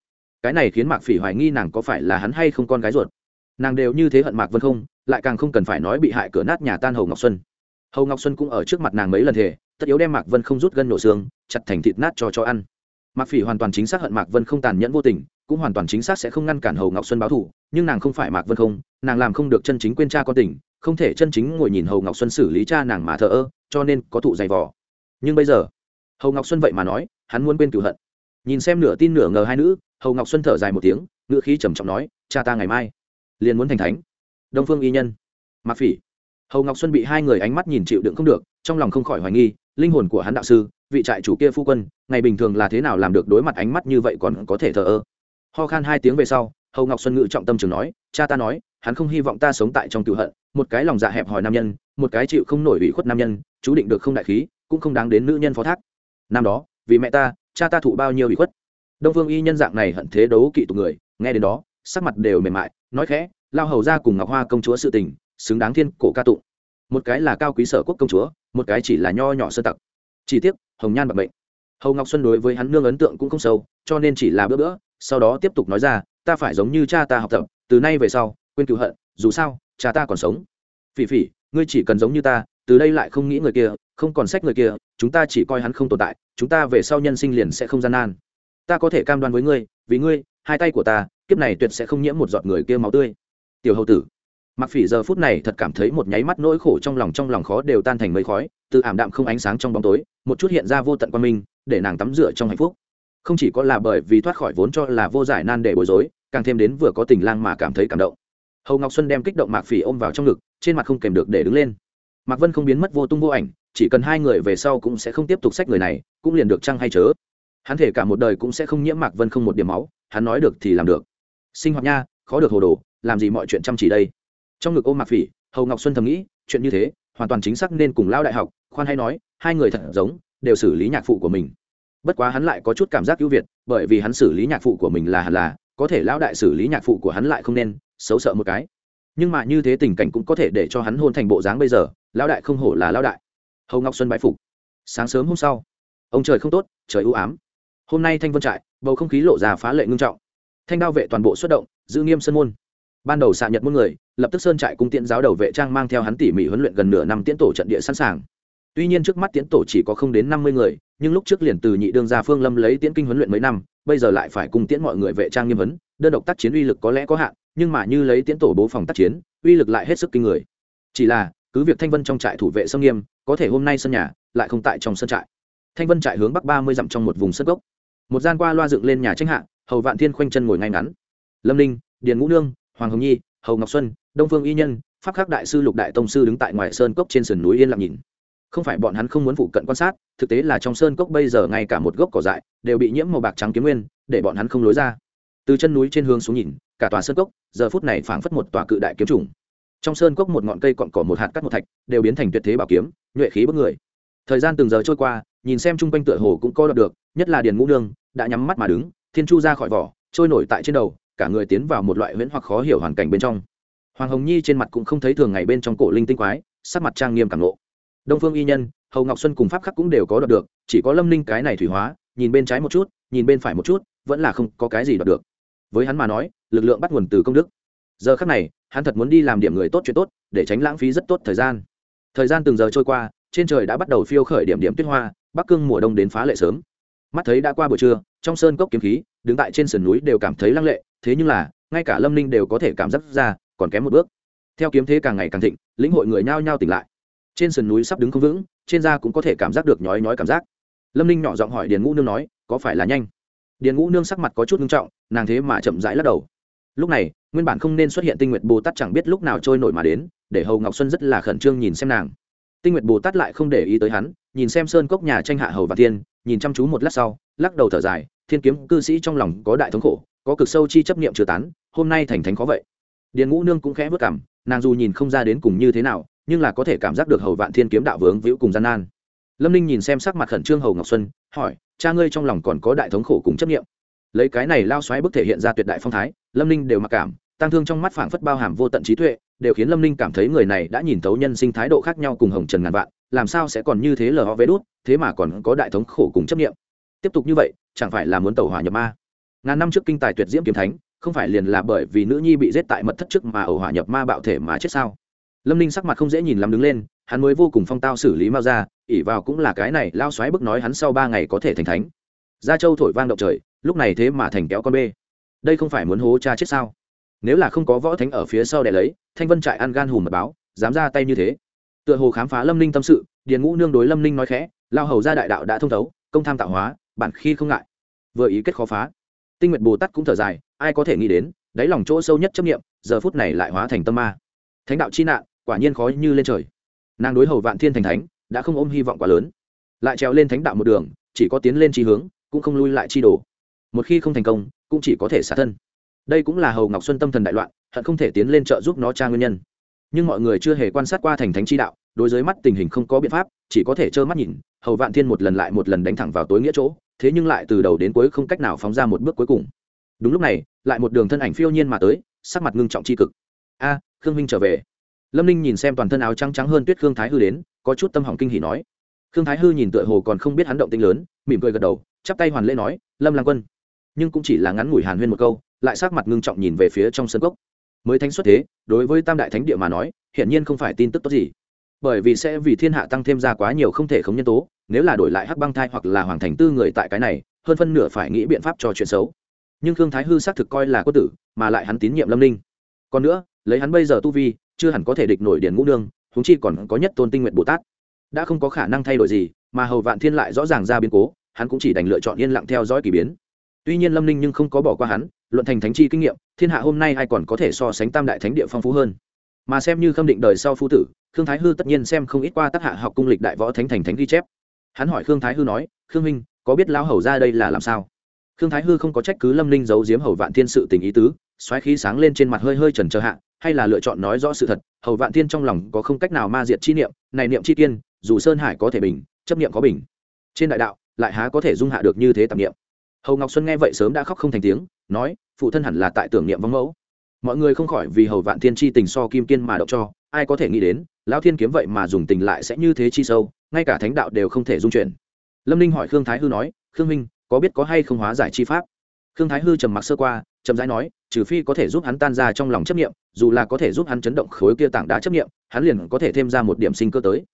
Cái này khiến mạc phỉ hoài nghi nàng có phải là hắn hay không con gái ruột. Nàng đều như thế hận mạc vân không, lại càng không cần phải nói bị hại cửa nát nhà tan hầu ngọc xuân hầu ngọc xuân cũng ở trước mặt nàng mấy lần thề, tất yếu đem mạc vân không rút gân nổ xương, chặt thành thịt nát cho cho ăn. Mạc phỉ hoàn toàn chính xác hận mạc vân không tàn nhẫn vô tình, cũng hoàn toàn chính xác sẽ không ngăn cản hầu ngọc xuân báo thù, nhưng nàng không phải mạc vân không, nàng làm không được chân chính quên cha con tình, không thể chân chính ngồi nhìn hầu ngọc xuân xử lý cha nàng mà thờ ơ, cho nên có thụ dày vò. Nhưng bây giờ, hầu ngọc xuân vậy mà nói, hắn muốn quên cửu hận. Nhìn xem nửa tin nửa ngờ hai nữ, hầu ngọc xuân thở dài một tiếng ngựa khí trầm trọng nói, cha ta ngày mai liền muốn thành thánh. Đông phương y nhân, mạc phỉ hầu ngọc xuân bị hai người ánh mắt nhìn chịu đựng không được, trong lòng không khỏi hoài nghi, linh hồn của hắn đạo sư, vị trại chủ kia phu quân, ngày bình thường là thế nào làm được đối mặt ánh mắt như vậy còn có thể thờ ơ. Ho khan hai tiếng về sau, hầu ngọc xuân ngự trọng tâm trường nói, cha ta nói, hắn không hy vọng ta sống tại trong cựu hận, một cái lòng dạ hẹp hòi nam nhân, một cái chịu không nổi ủy khuất nam nhân, chú định được không đại khí, cũng không đáng đến nữ nhân phó thác. Năm đó, vì mẹ ta, cha ta thụ bao nhiêu ủy khuất? Đông vương y nhân dạng này hận thế đấu kỵ tụ người, nghe đến đó, sắc mặt đều mềm mại, nói khẽ, lao hầu ra cùng ngọc hoa công chúa sự tình xứng đáng thiên cổ ca tụng. Một cái là cao quý sở quốc công chúa, một cái chỉ là nho nhỏ sơ tặc. Chỉ tiếc, hồng nhan bạc bệnh hầu ngọc xuân đối với hắn nương ấn tượng cũng không sâu, cho nên chỉ là bữa bữa, sau đó tiếp tục nói ra, ta phải giống như cha ta học tập, từ nay về sau, quên cựu hận, dù sao, cha ta còn sống. Phỉ phỉ, ngươi chỉ cần giống như ta, từ đây lại không nghĩ người kia, không còn sách người kia, chúng ta chỉ coi hắn không tồn tại, chúng ta về sau nhân sinh liền sẽ không gian nan. Ta có thể cam đoan với ngươi, vì ngươi, hai tay của ta, kiếp này tuyệt sẽ không nhiễm một giọt người kia máu tươi. Tiểu hậu tử mặc phỉ giờ phút này thật cảm thấy một nháy mắt nỗi khổ trong lòng trong lòng khó đều tan thành mây khói, từ ảm đạm không ánh sáng trong bóng tối, một chút hiện ra vô tận quan minh, để nàng tắm rửa trong hạnh phúc. Không chỉ có là bởi vì thoát khỏi vốn cho là vô giải nan để bối rối, càng thêm đến vừa có tình lang mà cảm thấy cảm động. Hầu ngọc xuân đem kích động mạc phỉ ôm vào trong ngực, trên mặt không kèm được để đứng lên. Mạc vân không biến mất vô tung vô ảnh, chỉ cần hai người về sau cũng sẽ không tiếp tục sách người này, cũng liền được chăng hay chớ. Hắn thể cả một đời cũng sẽ không nhiễm mạc vân không một điểm máu, hắn nói được thì làm được. Sinh hoạt nha, khó được hồ đồ, làm gì mọi chuyện chăm chỉ đây trong ngực ôm mạc phỉ, hầu ngọc xuân thầm nghĩ, chuyện như thế, hoàn toàn chính xác nên cùng lao đại học, khoan hay nói, hai người thật giống, đều xử lý nhạc phụ của mình. Bất quá hắn lại có chút cảm giác ưu việt, bởi vì hắn xử lý nhạc phụ của mình là hẳn là, có thể lão đại xử lý nhạc phụ của hắn lại không nên, xấu sợ một cái. Nhưng mà như thế tình cảnh cũng có thể để cho hắn hôn thành bộ dáng bây giờ lão đại không hổ là lão đại. Hầu ngọc xuân bái phục. Sáng sớm hôm sau, ông trời không tốt, trời ưu ám. Hôm nay thanh vân trại, bầu không khí lộ ra phá lệ ngưng trọng. Thanh đao vệ toàn bộ xuất động, giữ nghiêm sân môn ban đầu xạ nhật muôn người, lập tức sơn trại cung tiễn giáo đầu vệ trang mang theo hắn tỉ mỉ huấn luyện gần nửa năm tiễn tổ trận địa sẵn sàng. Tuy nhiên trước mắt tiễn tổ chỉ có không đến năm mươi người, nhưng lúc trước liền từ nhị đương gia phương lâm lấy tiễn kinh huấn luyện mấy năm, bây giờ lại phải cùng tiễn mọi người vệ trang nghiêm vấn đơn độc tác chiến uy lực có lẽ có hạn, nhưng mà như lấy tiễn tổ bố phòng tác chiến, uy lực lại hết sức kinh người. Chỉ là, cứ việc thanh vân trong trại thủ vệ sông nghiêm, có thể hôm nay sân nhà lại không tại trong sân trại. Thanh vân trại hướng bắc ba mươi dặm trong một vùng sân gốc một gian qua loa dựng lên nhà tranh hạ, hầu vạn thiên khoanh chân ngồi ngay ngắn. Lâm ninh, điền ngũ nương hoàng hồng nhi, hầu ngọc xuân, đông phương y nhân, pháp khắc đại sư lục đại tông sư đứng tại ngoài sơn cốc trên sườn núi yên lặng nhìn. Không phải bọn hắn không muốn phụ cận quan sát, thực tế là trong sơn cốc bây giờ ngay cả một gốc cỏ dại đều bị nhiễm màu bạc trắng kiếm nguyên, để bọn hắn không lối ra. Từ chân núi trên hướng xuống nhìn, cả tòa sơn cốc, giờ phút này phảng phất một tòa cự đại kiếm trùng. Trong sơn cốc một ngọn cây cọn cỏ một hạt cắt một thạch, đều biến thành tuyệt thế bảo kiếm, nhuệ khí bức người. Thời gian từng giờ trôi qua, nhìn xem chung quanh tựa hồ cũng co đọc được, nhất là điền ngũ nương, đã nhắm mắt mà đứng, thiên chu ra khỏi vỏ, trôi nổi tại trên đầu cả người tiến vào một loại huyễn hoặc khó hiểu hoàn cảnh bên trong. Hoàng hồng nhi trên mặt cũng không thấy thường ngày bên trong cổ linh tinh quái, sắc mặt trang nghiêm cảm lộ. Đông phương y nhân, hầu ngọc xuân cùng pháp khắc cũng đều có đoạt được, chỉ có lâm ninh cái này thủy hóa, nhìn bên trái một chút, nhìn bên phải một chút, vẫn là không có cái gì đoạt được. Với hắn mà nói, lực lượng bắt nguồn từ công đức. Giờ khắc này, hắn thật muốn đi làm điểm người tốt chuyện tốt, để tránh lãng phí rất tốt thời gian. Thời gian từng giờ trôi qua, trên trời đã bắt đầu phiêu khởi điểm điểm tuyết hoa, bắc cương mùa đông đến phá lệ sớm. Mắt thấy đã qua buổi trưa, trong sơn cốc kiếm khí đứng tại trên sườn núi đều cảm thấy lăng lệ, thế nhưng là, ngay cả lâm ninh đều có thể cảm giác ra, còn kém một bước. Theo kiếm thế càng ngày càng thịnh, lĩnh hội người nhao nhao tỉnh lại. Trên sườn núi sắp đứng không vững, trên da cũng có thể cảm giác được nhói nhói cảm giác. Lâm ninh nhỏ giọng hỏi điền ngũ nương nói, có phải là nhanh? Điền ngũ nương sắc mặt có chút nghiêm trọng, nàng thế mà chậm rãi lắc đầu. Lúc này, nguyên bản không nên xuất hiện tinh nguyệt bồ tát chẳng biết lúc nào trôi nổi mà đến, để hầu ngọc xuân rất là khẩn trương nhìn xem nàng. Tinh nguyệt bồ tát lại không để ý tới hắn, nhìn xem sơn cốc nhà tranh hạ hầu và thiên, nhìn chăm chú một lát sau, lắc đầu thở dài thiên kiếm cư sĩ trong lòng có đại thống khổ, có cực sâu chi chấp niệm chưa tán, hôm nay thành thánh khó vậy. Điền ngũ nương cũng khẽ vất cảm, nàng dù nhìn không ra đến cùng như thế nào, nhưng là có thể cảm giác được hầu vạn thiên kiếm đạo vướng víu cùng gian nan. Lâm ninh nhìn xem sắc mặt khẩn trương hầu ngọc xuân, hỏi, cha ngươi trong lòng còn có đại thống khổ cùng chấp nghiệm lấy cái này lao xoáy bức thể hiện ra tuyệt đại phong thái, lâm ninh đều mặc cảm tăng thương trong mắt phảng phất bao hàm vô tận trí tuệ, đều khiến lâm ninh cảm thấy người này đã nhìn thấu nhân sinh thái độ khác nhau cùng hồng trần ngàn vạn, làm sao sẽ còn như thế lờ ho vé đút, thế mà còn có đại thống khổ cùng chấp nghiệm tiếp tục như vậy, chẳng phải là muốn tẩu hỏa nhập ma? Ngàn năm trước kinh tài tuyệt diễm kiếm thánh, không phải liền là bởi vì nữ nhi bị giết tại mật thất trước mà ẩu hỏa nhập ma bạo thể mà chết sao? Lâm ninh sắc mặt không dễ nhìn lắm đứng lên, hắn mới vô cùng phong tao xử lý mao ra ỉ vào cũng là cái này lao xoáy bức nói hắn sau ba ngày có thể thành thánh. Gia châu thổi vang động trời, lúc này thế mà thành kéo con bê. Đây không phải muốn hố cha chết sao? Nếu là không có võ thánh ở phía sau để lấy, thanh vân trại ăn gan hùm mật báo, dám ra tay như thế. Tựa hồ khám phá lâm ninh tâm sự, điền ngũ nương đối lâm ninh nói khẽ, lao hầu ra đại đạo đã thông thấu, công tham tạo hóa bản khi không ngại. Vừa ý kết khó phá. Tinh nguyện bồ tát cũng thở dài, ai có thể nghĩ đến, đáy lòng chỗ sâu nhất chấp nghiệm giờ phút này lại hóa thành tâm ma. Thánh đạo chi nạn, quả nhiên khó như lên trời. Nàng đối hầu vạn thiên thành thánh, đã không ôm hy vọng quá lớn. Lại trèo lên thánh đạo một đường, chỉ có tiến lên chi hướng, cũng không lui lại chi đồ. Một khi không thành công, cũng chỉ có thể xả thân. Đây cũng là hầu ngọc xuân tâm thần đại loạn, hận không thể tiến lên trợ giúp nó tra nguyên nhân. Nhưng mọi người chưa hề quan sát qua thành thánh chi đạo, đối với mắt tình hình không có biện pháp, chỉ có thể trơ mắt nhìn, hầu vạn thiên một lần lại một lần đánh thẳng vào tối nghĩa chỗ thế nhưng lại từ đầu đến cuối không cách nào phóng ra một bước cuối cùng. Đúng lúc này, lại một đường thân ảnh phiêu nhiên mà tới, sắc mặt ngưng trọng c h i cực. A, khương minh trở về. Lâm ninh nhìn xem toàn thân áo trắng trắng hơn tuyết khương thái hư đến, có chút tâm hỏng kinh hỉ nói. Khương thái hư nhìn tựa hồ còn không biết hắn động tinh lớn, mỉm cười gật đầu, chắp tay hoàn lễ nói, lâm lang quân. Nhưng cũng chỉ là ngắn ngủi hàn huyên một câu, lại sắc mặt ngưng trọng nhìn về phía trong sân cốc. Mới thánh xuất thế, đối với tam đại thánh địa mà nói, hiển nhiên không phải tin tức tốt gì. Bởi vì sẽ vì thiên hạ tăng thêm ra quá nhiều không thể khống nhân tố nếu là đổi lại hắc băng thai hoặc là hoàng thành tư người tại cái này, hơn phân nửa phải nghĩ biện pháp cho chuyện xấu. Nhưng khương thái hư xác thực coi là quân tử, mà lại hắn tín nhiệm lâm ninh. Còn nữa, lấy hắn bây giờ tu vi, chưa hẳn có thể địch nổi điển ngũ nương húng chi còn có nhất tôn tinh nguyện bồ tát. Đã không có khả năng thay đổi gì, mà hầu vạn thiên lại rõ ràng ra biến cố, hắn cũng chỉ đành lựa chọn yên lặng theo dõi k ỳ biến. Tuy nhiên lâm ninh nhưng không có bỏ qua hắn, luận thành thánh chi kinh nghiệm, thiên hạ hôm nay ai còn có thể so sánh tam đại thánh địa phong phú hơn? Mà xem như khâm định đời sau phu tử, khương thái hư tất nhiên xem không ít qua tác hạ học cung lịch đại võ thánh thành thánh ghi chép hắn hỏi khương thái hư nói, khương minh có biết lão hầu ra đây là làm sao? Khương thái hư không có trách cứ lâm ninh giấu giếm hầu vạn thiên sự tình ý tứ, xoáy khí sáng lên trên mặt hơi hơi trần trờ hạ, hay là lựa chọn nói rõ sự thật, hầu vạn thiên trong lòng có không cách nào ma diệt chi niệm, này niệm chi tiên dù sơn hải có thể bình, chấp niệm có bình. Trên đại đạo, lại há có thể dung hạ được như thế tạp niệm? Hầu ngọc xuân nghe vậy sớm đã khóc không thành tiếng, nói, phụ thân hẳn là tại tưởng niệm vong mẫu. Mọi người không khỏi vì hầu vạn thiên chi tình so kim kiên mà động cho, ai có thể nghĩ đến lão thiên kiếm vậy mà dùng tình lại sẽ như thế chi sâu, ngay cả thánh đạo đều không thể dung chuyển. Lâm ninh hỏi khương thái hư nói, khương minh có biết có hay không hóa giải chi pháp? Khương thái hư trầm mặc sơ qua trầm rãi nói, trừ phi có thể giúp hắn tan ra trong lòng chấp nghiệm dù là có thể giúp hắn chấn động khối kia tảng đá chấp nghiệm hắn liền có thể thêm ra một điểm sinh cơ tới.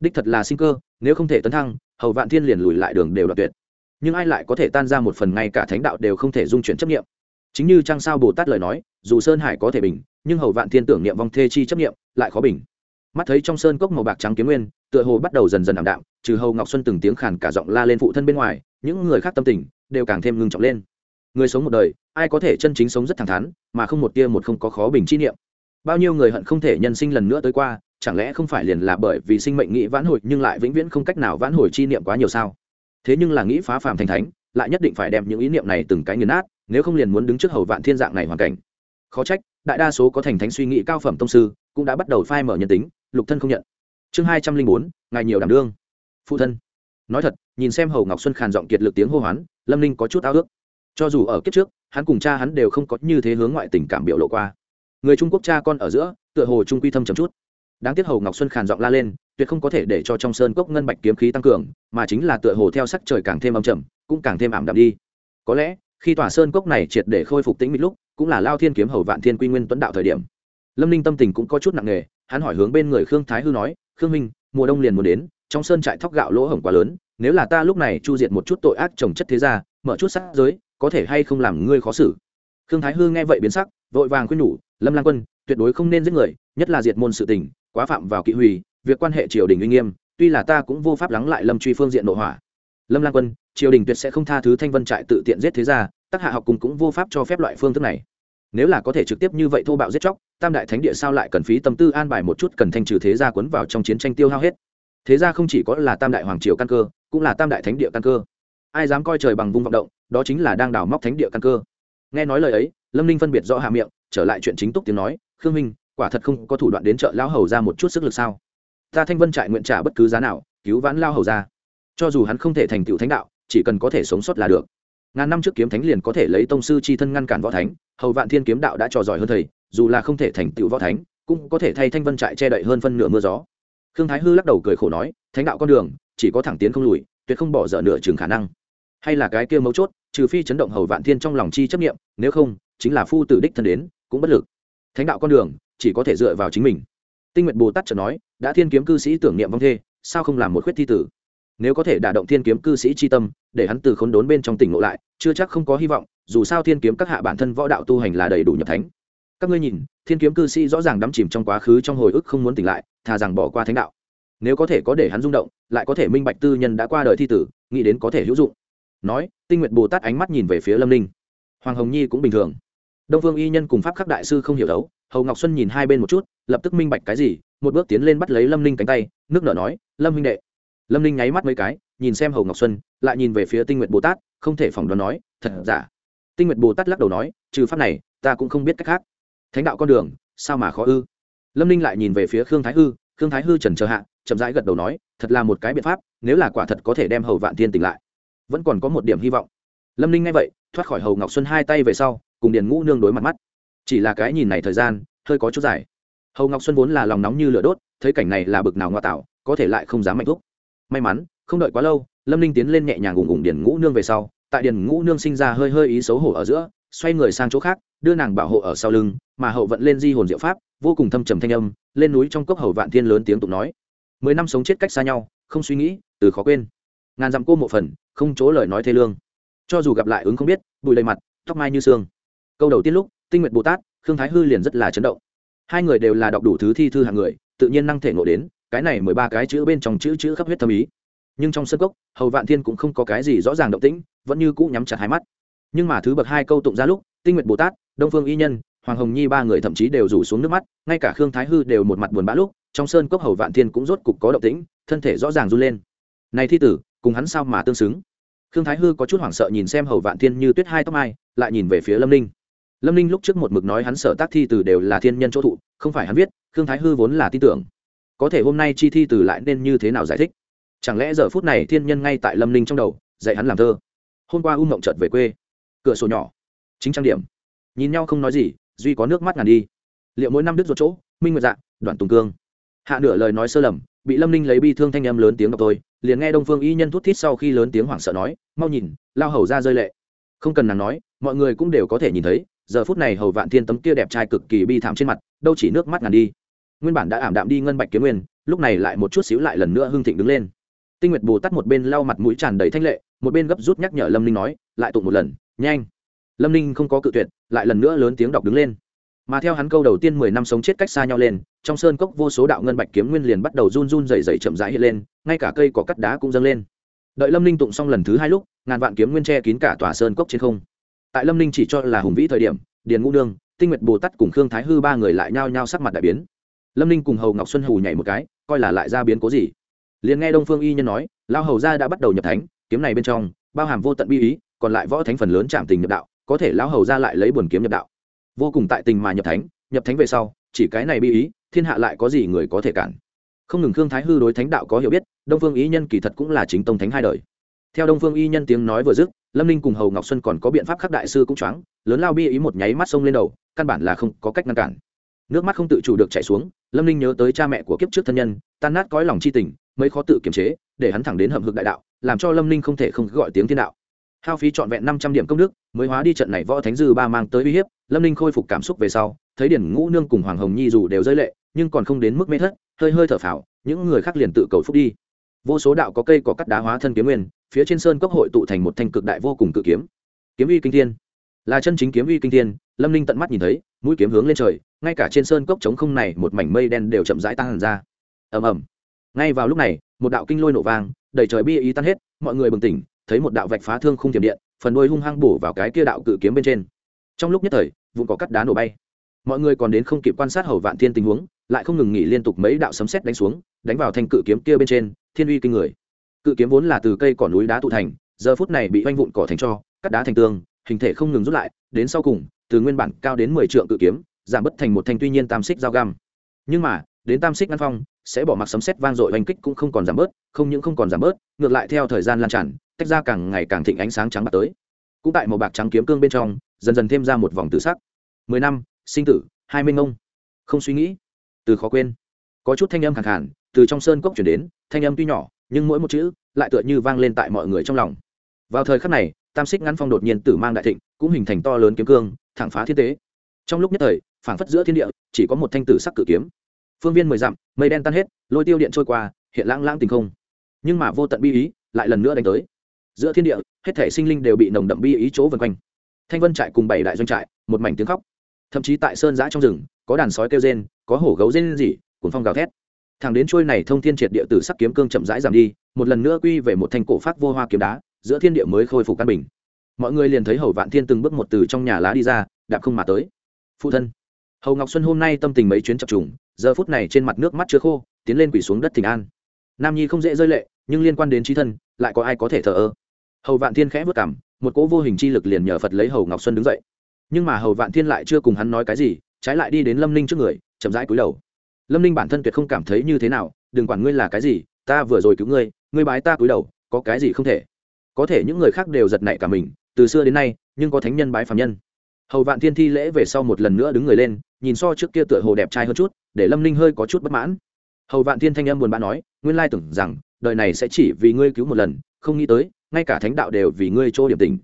Đích thật là sinh cơ, nếu không thể tấn thăng, hầu vạn thiên liền lùi lại đường đều đoạt tuyệt. Nhưng ai lại có thể tan ra một phần ngay cả thánh đạo đều không thể dung chuyển chấp nghiệm chính như trang sao bồ tát lời nói, dù sơn hải có thể bình, nhưng hầu vạn thiên tưởng niệm vong thê chi chấp nghiệm lại khó bình mắt thấy trong sơn cốc màu bạc trắng kiếm nguyên, tựa hồ bắt đầu dần dần ảm đạm, trừ hầu ngọc xuân từng tiếng khàn cả giọng la lên phụ thân bên ngoài, những người khác tâm tình đều càng thêm ngưng trọng lên. Người sống một đời, ai có thể chân chính sống rất thẳng thắn, mà không một tia một không có khó bình chi niệm. Bao nhiêu người hận không thể nhân sinh lần nữa tới qua, chẳng lẽ không phải liền là bởi vì sinh mệnh nghĩ vãn hồi nhưng lại vĩnh viễn không cách nào vãn hồi chi niệm quá nhiều sao? Thế nhưng là nghĩ phá phàm thành thánh, lại nhất định phải đem những ý niệm này từng cái nghiền nát, nếu không liền muốn đứng trước hầu vạn thiên dạng này hoàn cảnh. Khó trách, đại đa số có thành thánh suy nghĩ cao phẩm tông sư, cũng đã bắt đầu phai mở nhân tính lục thân không nhận. Chương hai trăm linh bốn ngày nhiều đảm đương. Phụ thân. Nói thật, nhìn xem hầu ngọc xuân khàn giọng kiệt lực tiếng hô hoán, lâm ninh có chút ao ước. Cho dù ở kiếp trước, hắn cùng cha hắn đều không có như thế hướng ngoại tình cảm biểu lộ qua. Người trung quốc cha con ở giữa, tựa hồ trung quy thâm chấm chút. Đáng tiếc hầu ngọc xuân khàn giọng la lên, tuyệt không có thể để cho trong sơn cốc ngân bạch kiếm khí tăng cường, mà chính là tựa hồ theo sắc trời càng thêm âm trầm, cũng càng thêm ảm đạm đi. Có lẽ, khi tòa sơn cốc này triệt để khôi phục tĩnh mịch lúc, cũng là lao thiên kiếm hầu vạn thiên quy nguyên tuấn đạo thời điểm. Lâm ninh tâm tình cũng có chút nặng nề hắn hỏi hướng bên người khương thái hư nói, khương minh mùa đông liền muốn đến, trong sơn trại thóc gạo lỗ hổng quá lớn, nếu là ta lúc này chu diệt một chút tội ác trồng chất thế ra mở chút sát giới, có thể hay không làm ngươi khó xử? Khương thái hư nghe vậy biến sắc, vội vàng khuyên nhủ, lâm lang quân, tuyệt đối không nên giết người, nhất là diệt môn sự tình, quá phạm vào kỵ hủy, việc quan hệ triều đình uy nghiêm, tuy là ta cũng vô pháp lắng lại lâm truy phương diện nội hỏa lâm lang quân, triều đình tuyệt sẽ không tha thứ thanh vân trại tự tiện giết thế gia tác hạ học cùng cũng vô pháp cho phép loại phương thức này nếu là có thể trực tiếp như vậy thô bạo giết chóc, tam đại thánh địa sao lại cần phí tâm tư an bài một chút cần thanh trừ thế gia quấn vào trong chiến tranh tiêu hao hết? Thế gia không chỉ có là tam đại hoàng triều căn cơ, cũng là tam đại thánh địa căn cơ. Ai dám coi trời bằng vung vọng động, đó chính là đang đào móc thánh địa căn cơ. Nghe nói lời ấy, lâm ninh phân biệt rõ hạ miệng, trở lại chuyện chính túc tiếng nói, khương minh, quả thật không có thủ đoạn đến chợ lão hầu ra một chút sức lực sao? Ta thanh vân trại nguyện trả bất cứ giá nào, cứu vãn lao hầu ra. Cho dù hắn không thể thành tựu thánh đạo, chỉ cần có thể sống sót là được ngàn năm trước kiếm thánh liền có thể lấy tông sư c h i thân ngăn cản võ thánh, hầu vạn thiên kiếm đạo đã trò giỏi hơn thầy, dù là không thể thành tựu võ thánh, cũng có thể thay thanh vân trại che đậy hơn phân nửa mưa gió. Khương thái hư lắc đầu cười khổ nói, thánh đạo con đường, chỉ có thẳng tiến không lùi, tuyệt không bỏ dở nửa chừng khả năng. Hay là cái kia mấu chốt, trừ phi chấn động hầu vạn thiên trong lòng chi chấp nghiệm nếu không, chính là phu tử đích thân đến, cũng bất lực. Thánh đạo con đường, chỉ có thể dựa vào chính mình. Tinh nguyện bồ tát chợt nói, đã thiên kiếm cư sĩ tưởng niệm vong thê, sao không làm một khuyết thi tử? Nếu có thể đả động thiên kiếm cư sĩ chi tâm, để hắn từ khốn đốn bên trong tỉnh ngộ lại, chưa chắc không có hy vọng, dù sao thiên kiếm các hạ bản thân võ đạo tu hành là đầy đủ nhập thánh. Các ngươi nhìn, thiên kiếm cư sĩ rõ ràng đắm chìm trong quá khứ trong hồi ức không muốn tỉnh lại, thà rằng bỏ qua thánh đạo. Nếu có thể có để hắn rung động, lại có thể minh bạch tư nhân đã qua đời thi tử, nghĩ đến có thể hữu dụng. Nói, tinh nguyện bồ tát ánh mắt nhìn về phía lâm ninh. Hoàng hồng nhi cũng bình thường. Đông phương y nhân cùng pháp khắc đại sư không hiểu đấu, hầu ngọc xuân nhìn hai bên một chút, lập tức minh bạch cái gì, một bước tiến lên bắt lấy lâm ninh cánh tay, nước nở nói, lâm huynh đệ lâm ninh nháy mắt mấy cái, nhìn xem hầu ngọc xuân, lại nhìn về phía tinh nguyện bồ tát, không thể phỏng đoán nói, thật giả? Tinh nguyện bồ tát lắc đầu nói, trừ pháp này, ta cũng không biết cách khác. Thánh đạo con đường, sao mà khó ư? Lâm ninh lại nhìn về phía khương thái hư, khương thái hư trần chờ hạ, chậm rãi gật đầu nói, thật là một cái biện pháp, nếu là quả thật có thể đem hầu vạn thiên tỉnh lại, vẫn còn có một điểm hy vọng. Lâm ninh nghe vậy, thoát khỏi hầu ngọc xuân hai tay về sau, cùng điền ngũ nương đối mặt mắt. Chỉ là cái nhìn này thời gian, hơi có chút dài. Hầu ngọc xuân vốn là lòng nóng như lửa đốt, thấy cảnh này là bực nào ngoa tạo, có thể lại không dám mạnh thúc may mắn, không đợi quá lâu, lâm ninh tiến lên nhẹ nhàng ủng ủng điền ngũ nương về sau. Tại điền ngũ nương sinh ra hơi hơi ý xấu hổ ở giữa, xoay người sang chỗ khác, đưa nàng bảo hộ ở sau lưng, mà hậu vận lên di hồn diệu pháp, vô cùng thâm trầm thanh âm, lên núi trong cốc hầu vạn thiên lớn tiếng tụng nói. Mười năm sống chết cách xa nhau, không suy nghĩ, từ khó quên. Ngàn dặm cô một phần, không chỗ lời nói thê lương. Cho dù gặp lại ứng không biết, bụi lầy mặt, tóc mai như xương. Câu đầu tiên lúc, tinh nguyện bồ tát, khương thái hư liền rất là chấn động. Hai người đều là đọc đủ thứ thi thư hàng người, tự nhiên năng thể ngộ đến cái này mười ba cái chữ bên trong chữ chữ khắp huyết thâm ý. Nhưng trong sân cốc, hầu vạn thiên cũng không có cái gì rõ ràng động tĩnh, vẫn như cũ nhắm chặt hai mắt. Nhưng mà thứ bậc hai câu tụng ra lúc, tinh nguyện bồ tát, đông phương y nhân, hoàng hồng nhi ba người thậm chí đều rủ xuống nước mắt, ngay cả khương thái hư đều một mặt buồn bã lúc, trong sơn cốc hầu vạn thiên cũng rốt cục có động tĩnh, thân thể rõ ràng run lên. Này thi tử, cùng hắn sao mà tương xứng? Khương thái hư có chút hoảng sợ nhìn xem hầu vạn thiên như tuyết hai tóc mai, lại nhìn về phía lâm ninh. Lâm ninh lúc trước một mực nói hắn sở tác thi từ đều là thiên nhân chỗ thụ, không phải hắn viết, khương thái hư vốn là tin tưởng có thể hôm nay chi thi từ lại nên như thế nào giải thích? Chẳng lẽ giờ phút này thiên nhân ngay tại lâm ninh trong đầu, dạy hắn làm thơ? Hôm qua u mộng trợt về quê. Cửa sổ nhỏ. Chính trang điểm. Nhìn nhau không nói gì, duy có nước mắt ngàn đi. Liệu mỗi năm đứt ruột chỗ, minh nguyệt dạ đoạn tùng cương. Hạ nửa lời nói sơ lầm, bị lâm ninh lấy bi thương thanh âm lớn tiếng đọc tôi liền nghe đông phương y nhân thút thít sau khi lớn tiếng hoảng sợ nói, mau nhìn, lao hầu ra rơi lệ. Không cần nàng nói, mọi người cũng đều có thể nhìn thấy, giờ phút này hầu vạn thiên tấm kia đẹp trai cực kỳ bi thảm trên mặt, đâu chỉ nước mắt ngàn đi nguyên bản đã ảm đạm đi ngân bạch kiếm nguyên, lúc này lại một chút xíu lại lần nữa hưng thịnh đứng lên. Tinh nguyệt bồ tát một bên lau mặt mũi tràn đầy thanh lệ, một bên gấp rút nhắc nhở lâm ninh nói, lại tụng một lần, nhanh. Lâm ninh không có cự tuyệt, lại lần nữa lớn tiếng đọc đứng lên. Mà theo hắn câu đầu tiên mười năm sống chết cách xa nhau lên, trong sơn cốc vô số đạo ngân bạch kiếm nguyên liền bắt đầu run run dày dày chậm rãi hiện lên, ngay cả cây cỏ cắt đá cũng dâng lên. Đợi lâm ninh tụng xong lần thứ hai lúc, ngàn vạn kiếm nguyên che kín cả tòa sơn cốc trên không. Tại lâm ninh chỉ cho là hùng vĩ thời điểm, điền ngũ đương tinh nguyệt bồ tát cùng khương thái hư ba người lại nhao nhao sắc mặt đại biến lâm ninh cùng hầu ngọc xuân hù nhảy một cái coi là lại ra biến cố gì liền nghe đông phương y nhân nói lao hầu gia đã bắt đầu nhập thánh kiếm này bên trong bao hàm vô tận bi ý còn lại võ thánh phần lớn chạm tình nhập đạo có thể lão hầu gia lại lấy buồn kiếm nhập đạo vô cùng tại tình mà nhập thánh nhập thánh về sau chỉ cái này bi ý thiên hạ lại có gì người có thể cản không ngừng khương thái hư đối thánh đạo có hiểu biết đông phương y nhân kỳ thật cũng là chính tông thánh hai đời theo đông phương y nhân tiếng nói vừa dứt lâm ninh cùng hầu ngọc xuân còn có biện pháp khắc đại sư cũng choáng lớn lao bi ý một nháy mắt sông lên đầu căn bản là không có cách ngăn cản nước mắt không tự chủ được chảy xuống, lâm ninh nhớ tới cha mẹ của kiếp trước thân nhân, tan nát cõi lòng c h i tình, mấy khó tự kiềm chế, để hắn thẳng đến hầm hực đại đạo, làm cho lâm ninh không thể không gọi tiếng thiên đạo. Hao phí trọn vẹn năm trăm điểm công đức, mới hóa đi trận này võ thánh dư ba mang tới uy hiếp, lâm ninh khôi phục cảm xúc về sau, thấy điển ngũ nương cùng hoàng hồng nhi dù đều rơi lệ, nhưng còn không đến mức mê thất, hơi hơi thở phào, những người khác liền tự cầu phúc đi. Vô số đạo có cây có cắt đá hóa thân kiếm nguyên, phía trên sơn cốc hội tụ thành một thanh cực đại vô cùng cự kiếm. Kiếm uy kinh thiên. Là chân chính kiếm uy kinh thiên lâm ninh tận mắt nhìn thấy, mũi kiếm hướng lên trời, ngay cả trên sơn cốc trống không này một mảnh mây đen đều chậm rãi tăng hẳn ra. Ầm ầm. Ngay vào lúc này, một đạo kinh lôi nổ vang, đầy trời bia ý tan hết, mọi người bừng tỉnh, thấy một đạo vạch phá thương không thiểm điện, phần đuôi hung hăng bổ vào cái kia đạo cự kiếm bên trên. Trong lúc nhất thời, vụn có cắt đá nổ bay. Mọi người còn đến không kịp quan sát hầu vạn thiên tình huống, lại không ngừng nghỉ liên tục mấy đạo sấm sét đánh xuống, đánh vào thanh cự kiếm kia bên trên, thiên uy kinh người. Cự kiếm vốn là từ cây cỏ núi đá tụ thành, giờ phút này bị oanh vụn cỏ thành cho cắt đá thành tương hình thể không ngừng rút lại, đến sau cùng từ nguyên bản cao đến mười trượng cự kiếm, giảm bớt thành một thanh tuy nhiên tam xích dao găm. Nhưng mà, đến tam xích ngăn phong, sẽ bỏ mặc sấm sét vang dội oanh kích cũng không còn giảm bớt, không những không còn giảm bớt, ngược lại theo thời gian lan tràn, tách ra càng ngày càng thịnh ánh sáng trắng bạc tới. Cũng tại màu bạc trắng kiếm cương bên trong, dần dần thêm ra một vòng tự sắc. Mười năm, sinh tử, hai mươi ngông. Không suy nghĩ. Từ khó quên. Có chút thanh âm khẳng khản từ trong sơn cốc chuyển đến, thanh âm tuy nhỏ, nhưng mỗi một chữ lại tựa như vang lên tại mọi người trong lòng. Vào thời khắc này, tam xích ngắn phong đột nhiên tử mang đại thịnh, cũng hình thành to lớn kiếm cương thẳng phá thiên tế. Trong lúc nhất thời, phảng phất giữa thiên địa, chỉ có một thanh tử sắc cự kiếm. Phương viên mười dặm, mây đen tan hết, lôi tiêu điện trôi qua, hiện lãng lãng tình không. Nhưng mà vô tận bi ý lại lần nữa đánh tới. Giữa thiên địa, hết thể sinh linh đều bị nồng đậm bi ý chỗ vần quanh. Thanh vân trại cùng bảy đại doanh trại, một mảnh tiếng khóc. Thậm chí tại sơn giã trong rừng, có đàn sói kêu rên, có hổ gấu rên rỉ cuốn phong gào thét. Thằng đến trôi này thông thiên triệt địa tử sắc kiếm cương chậm rãi giảm đi, một lần nữa quy về một thanh cổ phát vô hoa kiếm đá, giữa thiên địa mới khôi phục căn bình mọi người liền thấy hầu vạn thiên từng bước một từ trong nhà lá đi ra, đạp không mà tới. Phụ thân, hầu ngọc xuân hôm nay tâm tình mấy chuyến chập trùng, giờ phút này trên mặt nước mắt chưa khô, tiến lên quỷ xuống đất thình an. Nam nhi không dễ rơi lệ, nhưng liên quan đến trí thân, lại có ai có thể thờ ơ? Hầu vạn thiên khẽ vất cảm, một cỗ vô hình chi lực liền nhờ phật lấy hầu ngọc xuân đứng dậy. Nhưng mà hầu vạn thiên lại chưa cùng hắn nói cái gì, trái lại đi đến lâm ninh trước người, chậm rãi cúi đầu. Lâm ninh bản thân tuyệt không cảm thấy như thế nào, đừng quản ngươi là cái gì, ta vừa rồi cứu ngươi ngươi bái ta cúi đầu, có cái gì không thể? Có thể những người khác đều giật nảy cả mình từ xưa đến nay, nhưng có thánh nhân bái phạm nhân. Hầu vạn thiên thi lễ về sau một lần nữa đứng người lên, nhìn so trước kia tựa hồ đẹp trai hơn chút, để lâm ninh hơi có chút bất mãn. Hầu vạn thiên thanh âm buồn bã nói, nguyên lai tưởng rằng, đời này sẽ chỉ vì ngươi cứu một lần, không nghĩ tới, ngay cả thánh đạo đều vì ngươi chỗ điểm tình.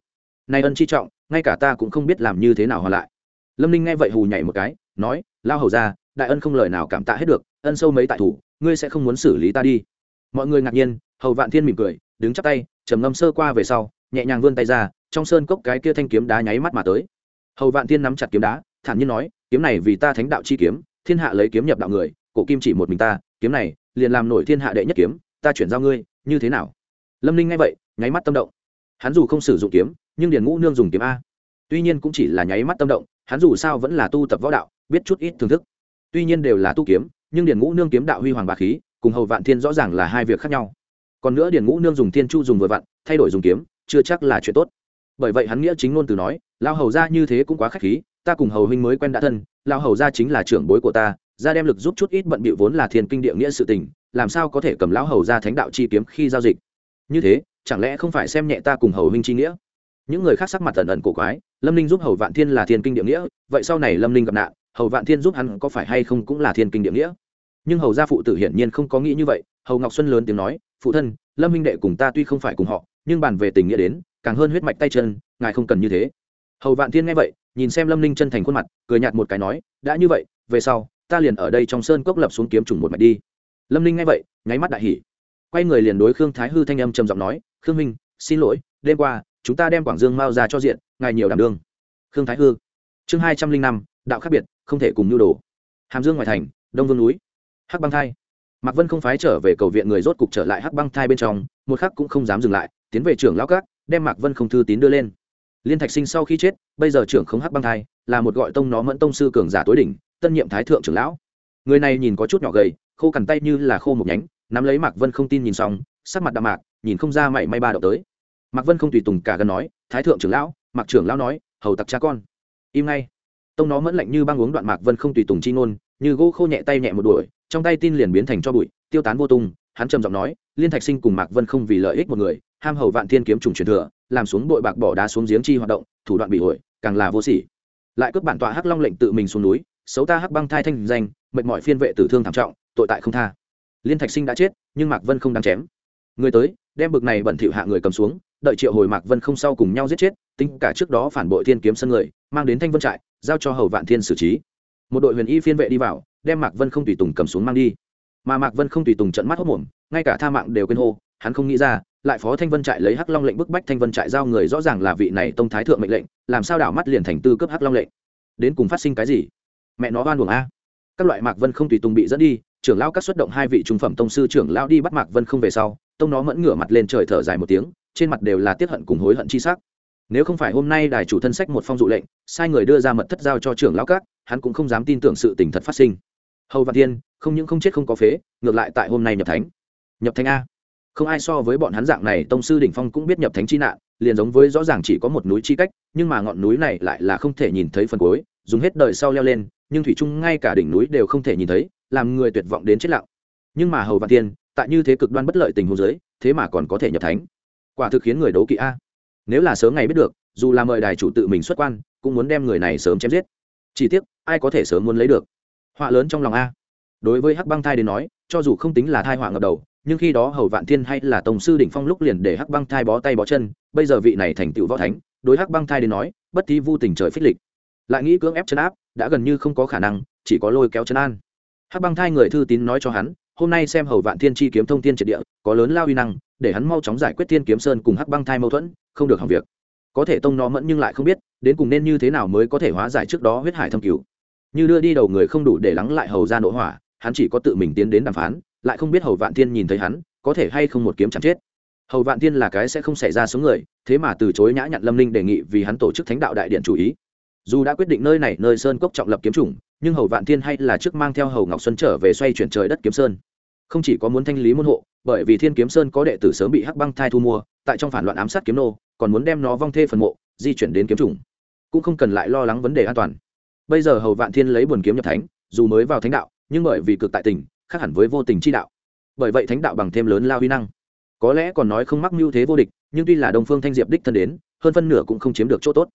Nay ân chi trọng, ngay cả ta cũng không biết làm như thế nào hoàn lại. Lâm ninh nghe vậy hù nhảy một cái, nói lao hầu ra đại ân không lời nào cảm tạ hết được, ân sâu mấy tại thủ, ngươi sẽ không muốn xử lý ta đi. Mọi người ngạc nhiên, hầu vạn thiên mỉm cười, đứng chắp tay, trầm ngâm sơ qua về sau, nhẹ nhàng vươn tay ra trong sơn cốc cái kia thanh kiếm đá nháy mắt mà tới. Hầu vạn tiên nắm chặt kiếm đá, thản nhiên nói, kiếm này vì ta thánh đạo chi kiếm, thiên hạ lấy kiếm nhập đạo người, cổ kim chỉ một mình ta, kiếm này liền làm nổi thiên hạ đệ nhất kiếm, ta chuyển giao ngươi, như thế nào? Lâm ninh nghe vậy, nháy mắt tâm động. Hắn dù không sử dụng kiếm, nhưng điền ngũ nương dùng kiếm a. Tuy nhiên cũng chỉ là nháy mắt tâm động, hắn dù sao vẫn là tu tập võ đạo, biết chút ít thưởng thức. Tuy nhiên đều là tu kiếm, nhưng điền ngũ nương kiếm đạo huy hoàng bà khí, cùng hầu vạn thiên rõ ràng là hai việc khác nhau. Còn nữa điền ngũ nương dùng thiên chu dùng vừa vặn, thay đổi dùng kiếm, chưa chắc là chuyện tốt bởi vậy hắn nghĩa chính ngôn từ nói lao hầu ra như thế cũng quá k h á c h khí, ta cùng hầu huynh mới quen đã thân lao hầu ra chính là trưởng bối của ta, ra đem lực giúp chút ít bận bịu vốn là thiên kinh địa nghĩa sự tình, làm sao có thể cầm lão hầu ra thánh đạo chi kiếm khi giao dịch? Như thế, chẳng lẽ không phải xem nhẹ ta cùng hầu huynh chi nghĩa? Những người khác sắc mặt ẩn ẩn cổ quái, lâm ninh giúp hầu vạn thiên là thiên kinh địa nghĩa, vậy sau này lâm ninh gặp nạn, hầu vạn thiên giúp hắn có phải hay không cũng là thiên kinh địa nghĩa? Nhưng hầu gia phụ tử hiển nhiên không có nghĩ như vậy, hầu ngọc xuân lớn tiếng nói, phụ thân, lâm minh đệ cùng ta tuy không phải cùng họ, nhưng bàn về tình nghĩa đến càng hơn huyết mạch tay chân, ngài không cần như thế. Hầu vạn thiên nghe vậy, nhìn xem lâm ninh chân thành khuôn mặt, cười nhạt một cái nói, đã như vậy, về sau, ta liền ở đây trong sơn cốc lập xuống kiếm trùng một mạch đi. Lâm ninh nghe vậy, nháy mắt đại hỉ. Quay người liền đối khương thái hư thanh âm trầm giọng nói, khương minh, xin lỗi, đêm qua, chúng ta đem quảng dương mao ra cho diện, ngài nhiều đảm đương. Khương thái hư. Chương hai trăm linh năm, đạo khác biệt, không thể cùng nhu đồ. Hàm dương ngoài thành, đông vương núi. Hắc băng thai. Mạc vân không phái trở về cầu viện người rốt cục trở lại hắc băng thai bên trong, một khắc cũng không dám dừng lại, tiến về trưởng lão các đem mạc vân không thư tín đưa lên liên thạch sinh sau khi chết bây giờ trưởng không hắc băng thai là một gọi tông nó mẫn tông sư cường giả tối đỉnh tân nhiệm thái thượng trưởng lão người này nhìn có chút nhỏ gầy khô cằn tay như là khô một nhánh nắm lấy mạc vân không tin nhìn xong sắc mặt đạm mạc nhìn không ra mảy may ba đậu tới mạc vân không tùy tùng cả gần nói thái thượng trưởng lão mạc trưởng lão nói hầu tặc cha con im ngay tông nó mẫn lạnh như băng uống đoạn mạc vân không tùy tùng chi ngôn như gỗ khô nhẹ tay nhẹ một đuổi trong tay tin liền biến thành cho bụi tiêu tán vô tung hắn trầm giọng nói liên thạch sinh cùng mạc vân không vì lợi ích một người ham hầu vạn thiên kiếm trùng truyền thừa, làm xuống đội bạc bỏ đá xuống giếng chi hoạt động, thủ đoạn bị ổi càng là vô sỉ. Lại cướp bản tọa hắc long lệnh tự mình xuống núi, xấu ta hắc băng thai thanh danh, mệt mỏi phiên vệ tử thương thảm trọng, tội tại không tha. Liên thạch sinh đã chết, nhưng mạc vân không đáng chém. Người tới, đem bực này bẩn thỉu hạ người cầm xuống, đợi triệu hồi mạc vân không sau cùng nhau giết chết, tính cả trước đó phản bội thiên kiếm sân người, mang đến thanh vân trại, giao cho hầu vạn thiên xử trí. Một đội huyền y phiên vệ đi vào, đem mạc vân không tùy tùng cầm xuống mang đi. Mà mạc vân không tùy tùng trận mắt hốc mồm, ngay cả tha mạng đều quên hô, hắn không nghĩ ra lại phó thanh vân trại lấy hắc long lệnh bức bách thanh vân trại giao người rõ ràng là vị này tông thái thượng mệnh lệnh, làm sao đảo mắt liền thành tư cấp hắc long lệnh? Đến cùng phát sinh cái gì? Mẹ nó oan buồng a. Các loại mạc vân không tùy tùng bị dẫn đi, trưởng lão các xuất động hai vị trung phẩm tông sư trưởng lão đi bắt mạc vân không về sau, tông nó mẫn ngửa mặt lên trời thở dài một tiếng, trên mặt đều là tiết hận cùng hối hận chi sắc. Nếu không phải hôm nay đài chủ thân sách một phong dụ lệnh, sai người đưa ra mật thất giao cho trưởng lão các, hắn cũng không dám tin tưởng sự tình thật phát sinh. Hầu văn thiên, không những không chết không có phế, ngược lại tại hôm nay nhập thánh. Nhập thánh a không ai so với bọn hắn dạng này, tông sư đỉnh phong cũng biết nhập thánh chi nạn, liền giống với rõ ràng chỉ có một núi chi cách, nhưng mà ngọn núi này lại là không thể nhìn thấy phần cuối, dùng hết đời sau leo lên, nhưng thủy trung ngay cả đỉnh núi đều không thể nhìn thấy, làm người tuyệt vọng đến chết lặng. Nhưng mà hầu vạn tiên, tại như thế cực đoan bất lợi tình huống giới thế mà còn có thể nhập thánh. Quả thực khiến người đấu kỵ a. Nếu là sớm ngày biết được, dù là mời đài chủ tự mình xuất quan, cũng muốn đem người này sớm chém giết. Chỉ tiếc, ai có thể sớm muốn lấy được? Họa lớn trong lòng a. Đối với hắc băng thai đến nói, cho dù không tính là thai họa ngập đầu nhưng khi đó hầu vạn thiên hay là tổng sư đỉnh phong lúc liền để hắc băng thai bó tay bó chân, bây giờ vị này thành tựu võ thánh, đối hắc băng thai đến nói, bất thi vu tình trời phích lịch. Lại nghĩ cưỡng ép chân áp, đã gần như không có khả năng, chỉ có lôi kéo chân an. Hắc băng thai người thư tín nói cho hắn, hôm nay xem hầu vạn thiên chi kiếm thông thiên triệt địa, có lớn lao uy năng, để hắn mau chóng giải quyết thiên kiếm sơn cùng hắc băng thai mâu thuẫn, không được hỏng việc. Có thể tông nó mẫn nhưng lại không biết, đến cùng nên như thế nào mới có thể hóa giải trước đó huyết hải thâm cứu như đưa đi đầu người không đủ để lắng lại hầu ra nổ hỏa, hắn chỉ có tự mình tiến đến đàm phán lại không biết hầu vạn thiên nhìn thấy hắn, có thể hay không một kiếm chẳng chết. Hầu vạn thiên là cái sẽ không xảy ra số người, thế mà từ chối nhã nhặn lâm linh đề nghị vì hắn tổ chức thánh đạo đại điện chủ ý. Dù đã quyết định nơi này, nơi sơn cốc trọng lập kiếm chủng, nhưng hầu vạn thiên hay là trước mang theo hầu ngọc xuân trở về xoay chuyển trời đất kiếm sơn. Không chỉ có muốn thanh lý môn hộ, bởi vì thiên kiếm sơn có đệ tử sớm bị hắc băng thai thu mua, tại trong phản loạn ám sát kiếm nô, còn muốn đem nó vong thê phần mộ, di chuyển đến kiếm chủng. Cũng không cần lại lo lắng vấn đề an toàn. Bây giờ hầu vạn thiên lấy buồn kiếm nhập thánh, dù mới vào thánh đạo, nhưng bởi vì cực tại tình khác hẳn với vô tình chi đạo. Bởi vậy thánh đạo bằng thêm lớn lao huy năng. Có lẽ còn nói không mắc mưu thế vô địch, nhưng tuy là đông phương thanh diệp đích thân đến, hơn phân nửa cũng không chiếm được chỗ tốt.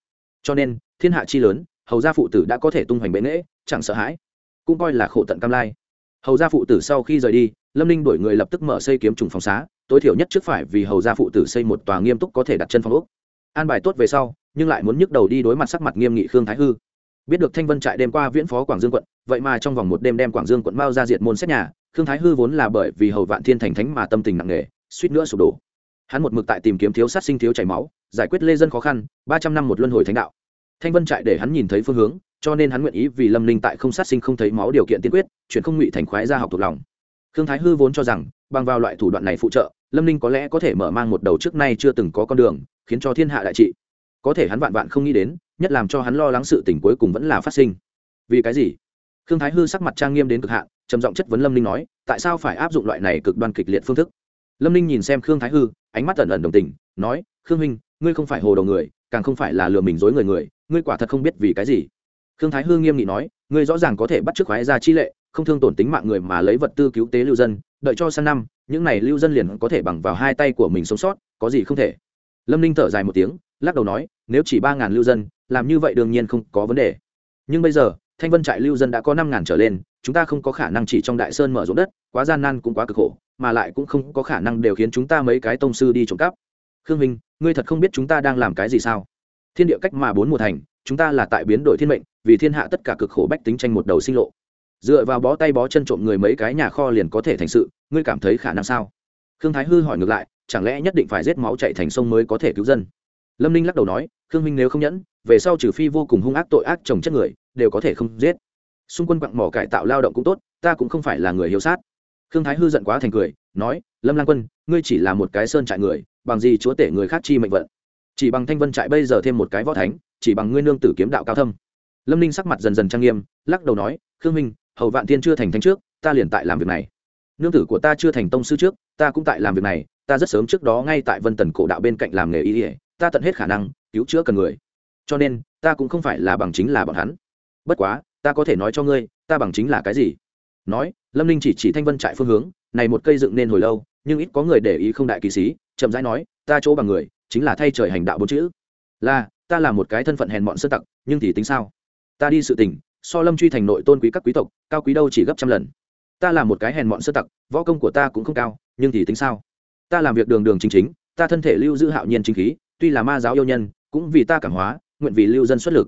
Cho nên, thiên hạ chi lớn, hầu gia phụ tử đã có thể tung hoành bệ nghễ, chẳng sợ hãi, cũng coi là khổ tận cam lai. Hầu gia phụ tử sau khi rời đi, lâm ninh đổi người lập tức mở xây kiếm trùng phòng xá, tối thiểu nhất trước phải vì hầu gia phụ tử xây một tòa nghiêm túc có thể đặt chân phòng úc an bài tốt về sau, nhưng lại muốn nhức đầu đi đối mặt sắc mặt nghiêm nghị khương thái hư biết được thanh vân trại đêm qua viễn phó quảng dương quận, vậy mà trong vòng một đêm đem quảng dương quận mao ra diệt môn xét nhà, khương thái hư vốn là bởi vì hầu vạn thiên thành thánh mà tâm tình nặng nề, suýt nữa sụp đổ. Hắn một mực tại tìm kiếm thiếu sát sinh thiếu chảy máu, giải quyết lê dân khó khăn, ba trăm năm một luân hồi thánh đạo. Thanh vân trại để hắn nhìn thấy phương hướng, cho nên hắn nguyện ý vì lâm linh tại không sát sinh không thấy máu điều kiện tiên quyết, chuyển không ngụy thành khoái ra học thuộc lòng. Khương thái hư vốn cho rằng, bằng vào loại thủ đoạn này phụ trợ, lâm linh có lẽ có thể mở mang một đầu trước nay chưa từng có con đường, khiến cho thiên hạ đại trị. Có thể hắn vạn vạn không nghĩ đến nhất làm cho hắn lo lắng sự tình cuối cùng vẫn là phát sinh. Vì cái gì? Khương thái hư sắc mặt trang nghiêm đến cực hạn, trầm giọng chất vấn lâm ninh nói, tại sao phải áp dụng loại này cực đoan kịch liệt phương thức? Lâm ninh nhìn xem khương thái hư, ánh mắt ẩn ẩn đồng tình, nói, khương minh ngươi không phải hồ đầu người, càng không phải là lừa mình dối người người, ngươi quả thật không biết vì cái gì. Khương thái hư nghiêm nghị nói, ngươi rõ ràng có thể bắt chước khoái ra chi lệ, không thương tổn tính mạng người mà lấy vật tư cứu tế lưu dân, đợi cho sang năm, những này lưu dân liền có thể bằng vào hai tay của mình sống sót, có gì không thể? Lâm ninh thở dài một tiếng lắc đầu nói, nếu chỉ ba ngàn lưu dân, làm như vậy đương nhiên không có vấn đề. Nhưng bây giờ, thanh vân trại lưu dân đã có năm ngàn trở lên, chúng ta không có khả năng chỉ trong đại sơn mở rộng đất, quá gian nan cũng quá cực khổ, mà lại cũng không có khả năng đều khiến chúng ta mấy cái tông sư đi trộm cắp. Khương minh, ngươi thật không biết chúng ta đang làm cái gì sao? Thiên địa cách mà bốn mùa thành, chúng ta là tại biến đổi thiên mệnh, vì thiên hạ tất cả cực khổ bách tính tranh một đầu sinh lộ. Dựa vào bó tay bó chân trộm người mấy cái nhà kho liền có thể thành sự, ngươi cảm thấy khả năng sao? Khương thái hư hỏi ngược lại, chẳng lẽ nhất định phải giết máu chạy thành sông mới có thể cứu dân? Lâm ninh lắc đầu nói, khương minh nếu không nhẫn, về sau trừ phi vô cùng hung ác tội ác trồng chất người, đều có thể không giết. Xung quân quặng mỏ cải tạo lao động cũng tốt, ta cũng không phải là người hiếu sát. Khương thái hư giận quá thành cười, nói, lâm lang quân, ngươi chỉ là một cái sơn trại người, bằng gì chúa tể người khác chi mệnh vận? Chỉ bằng thanh vân trại bây giờ thêm một cái võ thánh, chỉ bằng ngươi nương tử kiếm đạo cao thâm. Lâm ninh sắc mặt dần dần trang nghiêm, lắc đầu nói, khương minh hầu vạn thiên chưa thành thánh trước, ta liền tại làm việc này. Nương tử của ta chưa thành tông sư trước, ta cũng tại làm việc này, ta rất sớm trước đó ngay tại vân tần cổ đạo bên cạnh làm nghề y ỉa ta tận hết khả năng cứu chữa cần người. Cho nên, ta cũng không phải là bằng chính là bọn hắn. Bất quá, ta có thể nói cho ngươi, ta bằng chính là cái gì? Nói, lâm ninh chỉ chỉ thanh vân trại phương hướng, này một cây dựng nên hồi lâu, nhưng ít có người để ý không đại kỳ sĩ chậm rãi nói, ta chỗ bằng người, chính là thay trời hành đạo bốn chữ. Là, ta là một cái thân phận hèn mọn sơ tặc, nhưng thì tính sao? Ta đi sự tình, so lâm truy thành nội tôn quý các quý tộc, cao quý đâu chỉ gấp trăm lần. Ta là một cái hèn mọn sơ tặc, võ công của ta cũng không cao, nhưng thì tính sao? Ta làm việc đường đường chính chính, ta thân thể lưu giữ hạo nhiên chính khí tuy là ma giáo yêu nhân, cũng vì ta cảm hóa, nguyện vì lưu dân xuất lực.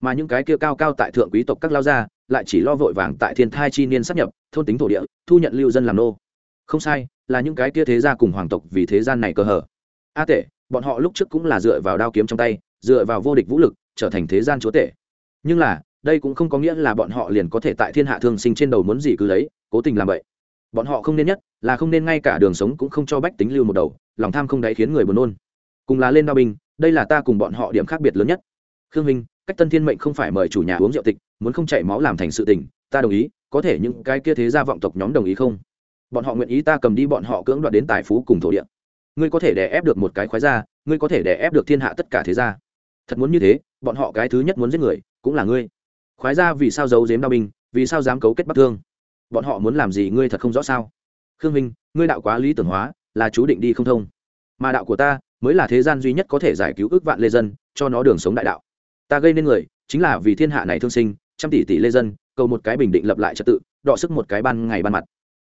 Mà những cái kia cao cao tại thượng quý tộc các lao gia, lại chỉ lo vội vàng tại thiên thai chi niên sắp nhập, thôn tính thổ địa, thu nhận lưu dân làm nô. Không sai, là những cái kia thế gia cùng hoàng tộc vì thế gian này cơ hở. A tệ bọn họ lúc trước cũng là dựa vào đao kiếm trong tay, dựa vào vô địch vũ lực, trở thành thế gian chúa tể. Nhưng là, đây cũng không có nghĩa là bọn họ liền có thể tại thiên hạ thương sinh trên đầu muốn gì cứ lấy, cố tình làm vậy. Bọn họ không nên nhất, là không nên ngay cả đường sống cũng không cho bách tính lưu một đầu, lòng tham không đáy khiến người buồn nôn cùng là lên đao binh, đây là ta cùng bọn họ điểm khác biệt lớn nhất. Khương minh, cách tân thiên mệnh không phải mời chủ nhà uống rượu tịch, muốn không chảy máu làm thành sự tình, ta đồng ý, có thể những cái kia thế gia vọng tộc nhóm đồng ý không? Bọn họ nguyện ý ta cầm đi bọn họ cưỡng đoạt đến tài phú cùng thổ địa. Ngươi có thể đè ép được một cái khoái gia, ngươi có thể đè ép được thiên hạ tất cả thế gia. Thật muốn như thế, bọn họ cái thứ nhất muốn giết người, cũng là ngươi. Khoái gia vì sao giấu giếm đao binh, vì sao dám cấu kết bắt thương? Bọn họ muốn làm gì, ngươi thật không rõ sao? Khương minh, ngươi đạo quá lý tưởng hóa, là chú định đi không thông. Mà đạo của ta mới là thế gian duy nhất có thể giải cứu ước vạn lê dân, cho nó đường sống đại đạo. Ta gây nên người, chính là vì thiên hạ này thương sinh, trăm tỷ tỷ lê dân, cầu một cái bình định lập lại trật tự, đọ sức một cái ban ngày ban mặt.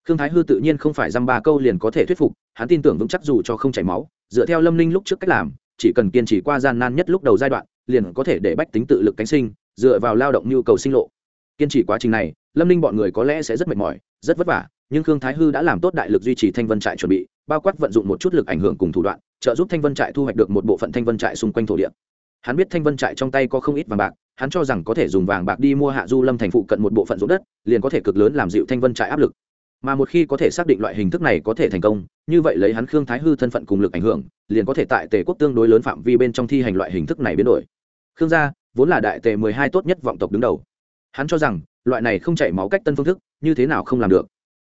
Khương thái hư tự nhiên không phải dăm ba câu liền có thể thuyết phục, hắn tin tưởng vững chắc dù cho không chảy máu, dựa theo lâm ninh lúc trước cách làm, chỉ cần kiên trì qua gian nan nhất lúc đầu giai đoạn, liền có thể để bách tính tự lực cánh sinh, dựa vào lao động nhu cầu sinh lộ. Kiên trì quá trình này, lâm ninh bọn người có lẽ sẽ rất mệt mỏi, rất vất vả, nhưng khương thái hư đã làm tốt đại lực duy trì thanh vân trại chuẩn bị bao quát vận dụng một chút lực ảnh hưởng cùng thủ đoạn, trợ giúp thanh vân trại thu hoạch được một bộ phận thanh vân trại xung quanh thổ địa. Hắn biết thanh vân trại trong tay có không ít vàng bạc, hắn cho rằng có thể dùng vàng bạc đi mua hạ du lâm thành phụ cận một bộ phận ruộng đất, liền có thể cực lớn làm dịu thanh vân trại áp lực. Mà một khi có thể xác định loại hình thức này có thể thành công, như vậy lấy hắn khương thái hư thân phận cùng lực ảnh hưởng, liền có thể tại tề quốc tương đối lớn phạm vi bên trong thi hành loại hình thức này biến đổi. Khương gia, vốn là đại tề mười hai tốt nhất vọng tộc đứng đầu. Hắn cho rằng, loại này không chảy máu cách tân phương thức, như thế nào không làm được.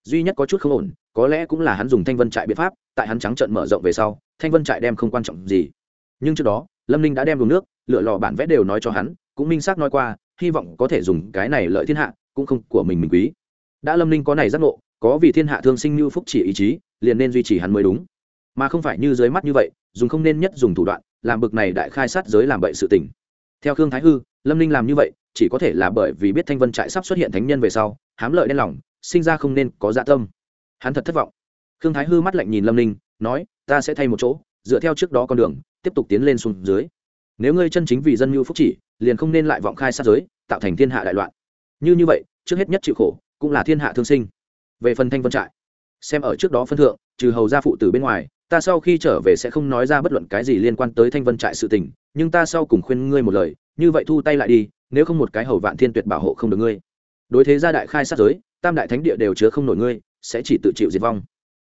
Duy nhất có chút không ổn có lẽ cũng là hắn dùng thanh vân trại biện pháp, tại hắn trắng trận mở rộng về sau, thanh vân trại đem không quan trọng gì. Nhưng trước đó, lâm ninh đã đem dùng nước lựa lò bản vẽ đều nói cho hắn, cũng minh xác nói qua, hy vọng có thể dùng cái này lợi thiên hạ, cũng không của mình mình quý. Đã lâm ninh có này giác ngộ, có vì thiên hạ thương sinh như phúc chỉ ý chí, liền nên duy trì hắn mới đúng. Mà không phải như dưới mắt như vậy, dùng không nên nhất dùng thủ đoạn, làm bực này đại khai sát giới làm bậy sự tình. Theo khương thái hư, lâm ninh làm như vậy, chỉ có thể là bởi vì biết thanh vân trại sắp xuất hiện thánh nhân về sau, hám lợi đen lòng, sinh ra không nên có dạ tâm hắn thật thất vọng. Khương thái hư mắt lạnh nhìn lâm ninh, nói, ta sẽ thay một chỗ, dựa theo trước đó con đường, tiếp tục tiến lên xuống dưới. Nếu ngươi chân chính vì dân mưu phúc chỉ, liền không nên lại vọng khai sát giới, tạo thành thiên hạ đại loạn. Như như vậy, trước hết nhất chịu khổ, cũng là thiên hạ thương sinh. Về phần thanh vân trại, xem ở trước đó phân thượng, trừ hầu gia phụ tử bên ngoài, ta sau khi trở về sẽ không nói ra bất luận cái gì liên quan tới thanh vân trại sự tình, nhưng ta sau cùng khuyên ngươi một lời, như vậy thu tay lại đi, nếu không một cái hầu vạn thiên tuyệt bảo hộ không được ngươi. Đối thế gia đại khai sát giới, tam đại thánh địa đều chứa không nổi ngươi sẽ chỉ tự chịu diệt vong.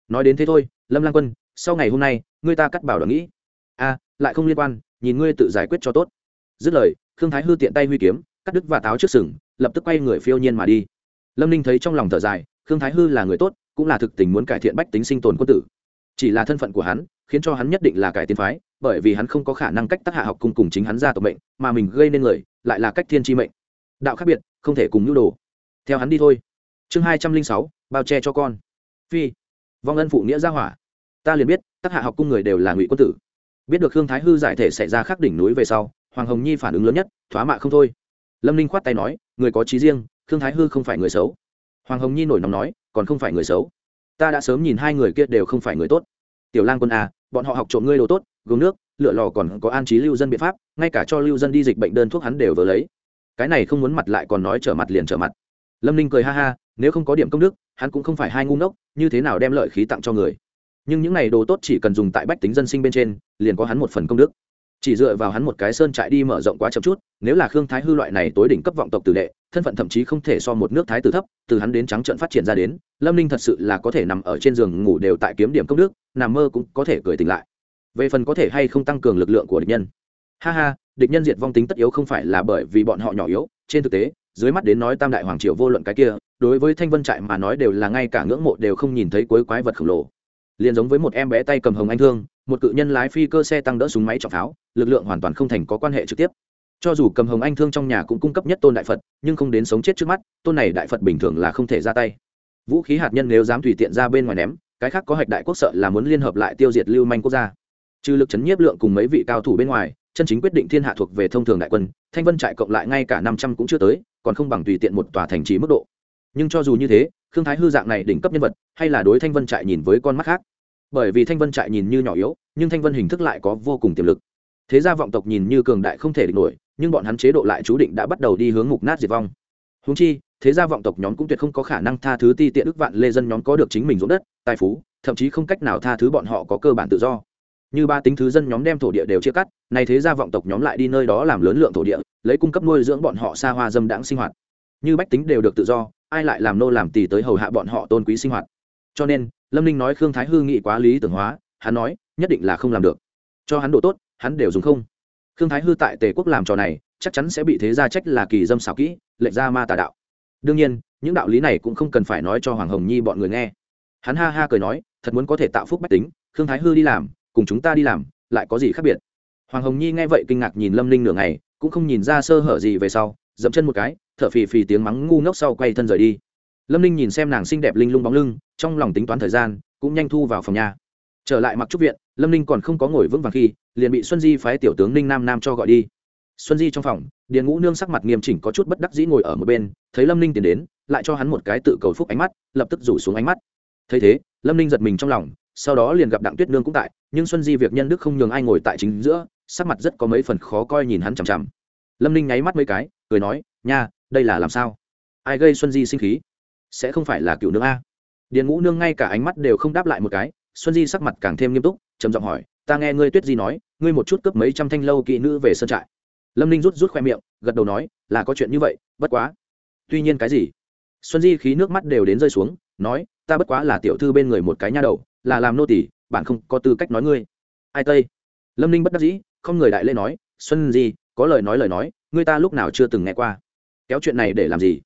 Nói đến thế thôi, lâm lang quân, sau ngày hôm nay, ngươi ta cắt bảo đoàn nghĩ. A lại không liên quan, nhìn ngươi tự giải quyết cho tốt. Dứt lời, khương thái hư tiện tay huy kiếm, cắt đứt và táo trước sừng, lập tức quay người phiêu nhiên mà đi. Lâm ninh thấy trong lòng thở dài, khương thái hư là người tốt, cũng là thực tình muốn cải thiện bách tính sinh tồn quân tử. Chỉ là thân phận của hắn, khiến cho hắn nhất định là cải tiến phái, bởi vì hắn không có khả năng cách tác hạ học cùng cùng chính hắn ra tộc mệnh, mà mình gây nên người, lại là cách thiên tri mệnh. Đạo khác biệt, không thể cùng nhu đồ. Theo hắn đi thôi. Chương hai trăm linh sáu bao che cho con. Phi, vong ân phụ nghĩa gia hỏa. Ta liền biết, các hạ học cung người đều là ngụy quân tử. Biết được hương thái hư giải thể xảy ra khắc đỉnh núi về sau, hoàng hồng nhi phản ứng lớn nhất, thoá mạ không thôi. Lâm ninh khoát tay nói, người có trí riêng, khương thái hư không phải người xấu. Hoàng hồng nhi nổi nóng nói, còn không phải người xấu. Ta đã sớm nhìn hai người kia đều không phải người tốt. Tiểu lang quân à bọn họ học trộm ngươi đồ tốt gồm nước lựa lò còn có an trí lưu dân biện pháp, ngay cả cho lưu dân đi dịch bệnh đơn thuốc hắn đều vừa lấy. Cái này không muốn mặt lại còn nói trở mặt liền trở mặt. Lâm ninh cười ha ha nếu không có điểm công đức, hắn cũng không phải hai ngu ngốc, như thế nào đem lợi khí tặng cho người. Nhưng những này đồ tốt chỉ cần dùng tại bách tính dân sinh bên trên, liền có hắn một phần công đức. Chỉ dựa vào hắn một cái sơn trại đi mở rộng quá chậm chút, nếu là khương thái hư loại này tối đỉnh cấp vọng tộc tử đệ, thân phận thậm chí không thể so một nước thái tử thấp, từ hắn đến trắng trận phát triển ra đến, lâm ninh thật sự là có thể nằm ở trên giường ngủ đều tại kiếm điểm công đức, nằm mơ cũng có thể cười tỉnh lại. Về phần có thể hay không tăng cường lực lượng của địch nhân. Ha ha, địch nhân diệt vong tính tất yếu không phải là bởi vì bọn họ nhỏ yếu, trên thực tế, dưới mắt đến nói tam đại hoàng triều vô luận cái kia đối với thanh vân trại mà nói đều là ngay cả ngưỡng mộ đều không nhìn thấy cuối quái vật khổng lồ. Liền giống với một em bé tay cầm hồng anh thương, một cự nhân lái phi cơ xe tăng đỡ súng máy trọng pháo, lực lượng hoàn toàn không thành có quan hệ trực tiếp. Cho dù cầm hồng anh thương trong nhà cũng cung cấp nhất tôn đại phật, nhưng không đến sống chết trước mắt, tôn này đại phật bình thường là không thể ra tay. Vũ khí hạt nhân nếu dám tùy tiện ra bên ngoài ném, cái khác có hạch đại quốc sợ là muốn liên hợp lại tiêu diệt lưu manh quốc gia. Trừ lực chấn nhiếp lượng cùng mấy vị cao thủ bên ngoài, chân chính quyết định thiên hạ thuộc về thông thường đại quân, thanh vân trại cộng lại ngay cả năm trăm cũng chưa tới, còn không bằng tùy tiện một tòa thành trì mức độ nhưng cho dù như thế, khương thái hư dạng này đỉnh cấp nhân vật, hay là đối thanh vân trại nhìn với con mắt khác. Bởi vì thanh vân trại nhìn như nhỏ yếu, nhưng thanh vân hình thức lại có vô cùng tiềm lực. Thế gia vọng tộc nhìn như cường đại không thể địch nổi, nhưng bọn hắn chế độ lại chú định đã bắt đầu đi hướng mục nát diệt vong. Húng chi, thế gia vọng tộc nhóm cũng tuyệt không có khả năng tha thứ ti tiện ức vạn lê dân nhóm có được chính mình ruộng đất, tài phú, thậm chí không cách nào tha thứ bọn họ có cơ bản tự do. Như ba tính thứ dân nhóm đem thổ địa đều chia cắt, nay thế gia vọng tộc nhóm lại đi nơi đó làm lớn lượng thổ địa, lấy cung cấp nuôi dưỡng bọn họ xa hoa dâm đãng sinh hoạt. Như bách tính đều được tự do ai lại làm nô làm tỳ tới hầu hạ bọn họ tôn quý sinh hoạt? Cho nên, lâm ninh nói khương thái hư nghị quá lý tưởng hóa, hắn nói, nhất định là không làm được. Cho hắn độ tốt, hắn đều dùng không. Khương thái hư tại tề quốc làm trò này, chắc chắn sẽ bị thế gia trách là kỳ dâm xảo kỹ, lệnh ra ma tà đạo. Đương nhiên, những đạo lý này cũng không cần phải nói cho hoàng hồng nhi bọn người nghe. Hắn ha ha cười nói, thật muốn có thể tạo phúc bách tính, khương thái hư đi làm, cùng chúng ta đi làm, lại có gì khác biệt? Hoàng hồng nhi nghe vậy kinh ngạc nhìn lâm ninh nửa ngày, cũng không nhìn ra sơ hở gì về sau, dậm chân một cái thở phì phì tiếng mắng ngu ngốc sau quay thân rời đi. Lâm ninh nhìn xem nàng xinh đẹp linh lung bóng lưng, trong lòng tính toán thời gian, cũng nhanh thu vào phòng nhà. Trở lại mặc trúc viện, lâm ninh còn không có ngồi vững vàng khi, liền bị xuân di phái tiểu tướng ninh nam nam cho gọi đi. Xuân di trong phòng, điền ngũ nương sắc mặt nghiêm chỉnh có chút bất đắc dĩ ngồi ở một bên, thấy lâm ninh tiến đến, lại cho hắn một cái tự cầu phúc ánh mắt, lập tức rủ xuống ánh mắt. Thấy thế, lâm ninh giật mình trong lòng, sau đó liền gặp đặng tuyết nương cũng tại, nhưng xuân di việc nhân đức không nhường ai ngồi tại chính giữa, sắc mặt rất có mấy phần khó coi nhìn hắn chằm chằm. Lâm ninh nháy mắt mấy cái, cười nói, nha đây là làm sao? Ai gây xuân di sinh khí? Sẽ không phải là cựu nương a. Điền ngũ nương ngay cả ánh mắt đều không đáp lại một cái, xuân di sắc mặt càng thêm nghiêm túc, trầm giọng hỏi, ta nghe ngươi tuyết di nói, ngươi một chút cướp mấy trăm thanh lâu kỵ nữ về sơn trại. Lâm ninh rút rút khoe miệng, gật đầu nói, là có chuyện như vậy, bất quá. Tuy nhiên cái gì? Xuân di khí nước mắt đều đến rơi xuống, nói, ta bất quá là tiểu thư bên người một cái nha đầu, là làm nô tỷ bạn không có tư cách nói ngươi. Ai tây? Lâm ninh bất đắc dĩ, không người đại lê nói, xuân di, có lời nói lời nói, ngươi ta lúc nào chưa từng nghe qua kéo chuyện này để làm gì?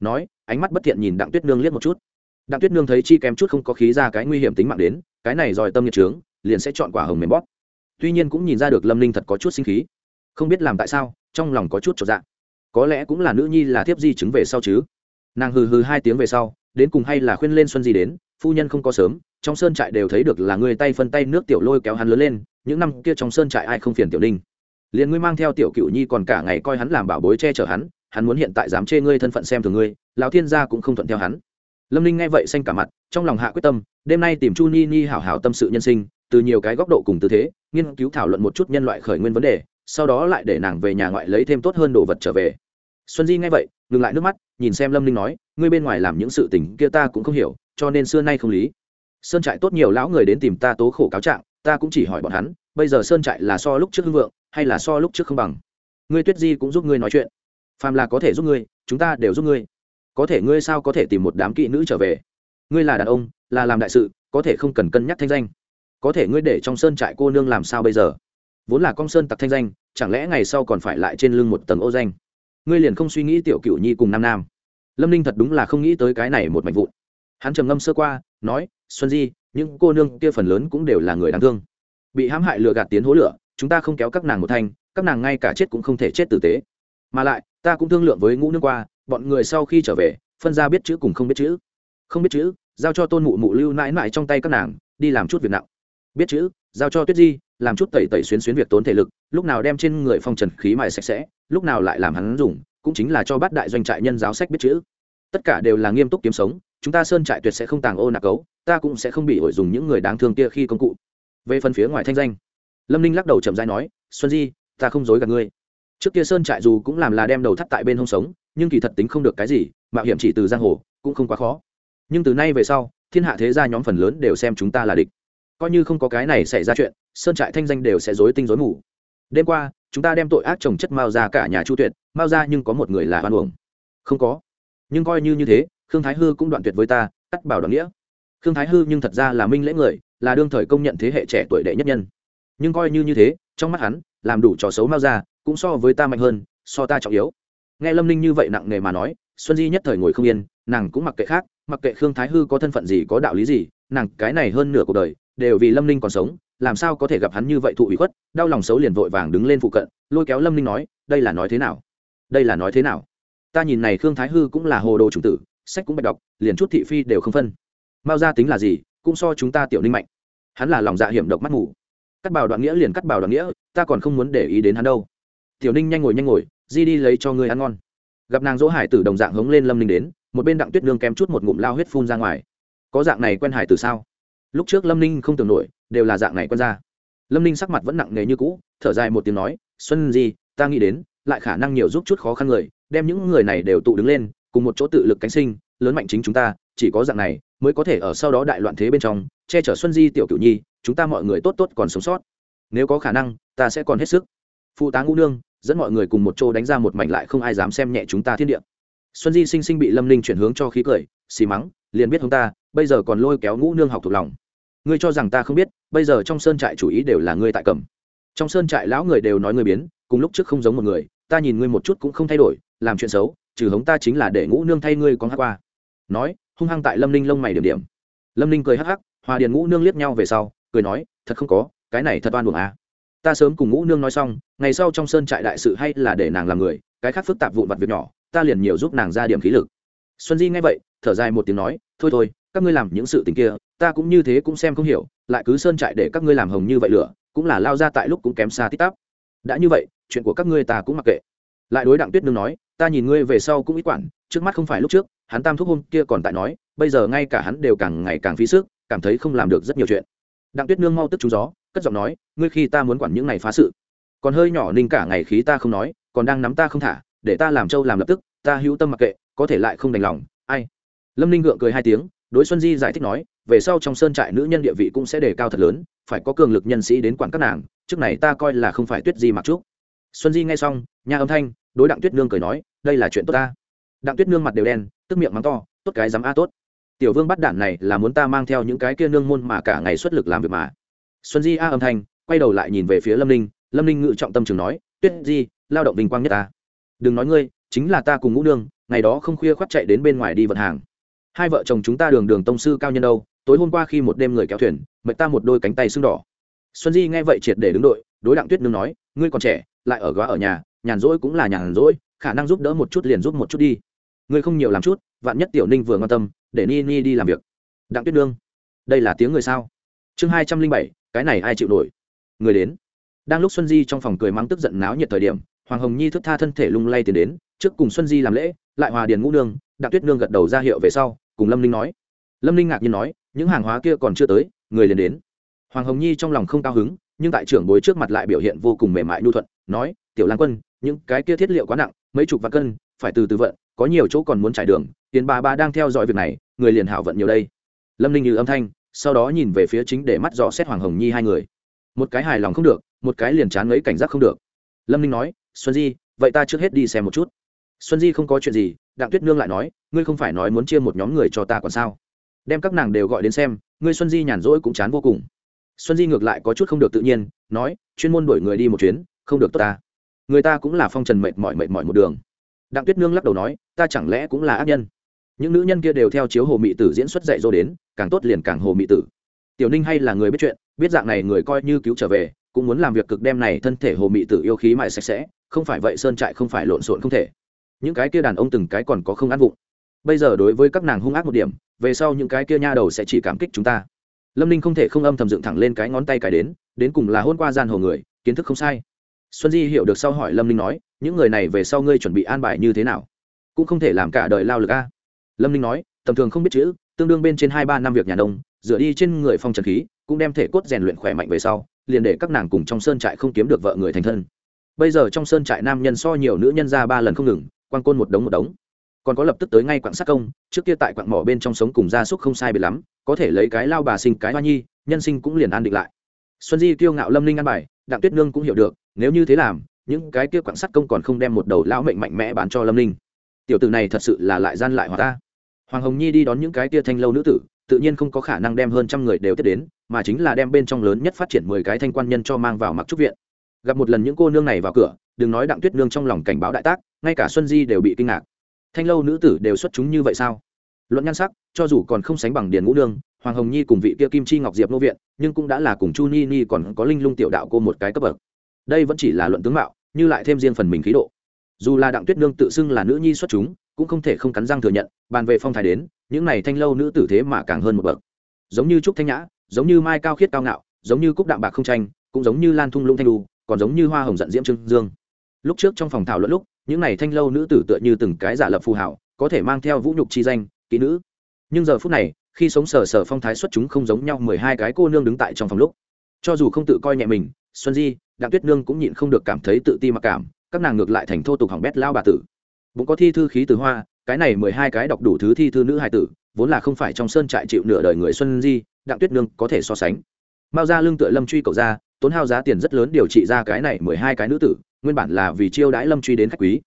Nói, ánh mắt bất thiện nhìn đặng tuyết nương liếc một chút. Đặng tuyết nương thấy chi kém chút không có khí ra cái nguy hiểm tính mạng đến, cái này dòi tâm nhiệt trướng, liền sẽ chọn quả hồng mềm bóp. Tuy nhiên cũng nhìn ra được lâm ninh thật có chút sinh khí. Không biết làm tại sao, trong lòng có chút trọn dạng có lẽ cũng là nữ nhi là thiếp di chứng về sau chứ. Nàng hừ hừ hai tiếng về sau, đến cùng hay là khuyên lên xuân di đến, phu nhân không có sớm, trong sơn trại đều thấy được là người tay phân tay nước tiểu lôi kéo hắn lớn lên, những năm kia trong sơn trại ai không phiền tiểu ninh. Liền ngươi mang theo tiểu cựu nhi còn cả ngày coi hắn làm bảo bối che chở hắn hắn muốn hiện tại dám chê ngươi thân phận xem thường ngươi, lão thiên gia cũng không thuận theo hắn. Lâm ninh nghe vậy xanh cả mặt, trong lòng hạ quyết tâm, đêm nay tìm chu ni ni hảo hảo tâm sự nhân sinh, từ nhiều cái góc độ cùng tư thế, nghiên cứu thảo luận một chút nhân loại khởi nguyên vấn đề, sau đó lại để nàng về nhà ngoại lấy thêm tốt hơn đồ vật trở về. Xuân di nghe vậy, ngừng lại nước mắt, nhìn xem lâm ninh nói, ngươi bên ngoài làm những sự tình kia ta cũng không hiểu, cho nên xưa nay không lý. Sơn trại tốt nhiều lão người đến tìm ta tố khổ cáo trạng, ta cũng chỉ hỏi bọn hắn, bây giờ sơn trại là so lúc trước hưng vượng, hay là so lúc trước không bằng? Ngươi tuyết di cũng giúp ngươi nói chuyện phàm là có thể giúp ngươi, chúng ta đều giúp ngươi. Có thể ngươi sao có thể tìm một đám kỵ nữ trở về? Ngươi là đàn ông, là làm đại sự, có thể không cần cân nhắc thanh danh. Có thể ngươi để trong sơn trại cô nương làm sao bây giờ? Vốn là con sơn tặc thanh danh, chẳng lẽ ngày sau còn phải lại trên lưng một tầng ô danh? Ngươi liền không suy nghĩ tiểu cựu nhi cùng nam nam. Lâm ninh thật đúng là không nghĩ tới cái này một mạch vụn. Hắn trầm ngâm sơ qua, nói, xuân di, những cô nương kia phần lớn cũng đều là người đáng thương. Bị hãm hại lừa gạt tiến hố lửa, chúng ta không kéo các nàng một thanh, các nàng ngay cả chết cũng không thể chết tử tế. Mà lại ta cũng thương lượng với ngũ nước qua, bọn người sau khi trở về, phân ra biết chữ cùng không biết chữ. Không biết chữ, giao cho tôn mụ mụ lưu mãi mãi trong tay các nàng, đi làm chút việc nặng. Biết chữ, giao cho tuyết di, làm chút tẩy tẩy xuyến xuyến việc tốn thể lực, lúc nào đem trên người phong trần khí mài sạch sẽ, lúc nào lại làm hắn dùng, cũng chính là cho bát đại doanh trại nhân giáo sách biết chữ. Tất cả đều là nghiêm túc kiếm sống, chúng ta sơn trại tuyệt sẽ không tàng ô nạc cấu, ta cũng sẽ không bị hội dùng những người đáng thương kia khi công cụ. Về phần phía ngoài thanh danh, lâm ninh lắc đầu chậm dai nói, xuân di, ta không dối gạt ngươi trước kia sơn trại dù cũng làm là đem đầu thắt tại bên hông sống, nhưng kỳ thật tính không được cái gì, mạo hiểm chỉ từ giang hồ, cũng không quá khó. Nhưng từ nay về sau, thiên hạ thế gia nhóm phần lớn đều xem chúng ta là địch. Coi như không có cái này xảy ra chuyện, sơn trại thanh danh đều sẽ dối tinh dối mù. Đêm qua, chúng ta đem tội ác trồng chất mao ra cả nhà chu tuyệt, mao ra nhưng có một người là hoan uổng. Không có. Nhưng coi như như thế, khương thái hư cũng đoạn tuyệt với ta, cắt bảo đoạn nghĩa. Khương thái hư nhưng thật ra là minh lễ người, là đương thời công nhận thế hệ trẻ tuổi đệ nhất nhân. Nhưng coi như như thế, trong mắt hắn, làm đủ trò xấu mao ra cũng so với ta mạnh hơn, so ta trọng yếu. Nghe lâm ninh như vậy nặng nề mà nói, xuân di nhất thời ngồi không yên, nàng cũng mặc kệ khác, mặc kệ khương thái hư có thân phận gì, có đạo lý gì, nàng cái này hơn nửa cuộc đời, đều vì lâm ninh còn sống, làm sao có thể gặp hắn như vậy thụ ủy khuất, đau lòng xấu liền vội vàng đứng lên phụ cận, lôi kéo lâm ninh nói, đây là nói thế nào? Đây là nói thế nào? Ta nhìn này khương thái hư cũng là hồ đồ chủng tử, sách cũng bạch đọc, liền chút thị phi đều không phân. Mao gia tính là gì, cũng so chúng ta tiểu ninh mạnh. Hắn là lòng dạ hiểm độc mắt mù. Cắt bào đoạn nghĩa liền cắt bào đoạn nghĩa, ta còn không muốn để ý đến hắn đâu tiểu ninh nhanh ngồi nhanh ngồi, di đi lấy cho ngươi ăn ngon. Gặp nàng dỗ hải tử đồng dạng hống lên lâm ninh đến, một bên đặng tuyết nương kém chút một ngụm lao huyết phun ra ngoài. Có dạng này quen hải tử sao? Lúc trước lâm ninh không tưởng nổi, đều là dạng này quen ra. Lâm ninh sắc mặt vẫn nặng nề như cũ, thở dài một tiếng nói, xuân di, ta nghĩ đến, lại khả năng nhiều giúp chút khó khăn người, đem những người này đều tụ đứng lên, cùng một chỗ tự lực cánh sinh, lớn mạnh chính chúng ta, chỉ có dạng này, mới có thể ở sau đó đại loạn thế bên trong, che chở xuân di tiểu cửu nhi, chúng ta mọi người tốt tốt còn sống sót. Nếu có khả năng, ta sẽ còn hết sức. Phụ tá ngũ nương dẫn mọi người cùng một chỗ đánh ra một mảnh lại không ai dám xem nhẹ chúng ta thiên địa. Xuân di sinh sinh bị lâm ninh chuyển hướng cho khí cười, xì mắng, liền biết chúng ta, bây giờ còn lôi kéo ngũ nương học thuộc lòng. Ngươi cho rằng ta không biết, bây giờ trong sơn trại chủ ý đều là ngươi tại cầm. Trong sơn trại lão người đều nói ngươi biến, cùng lúc trước không giống một người, ta nhìn ngươi một chút cũng không thay đổi, làm chuyện xấu, trừ hống ta chính là để ngũ nương thay ngươi con hát qua. Nói, hung hăng tại lâm ninh lông mày điểm điểm. Lâm ninh cười hắc hắc, hòa điền ngũ nương liếc nhau về sau, cười nói, thật không có, cái này thật oan buồng à ta sớm cùng ngũ nương nói xong, ngày sau trong sơn trại đại sự hay là để nàng làm người, cái khác phức tạp vụn vặt việc nhỏ, ta liền nhiều giúp nàng ra điểm khí lực. Xuân di nghe vậy, thở dài một tiếng nói, thôi thôi, các ngươi làm những sự tình kia, ta cũng như thế cũng xem không hiểu, lại cứ sơn trại để các ngươi làm hồng như vậy lửa, cũng là lao ra tại lúc cũng kém xa tít tắp. Đã như vậy, chuyện của các ngươi ta cũng mặc kệ. Lại đối đặng tuyết nương nói, ta nhìn ngươi về sau cũng ít quản, trước mắt không phải lúc trước, hắn tam thúc hôm kia còn tại nói, bây giờ ngay cả hắn đều càng ngày càng phí sức, cảm thấy không làm được rất nhiều chuyện đặng tuyết nương mau tức trúng gió, cất giọng nói, ngươi khi ta muốn quản những này phá sự, còn hơi nhỏ ninh cả ngày khí ta không nói, còn đang nắm ta không thả, để ta làm trâu làm lập tức, ta hữu tâm mặc kệ, có thể lại không đành lòng, ai? Lâm ninh gượng cười hai tiếng, đối xuân di giải thích nói, về sau trong sơn trại nữ nhân địa vị cũng sẽ đề cao thật lớn, phải có cường lực nhân sĩ đến quản các nàng, trước này ta coi là không phải tuyết di mặc trước. xuân di nghe xong nhà âm thanh, đối đặng tuyết nương cười nói, đây là chuyện tốt ta. Đặng tuyết nương mặt đều đen, tức miệng mắng to, tốt cái dám a, tốt tiểu vương bắt đản này là muốn ta mang theo những cái kia nương môn mà cả ngày xuất lực làm việc mà. Xuân di a âm thanh, quay đầu lại nhìn về phía lâm ninh. Lâm ninh ngự trọng tâm trường nói, tuyết di, lao động vinh quang nhất ta. Đừng nói ngươi, chính là ta cùng ngũ nương, ngày đó không khuya khoác chạy đến bên ngoài đi vận hàng. Hai vợ chồng chúng ta đường đường tông sư cao nhân đâu, tối hôm qua khi một đêm người kéo thuyền, mệt ta một đôi cánh tay sưng đỏ. Xuân di nghe vậy triệt để đứng đội, đối đặng tuyết nương nói, ngươi còn trẻ, lại ở góa ở nhà, nhàn rỗi cũng là nhàn rỗi, khả năng giúp đỡ một chút liền giúp một chút đi. Ngươi không nhiều làm chút vạn nhất tiểu ninh vừa quan tâm, để ni ni đi làm việc. Đặng tuyết nương, đây là tiếng người sao? Chương hai trăm linh bảy, cái này ai chịu nổi? Người đến. Đang lúc xuân di trong phòng cười mắng tức giận náo nhiệt thời điểm, hoàng hồng nhi thức tha thân thể lung lay tiến đến, trước cùng xuân di làm lễ, lại hòa điền ngũ nương, đặng tuyết nương gật đầu ra hiệu về sau, cùng lâm ninh nói. Lâm ninh ngạc nhiên nói, những hàng hóa kia còn chưa tới, người liền đến. Hoàng hồng nhi trong lòng không cao hứng, nhưng tại trưởng bối trước mặt lại biểu hiện vô cùng mềm mại nhu thuận, nói, tiểu lan quân, những cái kia thiết liệu quá nặng, mấy chục vạn cân, phải từ từ vận có nhiều chỗ còn muốn trải đường tiền bà ba đang theo dõi việc này, người liền hảo vận nhiều đây. Lâm ninh như âm thanh, sau đó nhìn về phía chính để mắt dò xét hoàng hồng nhi hai người. Một cái hài lòng không được, một cái liền chán lấy cảnh giác không được. Lâm ninh nói, xuân di, vậy ta trước hết đi xem một chút. Xuân di không có chuyện gì, đặng tuyết nương lại nói, ngươi không phải nói muốn chia một nhóm người cho ta còn sao? Đem các nàng đều gọi đến xem, ngươi xuân di nhàn rỗi cũng chán vô cùng. Xuân di ngược lại có chút không được tự nhiên, nói, chuyên môn đuổi người đi một chuyến, không được tốt ta. Người ta cũng là phong trần mệt mỏi mệt mỏi một đường đặng tuyết nương lắc đầu nói, ta chẳng lẽ cũng là ác nhân? Những nữ nhân kia đều theo chiếu hồ mị tử diễn xuất dạy dỗ đến, càng tốt liền càng hồ mị tử. Tiểu ninh hay là người biết chuyện, biết dạng này người coi như cứu trở về, cũng muốn làm việc cực đem này thân thể hồ mị tử yêu khí mại sạch sẽ, không phải vậy sơn trại không phải lộn xộn không thể. Những cái kia đàn ông từng cái còn có không ăn vụng. Bây giờ đối với các nàng hung ác một điểm, về sau những cái kia nha đầu sẽ chỉ cảm kích chúng ta. Lâm ninh không thể không âm thầm dựng thẳng lên cái ngón tay cái đến đến cùng là hôn qua gian hồ người, kiến thức không sai. Xuân di hiểu được sau hỏi lâm ninh nói những người này về sau ngươi chuẩn bị an bài như thế nào? Cũng không thể làm cả đời lao lực a. Lâm ninh nói, tầm thường không biết chữ, tương đương bên trên hai ba năm việc nhà đông dựa đi trên người phong trần khí, cũng đem thể cốt rèn luyện khỏe mạnh về sau, liền để các nàng cùng trong sơn trại không kiếm được vợ người thành thân. Bây giờ trong sơn trại nam nhân so nhiều nữ nhân ra ba lần không ngừng quan côn một đống một đống. Còn có lập tức tới ngay quặng sát công, trước kia tại quặng mỏ bên trong sống cùng gia súc không sai biệt lắm, có thể lấy cái lao bà sinh cái hoa nhi, nhân sinh cũng liền an định lại. Xuân di kiêu ngạo lâm ninh ăn bài, đặng tuyết nương cũng hiểu được, nếu như thế làm những cái kia quặng sắt công còn không đem một đầu lão mệnh mạnh mẽ bán cho lâm ninh. Tiểu tử này thật sự là lại gian lại hòa ta. Hoàng hồng nhi đi đón những cái kia thanh lâu nữ tử, tự nhiên không có khả năng đem hơn trăm người đều tiếp đến, mà chính là đem bên trong lớn nhất phát triển mười cái thanh quan nhân cho mang vào mặc trúc viện. Gặp một lần những cô nương này vào cửa, đừng nói đặng tuyết nương trong lòng cảnh báo đại tác, ngay cả xuân di đều bị kinh ngạc. Thanh lâu nữ tử đều xuất chúng như vậy sao? Luận nhan sắc, cho dù còn không sánh bằng điền ngũ nương, hoàng hồng nhi cùng vị kia kim chi ngọc diệp nô viện, nhưng cũng đã là cùng chu ni ni còn có linh lung tiểu đạo cô một cái cấp bậc đây vẫn chỉ là luận tướng mạo, như lại thêm riêng phần mình khí độ. Dù là đặng tuyết nương tự xưng là nữ nhi xuất chúng, cũng không thể không cắn răng thừa nhận, bàn về phong thái đến, những này thanh lâu nữ tử thế mà càng hơn một bậc. Giống như trúc thanh nhã, giống như mai cao khiết cao ngạo, giống như cúc đạm bạc không tranh, cũng giống như lan thung lũng thanh đu, còn giống như hoa hồng giận diễm trương dương. Lúc trước trong phòng thảo luận lúc, những này thanh lâu nữ tử tựa như từng cái giả lập phù hảo, có thể mang theo vũ nhục chi danh, kỹ nữ. Nhưng giờ phút này, khi sống sờ sờ phong thái xuất chúng không giống nhau mười hai cái cô nương đứng tại trong phòng lúc. Cho dù không tự coi nhẹ mình, xuân di đặng tuyết nương cũng nhịn không được cảm thấy tự ti mặc cảm, các nàng ngược lại thành thô tục hỏng bét lao bà tử. Bụng có thi thư khí từ hoa, cái này mười hai cái đọc đủ thứ thi thư nữ hài tử, vốn là không phải trong sơn trại chịu nửa đời người xuân di, đặng tuyết nương có thể so sánh. Mao ra lương tựa lâm truy cầu ra, tốn hao giá tiền rất lớn điều trị ra cái này mười hai cái nữ tử, nguyên bản là vì chiêu đãi lâm truy đến khách quý.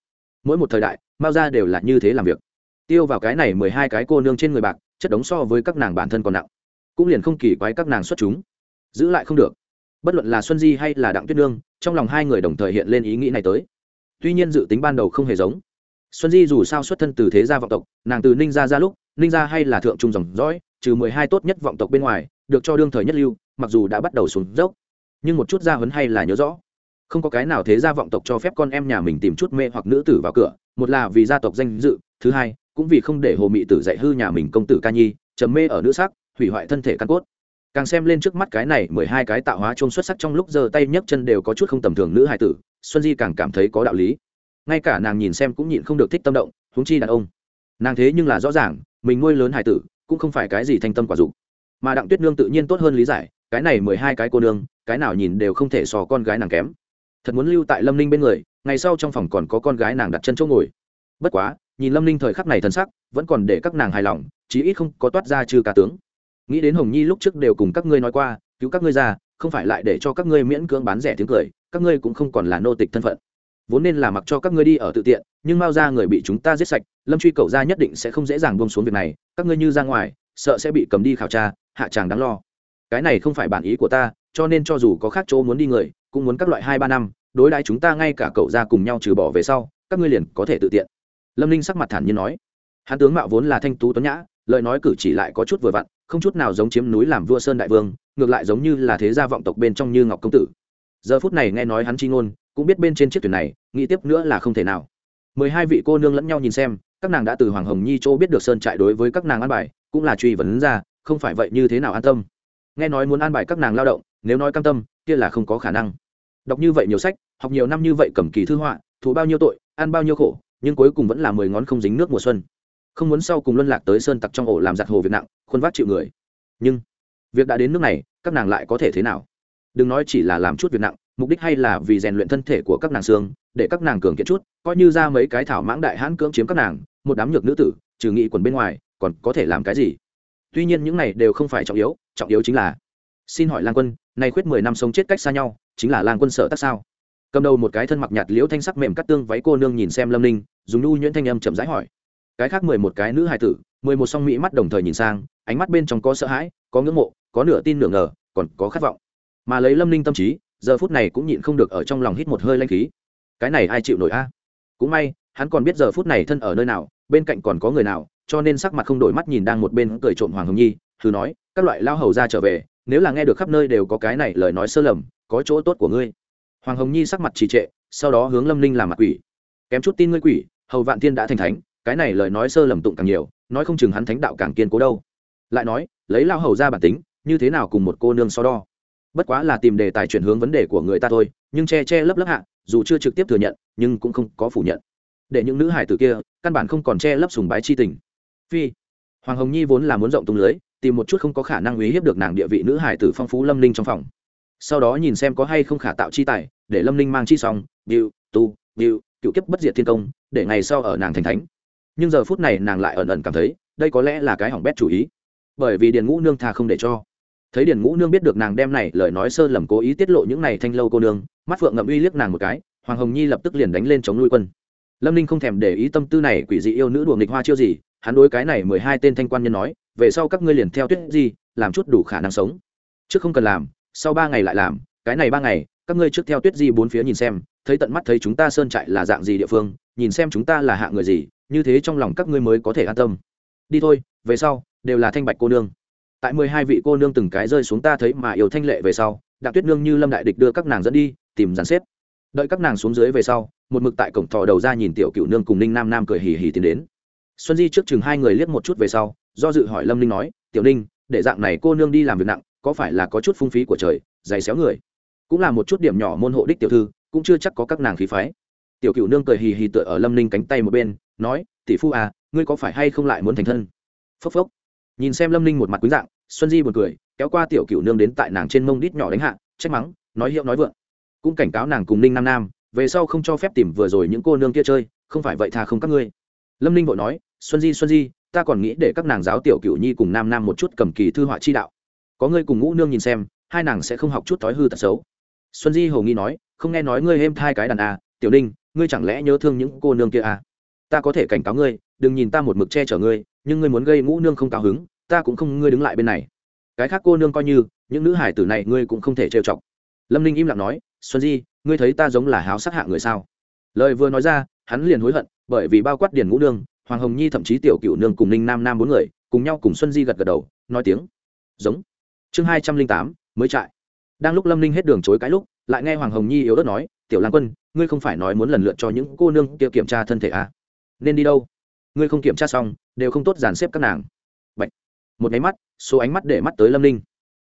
Mỗi một thời đại, mao ra đều là như thế làm việc. Tiêu vào cái này mười hai cái cô nương trên người bạc, chất đống so với các nàng bản thân còn nặng. Cũng liền không kỳ quái các nàng xuất chúng. Giữ lại không được bất luận là xuân di hay là đặng tuyết nương, trong lòng hai người đồng thời hiện lên ý nghĩ này tới. Tuy nhiên dự tính ban đầu không hề giống. Xuân di dù sao xuất thân từ thế gia vọng tộc, nàng từ ninh gia ra lúc, ninh gia hay là thượng trung dòng dõi, trừ mười hai tốt nhất vọng tộc bên ngoài, được cho đương thời nhất lưu, mặc dù đã bắt đầu xuống dốc. Nhưng một chút gia huấn hay là nhớ rõ. Không có cái nào thế gia vọng tộc cho phép con em nhà mình tìm chút mê hoặc nữ tử vào cửa, một là vì gia tộc danh dự, thứ hai, cũng vì không để hồ mị tử dạy hư nhà mình công tử ca nhi, trầm mê ở nữ sắc, hủy hoại thân thể căn cốt càng xem lên trước mắt cái này mười hai cái tạo hóa chung xuất sắc trong lúc giơ tay nhấc chân đều có chút không tầm thường nữ hài tử, xuân di càng cảm thấy có đạo lý. Ngay cả nàng nhìn xem cũng nhịn không được thích tâm động, huống chi đàn ông. Nàng thế nhưng là rõ ràng, mình nuôi lớn hải tử, cũng không phải cái gì thanh tâm quả dục. Mà đặng tuyết nương tự nhiên tốt hơn lý giải, cái này mười hai cái cô nương, cái nào nhìn đều không thể so con gái nàng kém. Thật muốn lưu tại lâm ninh bên người, ngày sau trong phòng còn có con gái nàng đặt chân chỗ ngồi. Bất quá, nhìn lâm ninh thời khắc này thân sắc, vẫn còn để các nàng hài lòng, chí ít không có toát ra trừ cả tướng nghĩ đến hồng nhi lúc trước đều cùng các ngươi nói qua, cứu các ngươi ra, không phải lại để cho các ngươi miễn cưỡng bán rẻ tiếng cười, các ngươi cũng không còn là nô tịch thân phận. Vốn nên là mặc cho các ngươi đi ở tự tiện, nhưng mao ra người bị chúng ta giết sạch, lâm truy cầu ra nhất định sẽ không dễ dàng buông xuống việc này, các ngươi như ra ngoài, sợ sẽ bị cầm đi khảo tra, hạ tràng đáng lo. Cái này không phải bản ý của ta, cho nên cho dù có khác chỗ muốn đi người, cũng muốn các loại hai ba năm, đối đãi chúng ta ngay cả cậu ra cùng nhau trừ bỏ về sau, các ngươi liền có thể tự tiện. Lâm ninh sắc mặt thản nhiên nói. Hắn tướng mạo vốn là thanh tú tuấn nhã, lời nói cử chỉ lại có chút vừa vặn không chút nào giống chiếm núi làm vua sơn đại vương, ngược lại giống như là thế gia vọng tộc bên trong như ngọc công tử. Giờ phút này nghe nói hắn chi ngôn, cũng biết bên trên chiếc thuyền này, nghĩ tiếp nữa là không thể nào. Mười hai vị cô nương lẫn nhau nhìn xem, các nàng đã từ hoàng hồng nhi châu biết được sơn trại đối với các nàng an bài, cũng là truy vấn ra, không phải vậy như thế nào an tâm. Nghe nói muốn an bài các nàng lao động, nếu nói cam tâm, kia là không có khả năng. Đọc như vậy nhiều sách, học nhiều năm như vậy cầm kỳ thư họa, thụ bao nhiêu tội, ăn bao nhiêu khổ, nhưng cuối cùng vẫn là mười ngón không dính nước mùa xuân không muốn sau cùng luân lạc tới sơn tặc trong ổ làm giặt hồ việc nặng, khuôn vác chịu người. Nhưng, việc đã đến nước này, các nàng lại có thể thế nào? Đừng nói chỉ là làm chút việc nặng, mục đích hay là vì rèn luyện thân thể của các nàng xương, để các nàng cường kiện chút, coi như ra mấy cái thảo mãng đại hãn cưỡng chiếm các nàng, một đám nhược nữ tử, trừ nghị quần bên ngoài, còn có thể làm cái gì? Tuy nhiên những này đều không phải trọng yếu trọng yếu chính là, xin hỏi lang quân, nay khuyết mười năm sống chết cách xa nhau, chính là lang quân sợ tác sao? Cầm đầu một cái thân mặc nhạt liễu thanh sắc mềm cắt tương váy cô nương nhìn xem lâm ninh, dùng nhu nhuyễn thanh âm chậm rãi hỏi cái khác mười một cái nữ hài tử, mười một song mỹ mắt đồng thời nhìn sang, ánh mắt bên trong có sợ hãi, có ngưỡng mộ, có nửa tin nửa ngờ, còn có khát vọng. Mà lấy lâm ninh tâm trí, giờ phút này cũng nhịn không được ở trong lòng hít một hơi lanh khí. Cái này ai chịu nổi a? Cũng may, hắn còn biết giờ phút này thân ở nơi nào, bên cạnh còn có người nào, cho nên sắc mặt không đổi mắt nhìn đang một bên cười trộm hoàng hồng nhi, thử nói, các loại lao hầu ra trở về, nếu là nghe được khắp nơi đều có cái này lời nói sơ lầm, có chỗ tốt của ngươi. Hoàng hồng nhi sắc mặt trì trệ, sau đó hướng lâm ninh làm mặt quỷ. Kém chút tin ngươi quỷ, hầu vạn tiên đã thành thánh cái này lời nói sơ lầm tụng càng nhiều, nói không chừng hắn thánh đạo càng kiên cố đâu. Lại nói, lấy lao hầu ra bản tính, như thế nào cùng một cô nương so đo? Bất quá là tìm đề tài chuyển hướng vấn đề của người ta thôi, nhưng che che lấp lấp hạ, dù chưa trực tiếp thừa nhận, nhưng cũng không có phủ nhận. Để những nữ hải tử kia, căn bản không còn che lấp sùng bái chi tình. Phi, hoàng hồng nhi vốn là muốn rộng tung lưới, tìm một chút không có khả năng uy hiếp được nàng địa vị nữ hải tử phong phú lâm ninh trong phòng. Sau đó nhìn xem có hay không khả tạo chi tài, để lâm ninh mang chi xong điệu tu điệu cựu kiếp bất diệt thiên công, để ngày sau ở nàng thành thánh nhưng giờ phút này nàng lại ẩn ẩn cảm thấy, đây có lẽ là cái hỏng bét chủ ý. Bởi vì điền ngũ nương thà không để cho. Thấy điền ngũ nương biết được nàng đem này lời nói sơ lầm cố ý tiết lộ những này thanh lâu cô nương, mắt phượng ngậm uy liếc nàng một cái, hoàng hồng nhi lập tức liền đánh lên chống nuôi quân. Lâm ninh không thèm để ý tâm tư này quỷ dị yêu nữ đùa nghịch hoa chiêu gì, hắn đối cái này mười hai tên thanh quan nhân nói, về sau các ngươi liền theo tuyết gì, làm chút đủ khả năng sống. Trước không cần làm, sau ba ngày lại làm, cái này ba ngày, các ngươi trước theo tuyết di bốn phía nhìn xem, thấy tận mắt thấy chúng ta sơn trại là dạng gì địa phương, nhìn xem chúng ta là hạ người gì như thế trong lòng các ngươi mới có thể an tâm. Đi thôi, về sau, đều là thanh bạch cô nương. Tại mười hai vị cô nương từng cái rơi xuống ta thấy mà yêu thanh lệ về sau, đặng tuyết nương như lâm đại địch đưa các nàng dẫn đi, tìm dàn xếp. Đợi các nàng xuống dưới về sau, một mực tại cổng thò đầu ra nhìn tiểu cựu nương cùng ninh nam nam cười hì hì tiến đến. Xuân di trước chừng hai người liếc một chút về sau, do dự hỏi lâm ninh nói, tiểu ninh, để dạng này cô nương đi làm việc nặng, có phải là có chút phung phí của trời dày xéo người? Cũng là một chút điểm nhỏ môn hộ đích tiểu thư, cũng chưa chắc có các nàng khí phái. Tiểu cựu nương cười hì hì tựa ở lâm ninh cánh tay một bên nói tỷ phu à ngươi có phải hay không lại muốn thành thân? Phốc phốc. Nhìn xem lâm ninh một mặt quý dạng xuân di buồn cười kéo qua tiểu cựu nương đến tại nàng trên mông đít nhỏ đánh hạ trách mắng nói hiệu nói vượng. Cũng cảnh cáo nàng cùng ninh nam nam về sau không cho phép tìm vừa rồi những cô nương kia chơi không phải vậy thà không các ngươi. Lâm ninh vội nói xuân di xuân di ta còn nghĩ để các nàng giáo tiểu cựu nhi cùng nam nam một chút cầm kỳ thư họa chi đạo. Có ngươi cùng ngũ nương nhìn xem hai nàng sẽ không học chút thói hư tật xấu. Xuân di hầu nghi nói không nghe nói ngươi êm thai cái đàn à, tiểu ninh ngươi chẳng lẽ nhớ thương những cô nương kia à? Ta có thể cảnh cáo ngươi, đừng nhìn ta một mực che chở ngươi, nhưng ngươi muốn gây ngũ nương không cao hứng, ta cũng không ngươi đứng lại bên này. Cái khác cô nương coi như, những nữ hải tử này ngươi cũng không thể trêu chọc. Lâm ninh im lặng nói, xuân di, ngươi thấy ta giống là háo sát hạ người sao? Lời vừa nói ra, hắn liền hối hận, bởi vì bao quát điền ngũ nương, hoàng hồng nhi thậm chí tiểu cựu nương cùng ninh nam nam bốn người, cùng nhau cùng xuân di gật gật đầu, nói tiếng, giống. Chương hai trăm linh tám, mới trại. Đang lúc lâm ninh hết đường chối cái lúc, lại nghe hoàng hồng nhi yếu ớt nói, tiểu lang quân, ngươi không phải nói muốn lần lượt cho những cô nương kia kiểm tra thân thể à? Nên đi đâu? Ngươi không kiểm tra xong, đều không tốt dàn xếp các nàng. Bạch. một nháy mắt, số ánh mắt để mắt tới lâm ninh.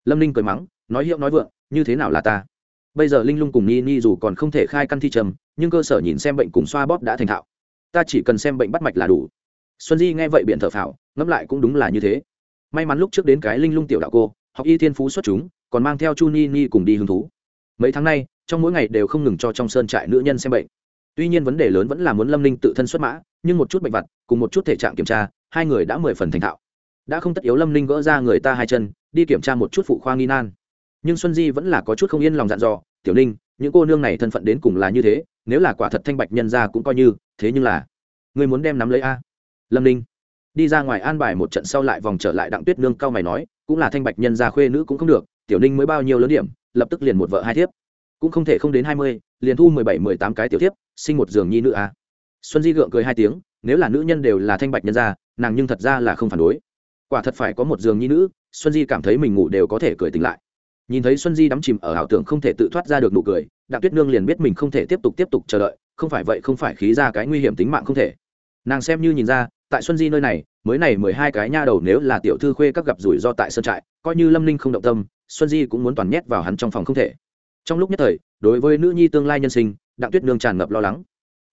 Lâm ninh cười mắng, nói hiệu nói vượng, như thế nào là ta? Bây giờ linh lung cùng ni ni dù còn không thể khai căn thi trầm, nhưng cơ sở nhìn xem bệnh cùng xoa bóp đã thành thạo. Ta chỉ cần xem bệnh bắt mạch là đủ. Xuân di nghe vậy biện thở phào, ngẫm lại cũng đúng là như thế. May mắn lúc trước đến cái linh lung tiểu đạo cô, học y thiên phú xuất chúng, còn mang theo chu ni ni cùng đi hứng thú. Mấy tháng nay, trong mỗi ngày đều không ngừng cho trong sơn trại nữ nhân xem bệnh. Tuy nhiên vấn đề lớn vẫn là muốn lâm linh tự thân xuất mã nhưng một chút bệnh vặt, cùng một chút thể trạng kiểm tra, hai người đã mười phần thành thạo. Đã không tất yếu lâm linh gỡ ra người ta hai chân, đi kiểm tra một chút phụ khoa nghi nan. Nhưng xuân di vẫn là có chút không yên lòng dặn dò, tiểu ninh, những cô nương này thân phận đến cùng là như thế, nếu là quả thật thanh bạch nhân ra cũng coi như, thế nhưng là người muốn đem nắm lấy a? Lâm ninh đi ra ngoài an bài một trận sau lại vòng trở lại đặng tuyết nương cao mày nói, cũng là thanh bạch nhân gia khuê nữ cũng không được, tiểu ninh mới bao nhiêu lớn điểm, lập tức liền một vợ hai thiếp. Cũng không thể không đến hai mươi, liền thu mười bảy, mười tám cái tiểu thiếp, sinh một giường nhi nữ a xuân di gượng cười hai tiếng, nếu là nữ nhân đều là thanh bạch nhân gia, nàng nhưng thật ra là không phản đối. Quả thật phải có một giường nhi nữ, xuân di cảm thấy mình ngủ đều có thể cười tỉnh lại. Nhìn thấy xuân di đắm chìm ở ảo tưởng không thể tự thoát ra được nụ cười, đặng tuyết nương liền biết mình không thể tiếp tục tiếp tục chờ đợi, không phải vậy không phải khí ra cái nguy hiểm tính mạng không thể. Nàng xem như nhìn ra, tại xuân di nơi này, mới này mười hai cái nha đầu nếu là tiểu thư khuê các gặp rủi ro tại sơn trại, coi như lâm ninh không động tâm, xuân di cũng muốn toàn nhét vào hắn trong phòng không thể. Trong lúc nhất thời, đối với nữ nhi tương lai nhân sinh, đặng tuyết nương tràn ngập lo lắng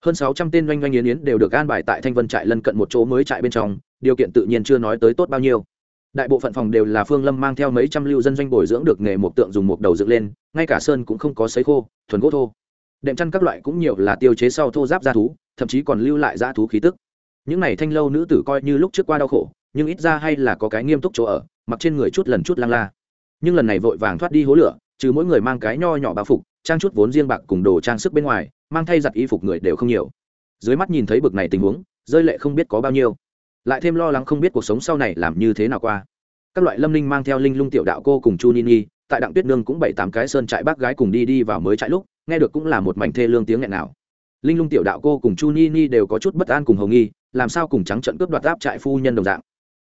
hơn sáu trăm tên doanh doanh yến yến đều được an bài tại thanh vân trại lân cận một chỗ mới trại bên trong, điều kiện tự nhiên chưa nói tới tốt bao nhiêu. Đại bộ phận phòng đều là phương lâm mang theo mấy trăm lưu dân doanh bồi dưỡng được nghề một tượng dùng một đầu dựng lên, ngay cả sơn cũng không có sấy khô, thuần gỗ thô. Đệm chăn các loại cũng nhiều là tiêu chế sau thô giáp ra thú, thậm chí còn lưu lại ra thú khí tức. Những này thanh lâu nữ tử coi như lúc trước qua đau khổ, nhưng ít ra hay là có cái nghiêm túc chỗ ở, mặc trên người chút lần chút lăng la. Nhưng lần này vội vàng thoát đi hố lửa, trừ mỗi người mang cái nho nhỏ bao phục, trang chút vốn riêng bạc cùng đồ trang sức bên ngoài mang thay giặt y phục người đều không nhiều. Dưới mắt nhìn thấy bực này tình huống, rơi lệ không biết có bao nhiêu. Lại thêm lo lắng không biết cuộc sống sau này làm như thế nào qua. Các loại lâm linh mang theo linh lung tiểu đạo cô cùng chu nini tại đặng tuyết nương cũng bảy tám cái sơn trại bác gái cùng đi đi vào mới trại lúc, nghe được cũng là một mảnh thê lương tiếng nghẹn nào. Linh lung tiểu đạo cô cùng chu nini đều có chút bất an cùng hồng nghi, làm sao cùng trắng trận cướp đoạt áp trại phu nhân đồng dạng.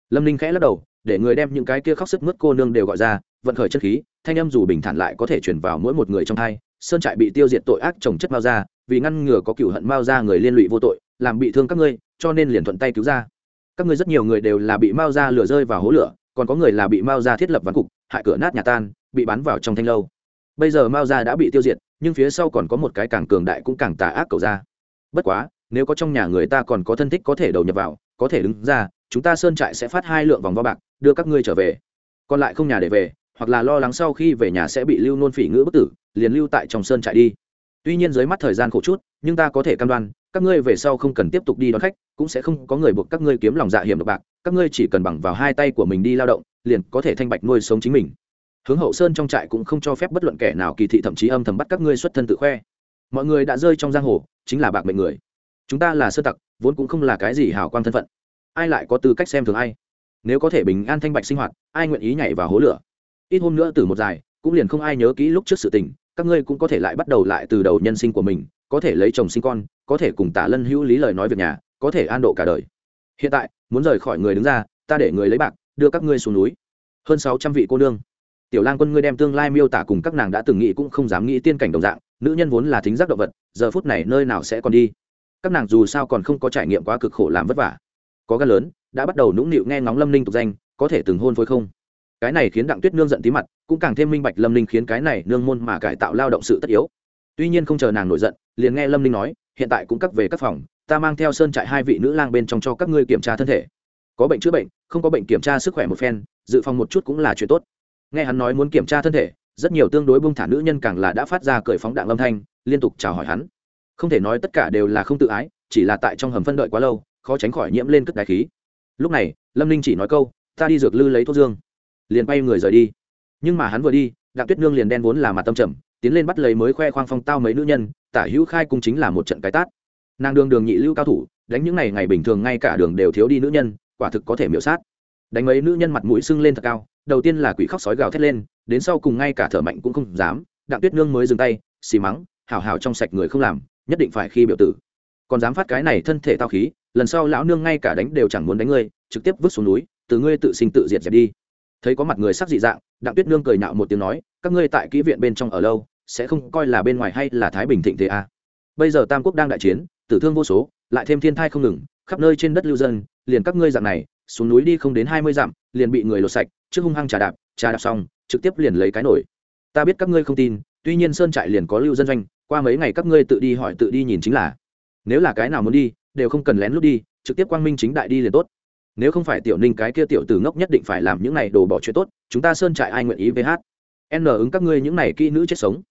Lâm linh khẽ lắc đầu, để người đem những cái kia khóc sức mướt cô nương đều gọi ra, vận khởi chất khí, thanh âm dù bình thản lại có thể chuyển vào mỗi một người trong hai, sơn trại bị tiêu diệt tội ác trồng chất mao ra vì ngăn ngừa có cựu hận mao ra người liên lụy vô tội, làm bị thương các ngươi, cho nên liền thuận tay cứu ra. Các ngươi rất nhiều người đều là bị mao ra lửa rơi vào hố lửa, còn có người là bị mao ra thiết lập ván cục, hại cửa nát nhà tan, bị bắn vào trong thanh lâu. Bây giờ mao ra đã bị tiêu diệt, nhưng phía sau còn có một cái càng cường đại cũng càng tà ác cầu ra. Bất quá, nếu có trong nhà người ta còn có thân thích có thể đầu nhập vào, có thể đứng ra, chúng ta sơn trại sẽ phát hai lượng vòng vo bạc, đưa các ngươi trở về. Còn lại không nhà để về, hoặc là lo lắng sau khi về nhà sẽ bị lưu nôn phỉ ngữ bức tử, liền lưu tại trong sơn trại đi tuy nhiên dưới mắt thời gian khổ chút, nhưng ta có thể cam đoan, các ngươi về sau không cần tiếp tục đi đón khách, cũng sẽ không có người buộc các ngươi kiếm lòng dạ hiểm độc bạc, các ngươi chỉ cần bằng vào hai tay của mình đi lao động, liền có thể thanh bạch nuôi sống chính mình. Hướng hậu sơn trong trại cũng không cho phép bất luận kẻ nào kỳ thị thậm chí âm thầm bắt các ngươi xuất thân tự khoe. Mọi người đã rơi trong giang hồ, chính là bạc mệnh người. Chúng ta là sơ tặc, vốn cũng không là cái gì hào quang thân phận. Ai lại có tư cách xem thường ai? Nếu có thể bình an thanh bạch sinh hoạt, ai nguyện ý nhảy vào hố lửa? Ít hôm nữa từ một dài, cũng liền không ai nhớ kỹ lúc trước sự tình các ngươi cũng có thể lại bắt đầu lại từ đầu nhân sinh của mình, có thể lấy chồng sinh con, có thể cùng tả lân hữu lý lời nói việc nhà, có thể an độ cả đời. Hiện tại, muốn rời khỏi người đứng ra, ta để người lấy bạc, đưa các ngươi xuống núi. Hơn sáu trăm vị cô nương. Tiểu lang quân ngươi đem tương lai miêu tả cùng các nàng đã từng nghĩ cũng không dám nghĩ tiên cảnh đồng dạng, nữ nhân vốn là thính giác động vật, giờ phút này nơi nào sẽ còn đi? Các nàng dù sao còn không có trải nghiệm quá cực khổ làm vất vả. Có gan lớn, đã bắt đầu nũng nịu nghe ngóng lâm ninh tục danh, có thể từng hôn phối không? Cái này khiến đặng tuyết nương giận tí mặt, cũng càng thêm minh bạch lâm ninh khiến cái này nương môn mà cải tạo lao động sự tất yếu. Tuy nhiên không chờ nàng nổi giận, liền nghe lâm ninh nói, hiện tại cũng cắt về các phòng, ta mang theo sơn trại hai vị nữ lang bên trong cho các ngươi kiểm tra thân thể. Có bệnh chữa bệnh, không có bệnh kiểm tra sức khỏe một phen, dự phòng một chút cũng là chuyện tốt. Nghe hắn nói muốn kiểm tra thân thể, rất nhiều tương đối bông thả nữ nhân càng là đã phát ra cởi phóng đạn lâm thanh, liên tục chào hỏi hắn. Không thể nói tất cả đều là không tự ái, chỉ là tại trong hầm phân đợi quá lâu, khó tránh khỏi nhiễm lên cất đái khí. Lúc này, lâm ninh chỉ nói câu, ta đi dược lư lấy thuốc dương liền bay người rời đi. Nhưng mà hắn vừa đi, đặng tuyết nương liền đen vốn là mặt tâm trầm, tiến lên bắt lấy mới khoe khoang phong tao mấy nữ nhân, tả hữu khai cung chính là một trận cái tát. Nàng đường đường nhị lưu cao thủ, đánh những ngày ngày bình thường ngay cả đường đều thiếu đi nữ nhân, quả thực có thể miễu sát. Đánh mấy nữ nhân mặt mũi sưng lên thật cao, đầu tiên là quỷ khóc sói gào thét lên, đến sau cùng ngay cả thở mạnh cũng không dám, đặng tuyết nương mới dừng tay, xì mắng hào hào trong sạch người không làm, nhất định phải khi biểu tử. Còn dám phát cái này thân thể tao khí, lần sau lão nương ngay cả đánh đều chẳng muốn đánh ngươi, trực tiếp vứt xuống núi, từ ngươi tự sinh tự diệt dẹp đi thấy có mặt người sắc dị dạng, đặng tuyết nương cười nạo một tiếng nói, các ngươi tại kỹ viện bên trong ở lâu, sẽ không coi là bên ngoài hay là thái bình thịnh thế à. bây giờ tam quốc đang đại chiến, tử thương vô số, lại thêm thiên thai không ngừng, khắp nơi trên đất lưu dân, liền các ngươi dạng này, xuống núi đi không đến hai mươi dặm, liền bị người lột sạch, trước hung hăng trà đạp trà đạp xong, trực tiếp liền lấy cái nổi. Ta biết các ngươi không tin, tuy nhiên sơn trại liền có lưu dân doanh, qua mấy ngày các ngươi tự đi hỏi tự đi nhìn chính là. Nếu là cái nào muốn đi, đều không cần lén lút đi, trực tiếp quang minh chính đại đi liền tốt nếu không phải tiểu ninh cái kia tiểu tử ngốc nhất định phải làm những này đồ bỏ chuyện tốt, chúng ta sơn trại ai nguyện ý với hát? N ứng các ngươi những này kỹ nữ chết sống.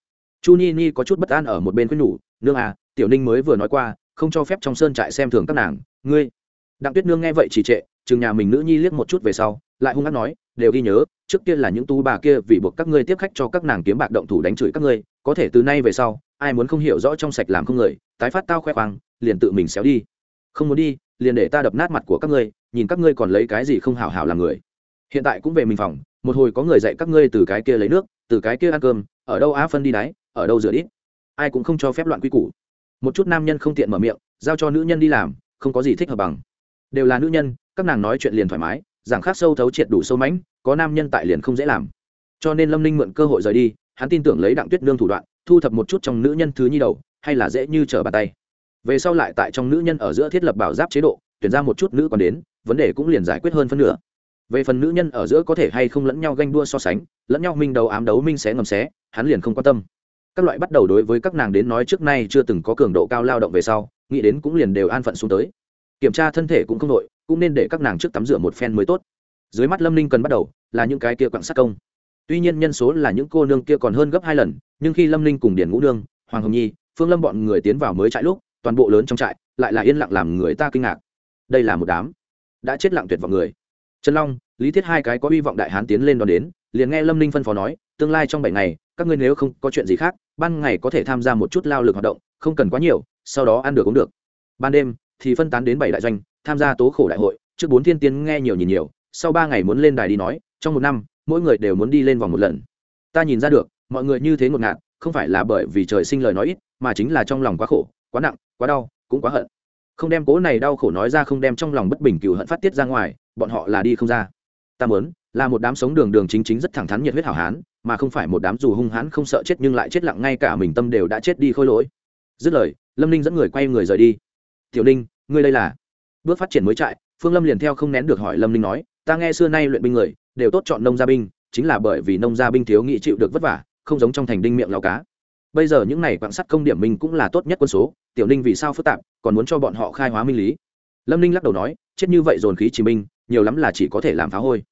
Chu ni ni có chút bất an ở một bên khuyên nhủ, nương à tiểu ninh mới vừa nói qua, không cho phép trong sơn trại xem thường các nàng, ngươi. Đặng tuyết nương nghe vậy chỉ trệ, chừng nhà mình nữ nhi liếc một chút về sau, lại hung hát nói, đều ghi nhớ, trước kia là những tú bà kia vì buộc các ngươi tiếp khách cho các nàng kiếm bạc động thủ đánh chửi các ngươi, có thể từ nay về sau, ai muốn không hiểu rõ trong sạch làm không người, tái phát tao khoe khoang, liền tự mình xéo đi. Không muốn đi, liền để ta đập nát mặt của các ngươi nhìn các ngươi còn lấy cái gì không hảo hảo làm người. Hiện tại cũng về mình phòng, một hồi có người dạy các ngươi từ cái kia lấy nước, từ cái kia ăn cơm, ở đâu á phân đi đáy ở đâu rửa đít. ai cũng không cho phép loạn quy củ. Một chút nam nhân không tiện mở miệng, giao cho nữ nhân đi làm, không có gì thích hợp bằng. Đều là nữ nhân, các nàng nói chuyện liền thoải mái, giảng khác sâu thấu triệt đủ sâu mãnh có nam nhân tại liền không dễ làm. Cho nên lâm ninh mượn cơ hội rời đi, hắn tin tưởng lấy đặng tuyết nương thủ đoạn, thu thập một chút trong nữ nhân thứ nhi đầu, hay là dễ như trở bàn tay. Về sau lại tại trong nữ nhân ở giữa thiết lập bảo giáp chế độ, tuyển ra một chút nữ còn đến vấn đề cũng liền giải quyết hơn phân nửa. Về phần nữ nhân ở giữa có thể hay không lẫn nhau ganh đua so sánh, lẫn nhau minh đầu ám đấu minh xé ngầm xé hắn liền không quan tâm. Các loại bắt đầu đối với các nàng đến nói trước nay chưa từng có cường độ cao lao động về sau, nghĩ đến cũng liền đều an phận xuống tới. Kiểm tra thân thể cũng không nội, cũng nên để các nàng trước tắm rửa một phen mới tốt. Dưới mắt lâm ninh cần bắt đầu là những cái kia quặng sát công. Tuy nhiên nhân số là những cô nương kia còn hơn gấp hai lần, nhưng khi lâm ninh cùng điển ngũ nương, hoàng hồng nhi, phương lâm bọn người tiến vào mới trại lúc, toàn bộ lớn trong trại lại là yên lặng làm người ta kinh ngạc. Đây là một đám đã chết lặng tuyệt vọng người. Trần long, lý thiết hai cái có hy vọng đại hán tiến lên đón đến, liền nghe lâm ninh phân phó nói, tương lai trong bảy ngày, các ngươi nếu không có chuyện gì khác, ban ngày có thể tham gia một chút lao lực hoạt động, không cần quá nhiều, sau đó ăn được cũng được. Ban đêm thì phân tán đến bảy đại doanh, tham gia tố khổ đại hội, trước bốn thiên tiên nghe nhiều nhìn nhiều, sau ba ngày muốn lên đài đi nói, trong một năm, mỗi người đều muốn đi lên vòng một lần. Ta nhìn ra được, mọi người như thế ngột ngạt, không phải là bởi vì trời sinh lời nói ít, mà chính là trong lòng quá khổ, quá nặng, quá đau, cũng quá hận không đem cố này đau khổ nói ra không đem trong lòng bất bình cựu hận phát tiết ra ngoài, bọn họ là đi không ra. Ta muốn, là một đám sống đường đường chính chính rất thẳng thắn nhiệt huyết hảo hán, mà không phải một đám dù hung hãn không sợ chết nhưng lại chết lặng ngay cả mình tâm đều đã chết đi khôi lỗi. Dứt lời, lâm ninh dẫn người quay người rời đi. Tiểu ninh, ngươi đây là? Bước phát triển mới trại, phương lâm liền theo không nén được hỏi lâm ninh nói, ta nghe xưa nay luyện binh người, đều tốt chọn nông gia binh, chính là bởi vì nông gia binh thiếu nghị chịu được vất vả, không giống trong thành đinh miệng lao cá bây giờ những này quạng sắt công điểm mình cũng là tốt nhất quân số, tiểu ninh vì sao phức tạp, còn muốn cho bọn họ khai hóa minh lý? Lâm ninh lắc đầu nói, chết như vậy dồn khí chỉ minh nhiều lắm là chỉ có thể làm phá hôi.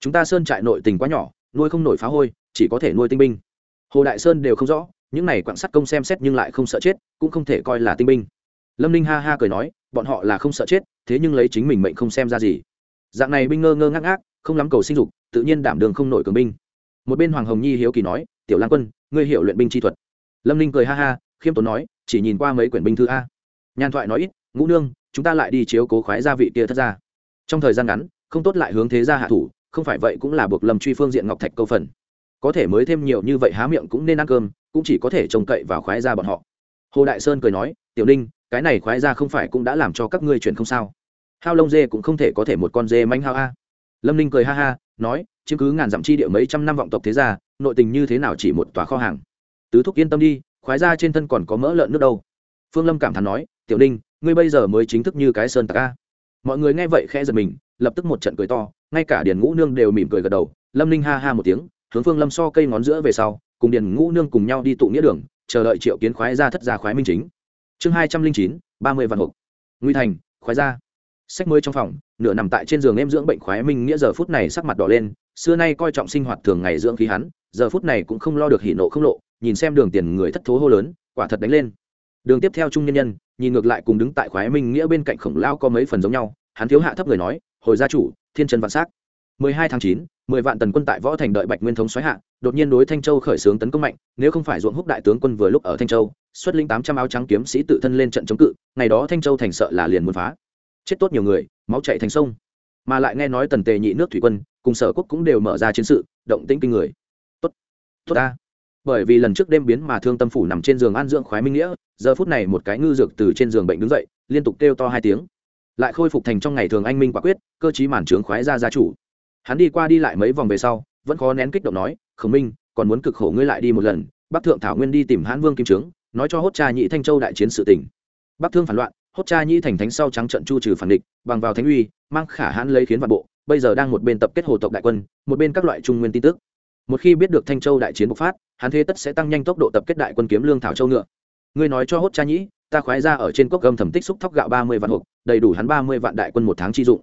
Chúng ta sơn trại nội tình quá nhỏ, nuôi không nổi phá hôi, chỉ có thể nuôi tinh binh. Hồ đại sơn đều không rõ, những này quạng sắt công xem xét nhưng lại không sợ chết, cũng không thể coi là tinh binh. Lâm ninh ha ha cười nói, bọn họ là không sợ chết, thế nhưng lấy chính mình mệnh không xem ra gì. Dạng này binh ngơ ngơ ngác ngác, không lắm cầu sinh dục, tự nhiên đảm đường không nổi cường binh. Một bên hoàng hồng nhi hiếu kỳ nói, tiểu lan quân, ngươi hiểu luyện binh chi thuật lâm ninh cười ha ha, khiêm tốn nói, chỉ nhìn qua mấy quyển binh thư a. Nhàn thoại nói ít, ngũ nương, chúng ta lại đi chiếu cố khoái gia vị kia thất ra trong thời gian ngắn, không tốt lại hướng thế gia hạ thủ, không phải vậy cũng là buộc lâm truy phương diện ngọc thạch câu phần. Có thể mới thêm nhiều như vậy há miệng cũng nên ăn cơm, cũng chỉ có thể trông cậy vào khoái gia bọn họ. Hồ đại sơn cười nói, tiểu ninh, cái này khoái gia không phải cũng đã làm cho các ngươi chuyển không sao. Hao lông dê cũng không thể có thể một con dê manh hao a. Lâm ninh cười ha ha, nói chứng cứ ngàn dặm chi địa mấy trăm năm vọng tộc thế gia, nội tình như thế nào chỉ một tòa kho hàng? Tứ thúc yên tâm đi, khoái ra trên thân còn có mỡ lợn nước đâu. Phương lâm cảm thán nói, tiểu ninh, ngươi bây giờ mới chính thức như cái sơn tạc a. Mọi người nghe vậy khẽ giật mình, lập tức một trận cười to, ngay cả điền ngũ nương đều mỉm cười gật đầu. Lâm ninh ha ha một tiếng, hướng phương lâm so cây ngón giữa về sau, cùng điền ngũ nương cùng nhau đi tụ nghĩa đường, chờ đợi triệu kiến khoái ra thất gia khoái minh chính. Chương hai trăm linh chín, ba mươi vạn hộp. Nguy thành, khoái ra sách mới trong phòng, nửa nằm tại trên giường em dưỡng bệnh khoái minh nghĩa giờ phút này sắc mặt đỏ lên, xưa nay coi trọng sinh hoạt thường ngày dưỡng khí hắn, giờ phút này cũng không lo được hỉ nộ không lộ nhìn xem đường tiền người thất thố hô lớn, quả thật đánh lên. Đường tiếp theo trung nhân nhân, nhìn ngược lại cùng đứng tại khoái minh nghĩa bên cạnh khổng lao có mấy phần giống nhau, hắn thiếu hạ thấp người nói, hồi gia chủ, thiên trần vạn s á c mười hai tháng chín, mười vạn tần quân tại võ thành đợi bạch nguyên thống xoáy hạ, đột nhiên đối thanh châu khởi xướng tấn công mạnh, nếu không phải ruộng húc đại tướng quân vừa lúc ở thanh châu, xuất linh tám trăm áo trắng kiếm sĩ tự thân lên trận chống cự, ngày đó thanh châu thành sợ là liền muốn phá. Chết tốt nhiều người, máu chạy thành sông. Mà lại nghe nói tần tề nhị nước thủy quân, cùng sở quốc cũng đều mở ra chiến sự, động tĩnh kinh người. Tốt tốt ta bởi vì lần trước đêm biến mà thương tâm phủ nằm trên giường an dưỡng khoái minh nghĩa, giờ phút này một cái ngư dược từ trên giường bệnh đứng dậy, liên tục kêu to hai tiếng. Lại khôi phục thành trong ngày thường anh minh quả quyết, cơ chí màn trướng khoái ra gia chủ. Hắn đi qua đi lại mấy vòng về sau, vẫn khó nén kích động nói, khổng minh, còn muốn cực khổ ngươi lại đi một lần, bắc thượng thảo nguyên đi tìm hãn vương kim trướng, nói cho hốt cha nhị thanh châu đại chiến sự tỉnh bắc thương phản loạn, hốt cha nhị thành thánh sau trắng trận chu trừ phản địch, bằng vào thánh uy, mang khả hãn lấy khiến vạn bộ, bây giờ đang một bên tập kết hồ tộc đại quân, một bên các loại trung nguyên tin tức một khi biết được thanh châu đại chiến bộc phát, hắn thế tất sẽ tăng nhanh tốc độ tập kết đại quân kiếm lương thảo châu ngựa. Ngươi nói cho hốt cha nhĩ, ta khoái ra ở trên cốc gâm thẩm tích xúc thóc gạo ba mươi vạn hộp, đầy đủ hắn ba mươi vạn đại quân một tháng chi dụng.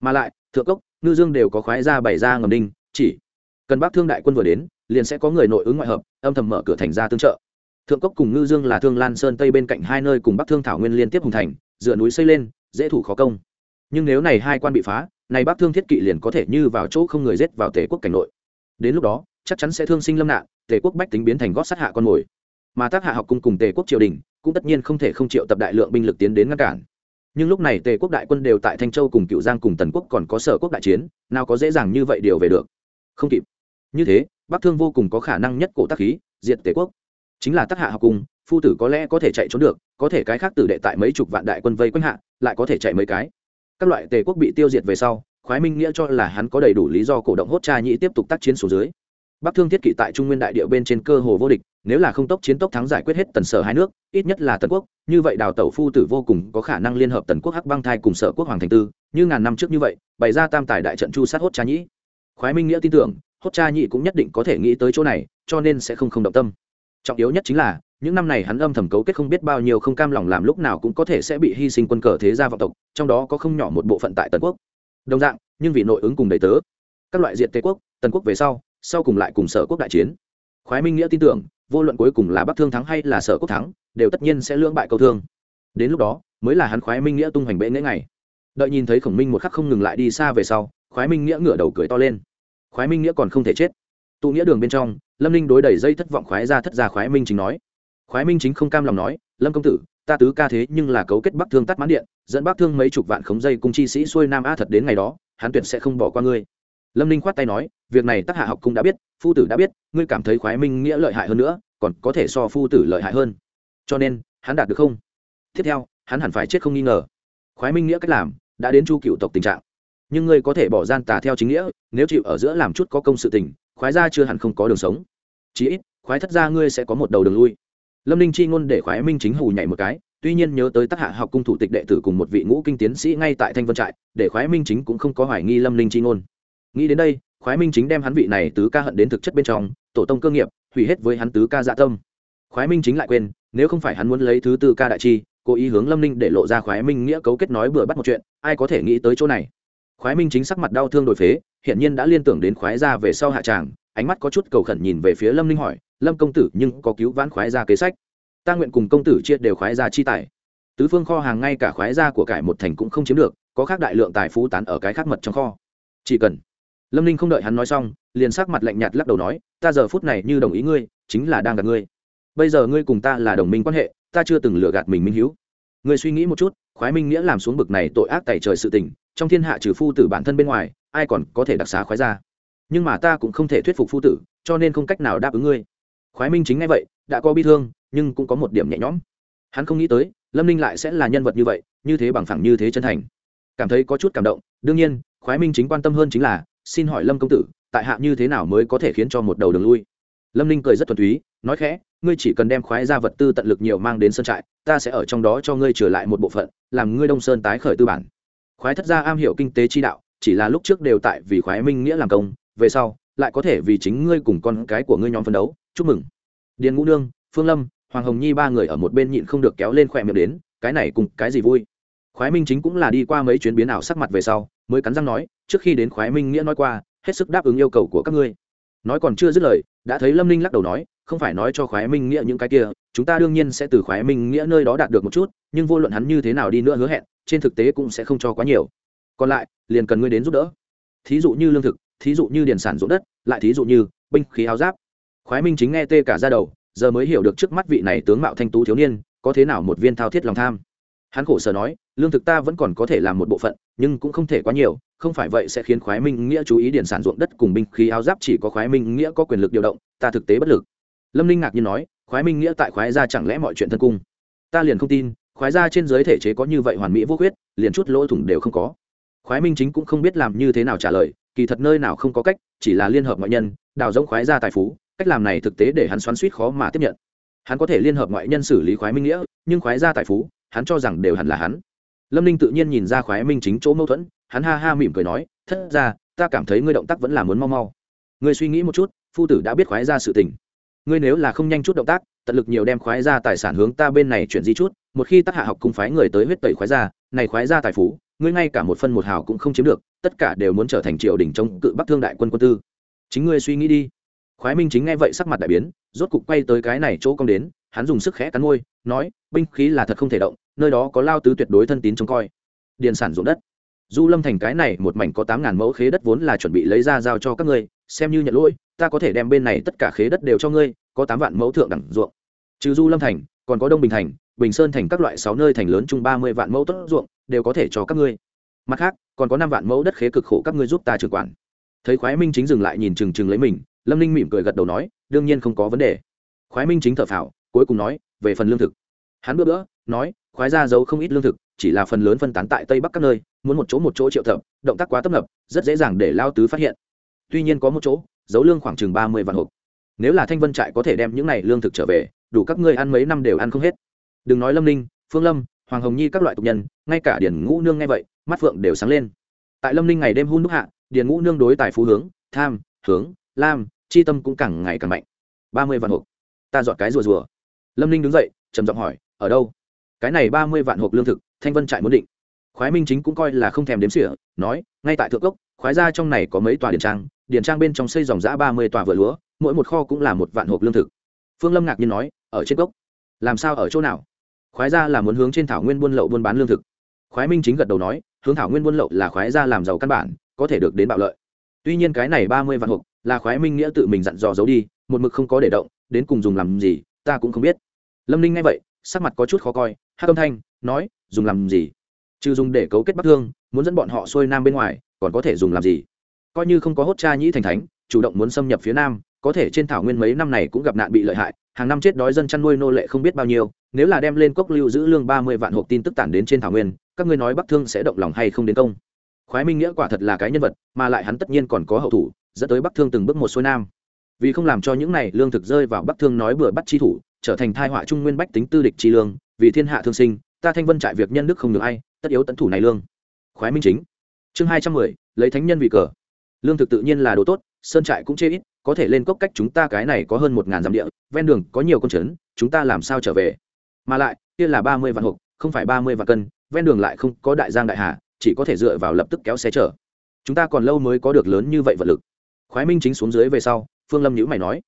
Mà lại, thượng cốc, ngư dương đều có khoái ra bày ra ngầm đinh, chỉ cần bác thương đại quân vừa đến, liền sẽ có người nội ứng ngoại hợp, âm thầm mở cửa thành ra tương trợ. Thượng cốc cùng ngư dương là thương lan sơn tây bên cạnh hai nơi cùng bắc thương thảo nguyên liên tiếp hùng thành, dựa núi xây lên, dễ thủ khó công. Nhưng nếu này hai quan bị phá, này bắc thương thiết kỵ liền có thể như vào chỗ không người rết vào tề quốc cảnh nội đến lúc đó, chắc chắn sẽ thương sinh lâm nạn, tề quốc bách tính biến thành gót sát hạ con mồi. Mà tác hạ học cung cùng tề quốc triều đình, cũng tất nhiên không thể không triệu tập đại lượng binh lực tiến đến ngăn cản. Nhưng lúc này tề quốc đại quân đều tại thanh châu cùng cựu giang cùng tần quốc còn có sở quốc đại chiến, nào có dễ dàng như vậy điều về được. Không kịp. Như thế, bắc thương vô cùng có khả năng nhất cổ tác khí, diệt tề quốc. Chính là tác hạ học cung, phu tử có lẽ có thể chạy trốn được, có thể cái khác tử đệ tại mấy chục vạn đại quân vây quanh hạ, lại có thể chạy mấy cái. Các loại tề quốc bị tiêu diệt về sau khoái minh nghĩa cho là hắn có đầy đủ lý do cổ động hốt cha nhĩ tiếp tục tác chiến số dưới. Bắc thương thiết kỵ tại trung nguyên đại địa bên trên cơ hồ vô địch, nếu là không tốc chiến tốc thắng giải quyết hết tần sở hai nước, ít nhất là tần quốc, như vậy đào tẩu phu tử vô cùng có khả năng liên hợp tần quốc hắc băng thai cùng sở quốc hoàng thành tư, như ngàn năm trước như vậy, bày ra tam tài đại trận chu sát hốt cha nhĩ. Khoái minh nghĩa tin tưởng, hốt cha nhĩ cũng nhất định có thể nghĩ tới chỗ này, cho nên sẽ không không động tâm. Trọng yếu nhất chính là, những năm này hắn âm thầm cấu kết không biết bao nhiêu không cam lòng làm lúc nào cũng có thể sẽ bị hy sinh quân cờ thế gia vọng tộc, trong đó có không nhỏ một bộ phận tại tần quốc đồng dạng, nhưng vì nội ứng cùng đầy tớ, các loại diện tề quốc, tần quốc về sau sau cùng lại cùng sở quốc đại chiến. Khoái minh nghĩa tin tưởng, vô luận cuối cùng là bắc thương thắng hay là sở quốc thắng, đều tất nhiên sẽ lưỡng bại câu thương. Đến lúc đó, mới là hắn khoái minh nghĩa tung hoành bệ nghễ ngày. Đợi nhìn thấy khổng minh một khắc không ngừng lại đi xa về sau, khoái minh nghĩa ngửa đầu cười to lên. Khoái minh nghĩa còn không thể chết. Tụ nghĩa đường bên trong, lâm ninh đối đẩy dây thất vọng khoái ra thất ra khoái minh chính nói. Khoái minh chính không cam lòng nói, lâm công tử ta tứ ca thế nhưng là cấu kết bắc thương tắt mãn điện, dẫn bắc thương mấy chục vạn khống dây cung chi sĩ xuôi nam a thật đến ngày đó, hắn tuyệt sẽ không bỏ qua ngươi. Lâm ninh khoát tay nói, việc này tác hạ học cũng đã biết, phu tử đã biết, ngươi cảm thấy khoái minh nghĩa lợi hại hơn nữa, còn có thể so phu tử lợi hại hơn. Cho nên, hắn đạt được không? Tiếp theo, hắn hẳn phải chết không nghi ngờ. Khoái minh nghĩa cách làm, đã đến chu cựu tộc tình trạng. Nhưng ngươi có thể bỏ gian tà theo chính nghĩa, nếu chịu ở giữa làm chút có công sự tình, khoái ra chưa hẳn không có đường sống. Chí ít, khoái thất ra ngươi sẽ có một đầu đường lui lâm ninh chi ngôn để khoái minh chính hù nhảy một cái, tuy nhiên nhớ tới tác hạ học cung thủ tịch đệ tử cùng một vị ngũ kinh tiến sĩ ngay tại thanh vân trại, để khoái minh chính cũng không có hoài nghi lâm ninh chi ngôn. Nghĩ đến đây, khoái minh chính đem hắn vị này tứ ca hận đến thực chất bên trong, tổ tông cơ nghiệp, hủy hết với hắn tứ ca dạ tâm. Khoái minh chính lại quên, nếu không phải hắn muốn lấy thứ tư ca đại chi, cố ý hướng lâm ninh để lộ ra khoái minh nghĩa cấu kết nói bừa bắt một chuyện, ai có thể nghĩ tới chỗ này? Khoái minh chính sắc mặt đau thương đổi phế hiện nhiên đã liên tưởng đến khoái ra về sau hạ tràng ánh mắt có chút cầu khẩn nhìn về phía lâm ninh hỏi, lâm công tử, nhưng có cứu vãn khoái ra kế sách? Ta nguyện cùng công tử chia đều khoái ra chi tài. Tứ phương kho hàng ngay cả khoái ra của cải một thành cũng không chiếm được, có khác đại lượng tài phú tán ở cái khác mật trong kho. Chỉ cần. Lâm ninh không đợi hắn nói xong, liền sắc mặt lạnh nhạt lắc đầu nói, ta giờ phút này như đồng ý ngươi, chính là đang gạt ngươi. Bây giờ ngươi cùng ta là đồng minh quan hệ, ta chưa từng lừa gạt mình minh hữu ngươi suy nghĩ một chút, khoái minh nghĩa làm xuống bực này tội ác tẩy trời sự tình, trong thiên hạ trừ phu tử bản thân bên ngoài, ai còn có thể đặc xá khoái ra nhưng mà ta cũng không thể thuyết phục phu tử, cho nên không cách nào đáp ứng ngươi. Khoái minh chính ngay vậy, đã có bi thương, nhưng cũng có một điểm nhẹ nhõm. Hắn không nghĩ tới, lâm ninh lại sẽ là nhân vật như vậy, như thế bằng phẳng, như thế chân thành. Cảm thấy có chút cảm động, đương nhiên, khoái minh chính quan tâm hơn chính là, xin hỏi lâm công tử, tại hạ như thế nào mới có thể khiến cho một đầu đường lui? Lâm ninh cười rất thuần túy, nói khẽ, ngươi chỉ cần đem khoái ra vật tư tận lực nhiều mang đến sân trại, ta sẽ ở trong đó cho ngươi trở lại một bộ phận, làm ngươi đông sơn tái khởi tư bản. Khoái thất gia am hiểu kinh tế chi đạo, chỉ là lúc trước đều tại vì khoái minh nghĩa làm công về sau, lại có thể vì chính ngươi cùng con cái của ngươi nhóm phân đấu. Chúc mừng. Điền ngũ nương, phương lâm, hoàng hồng nhi ba người ở một bên nhịn không được kéo lên khỏe miệng đến, cái này cùng cái gì vui. Khoái minh chính cũng là đi qua mấy chuyến biến ảo sắc mặt về sau, mới cắn răng nói, trước khi đến khoái minh nghĩa nói qua, hết sức đáp ứng yêu cầu của các ngươi. Nói còn chưa dứt lời, đã thấy lâm ninh lắc đầu nói, không phải nói cho khoái minh nghĩa những cái kia, chúng ta đương nhiên sẽ từ khoái minh nghĩa nơi đó đạt được một chút, nhưng vô luận hắn như thế nào đi nữa hứa hẹn, trên thực tế cũng sẽ không cho quá nhiều. Còn lại, liền cần ngươi đến giúp đỡ. Thí dụ như lương thực thí dụ như điền sản ruộng đất, lại thí dụ như binh khí áo giáp. Khoái minh chính nghe tê cả ra đầu, giờ mới hiểu được trước mắt vị này tướng mạo thanh tú thiếu niên, có thế nào một viên thao thiết lòng tham. Hắn khổ sở nói, lương thực ta vẫn còn có thể làm một bộ phận, nhưng cũng không thể quá nhiều, không phải vậy sẽ khiến khoái minh nghĩa chú ý điển sản ruộng đất cùng binh khí áo giáp chỉ có khoái minh nghĩa có quyền lực điều động, ta thực tế bất lực. Lâm ninh ngạc nhiên nói, khoái minh nghĩa tại khoái gia chẳng lẽ mọi chuyện thân cung? Ta liền không tin, khoái gia trên giới thể chế có như vậy hoàn mỹ vô khuyết, liền chút lỗ thủng đều không có. Khoái minh chính cũng không biết làm như thế nào trả lời kỳ thật nơi nào không có cách, chỉ là liên hợp ngoại nhân, đào rỗng khoái gia tài phú, cách làm này thực tế để hắn xoắn suýt khó mà tiếp nhận. Hắn có thể liên hợp ngoại nhân xử lý khoái minh nghĩa, nhưng khoái gia tài phú, hắn cho rằng đều hẳn là hắn. Lâm ninh tự nhiên nhìn ra khoái minh chính chỗ mâu thuẫn, hắn ha ha mỉm cười nói, thất ra ta cảm thấy ngươi động tác vẫn là muốn mau mau. Ngươi suy nghĩ một chút, phu tử đã biết khoái ra sự tình. Ngươi nếu là không nhanh chút động tác, tận lực nhiều đem khoái ra tài sản hướng ta bên này chuyển di chút, một khi tác hạ học cung phái người tới huyết tẩy khoái ra này khoái ra tài phú, ngươi ngay cả một phân một hào cũng không chiếm được tất cả đều muốn trở thành triều đình chống cự bắc thương đại quân quân tư. Chính ngươi suy nghĩ đi. Khoái minh chính nghe vậy sắc mặt đại biến, rốt cục quay tới cái này chỗ công đến, hắn dùng sức khẽ cắn môi, nói, binh khí là thật không thể động, nơi đó có lao tứ tuyệt đối thân tín trông coi. Điền sản ruộng đất. Du lâm thành cái này một mảnh có tám ngàn mẫu khế đất vốn là chuẩn bị lấy ra giao cho các ngươi, xem như nhận lỗi, ta có thể đem bên này tất cả khế đất đều cho ngươi, có tám vạn mẫu thượng đẳng ruộng. Trừ du lâm thành, còn có đông bình thành, bình sơn thành các loại sáu nơi thành lớn chung ba mươi vạn mẫu tốt ruộng, đều có thể cho các ngươi. Mặt khác còn có năm vạn mẫu đất khế cực khổ các ngươi giúp ta trưởng quản. Thấy khoái minh chính dừng lại nhìn chừng chừng lấy mình, lâm ninh mỉm cười gật đầu nói, đương nhiên không có vấn đề. Khoái minh chính thở phào, cuối cùng nói, về phần lương thực. Hắn bữa bữa, nói, khoái ra giấu không ít lương thực, chỉ là phần lớn phân tán tại tây bắc các nơi, muốn một chỗ một chỗ triệu thập động tác quá tấp nập, rất dễ dàng để lao tứ phát hiện. Tuy nhiên có một chỗ, giấu lương khoảng chừng ba mươi vạn hộp. Nếu là thanh vân trại có thể đem những này lương thực trở về, đủ các ngươi ăn mấy năm đều ăn không hết. Đừng nói lâm ninh, phương lâm, hoàng hồng nhi các loại tục nhân, ngay cả điển ngũ nương nghe vậy mắt phượng đều sáng lên. Tại lâm ninh ngày đêm hun đúc hạ, điền ngũ nương đối tài phú hướng, tham, hướng, lam, chi tâm cũng càng ngày càng mạnh. Ba mươi vạn hộp. Ta dọn cái rùa rùa. Lâm ninh đứng dậy, trầm giọng hỏi, ở đâu? Cái này ba mươi vạn hộp lương thực, thanh vân trại muốn định. Khoái minh chính cũng coi là không thèm đếm xỉa, nói, ngay tại thượng cốc, khoái ra trong này có mấy tòa điền trang điền trang bên trong xây dòng giã ba mươi tòa vựa lúa, mỗi một kho cũng là một vạn hộp lương thực. Phương lâm ngạc nhiên nói, ở trên cốc? Làm sao ở chỗ nào? Khoái ra là muốn hướng trên thảo nguyên buôn lậu buôn bán lương thực khoái minh chính gật đầu nói, hướng thảo nguyên buôn lậu là khoái ra làm giàu căn bản, có thể được đến bạo lợi. Tuy nhiên cái này ba mươi vạn hộp là khoái minh nghĩa tự mình dặn dò giấu đi, một mực không có để động, đến cùng dùng làm gì, ta cũng không biết. Lâm ninh nghe vậy, sắc mặt có chút khó coi, hát âm thanh, nói, dùng làm gì? Trừ dùng để cấu kết bắc thương, muốn dẫn bọn họ xuôi nam bên ngoài, còn có thể dùng làm gì? Coi như không có hốt cha nhĩ thành thánh, chủ động muốn xâm nhập phía nam, có thể trên thảo nguyên mấy năm này cũng gặp nạn bị lợi hại, hàng năm chết đói dân chăn nuôi nô lệ không biết bao nhiêu, nếu là đem lên cốc lưu giữ lương ba mươi vạn hộp tin tức tản đến trên thảo nguyên các ngươi nói bắc thương sẽ động lòng hay không đến công? Khoái minh nghĩa quả thật là cái nhân vật, mà lại hắn tất nhiên còn có hậu thủ, dẫn tới bắc thương từng bước một xuôi nam. Vì không làm cho những này lương thực rơi vào bắc thương nói bừa bắt chi thủ, trở thành thai họa trung nguyên bách tính tư địch chi lương, vì thiên hạ thương sinh, ta thanh vân trại việc nhân đức không được ai, tất yếu tận thủ này lương. Khoái minh chính. Chương hai trăm mười, lấy thánh nhân vị cờ. Lương thực tự nhiên là đồ tốt, sơn trại cũng chê ít, có thể lên cốc cách chúng ta cái này có hơn một ngàn dặm địa, ven đường có nhiều con trấn, chúng ta làm sao trở về? Mà lại, kia là ba mươi vạn hộp, không phải ba mươi vạn cân ven đường lại không có đại giang đại hà, chỉ có thể dựa vào lập tức kéo xe chở. Chúng ta còn lâu mới có được lớn như vậy vật lực. Khoái minh chính xuống dưới về sau, phương lâm nhữ mày nói.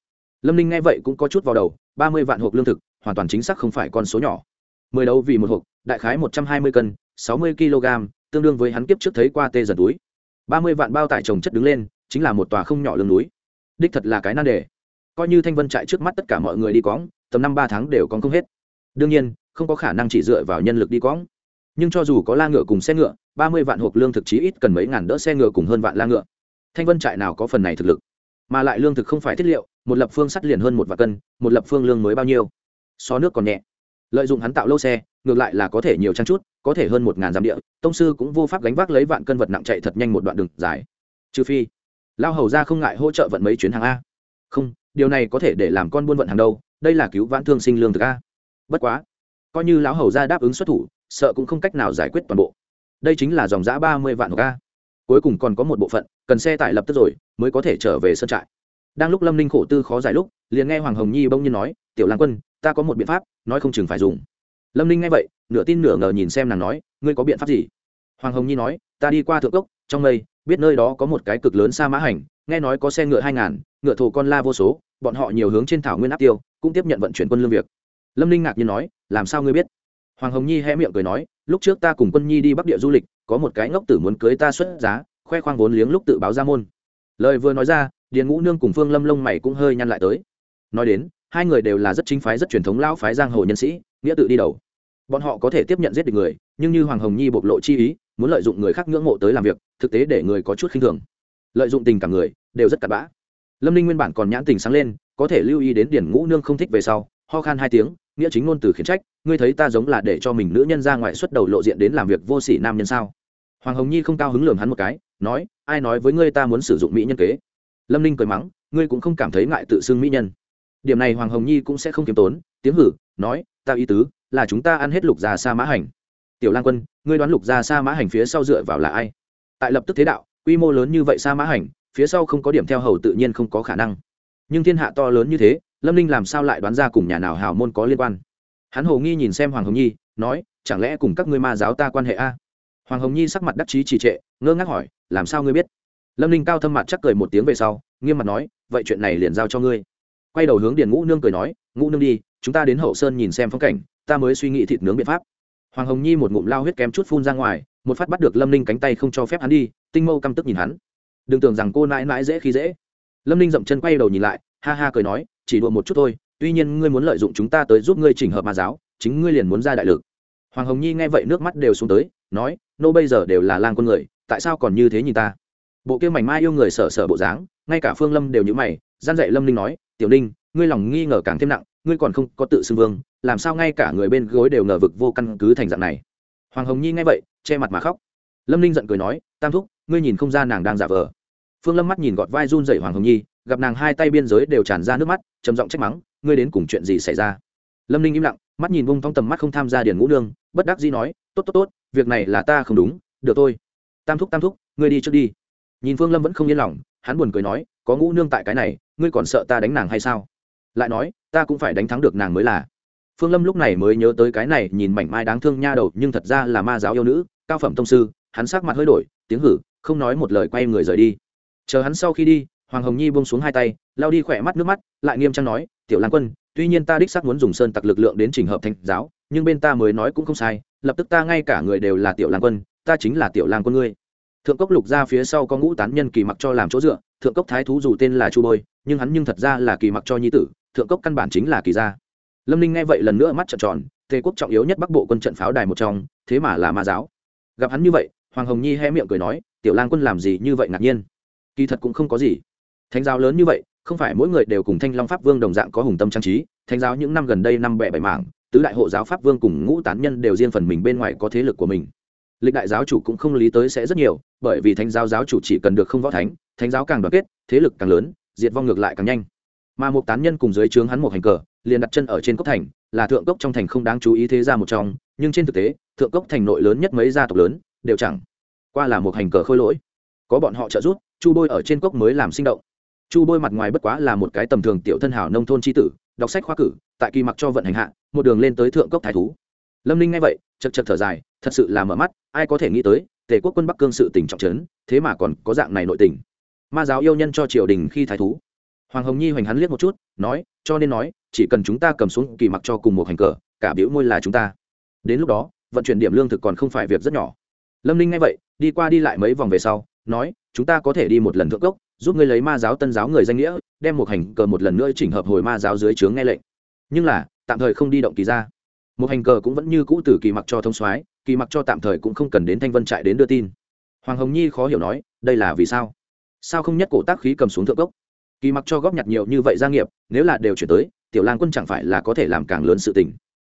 Lâm ninh nghe vậy cũng có chút vào đầu, ba mươi vạn hộp lương thực, hoàn toàn chính xác không phải con số nhỏ. Mười đấu vì một hộp, đại khái một trăm hai mươi cân, sáu mươi kg, tương đương với hắn kiếp trước thấy qua tê giật túi. ba mươi vạn bao tải trồng chất đứng lên, chính là một tòa không nhỏ lương núi. Đích thật là cái nan đề. Coi như thanh vân trại trước mắt tất cả mọi người đi cóng tầm năm ba tháng đều còn không hết. Đương nhiên, không có khả năng chỉ dựa vào nhân lực đi cóng nhưng cho dù có la ngựa cùng xe ngựa, ba mươi vạn hộp lương thực chí ít cần mấy ngàn đỡ xe ngựa cùng hơn vạn la ngựa. Thanh vân trại nào có phần này thực lực? Mà lại lương thực không phải thiết liệu, một lập phương sắt liền hơn một vạn cân, một lập phương lương mới bao nhiêu? So nước còn nhẹ. Lợi dụng hắn tạo lâu xe, ngược lại là có thể nhiều trang chút, có thể hơn một ngàn dặm địa, tông sư cũng vô pháp gánh vác lấy vạn cân vật nặng chạy thật nhanh một đoạn đường dài. Trừ phi, lao hầu ra không ngại hỗ trợ vận mấy chuyến hàng a. Không, điều này có thể để làm con buôn vận hàng đâu, đây là cứu vãn thương sinh lương thực a. Bất quá, coi như lão hầu ra đáp ứng xuất thủ sợ cũng không cách nào giải quyết toàn bộ. Đây chính là dòng giã ba mươi vạn hộp cuối cùng còn có một bộ phận, cần xe tải lập tức rồi, mới có thể trở về sân trại. Đang lúc lâm ninh khổ tư khó giải lúc, liền nghe hoàng hồng nhi bỗng nhiên nói, tiểu lang quân, ta có một biện pháp, nói không chừng phải dùng. Lâm ninh nghe vậy, nửa tin nửa ngờ nhìn xem nàng nói, ngươi có biện pháp gì? Hoàng hồng nhi nói, ta đi qua thượng cốc, trong mây, biết nơi đó có một cái cực lớn sa mã hành, nghe nói có xe ngựa hai ngàn, ngựa thổ con la vô số, bọn họ nhiều hướng trên thảo nguyên áp tiêu, cũng tiếp nhận vận chuyển quân lương việc. Lâm ninh ngạc nhiên nói, làm sao ngươi biết? Hoàng hồng nhi hé miệng cười nói, lúc trước ta cùng quân nhi đi bắc địa du lịch, có một cái ngốc tử muốn cưới ta xuất giá, khoe khoang vốn liếng lúc tự báo ra môn. Lời vừa nói ra, điền ngũ nương cùng phương lâm lông mày cũng hơi nhăn lại tới. Nói đến, hai người đều là rất chính phái, rất truyền thống lão phái giang hồ nhân sĩ, nghĩa tự đi đầu. Bọn họ có thể tiếp nhận giết được người, nhưng như hoàng hồng nhi bộc lộ chi ý, muốn lợi dụng người khác ngưỡng mộ tới làm việc, thực tế để người có chút khinh thường. Lợi dụng tình cảm người, đều rất cặn bã. Lâm ninh nguyên bản còn nhãn tình sáng lên, có thể lưu ý đến điển ngũ nương không thích về sau ho khan hai tiếng, nghĩa chính ngôn từ khiển trách, ngươi thấy ta giống là để cho mình nữ nhân ra ngoài xuất đầu lộ diện đến làm việc vô sỉ nam nhân sao? Hoàng hồng nhi không cao hứng lường hắn một cái, nói, ai nói với ngươi ta muốn sử dụng mỹ nhân kế? Lâm ninh cười mắng, ngươi cũng không cảm thấy ngại tự xưng mỹ nhân. Điểm này hoàng hồng nhi cũng sẽ không kiêm tốn, tiếng hử, nói, ta ý tứ là chúng ta ăn hết lục già sa mã hành. Tiểu lan quân, ngươi đoán lục già sa mã hành phía sau dựa vào là ai? Tại lập tức thế đạo, quy mô lớn như vậy sa mã hành, phía sau không có điểm theo hầu tự nhiên không có khả năng. Nhưng thiên hạ to lớn như thế lâm ninh làm sao lại đoán ra cùng nhà nào hào môn có liên quan? Hắn hồ nghi nhìn xem hoàng hồng nhi, nói, chẳng lẽ cùng các ngươi ma giáo ta quan hệ a? Hoàng hồng nhi sắc mặt đắc chí trì trệ, ngơ ngác hỏi, làm sao ngươi biết? Lâm ninh cao thâm mặt chắc cười một tiếng về sau, nghiêm mặt nói, vậy chuyện này liền giao cho ngươi. Quay đầu hướng điền ngũ nương cười nói, ngũ nương đi, chúng ta đến hậu sơn nhìn xem phong cảnh, ta mới suy nghĩ thịt nướng biện pháp. Hoàng hồng nhi một ngụm lao huyết kém chút phun ra ngoài, một phát bắt được lâm ninh cánh tay không cho phép hắn đi, tinh mâu căm tức nhìn hắn. Đừng tưởng rằng cô nãi nãi dễ khi dễ. Lâm ninh dậm chân quay đầu nhìn lại, ha ha cười nói chỉ đùa một chút thôi, tuy nhiên ngươi muốn lợi dụng chúng ta tới giúp ngươi chỉnh hợp ma giáo, chính ngươi liền muốn ra đại lực. Hoàng hồng nhi nghe vậy nước mắt đều xuống tới, nói, nô bây giờ đều là lang con người, tại sao còn như thế nhìn ta? Bộ kia mảnh mai yêu người sở sở bộ dáng, ngay cả phương lâm đều như mày, gian dạy lâm ninh nói, tiểu ninh, ngươi lòng nghi ngờ càng thêm nặng, ngươi còn không có tự xưng vương, làm sao ngay cả người bên gối đều ngờ vực vô căn cứ thành dạng này? Hoàng hồng nhi nghe vậy, che mặt mà khóc. Lâm ninh giận cười nói, tam thúc, ngươi nhìn không ra nàng đang giả vờ. Phương lâm mắt nhìn gọt vai run dậy hoàng hồng nhi gặp nàng hai tay biên giới đều tràn ra nước mắt, trầm giọng trách mắng, ngươi đến cùng chuyện gì xảy ra? Lâm ninh im lặng, mắt nhìn vung thong tầm mắt không tham gia điền ngũ nương, bất đắc dĩ nói, tốt tốt tốt, việc này là ta không đúng, được thôi. Tam thúc tam thúc, ngươi đi trước đi. Nhìn phương lâm vẫn không yên lòng, hắn buồn cười nói, có ngũ nương tại cái này, ngươi còn sợ ta đánh nàng hay sao? Lại nói, ta cũng phải đánh thắng được nàng mới là. Phương lâm lúc này mới nhớ tới cái này, nhìn mảnh mai đáng thương nha đầu, nhưng thật ra là ma giáo yêu nữ, cao phẩm tông sư, hắn sắc mặt hơi đổi, tiếng hử, không nói một lời quay người rời đi. Chờ hắn sau khi đi hoàng hồng nhi buông xuống hai tay lao đi khỏe mắt nước mắt, lại nghiêm trang nói, tiểu lan quân, tuy nhiên ta đích xác muốn dùng sơn tặc lực lượng đến trình hợp thành giáo, nhưng bên ta mới nói cũng không sai, lập tức ta ngay cả người đều là tiểu lan quân, ta chính là tiểu lan quân ngươi. Thượng cốc lục ra phía sau có ngũ tán nhân kỳ mặc cho làm chỗ dựa, thượng cốc thái thú dù tên là chu bôi, nhưng hắn nhưng thật ra là kỳ mặc cho nhi tử, thượng cốc căn bản chính là kỳ gia. Lâm ninh nghe vậy lần nữa mắt trợn tròn, tề quốc trọng yếu nhất bắc bộ quân trận pháo đài một trong, thế mà là ma giáo. Gặp hắn như vậy, hoàng hồng nhi hé miệng cười nói, tiểu lang quân làm gì như vậy ngạc nhiên? Kỳ thật cũng không có gì thánh giáo lớn như vậy, không phải mỗi người đều cùng thanh long pháp vương đồng dạng có hùng tâm trang trí. Thánh giáo những năm gần đây năm bẻ bảy mảng, tứ đại hộ giáo pháp vương cùng ngũ tán nhân đều riêng phần mình bên ngoài có thế lực của mình. Lịch đại giáo chủ cũng không lý tới sẽ rất nhiều, bởi vì thánh giáo giáo chủ chỉ cần được không võ thánh thánh giáo càng đoàn kết, thế lực càng lớn, diệt vong ngược lại càng nhanh. Mà một tán nhân cùng dưới trướng hắn một hành cờ, liền đặt chân ở trên cốc thành, là thượng cốc trong thành không đáng chú ý thế ra một trong, nhưng trên thực tế, thượng cốc thành nội lớn nhất mấy gia tộc lớn, đều chẳng qua là một hành cờ khôi lỗi. Có bọn họ trợ giúp, chu bôi ở trên cốc mới làm sinh động chu bôi mặt ngoài bất quá là một cái tầm thường tiểu thân hảo nông thôn tri tử, đọc sách khoa cử, tại kỳ mặc cho vận hành hạ, một đường lên tới thượng cốc thái thú. Lâm ninh nghe vậy, chật chật thở dài, thật sự là mở mắt, ai có thể nghĩ tới, tề quốc quân bắc cương sự tỉnh trọng trấn, thế mà còn có dạng này nội tình. Ma giáo yêu nhân cho triều đình khi thái thú. Hoàng hồng nhi hoành hắn liếc một chút, nói, cho nên nói, chỉ cần chúng ta cầm xuống kỳ mặc cho cùng một hành cờ, cả biểu môi là chúng ta. Đến lúc đó, vận chuyển điểm lương thực còn không phải việc rất nhỏ. Lâm ninh nghe vậy, đi qua đi lại mấy vòng về sau, nói, chúng ta có thể đi một lần thượng cốc giúp ngươi lấy ma giáo tân giáo người danh nghĩa, đem một hành cờ một lần nữa chỉnh hợp hồi ma giáo dưới trướng nghe lệnh. Nhưng là, tạm thời không đi động kỳ ra. Một hành cờ cũng vẫn như cũ từ kỳ mặc cho thông soái, kỳ mặc cho tạm thời cũng không cần đến thanh vân trại đến đưa tin. Hoàng hồng nhi khó hiểu nói, đây là vì sao? Sao không nhất cổ tác khí cầm xuống thượng cốc? Kỳ mặc cho góp nhặt nhiều như vậy gia nghiệp, nếu là đều chuyển tới, tiểu lang quân chẳng phải là có thể làm càng lớn sự tình.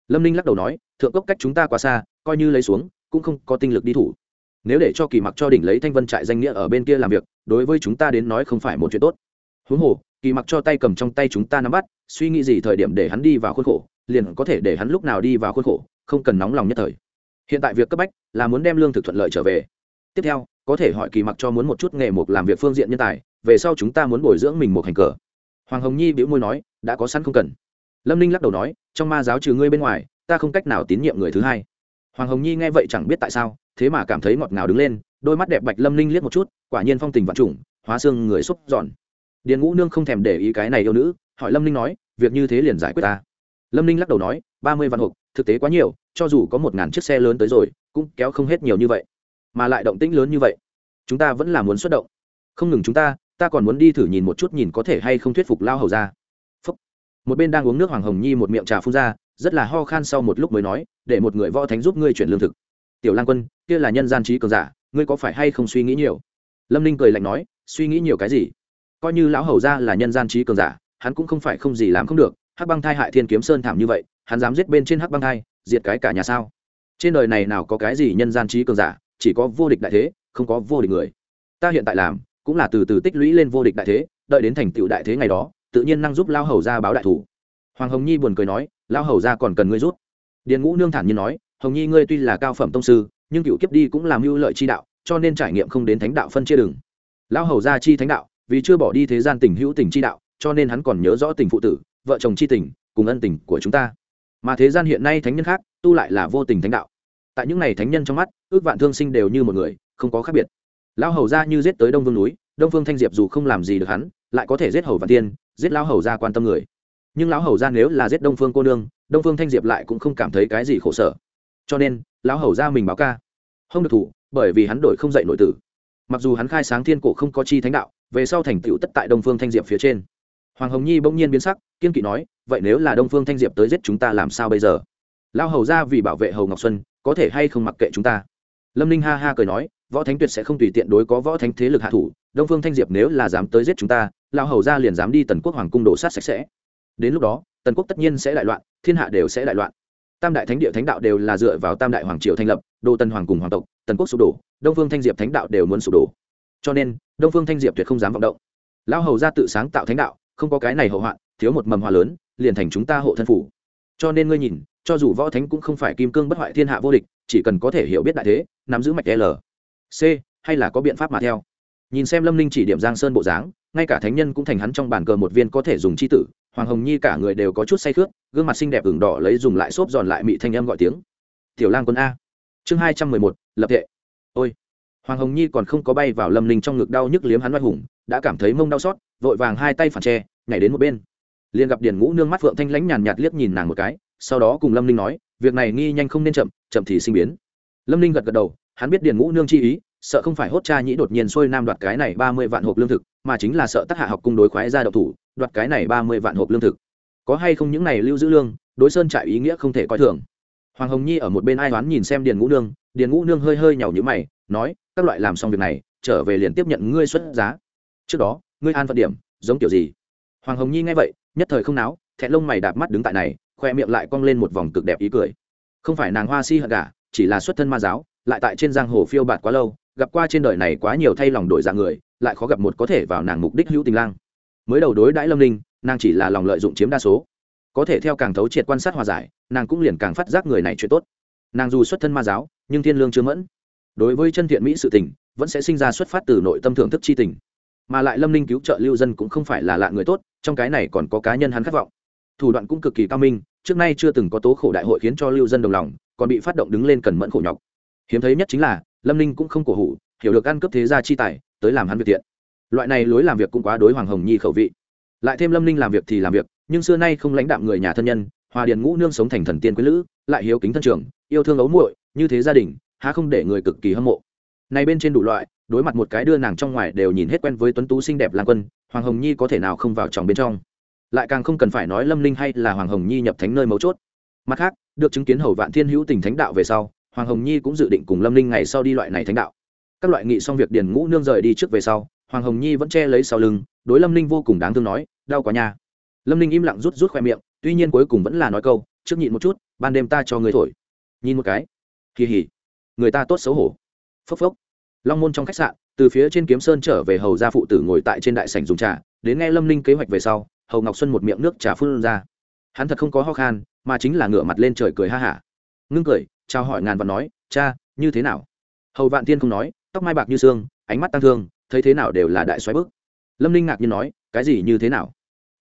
Lâm ninh lắc đầu nói, thượng cốc cách chúng ta quá xa, coi như lấy xuống, cũng không có tinh lực đi thủ. Nếu để cho kỳ mặc cho đỉnh lấy thanh vân trại danh nghĩa ở bên kia làm việc đối với chúng ta đến nói không phải một chuyện tốt. Huống hồ, kỳ mặc cho tay cầm trong tay chúng ta nắm bắt, suy nghĩ gì thời điểm để hắn đi vào khuôn khổ, liền có thể để hắn lúc nào đi vào khuôn khổ, không cần nóng lòng nhất thời. Hiện tại việc cấp bách là muốn đem lương thực thuận lợi trở về. Tiếp theo, có thể hỏi kỳ mặc cho muốn một chút nghề mục làm việc phương diện nhân tài, về sau chúng ta muốn bồi dưỡng mình một hành cờ. Hoàng hồng nhi bĩu môi nói, đã có sẵn không cần. Lâm ninh lắc đầu nói, trong ma giáo trừ ngươi bên ngoài, ta không cách nào tín nhiệm người thứ hai. Hoàng hồng nhi nghe vậy chẳng biết tại sao, thế mà cảm thấy ngọt ngào đứng lên đôi mắt đẹp bạch lâm ninh liếc một chút, quả nhiên phong tình vạn trùng, hóa xương người xúc giòn. Điền ngũ nương không thèm để ý cái này yêu nữ, hỏi lâm ninh nói, việc như thế liền giải quyết ta? Lâm ninh lắc đầu nói, ba mươi vạn hộp, thực tế quá nhiều, cho dù có một ngàn chiếc xe lớn tới rồi, cũng kéo không hết nhiều như vậy. Mà lại động tĩnh lớn như vậy, chúng ta vẫn là muốn xuất động. Không ngừng chúng ta ta còn muốn đi thử nhìn một chút nhìn có thể hay không thuyết phục lao hầu ra. Phúc. một bên đang uống nước hoàng hồng nhi một miệng trà phun ra, rất là ho khan sau một lúc mới nói, để một người võ thánh giúp ngươi chuyển lương thực. Tiểu lang quân, kia là nhân gian trí cường giả ngươi có phải hay không suy nghĩ nhiều? Lâm ninh cười lạnh nói, suy nghĩ nhiều cái gì? Coi như lão hầu ra là nhân gian trí cường giả, hắn cũng không phải không gì làm không được, hắc băng thai hại thiên kiếm sơn thảm như vậy, hắn dám giết bên trên hắc băng thai, diệt cái cả nhà sao? Trên đời này nào có cái gì nhân gian trí cường giả, chỉ có vô địch đại thế, không có vô địch người. Ta hiện tại làm, cũng là từ từ tích lũy lên vô địch đại thế, đợi đến thành tựu đại thế ngày đó, tự nhiên năng giúp lao hầu ra báo đại thủ. Hoàng hồng nhi buồn cười nói lao hầu ra còn cần ngươi rút điền ngũ nương thản nhiên nói, hồng nhi ngươi tuy là cao phẩm tông sư, nhưng cựu kiếp đi cũng làm mưu lợi chi đạo cho nên trải nghiệm không đến thánh đạo phân chia đường. Lão hầu gia chi thánh đạo, vì chưa bỏ đi thế gian tình hữu tình chi đạo, cho nên hắn còn nhớ rõ tình phụ tử, vợ chồng chi tình, cùng ân tình của chúng ta. Mà thế gian hiện nay thánh nhân khác, tu lại là vô tình thánh đạo. Tại những n à y thánh nhân trong mắt, ước vạn thương sinh đều như một người, không có khác biệt. Lão hầu ra như giết tới đông vương núi, đông phương thanh diệp dù không làm gì được hắn, lại có thể giết hầu vạn tiên, giết lão hầu ra quan tâm người. Nhưng lão hầu ra nếu là giết đông phương cô nương, đông phương thanh diệp lại cũng không cảm thấy cái gì khổ sở. Cho nên, lão hầu ra mình báo ca không được thủ, bởi vì hắn đổi không dạy nội tử. Mặc dù hắn khai sáng thiên cổ không có chi thánh đạo, về sau thành tựu tất tại đông phương thanh diệp phía trên. Hoàng hồng nhi bỗng nhiên biến sắc, kiên kỵ nói, vậy nếu là đông phương thanh diệp tới giết chúng ta làm sao bây giờ? Lao hầu ra vì bảo vệ hầu ngọc xuân, có thể hay không mặc kệ chúng ta? Lâm ninh ha ha cười nói, võ thánh tuyệt sẽ không tùy tiện đối có võ thánh thế lực hạ thủ, đông phương thanh diệp nếu là dám tới giết chúng ta lao hầu ra liền dám đi tần quốc hoàng cung đổ sát sạch sẽ. Đến lúc đó, tần quốc tất nhiên sẽ đại loạn, thiên hạ đều sẽ đại loạn tam đại thánh địa thánh đạo đều là dựa vào tam đại hoàng triều thành lập đô tân hoàng cùng hoàng tộc, tần quốc sụp đổ, đông phương thanh diệp thánh đạo đều muốn sụp đổ. Cho nên, đông phương thanh diệp tuyệt không dám vọng động. Lão hầu ra tự sáng tạo thánh đạo, không có cái này hậu hoạn thiếu một mầm hoa lớn, liền thành chúng ta hộ thân phủ. Cho nên ngươi nhìn, cho dù võ thánh cũng không phải kim cương bất hoại thiên hạ vô địch, chỉ cần có thể hiểu biết đại thế, nắm giữ mạch l, c, hay là có biện pháp mà theo. Nhìn xem lâm ninh chỉ điểm giang sơn bộ dáng ngay cả thánh nhân cũng thành hắn trong bàn cờ một viên có thể dùng c h i tử, hoàng hồng nhi cả người đều có chút say khướt, gương mặt xinh đẹp ửng đỏ lấy dùng lại xốp giòn lại mị thanh em gọi tiếng. Tiểu lang quân a. Chương hai trăm mười một, lập hệ ôi. Hoàng hồng nhi còn không có bay vào lâm ninh trong ngực đau nhức liếm hắn oai hùng, đã cảm thấy mông đau xót, vội vàng hai tay phản tre nhảy đến một bên. Liền gặp điền ngũ nương mắt phượng thanh lãnh nhàn nhạt liếc nhìn nàng một cái, sau đó cùng lâm ninh nói, việc này nghi nhanh không nên chậm chậm thì sinh biến. Lâm ninh gật gật đầu, hắn biết điền ngũ nương chi ý, sợ không phải hốt cha nhĩ đột nhiên xuôi nam đoạt cái này ba mươi vạn hộp lương thực mà chính là sợ tác hạ học cung đối khoái ra đậu thủ, đoạt cái này ba mươi vạn hộp lương thực. Có hay không những này lưu giữ lương, đối sơn trại ý nghĩa không thể coi thường. Hoàng hồng nhi ở một bên ai toán nhìn xem điền ngũ nương, điền ngũ nương hơi hơi nhàu nhữ mày, nói, các loại làm xong việc này, trở về liền tiếp nhận ngươi xuất giá. Trước đó, ngươi an phận điểm, giống kiểu gì? Hoàng hồng nhi nghe vậy, nhất thời không náo, thẹn lông mày đạp mắt đứng tại này, khoe miệng lại cong lên một vòng cực đẹp ý cười. Không phải nàng hoa si hận cả chỉ là xuất thân ma giáo, lại tại trên giang hồ phiêu bạt quá lâu, gặp qua trên đời này quá nhiều thay lòng đổi dạng người lại khó gặp một có thể vào nàng mục đích hữu tình lang. Mới đầu đối đãi lâm ninh, nàng chỉ là lòng lợi dụng chiếm đa số. Có thể theo càng thấu triệt quan sát hòa giải, nàng cũng liền càng phát giác người này chuyện tốt. Nàng dù xuất thân ma giáo, nhưng thiên lương chưa mẫn. Đối với chân thiện mỹ sự tình, vẫn sẽ sinh ra xuất phát từ nội tâm thưởng thức c h i tình. Mà lại lâm ninh cứu trợ lưu dân cũng không phải là lạ người tốt, trong cái này còn có cá nhân hắn khát vọng. Thủ đoạn cũng cực kỳ cao minh, trước nay chưa từng có tố khổ đại hội khiến cho lưu dân đồng lòng, còn bị phát động đứng lên cần mẫn khổ nhọc. Hiếm thấy nhất chính là, lâm ninh cũng không cổ hủ, hiểu được ăn cướp thế gia chi tài tới làm hắn việc tiện loại này lối làm việc cũng quá đối hoàng hồng nhi khẩu vị. Lại thêm lâm ninh làm việc thì làm việc, nhưng xưa nay không lãnh đạm người nhà thân nhân, hòa điền ngũ nương sống thành thần tiên quý lữ, lại hiếu kính thân trường yêu thương ấu muội, như thế gia đình, há không để người cực kỳ hâm mộ. Này bên trên đủ loại, đối mặt một cái đưa nàng trong ngoài đều nhìn hết quen với tuấn tú xinh đẹp lang quân, hoàng hồng nhi có thể nào không vào trong bên trong. Lại càng không cần phải nói lâm linh hay là hoàng hồng nhi nhập thánh nơi mấu chốt. Mặt khác, được chứng kiến hầu vạn thiên hữu tình thánh đạo về sau, hoàng hồng nhi cũng dự định cùng lâm linh ngày sau đi loại này thánh đạo các loại nghị xong việc điền ngũ nương rời đi trước về sau, hoàng hồng nhi vẫn che lấy sau lưng, đối lâm ninh vô cùng đáng thương nói, đau quá nha. Lâm ninh im lặng rút rút khoe miệng, tuy nhiên cuối cùng vẫn là nói câu, trước nhịn một chút, ban đêm ta cho người thổi. Nhìn một cái. Kỳ hỉ. Người ta tốt xấu hổ. Phốc phốc. Long môn trong khách sạn, từ phía trên kiếm sơn trở về hầu gia phụ tử ngồi tại trên đại sảnh dùng trà, đến nghe lâm ninh kế hoạch về sau, hầu ngọc xuân một miệng nước trà phun ra. Hắn thật không có ho khan, mà chính là ngửa mặt lên trời cười ha hả. Ngưng cười trao hỏi ngàn và nói, cha, như thế nào? Hầu vạn tiên không nói tóc mai bạc như xương, ánh mắt tăng thương, thấy thế nào đều là đại xoáy bức. Lâm ninh ngạc nhiên nói, cái gì như thế nào?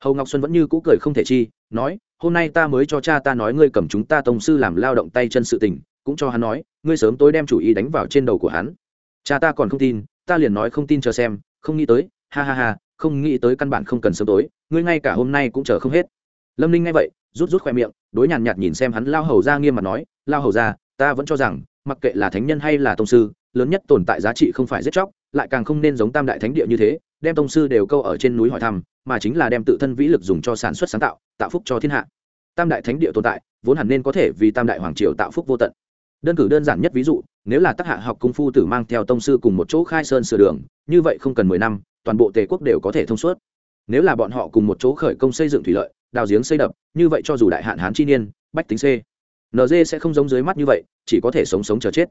Hầu ngọc xuân vẫn như cũ cười không thể chi, nói, hôm nay ta mới cho cha ta nói ngươi cầm chúng ta tông sư làm lao động tay chân sự tình, cũng cho hắn nói, ngươi sớm tối đem chủ ý đánh vào trên đầu của hắn. Cha ta còn không tin, ta liền nói không tin chờ xem, không nghĩ tới, ha ha ha, không nghĩ tới căn bản không cần sớm tối, ngươi ngay cả hôm nay cũng chờ không hết. Lâm ninh nghe vậy, rút rút khoe miệng, đối nhàn nhạt nhìn xem hắn, lao hầu ra nghiêm mặt nói, lao hầu ra, ta vẫn cho rằng, mặc kệ là thánh nhân hay là tông sư lớn nhất tồn tại giá trị không phải giết chóc, lại càng không nên giống tam đại thánh địa như thế, đem tông sư đều câu ở trên núi hỏi thăm, mà chính là đem tự thân vĩ lực dùng cho sản xuất sáng tạo tạo phúc cho thiên hạ. Tam đại thánh địa tồn tại, vốn hẳn nên có thể vì tam đại hoàng triều tạo phúc vô tận. Đơn cử đơn giản nhất ví dụ, nếu là tác hạ học cung phu tử mang theo tông sư cùng một chỗ khai sơn sửa đường, như vậy không cần mười năm, toàn bộ tề quốc đều có thể thông suốt. Nếu là bọn họ cùng một chỗ khởi công xây dựng thủy lợi, đào giếng xây đập, như vậy cho dù đại hạn hán chi niên, bách tính c nd sẽ không giống dưới mắt như vậy, chỉ có thể sống sống chờ chết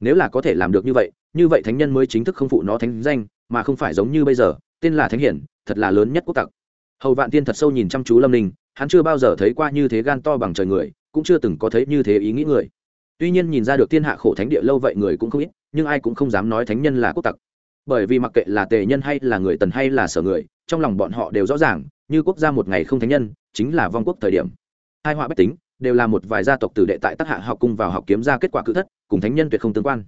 nếu là có thể làm được như vậy như vậy thánh nhân mới chính thức không phụ nó thánh danh, mà không phải giống như bây giờ, tên là thánh hiển, thật là lớn nhất quốc tặc. Hầu vạn tiên thật sâu nhìn chăm chú lâm ninh, hắn chưa bao giờ thấy qua như thế gan to bằng trời người, cũng chưa từng có thấy như thế ý nghĩ người. Tuy nhiên nhìn ra được thiên hạ khổ thánh địa lâu vậy người cũng không ít, nhưng ai cũng không dám nói thánh nhân là quốc tặc. Bởi vì mặc kệ là tề nhân hay là người tần hay là sở người, trong lòng bọn họ đều rõ ràng, như quốc gia một ngày không thánh nhân, chính là vong quốc thời điểm. Hai họa bách tính đều là một vài gia tộc tử đệ tại tác hạ học cung vào học kiếm ra kết quả cự thất, cùng thánh nhân tuyệt không tương quan.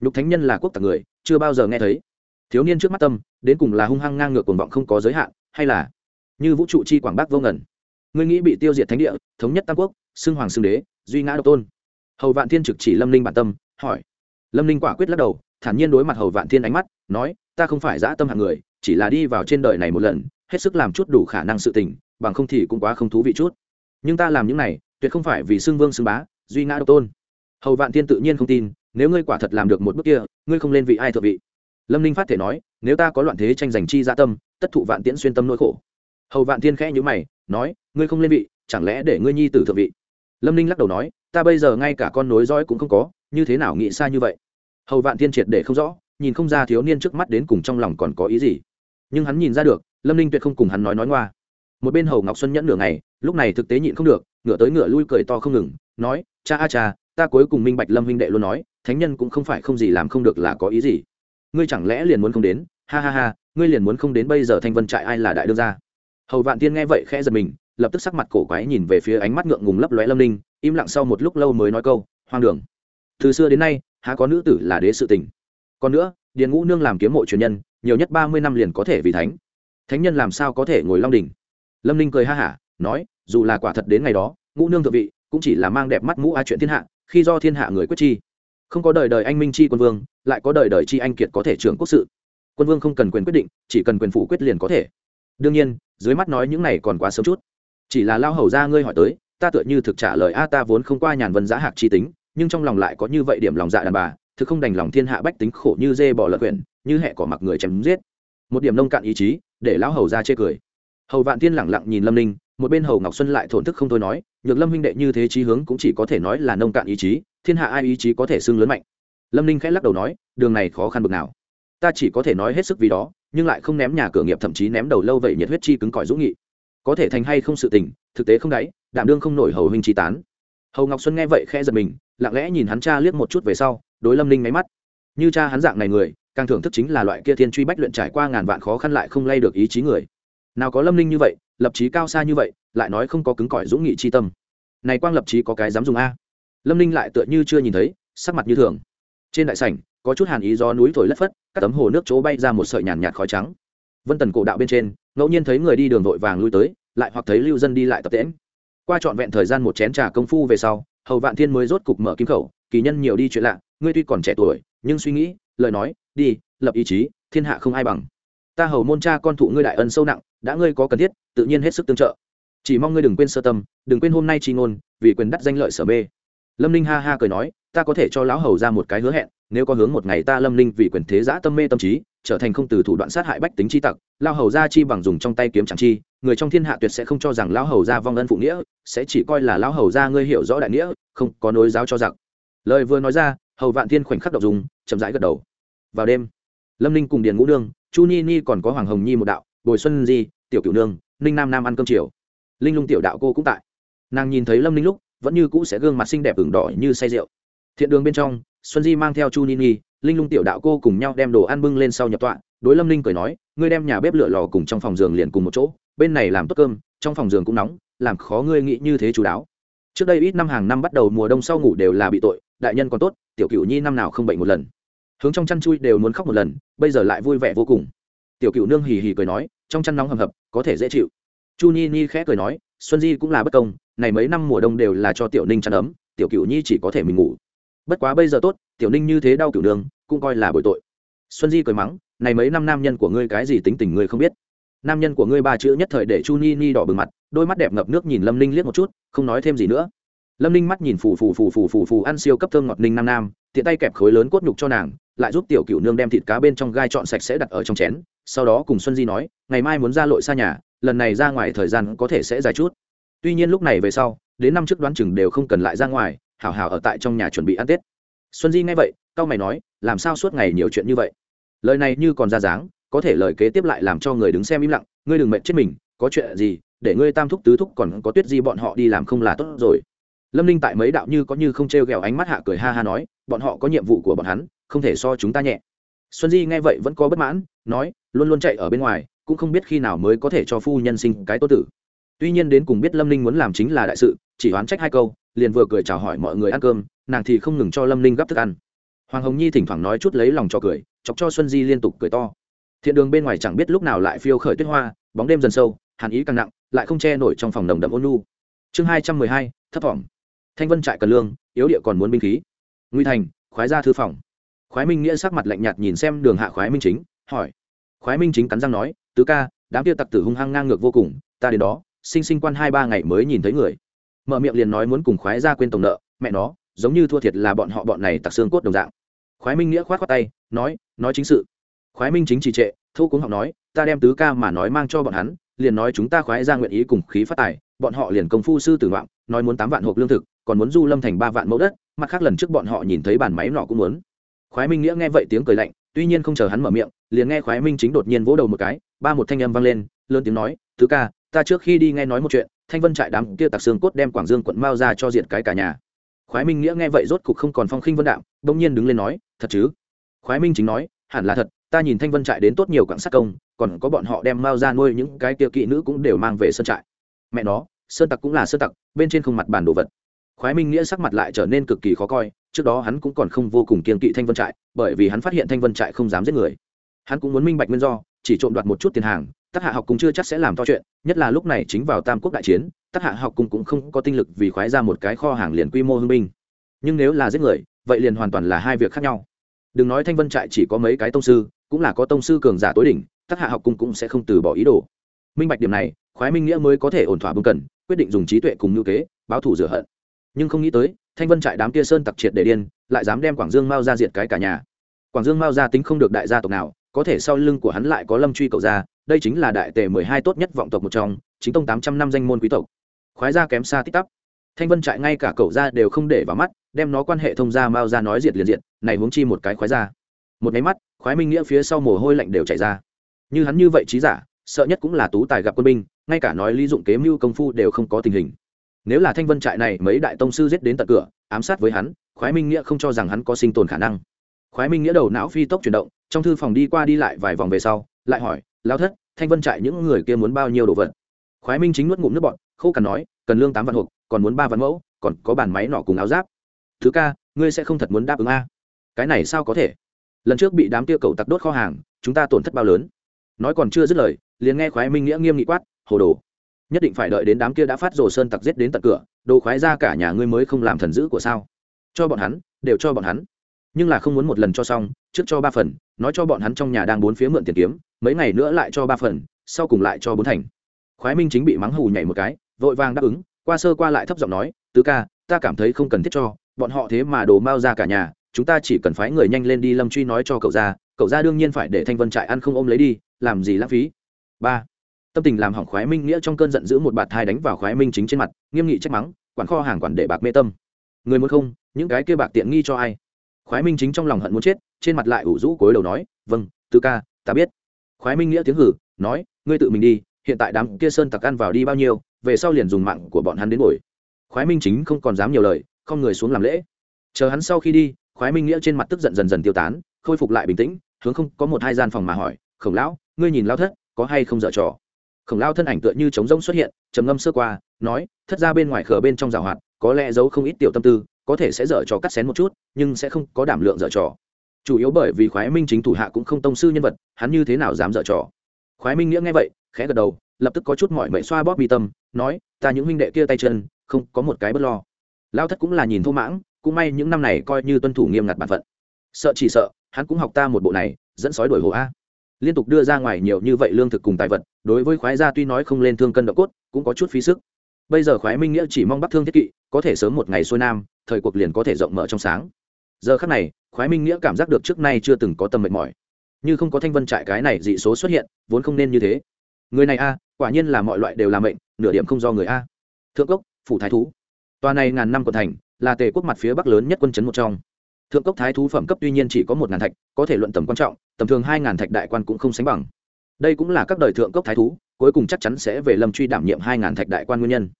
Nhục thánh nhân là quốc tặc người, chưa bao giờ nghe thấy. Thiếu niên trước mắt tâm, đến cùng là hung hăng ngang ngược cuồng vọng không có giới hạn, hay là như vũ trụ chi quảng bắc vô ngẩn ngươi nghĩ bị tiêu diệt thánh địa, thống nhất tam quốc, xưng hoàng xưng đế, duy ngã độc tôn. Hầu vạn thiên trực chỉ lâm ninh bản tâm, hỏi. Lâm ninh quả quyết lắc đầu, thản nhiên đối mặt hầu vạn thiên ánh mắt, nói, ta không phải dã tâm hạng người, chỉ là đi vào trên đời này một lần, hết sức làm chút đủ khả năng sự tình, bằng không thì cũng quá không thú vị chút. Nhưng ta làm những này tuyệt không phải vì xưng vương xưng bá, duy ngã độc tôn. Hầu vạn thiên tự nhiên không tin, nếu ngươi quả thật làm được một bước kia, ngươi không lên vị ai thượng vị. Lâm ninh phát thể nói, nếu ta có loạn thế tranh giành chi gia tâm, tất thụ vạn tiễn xuyên tâm nỗi khổ. Hầu vạn thiên khẽ nhữ mày, nói, ngươi không lên vị, chẳng lẽ để ngươi nhi tử thượng vị? Lâm ninh lắc đầu nói, ta bây giờ ngay cả con nối dõi cũng không có, như thế nào nghĩ xa như vậy? Hầu vạn thiên triệt để không rõ, nhìn không ra thiếu niên trước mắt đến cùng trong lòng còn có ý gì. Nhưng hắn nhìn ra được, lâm ninh tuyệt không cùng hắn nói nói ngoa một bên hầu ngọc xuân nhẫn nửa ngày, lúc này thực tế nhịn không được ngựa tới ngựa lui cười to không ngừng, nói, cha, a, cha, ta cuối cùng minh bạch lâm huynh đệ luôn nói, thánh nhân cũng không phải không gì làm không được là có ý gì. Ngươi chẳng lẽ liền muốn không đến? Ha ha ha, ngươi liền muốn không đến bây giờ thanh vân trại ai là đại đương gia? Hầu vạn tiên nghe vậy khẽ giật mình, lập tức sắc mặt cổ quái nhìn về phía ánh mắt ngượng ngùng lấp lóe lâm ninh, im lặng sau một lúc lâu mới nói câu, hoang đường. Từ xưa đến nay, há có nữ tử là đế sự tình. Còn nữa, điền ngũ nương làm kiếm mộ truyền nhân, nhiều nhất ba mươi năm liền có thể vì thánh. Thánh nhân làm sao có thể ngồi long đỉnh? Lâm ninh cười ha hả, nói, dù là quả thật đến ngày đó, ngũ nương thượng vị cũng chỉ là mang đẹp mắt ngũ a chuyện thiên hạ, khi do thiên hạ người quyết chi. Không có đời đời anh minh chi quân vương, lại có đời đời chi anh kiệt có thể trưởng quốc sự. Quân vương không cần quyền quyết định, chỉ cần quyền phủ quyết liền có thể. Đương nhiên, dưới mắt nói những này còn quá sớm chút. Chỉ là lao hầu ra ngươi hỏi tới, ta tựa như thực trả lời, a, ta vốn không qua nhàn vân giá hạc chi tính, nhưng trong lòng lại có như vậy điểm lòng dạ đàn bà, thực không đành lòng thiên hạ bách tính khổ như dê bỏ lợn quyển, như hẹ cỏ mặc người chém giết. Một điểm nông cạn ý chí, để lão hầu ra chê cười hầu vạn thiên lẳng lặng nhìn lâm ninh, một bên hầu ngọc xuân lại thổn thức không thôi nói, nhược lâm huynh đệ như thế trí hướng cũng chỉ có thể nói là nông cạn ý chí, thiên hạ ai ý chí có thể xưng lớn mạnh. Lâm ninh khẽ lắc đầu nói, đường này khó khăn bực nào. Ta chỉ có thể nói hết sức vì đó, nhưng lại không ném nhà cửa nghiệp thậm chí ném đầu lâu vậy nhiệt huyết chi cứng cỏi dũng nghị. Có thể thành hay không sự tình, thực tế không đáy, đảm đương không nổi hầu huynh chi tán. Hầu ngọc xuân nghe vậy khẽ giật mình, lặng lẽ nhìn hắn cha liếc một chút về sau, đối lâm ninh máy mắt. Như cha hắn dạng này người, càng thưởng thức chính là loại kia thiên truy bách luyện trải qua ngàn vạn khó khăn lại không lay được ý chí người nào có lâm ninh như vậy, lập trí cao xa như vậy, lại nói không có cứng cỏi dũng nghị chi tâm. Này quang lập trí có cái dám dùng a? Lâm ninh lại tựa như chưa nhìn thấy, sắc mặt như thường. Trên đại sảnh, có chút hàn ý do núi thổi lất phất, các tấm hồ nước chỗ bay ra một sợi nhàn nhạt khói trắng. Vân tần cổ đạo bên trên, ngẫu nhiên thấy người đi đường vội vàng lui tới, lại hoặc thấy lưu dân đi lại tập tễm qua trọn vẹn thời gian một chén trà công phu về sau, hầu vạn thiên mới rốt cục mở kim khẩu, kỳ nhân nhiều đi chuyện lạ, ngươi tuy còn trẻ tuổi, nhưng suy nghĩ, lời nói, đi, lập ý chí, thiên hạ không ai bằng. Ta hầu môn cha con thụ ngươi đại ân sâu nặng đã ngươi có cần thiết tự nhiên hết sức tương trợ. Chỉ mong ngươi đừng quên sơ tâm đừng quên hôm nay chi ngôn vì quyền đắc danh lợi sở bê lâm ninh ha ha cười nói ta có thể cho lão hầu ra một cái hứa hẹn nếu có hướng một ngày ta lâm ninh vì quyền thế giã tâm mê tâm trí trở thành không từ thủ đoạn sát hại bách tính chi tặc lao hầu ra chi bằng dùng trong tay kiếm chẳng chi người trong thiên hạ tuyệt sẽ không cho rằng lão hầu ra vong ân phụ nghĩa sẽ chỉ coi là lão hầu ra ngươi hiểu rõ đại nghĩa không có nối giáo cho giặc. Lời vừa nói ra hầu vạn thiên khoảnh khắc đậu dùng chậm rãi gật đầu. Vào đêm lâm ninh cùng điền ngũ Đường, chu ni ni còn có hoàng hồng nhi một đạo bồi xuân di, tiểu cửu nương, ninh nam nam ăn cơm chiều. Linh lung tiểu đạo cô cũng tại. Nàng nhìn thấy lâm ninh lúc, vẫn như cũ sẽ gương mặt xinh đẹp ửng đỏ như say rượu. Thiện đường bên trong, xuân di mang theo chu ni ni, linh lung tiểu đạo cô cùng nhau đem đồ ăn bưng lên sau nhập tọa, đối lâm ninh cười nói, ngươi đem nhà bếp lửa lò cùng trong phòng giường liền cùng một chỗ, bên này làm tốt cơm, trong phòng giường cũng nóng, làm khó ngươi nghĩ như thế chú đáo. Trước đây ít năm hàng năm bắt đầu mùa đông sau ngủ đều là bị tội, đại nhân còn tốt, tiểu cựu nhi năm nào không bệnh một lần. Hướng trong chăn chui đều muốn khóc một lần, bây giờ lại vui vẻ vô cùng tiểu cựu nương hì hì cười nói, trong chăn nóng hầm hập, có thể dễ chịu. Chu ni ni khẽ cười nói, xuân di cũng là bất công, này mấy năm mùa đông đều là cho tiểu ninh chăn ấm, tiểu cựu nhi chỉ có thể mình ngủ. Bất quá bây giờ tốt, tiểu ninh như thế đau cựu nương, cũng coi là bội tội. Xuân di cười mắng, này mấy năm nam nhân của ngươi cái gì tính tình ngươi không biết. Nam nhân của ngươi ba chữ nhất thời để chu ni ni đỏ bừng mặt, đôi mắt đẹp ngập nước nhìn lâm ninh liếc một chút, không nói thêm gì nữa. Lâm ninh mắt nhìn phù phù phù phù phù phù ăn siêu cấp thơm ngọt ninh nam nam, tiện tay kẹp khối lớn cốt nhục cho nàng, lại giúp tiểu cựu nương đem thịt cá bên trong gai chọn sạch sẽ đặt ở trong chén sau đó cùng xuân di nói, ngày mai muốn ra lội xa nhà, lần này ra ngoài thời gian có thể sẽ dài chút. Tuy nhiên lúc này về sau, đến năm trước đoán chừng đều không cần lại ra ngoài, hảo hảo ở tại trong nhà chuẩn bị ăn tết. Xuân di nghe vậy cao mày nói, làm sao suốt ngày nhiều chuyện như vậy? Lời này như còn ra dáng, có thể lời kế tiếp lại làm cho người đứng xem im lặng, ngươi đừng mệt chết mình, có chuyện gì, để ngươi tam thúc tứ thúc còn có tuyết di bọn họ đi làm không là tốt rồi. Lâm ninh tại mấy đạo như có như không t r e o g ẹ o ánh mắt hạ cười ha ha nói, bọn họ có nhiệm vụ của bọn hắn, không thể so chúng ta nhẹ xuân di nghe vậy vẫn có bất mãn, nói, luôn luôn chạy ở bên ngoài, cũng không biết khi nào mới có thể cho phu nhân sinh cái tốt tử. Tuy nhiên đến cùng biết lâm ninh muốn làm chính là đại sự, chỉ oán trách hai câu, liền vừa cười chào hỏi mọi người ăn cơm, nàng thì không ngừng cho lâm ninh gắp thức ăn. Hoàng hồng nhi thỉnh thoảng nói chút lấy lòng cho cười, chọc cho xuân di liên tục cười to. Thiện đường bên ngoài chẳng biết lúc nào lại phiêu khởi tuyết hoa, bóng đêm dần sâu, hàn ý càng nặng, lại không che nổi trong phòng nồng đậm ôn nu chương hai trăm mười hai, thấp thỏm thanh vân trại cần lương, yếu địa còn muốn binh khí. Nguy thành, khoái ra thư phòng khoái minh nghĩa sắc mặt lạnh nhạt nhìn xem đường hạ khoái minh chính, hỏi. Khoái minh chính cắn răng nói, tứ ca, đám kia tặc tử hung hăng ngang ngược vô cùng, ta đến đó, sinh sinh quan hai ba ngày mới nhìn thấy người. Mở miệng liền nói muốn cùng khoái ra quên tổng nợ, mẹ nó, giống như thua thiệt là bọn họ bọn này tặc xương cốt đồng dạng. Khoái minh nghĩa khoát khoát tay, nói nói chính sự. Khoái minh chính trì trệ, thu cuống học nói, ta đem tứ ca mà nói mang cho bọn hắn, liền nói chúng ta khoái ra nguyện ý cùng khí phát tài, bọn họ liền công phu sư tử ngoạn, nói muốn tám vạn hộp lương thực, còn muốn du lâm thành ba vạn mẫu đất, mặt khác lần trước bọn họ nhìn thấy bàn máy nọ cũng muốn khoái minh nghĩa nghe vậy tiếng cười lạnh, tuy nhiên không chờ hắn mở miệng, liền nghe khoái minh chính đột nhiên vỗ đầu một cái, ba một thanh âm vang lên, lớn tiếng nói, Thứ ca, ta trước khi đi nghe nói một chuyện, thanh vân trại đám kia tặc xương cốt đem quảng dương quận mao ra cho diện cái cả nhà. Khoái minh nghĩa nghe vậy rốt cục không còn phong khinh vân đạm bỗng nhiên đứng lên nói, thật chứ? Khoái minh chính nói, hẳn là thật, ta nhìn thanh vân trại đến tốt nhiều quảng sát công, còn có bọn họ đem mao ra nuôi những cái kia kỵ nữ cũng đều mang về sơn trại. Mẹ nó, sơn tặc cũng là sơn tặc, bên trên không mặt bàn đồ vật. Khoái minh nghĩa sắc mặt lại trở nên cực kỳ khó coi trước đó hắn cũng còn không vô cùng kiên kỵ thanh vân trại, bởi vì hắn phát hiện thanh vân trại không dám giết người. Hắn cũng muốn minh bạch nguyên do, chỉ trộm đoạt một chút tiền hàng tác hạ học cũng chưa chắc sẽ làm to chuyện, nhất là lúc này chính vào tam quốc đại chiến tác hạ học cùng cũng không có tinh lực vì khoái ra một cái kho hàng liền quy mô hưng binh. Nhưng nếu là giết người, vậy liền hoàn toàn là hai việc khác nhau. Đừng nói thanh vân trại chỉ có mấy cái tông sư, cũng là có tông sư cường giả tối đỉnh tác hạ học cung cũng sẽ không từ bỏ ý đồ. Minh bạch điểm này, khoái minh nghĩa mới có thể ổn thỏa bưng cần, quyết định dùng trí tuệ cùng ngữ kế, báo thủ rửa hận nhưng không nghĩ tới, thanh vân trại đám kia sơn tặc triệt để điên, lại dám đem quảng dương mao ra diệt cái cả nhà. Quảng dương mao ra tính không được đại gia tộc nào, có thể sau lưng của hắn lại có lâm truy cậu gia đây chính là đại tề mười hai tốt nhất vọng tộc một trong, chính tông tám trăm năm danh môn quý tộc. Khoái ra kém xa tích tắp. Thanh vân trại ngay cả cậu gia đều không để vào mắt, đem nó quan hệ thông gia mao ra nói diệt liền diệt, này huống chi một cái khoái ra một máy mắt, khoái minh nghĩa phía sau mồ hôi lạnh đều chảy ra. Như hắn như vậy trí giả, sợ nhất cũng là tú tài gặp quân binh, ngay cả nói lý dụng kế mưu công phu đều không có tình hình nếu là thanh vân trại này mấy đại tông sư giết đến tận cửa, ám sát với hắn, khoái minh nghĩa không cho rằng hắn có sinh tồn khả năng. Khoái minh nghĩa đầu não phi tốc chuyển động, trong thư phòng đi qua đi lại vài vòng về sau, lại hỏi lao thất, thanh vân trại những người kia muốn bao nhiêu đồ vật? Khoái minh chính nuốt ngụm nước bọn khô cằn nói, cần lương tám vạn hộp, còn muốn ba vạn mẫu, còn có bàn máy nọ cùng áo giáp. Thứ ca, ngươi sẽ không thật muốn đáp ứng a? Cái này sao có thể? Lần trước bị đám kia cầu tặc đốt kho hàng, chúng ta tổn thất bao lớn. Nói còn chưa dứt lời, liền nghe khoái minh nghĩa nghiêm nghị quát, hồ đồ nhất định phải đợi đến đám kia đã phát rồ sơn tặc giết đến tận cửa, đồ khoái ra cả nhà ngươi mới không làm thần dữ của sao? Cho bọn hắn, đều cho bọn hắn. Nhưng là không muốn một lần cho xong, trước cho ba phần, nói cho bọn hắn trong nhà đang bốn phía mượn tiền kiếm, mấy ngày nữa lại cho ba phần, sau cùng lại cho bốn thành. Khoái minh chính bị mắng hù nhảy một cái, vội vàng đáp ứng, qua sơ qua lại thấp giọng nói, tứ ca, ta cảm thấy không cần thiết cho, bọn họ thế mà đồ mau ra cả nhà, chúng ta chỉ cần phái người nhanh lên đi lâm truy nói cho cậu ra cậu ra đương nhiên phải để thanh vân trại ăn không ôm lấy đi, làm gì lãng phí? Ba tâm tình làm hỏng khoái minh nghĩa trong cơn giận dữ một bạt thai đánh vào khoái minh chính trên mặt, nghiêm nghị trách mắng, quản kho hàng quản để bạc mê tâm. Người muốn không, những cái kia bạc tiện nghi cho ai? Khoái minh chính trong lòng hận muốn chết, trên mặt lại ủ rũ cối đầu nói vâng tứ ca, ta biết. Khoái minh nghĩa tiếng hử, nói, ngươi tự mình đi, hiện tại đám kia sơn tặc ăn vào đi bao nhiêu, về sau liền dùng mạng của bọn hắn đến bồi. Khoái minh chính không còn dám nhiều lời, không người xuống làm lễ. Chờ hắn sau khi đi, khoái minh nghĩa trên mặt tức giận dần dần tiêu tán, khôi phục lại bình tĩnh, hướng không có một hai gian phòng mà hỏi, khổng lão, ngươi nhìn lao thất, có hay không dở trò? Khổng lao thân ảnh tựa như trống rông xuất hiện, trầm ngâm sơ qua, nói, thất ra bên ngoài khờ bên trong rào hoạt, có lẽ giấu không ít tiểu tâm tư, có thể sẽ dở trò cắt xén một chút, nhưng sẽ không có đảm lượng dở trò. Chủ yếu bởi vì khoái minh chính thủ hạ cũng không tông sư nhân vật, hắn như thế nào dám dở trò? Khoái minh nghĩa nghe vậy, khẽ gật đầu, lập tức có chút mọi mệnh xoa bóp mi tâm, nói, ta những huynh đệ kia tay chân, không có một cái bất lo. Lao thất cũng là nhìn thô mãng, cũng may những năm này coi như tuân thủ nghiêm ngặt bản phận. Sợ chỉ sợ, hắn cũng học ta một bộ này, dẫn sói đổi hồ a liên tục đưa ra ngoài nhiều như vậy lương thực cùng tài vật, đối với khoái gia tuy nói không lên thương cân độ cốt, cũng có chút phí sức. Bây giờ khoái minh nghĩa chỉ mong bắc thương thiết kỵ có thể sớm một ngày xuôi nam, thời cuộc liền có thể rộng mở trong sáng. Giờ khắc này, khoái minh nghĩa cảm giác được trước nay chưa từng có tâm mệt mỏi. Như không có thanh vân trại cái này dị số xuất hiện, vốn không nên như thế. Người này a, quả nhiên là mọi loại đều là mệnh, nửa điểm không do người a. Thượng cốc, phủ thái thú. Tòa này ngàn năm còn thành, là tề quốc mặt phía bắc lớn nhất quân chấn một trong thượng cốc thái thú phẩm cấp tuy nhiên chỉ có một ngàn thạch, có thể luận tầm quan trọng, tầm thường hai ngàn thạch đại quan cũng không sánh bằng. Đây cũng là các đời thượng cốc thái thú, cuối cùng chắc chắn sẽ về lâm truy đảm nhiệm hai ngàn thạch đại quan nguyên nhân.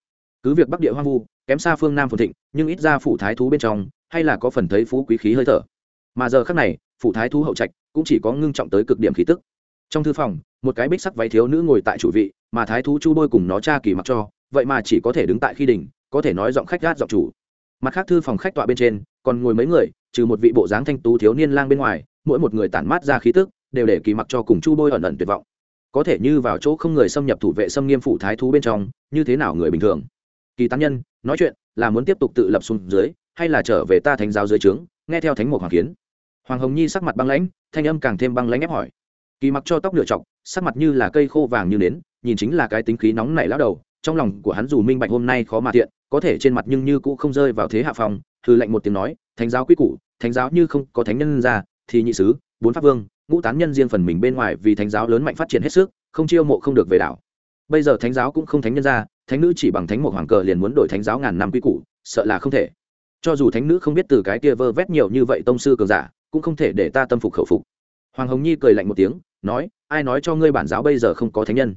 Cứ việc bắc địa hoang vu, kém xa phương nam phồn thịnh, nhưng ít ra phủ thái thú bên trong, hay là có phần thấy phú quý khí hơi thở. Mà giờ khác này, phủ thái thú hậu trạch cũng chỉ có ngưng trọng tới cực điểm khí tức. Trong thư phòng, một cái bích sắc váy thiếu nữ ngồi tại chủ vị, mà thái thú chu bôi cùng nó cha kỳ mặc cho, vậy mà chỉ có thể đứng tại khi đỉnh, có thể nói giọng khách gát giọng chủ. Mặt khác thư phòng khách tọa bên trên, còn ngồi mấy người trừ một vị bộ dáng thanh tú thiếu niên lang bên ngoài, mỗi một người tản mát ra khí tức, đều để kỳ mặc cho cùng chu bôi ẩn ẩn tuyệt vọng. Có thể như vào chỗ không người xâm nhập thủ vệ xâm nghiêm phụ thái thú bên trong, như thế nào người bình thường? Kỳ tán nhân, nói chuyện, là muốn tiếp tục tự lập xuống dưới, hay là trở về ta thánh giáo dưới trướng, nghe theo thánh mục hoàng kiến? Hoàng hồng nhi sắc mặt băng lãnh, thanh âm càng thêm băng lãnh ép hỏi. Kỳ mặc cho tóc nửa chọc sắc mặt như là cây khô vàng như nến, nhìn chính là cái tính khí nóng nảy lão đầu, trong lòng của hắn dù minh bạch hôm nay khó mà tiện có thể trên mặt nhưng như cũng không rơi vào thế hạ phòng thư lệnh một tiếng nói thánh giáo quy củ, thánh giáo như không có thánh nhân ra, thì nhị sứ, bốn pháp vương, ngũ tán nhân riêng phần mình bên ngoài vì thánh giáo lớn mạnh phát triển hết sức, không chiêu mộ không được về đảo bây giờ thánh giáo cũng không thánh nhân ra, thánh nữ chỉ bằng thánh một hoàng cờ liền muốn đổi thánh giáo ngàn năm quy củ, sợ là không thể. Cho dù thánh nữ không biết từ cái kia vơ vét nhiều như vậy tông sư cường giả, cũng không thể để ta tâm phục khẩu phục. Hoàng hồng nhi cười lạnh một tiếng, nói, ai nói cho ngươi bản giáo bây giờ không có thánh nhân?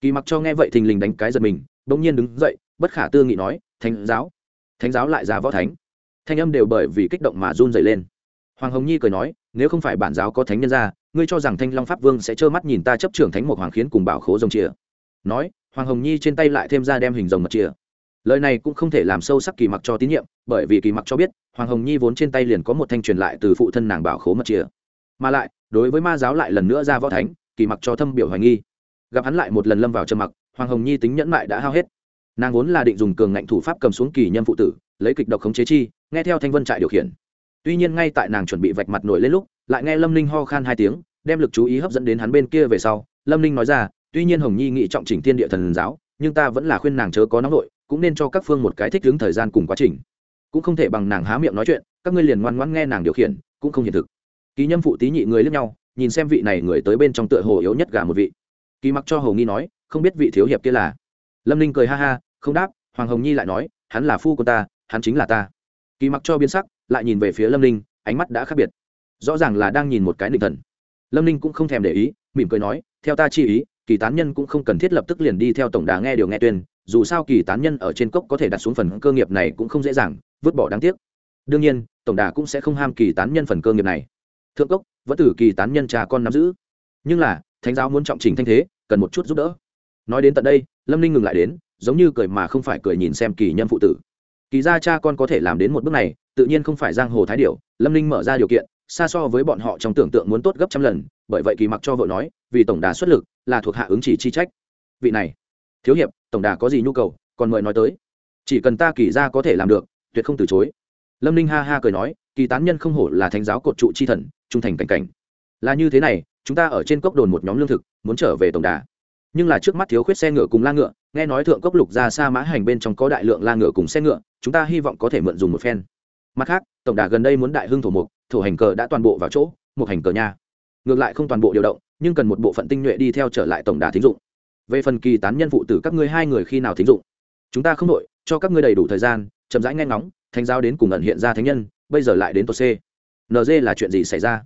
Kỳ mặc cho nghe vậy thình lình đánh cái giật mình, bỗng nhiên đứng dậy, bất khả tư nghị nói, thánh giáo? Thánh giáo lại ra võ thánh thanh âm đều bởi vì kích động mà run dày lên. Hoàng hồng nhi cười nói, nếu không phải bản giáo có thánh nhân ra, ngươi cho rằng thanh long pháp vương sẽ trơ mắt nhìn ta chấp trưởng thánh một hoàng khiến cùng bảo khố rồng chìa? Nói, hoàng hồng nhi trên tay lại thêm ra đem hình rồng mật chìa. Lời này cũng không thể làm sâu sắc kỳ mặc cho tín nhiệm, bởi vì kỳ mặc cho biết, hoàng hồng nhi vốn trên tay liền có một thanh truyền lại từ phụ thân nàng bảo khố mật chìa. Mà lại, đối với ma giáo lại lần nữa ra võ thánh, kỳ mặc cho thâm biểu hoài nghi. Gặp hắn lại một lần lâm vào trầm mặc, hoàng hồng nhi tính nhẫn mại đã hao hết. Nàng vốn là định dùng cường ngạnh thủ pháp cầm xuống kỳ nhân phụ tử, lấy kịch độc khống chế chi nghe theo thanh vân trại điều khiển. Tuy nhiên ngay tại nàng chuẩn bị vạch mặt nổi lên lúc, lại nghe lâm ninh ho khan hai tiếng, đem lực chú ý hấp dẫn đến hắn bên kia về sau. Lâm ninh nói ra, tuy nhiên hồng nhi nghị trọng chỉnh thiên địa thần giáo, nhưng ta vẫn là khuyên nàng chớ có nóng nội cũng nên cho các phương một cái thích ứng thời gian cùng quá trình. Cũng không thể bằng nàng há miệng nói chuyện, các ngươi liền ngoan ngoãn nghe nàng điều khiển, cũng không hiện thực. Ký nhâm phụ tí nhị người lướt nhau, nhìn xem vị này người tới bên trong tựa hồ yếu nhất gà một vị. Kỳ mặc cho hầu nghi nói, không biết vị thiếu hiệp kia là. Lâm ninh cười ha ha, không đáp, hoàng hồng nhi lại nói, hắn là phu của ta, hắn chính là ta kỳ mặc cho biến sắc, lại nhìn về phía lâm ninh, ánh mắt đã khác biệt. Rõ ràng là đang nhìn một cái định thần. Lâm ninh cũng không thèm để ý, mỉm cười nói, theo ta chi ý, kỳ tán nhân cũng không cần thiết lập tức liền đi theo tổng đà nghe điều nghe tuyên, dù sao kỳ tán nhân ở trên cốc có thể đặt xuống phần cơ nghiệp này cũng không dễ dàng, vứt bỏ đáng tiếc. Đương nhiên, tổng đà cũng sẽ không ham kỳ tán nhân phần cơ nghiệp này. Thượng cốc, vẫn tử kỳ tán nhân cha con nắm giữ. Nhưng là, thánh giáo muốn trọng trình thanh thế, cần một chút giúp đỡ. Nói đến tận đây, lâm ninh ngừng lại đến, giống như cười mà không phải cười nhìn xem kỳ nhân phụ tử kỳ Ra cha con có thể làm đến một bước này, tự nhiên không phải giang hồ thái điệu lâm ninh mở ra điều kiện, xa so với bọn họ trong tưởng tượng muốn tốt gấp trăm lần, bởi vậy kỳ mặc cho vợ nói, vì tổng đà xuất lực, là thuộc hạ ứng chỉ chi trách. Vị này, thiếu hiệp, tổng đà có gì nhu cầu, còn mời nói tới. Chỉ cần ta kỳ ra có thể làm được, tuyệt không từ chối. Lâm ninh ha ha cười nói, kỳ tán nhân không hổ là thánh giáo cột trụ chi thần, trung thành cảnh cảnh. Là như thế này, chúng ta ở trên cốc đồn một nhóm lương thực, muốn trở về tổng đà. Nhưng là trước mắt thiếu khuyết xe ngựa cùng la ngựa nghe nói thượng cốc lục ra xa mã hành bên trong có đại lượng la ngựa cùng xe ngựa, chúng ta hy vọng có thể mượn dùng một phen. Mặt khác, tổng đà gần đây muốn đại hưng thổ mục, thổ hành cờ đã toàn bộ vào chỗ một hành cờ nha. Ngược lại không toàn bộ điều động, nhưng cần một bộ phận tinh nhuệ đi theo trở lại tổng đà thính dụng. Về phần kỳ tán nhân phụ tử các ngươi hai người khi nào thính dụng? Chúng ta không đội cho các ngươi đầy đủ thời gian, chậm rãi nghe ngóng, thánh giáo đến cùng ẩn hiện ra thánh nhân, bây giờ lại đến tổ c. Nd là chuyện gì xảy ra?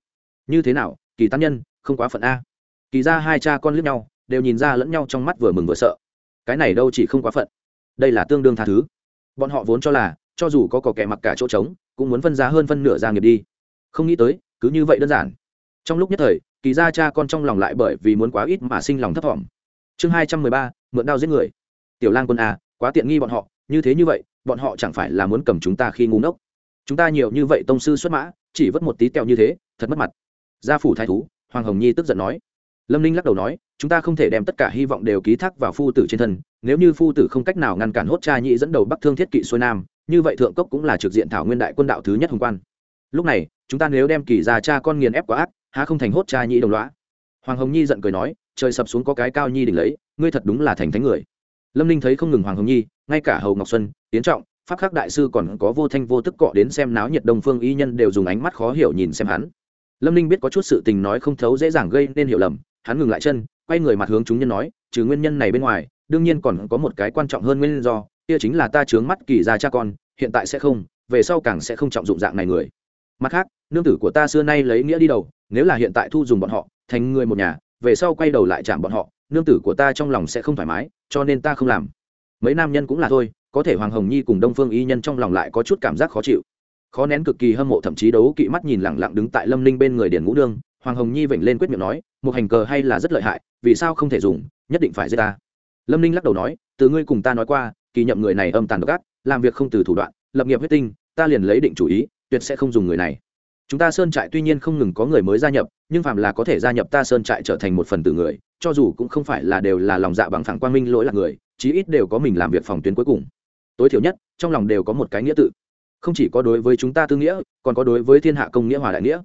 Như thế nào, kỳ tán nhân, không quá phận a. Kỳ ra hai cha con lướt nhau, đều nhìn ra lẫn nhau trong mắt vừa mừng vừa sợ cái này đâu chỉ không quá phận. Đây là tương đương tha thứ. Bọn họ vốn cho là cho dù có cò kẻ mặc cả chỗ trống cũng muốn phân giá hơn phân nửa gia nghiệp đi. Không nghĩ tới cứ như vậy đơn giản. Trong lúc nhất thời kỳ gia cha con trong lòng lại bởi vì muốn quá ít mà sinh lòng thấp thỏm. Chương hai trăm mười ba mượn đao giết người. Tiểu lang quân a à, quá tiện nghi bọn họ như thế như vậy bọn họ chẳng phải là muốn cầm chúng ta khi ngu ngốc. Chúng ta nhiều như vậy tông sư xuất mã chỉ vất một tí tẹo như thế thật mất mặt. Gia phủ thái thú hoàng hồng nhi tức giận nói lâm ninh lắc đầu nói, chúng ta không thể đem tất cả hy vọng đều ký thác vào phu tử trên thân, nếu như phu tử không cách nào ngăn cản hốt cha nhị dẫn đầu bắc thương thiết kỵ xuôi nam, như vậy thượng cốc cũng là trực diện thảo nguyên đại quân đạo thứ nhất hùng quan. Lúc này, chúng ta nếu đem kỳ già cha con nghiền ép quá ác, há không thành hốt cha nhị đồng loã hoàng hồng nhi giận cười nói, trời sập xuống có cái cao nhi đỉnh lấy, ngươi thật đúng là thành thánh người. Lâm ninh thấy không ngừng hoàng hồng nhi, ngay cả hầu ngọc xuân tiến trọng, pháp khắc đại sư còn có vô thanh vô tức cọ đến xem náo nhiệt đông phương y nhân đều dùng ánh mắt khó hiểu nhìn xem hắn. Lâm ninh biết có chút sự tình nói không thấu dễ dàng gây nên hiểu lầm hắn ngừng lại chân, quay người mặt hướng chúng nhân nói, trừ nguyên nhân này bên ngoài, đương nhiên còn có một cái quan trọng hơn nguyên do, kia chính là ta chướng mắt kỳ ra cha con, hiện tại sẽ không, về sau càng sẽ không trọng dụng dạng này người. Mặt khác, nương tử của ta xưa nay lấy nghĩa đi đầu, nếu là hiện tại thu dùng bọn họ, thành người một nhà, về sau quay đầu lại chạm bọn họ, nương tử của ta trong lòng sẽ không thoải mái, cho nên ta không làm. Mấy nam nhân cũng là thôi, có thể hoàng hồng nhi cùng đông phương y nhân trong lòng lại có chút cảm giác khó chịu. Khó nén cực kỳ hâm mộ thậm chí đấu kỵ mắt nhìn lẳng lặng đứng tại lâm ninh bên người điền ngũ nương, hoàng hồng nhi vểnh lên quyết miệng nói một hành cờ hay là rất lợi hại, vì sao không thể dùng, nhất định phải giết ta. Lâm ninh lắc đầu nói, từ ngươi cùng ta nói qua, kỳ nhậm người này âm tàn độc ác, làm việc không từ thủ đoạn, lập nghiệp huyết tinh, ta liền lấy định chủ ý, tuyệt sẽ không dùng người này. Chúng ta sơn trại tuy nhiên không ngừng có người mới gia nhập, nhưng phạm là có thể gia nhập ta sơn trại trở thành một phần từ người, cho dù cũng không phải là đều là lòng dạ bằng phẳng quang minh lỗi lạc người, chí ít đều có mình làm việc phòng tuyến cuối cùng. Tối thiểu nhất, trong lòng đều có một cái nghĩa tự. Không chỉ có đối với chúng ta tư nghĩa, còn có đối với thiên hạ công nghĩa hòa đại nghĩa.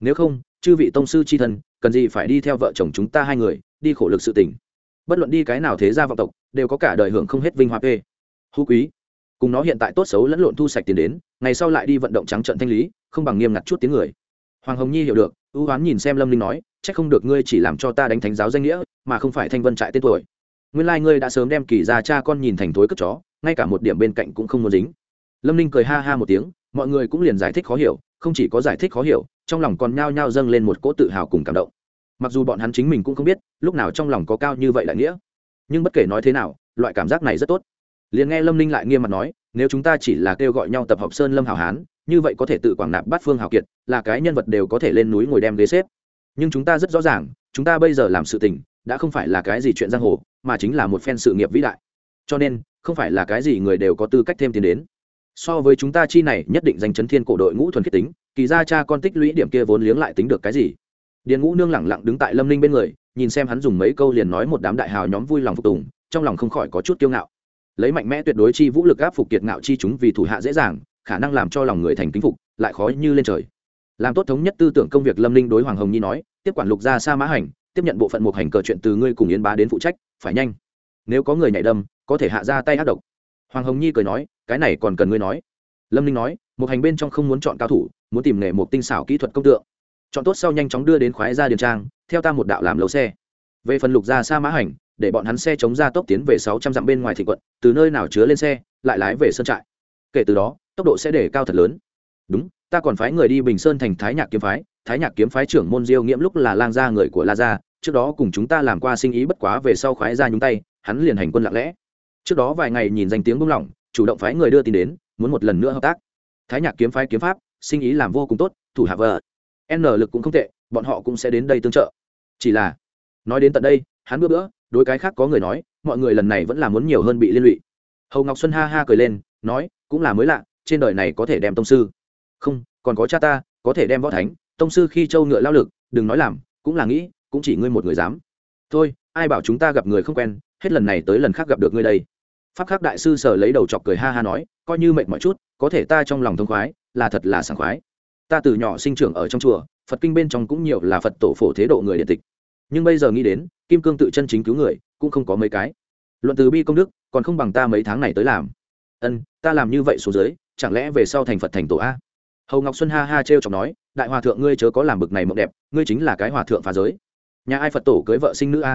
Nếu không, chư vị tông sư c h i thân cần gì phải đi theo vợ chồng chúng ta hai người đi khổ lực sự tình, bất luận đi cái nào thế gia vọng tộc đều có cả đời hưởng không hết vinh hoa phê. Hú quý. Cùng nó hiện tại tốt xấu lẫn lộn thu sạch tiền đến ngày sau lại đi vận động trắng trận thanh lý không bằng nghiêm ngặt chút tiếng người. Hoàng hồng nhi hiểu được ưu hoán nhìn xem lâm linh nói c h ắ c không được ngươi chỉ làm cho ta đánh thánh giáo danh nghĩa mà không phải thanh vân trại tên tuổi. Nguyên lai、like、ngươi đã sớm đem kỳ ra cha con nhìn thành thối cất chó ngay cả một điểm bên cạnh cũng không muốn dính. Lâm linh cười ha ha một tiếng mọi người cũng liền giải thích khó hiểu không chỉ có giải thích khó hiểu trong lòng còn nhao nhao dâng lên một cỗ tự hào cùng cảm động. Mặc dù bọn hắn chính mình cũng không biết, lúc nào trong lòng có cao như vậy đại nghĩa. Nhưng bất kể nói thế nào, loại cảm giác này rất tốt. Liền nghe lâm ninh lại nghiêm mặt nói, nếu chúng ta chỉ là kêu gọi nhau tập hợp sơn lâm hảo hán, như vậy có thể tự quảng nạp bát phương hào kiệt, là cái nhân vật đều có thể lên núi ngồi đem ghế xếp. Nhưng chúng ta rất rõ ràng, chúng ta bây giờ làm sự tình, đã không phải là cái gì chuyện giang hồ, mà chính là một phen sự nghiệp vĩ đại. Cho nên, không phải là cái gì người đều có tư cách thêm tiền đến so với chúng ta chi này, nhất định danh chấn thiên cổ đội ngũ thuần khiết tính, kỳ ra cha con tích lũy điểm kia vốn liếng lại tính được cái gì? Điền ngũ nương lẳng lặng đứng tại lâm ninh bên người, nhìn xem hắn dùng mấy câu liền nói một đám đại hào nhóm vui lòng phục tùng, trong lòng không khỏi có chút kiêu ngạo. Lấy mạnh mẽ tuyệt đối chi vũ lực áp phục kiệt ngạo chi chúng vì thủ hạ dễ dàng, khả năng làm cho lòng người thành kính phục, lại khó như lên trời. Làm tốt thống nhất tư tưởng công việc, lâm ninh đối hoàng hồng nhi nói, tiếp quản lục gia sa mã hành, tiếp nhận bộ phận một hành cờ chuyện từ ngươi cùng yến bá đến phụ trách, phải nhanh. Nếu có người nhảy đâm, có thể hạ ra tay ác độc. Hoàng hồng nhi cười nói cái này còn cần ngươi nói. Lâm ninh nói, một hành bên trong không muốn chọn cao thủ, muốn tìm nghề một tinh xảo kỹ thuật công tượng. Chọn tốt sau nhanh chóng đưa đến khoái ra điền trang, theo ta một đạo làm lầu xe. Về phần lục gia sa mã hành, để bọn hắn xe chống ra tốc tiến về sáu trăm dặm bên ngoài thị quận, từ nơi nào chứa lên xe, lại lái về sơn trại. Kể từ đó, tốc độ sẽ để cao thật lớn. Đúng, ta còn phái người đi bình sơn thành thái nhạc kiếm phái, thái nhạc kiếm phái trưởng môn diêu nghiễm lúc là lang gia người của la gia, trước đó cùng chúng ta làm qua sinh ý bất quá về sau khoái ra nhúng tay, hắn liền hành quân lặng lẽ. Trước đó vài ngày nhìn danh tiếng buông lỏng chủ động phái người đưa tin đến, muốn một lần nữa hợp tác. Thái nhạc kiếm phái kiếm pháp, sinh ý làm vô cùng tốt, thủ hạ vợ. N lực cũng không tệ, bọn họ cũng sẽ đến đây tương trợ. Chỉ là, nói đến tận đây, hắn bữa bữa, đối cái khác có người nói, mọi người lần này vẫn là muốn nhiều hơn bị liên lụy. Hầu ngọc xuân ha ha cười lên, nói, cũng là mới lạ, trên đời này có thể đem tông sư. Không, còn có cha ta, có thể đem võ thánh, tông sư khi châu ngựa lao lực, đừng nói làm, cũng là nghĩ, cũng chỉ ngươi một người dám. Thôi, ai bảo chúng ta gặp người không quen, hết lần này tới lần khác gặp được ngươi đây pháp khắc đại sư sở lấy đầu chọc cười ha ha nói, coi như mệt mọi chút, có thể ta trong lòng thông khoái, là thật là sảng khoái. Ta từ nhỏ sinh trưởng ở trong chùa, phật kinh bên trong cũng nhiều là phật tổ phổ thế độ người điện tịch. Nhưng bây giờ nghĩ đến, kim cương tự chân chính cứu người, cũng không có mấy cái. Luận từ bi công đức, còn không bằng ta mấy tháng này tới làm. Ân, ta làm như vậy số dưới, chẳng lẽ về sau thành phật thành tổ a? Hầu ngọc xuân ha ha t r e o chọc nói, đại hòa thượng ngươi chớ có làm bực này mộng đẹp, ngươi chính là cái hòa thượng phá giới. Nhà ai phật tổ cưới vợ sinh nữ a?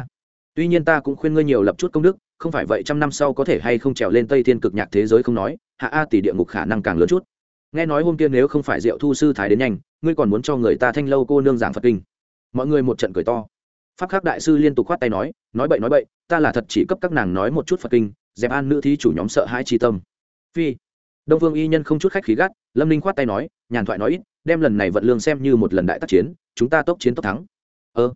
Tuy nhiên ta cũng khuyên ngươi nhiều lập chút công đức không phải vậy trăm năm sau có thể hay không trèo lên tây thiên cực nhạc thế giới không nói, hạ a tỷ địa ngục khả năng càng lớn chút. Nghe nói hôm kia nếu không phải diệu thu sư thái đến nhanh, ngươi còn muốn cho người ta thanh lâu cô nương giảng phật kinh. Mọi người một trận cười to. Pháp khắc đại sư liên tục khoát tay nói nói bậy nói bậy, ta là thật chỉ cấp các nàng nói một chút phật kinh, dẹp an nữ thí chủ nhóm sợ hai chi tâm. Phi. Đông vương y nhân không chút khách khí gắt, lâm ninh khoát tay nói, nhàn thoại nói ít, đem lần này vận lương xem như một lần đại tác chiến, chúng ta tốc chiến tốc thắng. Ơ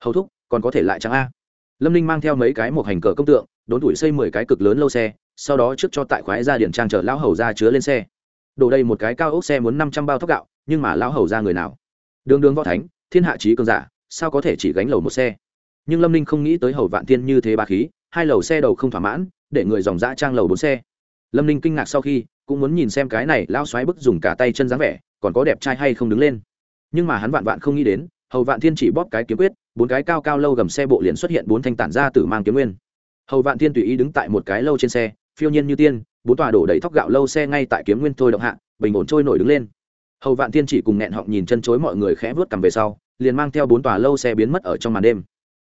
hầu thúc, còn có thể lại chẳng a. Lâm ninh mang theo mấy cái một hành cờ công tượng đốn tuổi xây mười cái cực lớn lâu xe, sau đó trước cho tại khoái ra điển trang chở lão hầu ra chứa lên xe. Đổ đây một cái cao ốc xe muốn năm trăm bao thóc gạo, nhưng mà lão hầu ra người nào? Đường đường võ thánh, thiên hạ trí cường giả, sao có thể chỉ gánh lầu một xe? Nhưng lâm ninh không nghĩ tới hầu vạn thiên như thế ba khí, hai lầu xe đầu không thỏa mãn, để người dòng dã trang lầu bốn xe. Lâm ninh kinh ngạc sau khi, cũng muốn nhìn xem cái này lão xoáy bức dùng cả tay chân dáng vẻ, còn có đẹp trai hay không đứng lên. Nhưng mà hắn vạn vạn không nghĩ đến, hầu vạn thiên chỉ bóp cái kiếm quyết, bốn cái cao cao lâu gầm xe bộ liền xuất hiện bốn thanh tản ra từ mang kiếm nguyên hầu vạn thiên tùy ý đứng tại một cái lâu trên xe, phiêu nhiên như tiên, bốn tòa đổ đầy thóc gạo lâu xe ngay tại kiếm nguyên thôi động hạ, bình ổn trôi nổi đứng lên. Hầu vạn thiên chỉ cùng nghẹn họng nhìn chân chối mọi người khẽ vớt cầm về sau, liền mang theo bốn tòa lâu xe biến mất ở trong màn đêm.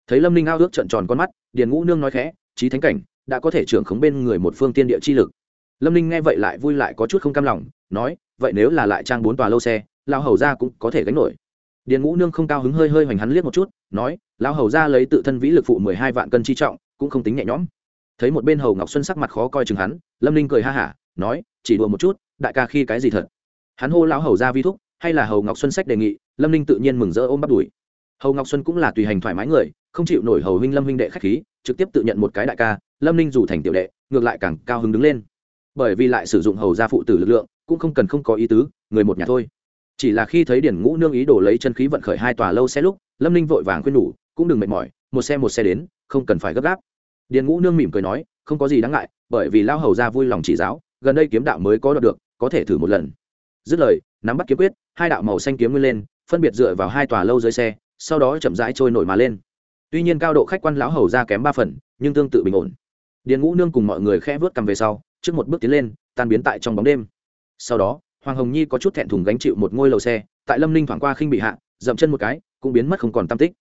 Thấy lâm ninh ao ước trận tròn con mắt, điền ngũ nương nói khẽ trí thánh cảnh, đã có thể trưởng khống bên người một phương tiên địa chi lực. Lâm ninh nghe vậy lại vui lại có chút không cam lòng, nói, vậy nếu là lại trang bốn tòa lâu xe lao hầu ra cũng có thể gánh nổi. Điền ngũ nương không cao hứng hơi hơi hoành hắn liếc một chút, nói lao hầu ra lấy tự thân vĩ lực phụ mười hai vạn cân chi trọng cũng không tính nhẹ nhõm. Thấy một bên hầu ngọc xuân sắc mặt khó coi chừng hắn, lâm ninh cười ha hả, nói, chỉ đùa một chút, đại ca khi cái gì thật? Hắn hô lão hầu ra vi thúc, hay là hầu ngọc xuân sách đề nghị, lâm ninh tự nhiên mừng rỡ ôm bắt đùi. Hầu ngọc xuân cũng là tùy hành thoải mái người, không chịu nổi hầu huynh lâm huynh đệ khách khí, trực tiếp tự nhận một cái đại ca, lâm ninh dù thành tiểu đệ, ngược lại càng cao hứng đứng lên. Bởi vì lại sử dụng hầu gia phụ tử lực lượng, cũng không cần không có ý tứ, người một nhà thôi. Chỉ là khi thấy điển ngũ nương ý đồ lấy chân khí vận khởi hai tòa lâu xe lúc, lâm ninh vội vàng khuyên nhủ, cũng đừng mệt mỏi, một xe một xe đến, không cần phải gấp gáp điền ngũ nương mỉm cười nói, không có gì đáng ngại, bởi vì lao hầu ra vui lòng chỉ giáo, gần đây kiếm đạo mới có đọc được, có thể thử một lần. Dứt lời, nắm bắt kiếm quyết, hai đạo màu xanh kiếm nguyên lên, phân biệt dựa vào hai tòa lâu dưới xe, sau đó chậm rãi trôi nổi mà lên. Tuy nhiên cao độ khách quan lão hầu ra kém ba phần, nhưng tương tự bình ổn. Điền ngũ nương cùng mọi người khẽ vớt cầm về sau, trước một bước tiến lên, tan biến tại trong bóng đêm. Sau đó, hoàng hồng nhi có chút thẹn thùng gánh chịu một ngôi lầu xe, tại lâm ninh thoảng qua khinh bị hạ, dậm chân một cái, cũng biến mất không còn tam tích.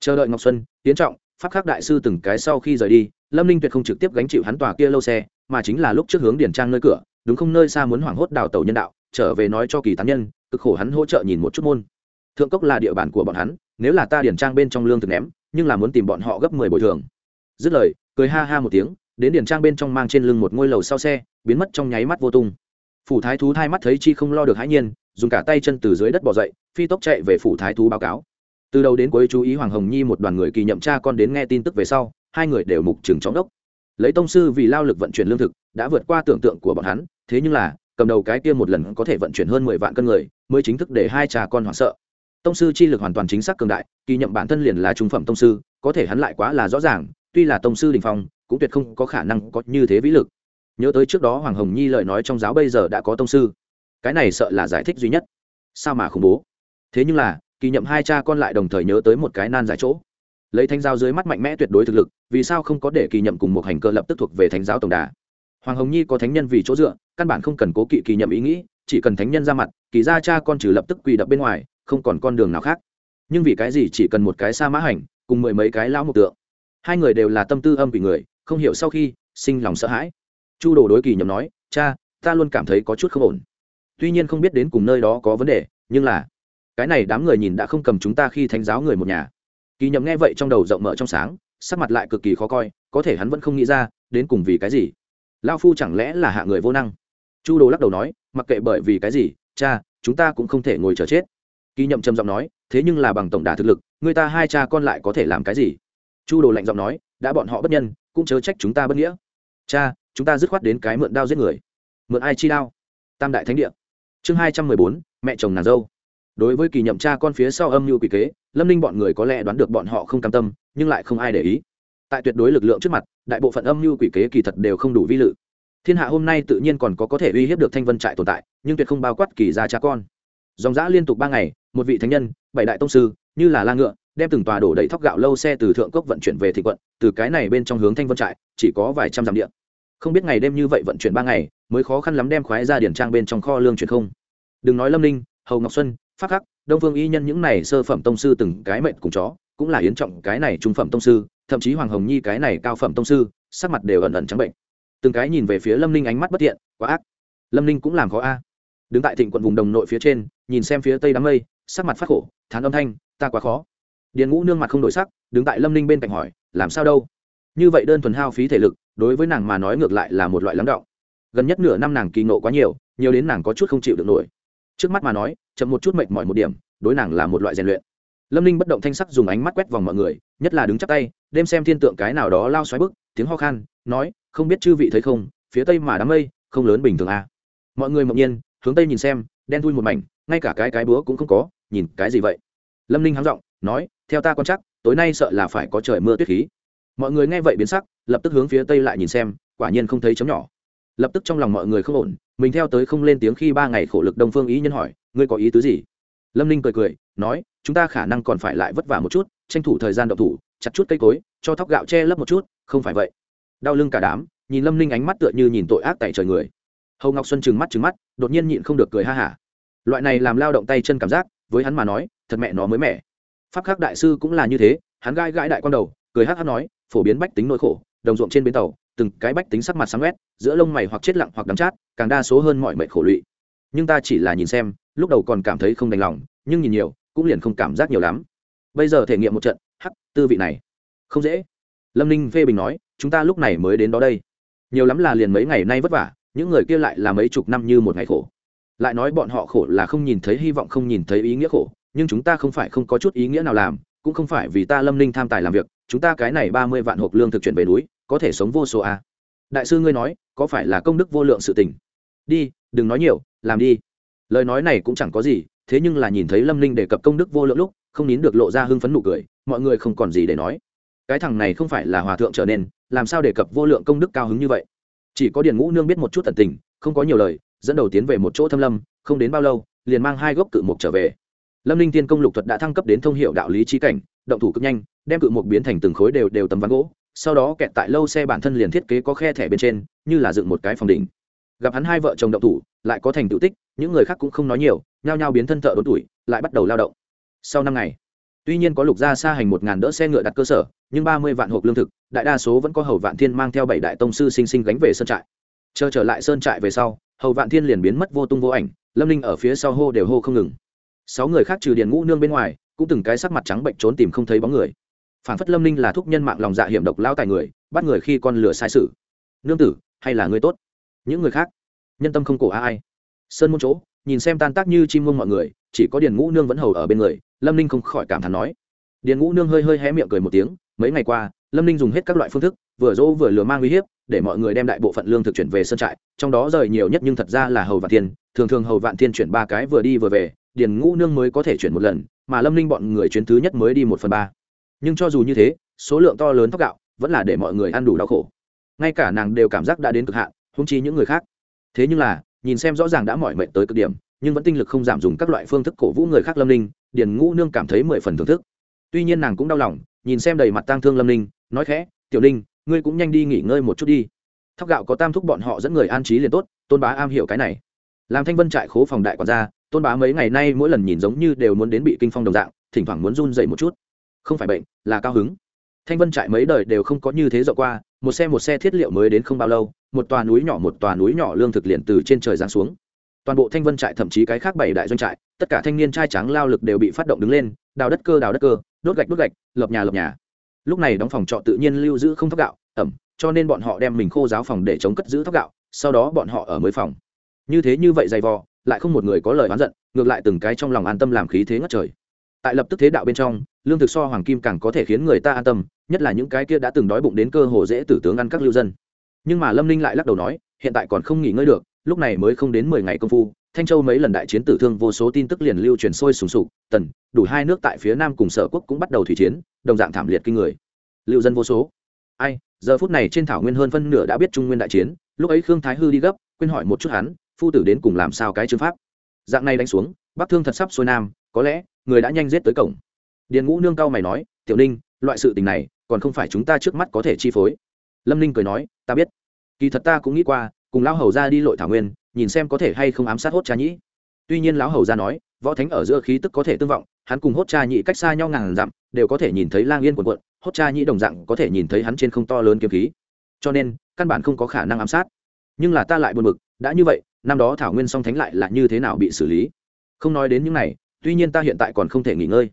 Chờ đợi ngọc xuân, tiến trọng pháp khắc đại sư từng cái sau khi rời đi, lâm ninh tuyệt không trực tiếp gánh chịu hắn tòa kia lâu xe, mà chính là lúc trước hướng điển trang nơi cửa, đúng không nơi xa muốn hoảng hốt đào tàu nhân đạo, trở về nói cho kỳ tán nhân, cực khổ hắn hỗ trợ nhìn một chút môn. Thượng cốc là địa bàn của bọn hắn, nếu là ta điển trang bên trong lương thực ném, nhưng là muốn tìm bọn họ gấp mười bồi thường. Dứt lời, cười ha ha một tiếng, đến điển trang bên trong mang trên lưng một ngôi lầu sau xe, biến mất trong nháy mắt vô tung. Phủ thái thú thai mắt thấy chi không lo được hãi nhiên, dùng cả tay chân từ dưới đất bỏ dậy, phi tốc chạy về phủ thái thú báo cáo từ đầu đến cuối chú ý hoàng hồng nhi một đoàn người kỳ nhậm cha con đến nghe tin tức về sau, hai người đều mục trừng chóng đốc. Lấy tông sư vì lao lực vận chuyển lương thực, đã vượt qua tưởng tượng của bọn hắn, thế nhưng là, cầm đầu cái kia một lần có thể vận chuyển hơn mười vạn cân người, mới chính thức để hai cha con hoảng sợ. Tông sư chi lực hoàn toàn chính xác cường đại, kỳ nhậm bản thân liền là trung phẩm tông sư, có thể hắn lại quá là rõ ràng, tuy là tông sư đình phong, cũng tuyệt không có khả năng có như thế vĩ lực. Nhớ tới trước đó hoàng hồng nhi lời nói trong giáo bây giờ đã có tông sư. Cái này sợ là giải thích duy nhất. Sao mà khủng bố? Thế nhưng là kỳ nhậm hai cha con lại đồng thời nhớ tới một cái nan giải chỗ. Lấy thánh giáo dưới mắt mạnh mẽ tuyệt đối thực lực, vì sao không có để kỳ nhậm cùng một hành cơ lập tức thuộc về thánh giáo tổng đà? Hoàng hồng nhi có thánh nhân vì chỗ dựa, căn bản không cần cố kỵ kỳ nhậm ý nghĩ, chỉ cần thánh nhân ra mặt kỳ ra cha con trừ lập tức quỳ đập bên ngoài, không còn con đường nào khác. Nhưng vì cái gì chỉ cần một cái sa mã hành, cùng mười mấy cái lão mục tượng? Hai người đều là tâm tư âm vì người, không hiểu sau khi, sinh lòng sợ hãi. Chu đồ đối kỳ nhậm nói, cha, ta luôn cảm thấy có chút không ổn. Tuy nhiên không biết đến cùng nơi đó có vấn đề, nhưng là cái này đám người nhìn đã không cầm chúng ta khi thánh giáo người một nhà. Kỳ nhậm nghe vậy trong đầu rộng mở trong sáng, sắc mặt lại cực kỳ khó coi, có thể hắn vẫn không nghĩ ra, đến cùng vì cái gì? Lao phu chẳng lẽ là hạ người vô năng? Chu đồ lắc đầu nói, mặc kệ bởi vì cái gì, cha, chúng ta cũng không thể ngồi chờ chết. Kỳ nhậm trầm giọng nói, thế nhưng là bằng tổng đà thực lực, người ta hai cha con lại có thể làm cái gì? Chu đồ lạnh giọng nói, đã bọn họ bất nhân, cũng chớ trách chúng ta bất nghĩa. Cha, chúng ta dứt khoát đến cái mượn đao giết người. Mượn ai chi đao? Tam đại thánh địa. Chương hai trăm mười bốn, mẹ chồng nàng dâu đối với kỳ nhậm cha con phía sau âm mưu quỷ kế, lâm ninh bọn người có lẽ đoán được bọn họ không cam tâm, nhưng lại không ai để ý. Tại tuyệt đối lực lượng trước mặt, đại bộ phận âm mưu quỷ kế kỳ thật đều không đủ vi lự. Thiên hạ hôm nay tự nhiên còn có có thể uy hiếp được thanh vân trại tồn tại, nhưng tuyệt không bao quát kỳ ra cha con. Dòng giã liên tục ba ngày, một vị thánh nhân, bảy đại tông sư, như là la ngựa, đem từng tòa đổ đầy thóc gạo lâu xe từ thượng cốc vận chuyển về thị quận, từ cái này bên trong hướng thanh vân trại, chỉ có vài trăm dặm điện không biết ngày đêm như vậy vận chuyển ba ngày, mới khó khăn lắm đem khoái ra điển trang bên trong kho lương chuyển không. Đừng nói lâm ninh, hầu ngọc xuân phát khắc, đông phương y nhân những này sơ phẩm tông sư từng cái mệnh cùng chó, cũng là yến trọng cái này trung phẩm tông sư, thậm chí hoàng hồng nhi cái này cao phẩm tông sư, sắc mặt đều ẩn ẩn trắng bệnh. Từng cái nhìn về phía lâm ninh ánh mắt bất thiện, quá ác. Lâm ninh cũng làm khó a. Đứng tại thịnh quận vùng đồng nội phía trên, nhìn xem phía tây đám mây, sắc mặt phát khổ, thán âm thanh, ta quá khó. Điền ngũ nương mặt không đổi sắc, đứng tại lâm ninh bên cạnh hỏi, làm sao đâu? Như vậy đơn thuần hao phí thể lực, đối với nàng mà nói ngược lại là một loại lắng động. Gần nhất nửa năm nàng kỳ nộ quá nhiều nhiều đến nàng có chút không chịu được nổi trước mắt mà nói, chậm một chút mệt mỏi một điểm, đối nàng là một loại rèn luyện. Lâm ninh bất động thanh sắc dùng ánh mắt quét vòng mọi người, nhất là đứng chắp tay, đêm xem thiên tượng cái nào đó lao xoáy bức tiếng ho khan, nói, không biết chư vị thấy không, phía tây mà đám mây, không lớn bình thường à. mọi người mộng nhiên, hướng tây nhìn xem, đen thui một mảnh, ngay cả cái cái búa cũng không có, nhìn cái gì vậy? Lâm ninh hắng giọng, nói, theo ta quan chắc tối nay sợ là phải có trời mưa tuyết khí. Mọi người nghe vậy biến sắc, lập tức hướng phía tây lại nhìn xem, quả nhiên không thấy chấm nhỏ lập tức trong lòng mọi người không ổn, mình theo tới không lên tiếng khi ba ngày khổ lực đông phương ý nhân hỏi, ngươi có ý tứ gì? Lâm ninh cười cười, nói, chúng ta khả năng còn phải lại vất vả một chút, tranh thủ thời gian đậu thủ, chặt chút cây cối, cho thóc gạo che lấp một chút, không phải vậy. Đau lưng cả đám, nhìn lâm ninh ánh mắt tựa như nhìn tội ác tại trời người. Hầu ngọc xuân trừng mắt trừng mắt, đột nhiên nhịn không được cười ha hả. Loại này làm lao động tay chân cảm giác, với hắn mà nói, thật mẹ nó mới mẻ. Pháp khắc đại sư cũng là như thế, hắn gai gãi đại con đầu, cười hắc hắc nói, phổ biến bách tính nỗi khổ, đồng ruộng trên bến tàu từng cái bách tính sắc mặt sáng quét giữa lông mày hoặc chết lặng hoặc đắm chát, càng đa số hơn mọi mệnh khổ lụy. Nhưng ta chỉ là nhìn xem, lúc đầu còn cảm thấy không đành lòng, nhưng nhìn nhiều, cũng liền không cảm giác nhiều lắm. Bây giờ thể nghiệm một trận, hắc, tư vị này, không dễ. Lâm ninh phê bình nói, chúng ta lúc này mới đến đó đây. Nhiều lắm là liền mấy ngày nay vất vả, những người kia lại là mấy chục năm như một ngày khổ. Lại nói bọn họ khổ là không nhìn thấy hy vọng, không nhìn thấy ý nghĩa khổ, nhưng chúng ta không phải không có chút ý nghĩa nào làm, cũng không phải vì ta lâm ninh tham tài làm việc, chúng ta cái này ba mươi vạn hộp lương thực chuyển về núi có thể sống vô số a. Đại sư ngươi nói, có phải là công đức vô lượng sự tình? Đi, đừng nói nhiều, làm đi. Lời nói này cũng chẳng có gì, thế nhưng là nhìn thấy lâm ninh đề cập công đức vô lượng lúc, không nín được lộ ra hưng phấn nụ cười, mọi người không còn gì để nói. Cái thằng này không phải là hòa thượng trở nên, làm sao đề cập vô lượng công đức cao hứng như vậy? Chỉ có điền ngũ nương biết một chút tận tình, không có nhiều lời, dẫn đầu tiến về một chỗ thâm lâm, không đến bao lâu, liền mang hai gốc cự mục trở về. Lâm ninh tiên công lục thuật đã thăng cấp đến thông hiệu đạo lý trí cảnh, động thủ cực nhanh, đem cự mục biến thành từng khối đều đều tấm ván gỗ sau đó kẹt tại lâu xe bản thân liền thiết kế có khe thẻ bên trên, như là dựng một cái phòng đỉnh. Gặp hắn hai vợ chồng động thủ, lại có thành tựu tích, những người khác cũng không nói nhiều, nhao nhao biến thân thợ đốn tuổi, lại bắt đầu lao động. Sau năm ngày, tuy nhiên có lục gia xa hành một ngàn đỡ xe ngựa đặt cơ sở, nhưng ba mươi vạn hộp lương thực, đại đa số vẫn có hầu vạn thiên mang theo bảy đại tông sư sinh sinh gánh về sơn trại. Chờ trở lại sơn trại về sau, hầu vạn thiên liền biến mất vô tung vô ảnh, lâm ninh ở phía sau hô đều hô không ngừng. Sáu người khác trừ điền ngũ nương bên ngoài, cũng từng cái sắc mặt trắng bệnh trốn tìm không thấy bóng người phản phất lâm ninh là thúc nhân mạng lòng dạ hiểm độc lao tài người, bắt người khi con lửa sai sự. Nương tử, hay là người tốt? Những người khác? Nhân tâm không cổ ai? Sơn môn chỗ, nhìn xem tan tác như chim mông mọi người, chỉ có điền ngũ nương vẫn hầu ở bên người, lâm ninh không khỏi cảm thán nói. Điền ngũ nương hơi hơi hé miệng cười một tiếng, mấy ngày qua, lâm ninh dùng hết các loại phương thức, vừa dỗ vừa lừa mang uy hiếp, để mọi người đem đại bộ phận lương thực chuyển về sân trại, trong đó rời nhiều nhất nhưng thật ra là hầu vạn thiên, thường thường hầu vạn thiên chuyển ba cái vừa đi vừa về, điền ngũ nương mới có thể chuyển một lần, mà lâm ninh bọn người chuyến thứ nhất mới đi một phần ba nhưng cho dù như thế, số lượng to lớn thóc gạo vẫn là để mọi người ăn đủ đau khổ. Ngay cả nàng đều cảm giác đã đến cực hạn húng chi những người khác. Thế nhưng là, nhìn xem rõ ràng đã mỏi mệt tới cực điểm, nhưng vẫn tinh lực không giảm dùng các loại phương thức cổ vũ người khác lâm ninh, điền ngũ nương cảm thấy mười phần thưởng thức. Tuy nhiên nàng cũng đau lòng, nhìn xem đầy mặt tang thương lâm ninh, nói khẽ, tiểu ninh, ngươi cũng nhanh đi nghỉ ngơi một chút đi. Thóc gạo có tam thúc bọn họ dẫn người an trí liền tốt, tôn bá am hiểu cái này. Làm thanh vân trại khố phòng đại quản gia, tôn bá mấy ngày nay mỗi lần nhìn giống như đều muốn đến bị kinh phong đồng dạng, thỉnh thoảng muốn run dậy một chút không phải bệnh, là cao hứng. Thanh vân trại mấy đời đều không có như thế dọ qua, một xe một xe thiết liệu mới đến không bao lâu, một tòa núi nhỏ một tòa núi nhỏ lương thực liền từ trên trời giáng xuống. Toàn bộ thanh vân trại thậm chí cái khác bảy đại doanh trại, tất cả thanh niên trai trắng lao lực đều bị phát động đứng lên, đào đất cơ, đào đất cơ, đốt gạch đốt gạch, lập nhà lập nhà. Lúc này đóng phòng trọ tự nhiên lưu giữ không thóc gạo, ẩm, cho nên bọn họ đem mình khô giáo phòng để chống cất giữ thóc gạo, sau đó bọn họ ở mới phòng. Như thế như vậy dày vò, lại không một người có lời oán giận, ngược lại từng cái trong lòng an tâm làm khí thế ngất trời tại lập tức thế đạo bên trong, lương thực so hoàng kim càng có thể khiến người ta an tâm, nhất là những cái kia đã từng đói bụng đến cơ hồ dễ tử tướng ăn các lưu dân. Nhưng mà lâm ninh lại lắc đầu nói, hiện tại còn không nghỉ ngơi được, lúc này mới không đến mười ngày công phu, thanh châu mấy lần đại chiến tử thương vô số tin tức liền lưu truyền sôi sùng sục, tần, đủ hai nước tại phía nam cùng sở quốc cũng bắt đầu thủy chiến, đồng dạng thảm liệt kinh người. Lưu dân vô số. Ai, giờ phút này trên thảo nguyên hơn phân nửa đã biết trung nguyên đại chiến, lúc ấy khương thái hư đi gấp, quên hỏi một chút hắn, phu tử đến cùng làm sao cái chương pháp. Dạng này đánh xuống, bắc thương thật sắp xuôi nam, có lẽ người đã nhanh giết tới cổng. Điền ngũ nương cao mày nói, tiểu ninh, loại sự tình này, còn không phải chúng ta trước mắt có thể chi phối. Lâm ninh cười nói, ta biết. Kỳ thật ta cũng nghĩ qua, cùng lão hầu ra đi lội thảo nguyên, nhìn xem có thể hay không ám sát hốt cha nhĩ. Tuy nhiên lão hầu ra nói, võ thánh ở giữa khí tức có thể tương vọng, hắn cùng hốt cha nhĩ cách xa nhau ngàn dặm, đều có thể nhìn thấy lang yên quần quận hốt cha nhĩ đồng dạng có thể nhìn thấy hắn trên không to lớn kiếm khí. Cho nên, căn bản không có khả năng ám sát. Nhưng là ta lại buồn bực, đã như vậy, năm đó thảo nguyên song thánh lại là như thế nào bị xử lý? Không nói đến những này tuy nhiên ta hiện tại còn không thể nghỉ ngơi.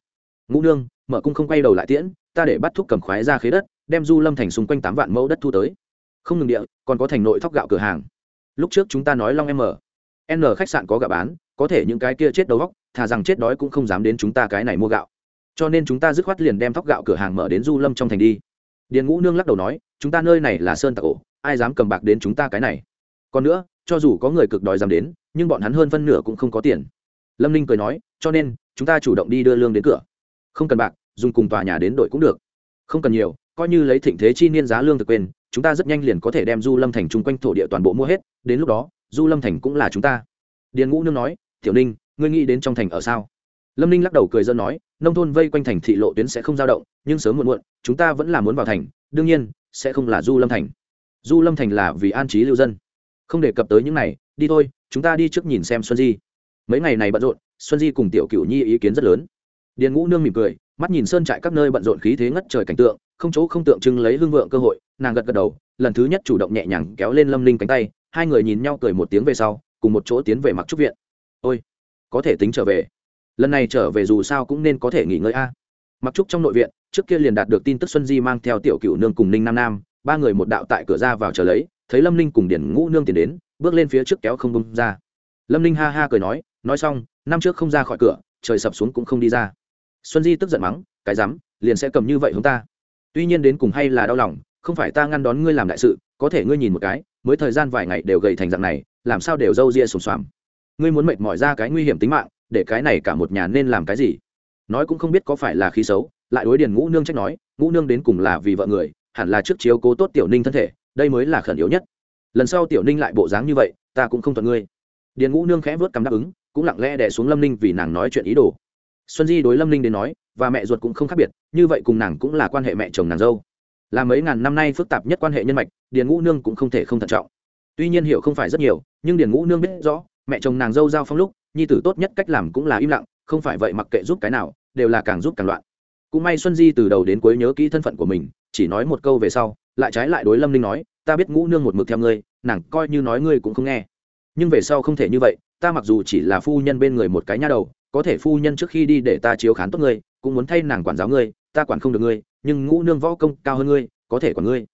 Ngũ nương, mở cung không quay đầu lại tiễn, ta để bắt thúc cầm khoái ra khế đất, đem du lâm thành xung quanh tám vạn mẫu đất thu tới. Không ngừng địa, còn có thành nội thóc gạo cửa hàng. Lúc trước chúng ta nói long m n khách sạn có gạo bán, có thể những cái kia chết đầu góc thà rằng chết đói cũng không dám đến chúng ta cái này mua gạo. Cho nên chúng ta dứt khoát liền đem thóc gạo cửa hàng mở đến du lâm trong thành đi. Điền ngũ nương lắc đầu nói, chúng ta nơi này là sơn tặc ổ, ai dám cầm bạc đến chúng ta cái này? Còn nữa, cho dù có người cực đòi dám đến, nhưng bọn hắn hơn phân nửa cũng không có tiền lâm ninh cười nói, cho nên, chúng ta chủ động đi đưa lương đến cửa. Không cần bạc, dùng cùng tòa nhà đến đội cũng được. Không cần nhiều, coi như lấy thịnh thế chi niên giá lương thực quên, chúng ta rất nhanh liền có thể đem du lâm thành chung quanh thổ địa toàn bộ mua hết, đến lúc đó, du lâm thành cũng là chúng ta. Điền ngũ nương nói, tiểu ninh, ngươi nghĩ đến trong thành ở sao? Lâm ninh lắc đầu cười dân nói, nông thôn vây quanh thành thị lộ tuyến sẽ không dao động, nhưng sớm muộn muộn, chúng ta vẫn là muốn vào thành, đương nhiên, sẽ không là du lâm thành. Du lâm thành là vì an trí lưu dân. Không đề cập tới những này, đi thôi, chúng ta đi trước nhìn xem xuân di mấy ngày này bận rộn, xuân di cùng tiểu cựu nhi ý kiến rất lớn. Điền ngũ nương mỉm cười, mắt nhìn sơn trại các nơi bận rộn khí thế ngất trời cảnh tượng, không chỗ không tượng trưng lấy hương vượng cơ hội, nàng gật gật đầu, lần thứ nhất chủ động nhẹ nhàng kéo lên lâm Linh cánh tay, hai người nhìn nhau cười một tiếng về sau, cùng một chỗ tiến về mặc trúc viện. Ôi, có thể tính trở về. Lần này trở về dù sao cũng nên có thể nghỉ ngơi a. Mặc trúc trong nội viện, trước kia liền đạt được tin tức xuân di mang theo tiểu cựu nương cùng ninh nam nam, ba người một đạo tại cửa ra vào chờ lấy, thấy lâm ninh cùng điển ngũ nương tiến đến, bước lên phía trước kéo không bông ra. Lâm ninh ha ha cười nói nói xong, năm trước không ra khỏi cửa, trời sập xuống cũng không đi ra. Xuân di tức giận mắng, cái rắm, liền sẽ cầm như vậy hướng ta. Tuy nhiên đến cùng hay là đau lòng, không phải ta ngăn đón ngươi làm đại sự, có thể ngươi nhìn một cái, mới thời gian vài ngày đều gầy thành dạng này, làm sao đều râu ria sùng xoàm. Ngươi muốn mệt mỏi ra cái nguy hiểm tính mạng, để cái này cả một nhà nên làm cái gì? Nói cũng không biết có phải là khí xấu, lại đối điền ngũ nương trách nói, ngũ nương đến cùng là vì vợ người, hẳn là trước chiếu cố tốt tiểu ninh thân thể, đây mới là khẩn yếu nhất. Lần sau tiểu ninh lại bộ dáng như vậy, ta cũng không thuận ngươi. Điền ngũ nương khẽ vớt cằm đáp ứng cũng lặng lẽ đè xuống lâm ninh vì nàng nói chuyện ý đồ. Xuân di đối lâm ninh đến nói, và mẹ ruột cũng không khác biệt, như vậy cùng nàng cũng là quan hệ mẹ chồng nàng dâu. Là mấy ngàn năm nay phức tạp nhất quan hệ nhân mạch, điền ngũ nương cũng không thể không thận trọng. Tuy nhiên hiểu không phải rất nhiều, nhưng điền ngũ nương biết rõ, mẹ chồng nàng dâu giao phong lúc, nhi tử tốt nhất cách làm cũng là im lặng, không phải vậy mặc kệ giúp cái nào, đều là càng giúp càng loạn. Cũng may xuân di từ đầu đến cuối nhớ kỹ thân phận của mình, chỉ nói một câu về sau, lại trái lại đối lâm ninh nói, ta biết ngũ nương một mực theo ngươi, nàng coi như nói ngươi cũng không nghe. Nhưng về sau không thể như vậy ta mặc dù chỉ là phu nhân bên người một cái nha đầu, có thể phu nhân trước khi đi để ta chiếu khán tốt ngươi, cũng muốn thay nàng quản giáo ngươi, ta quản không được ngươi, nhưng ngũ nương võ công cao hơn ngươi, có thể quản ngươi.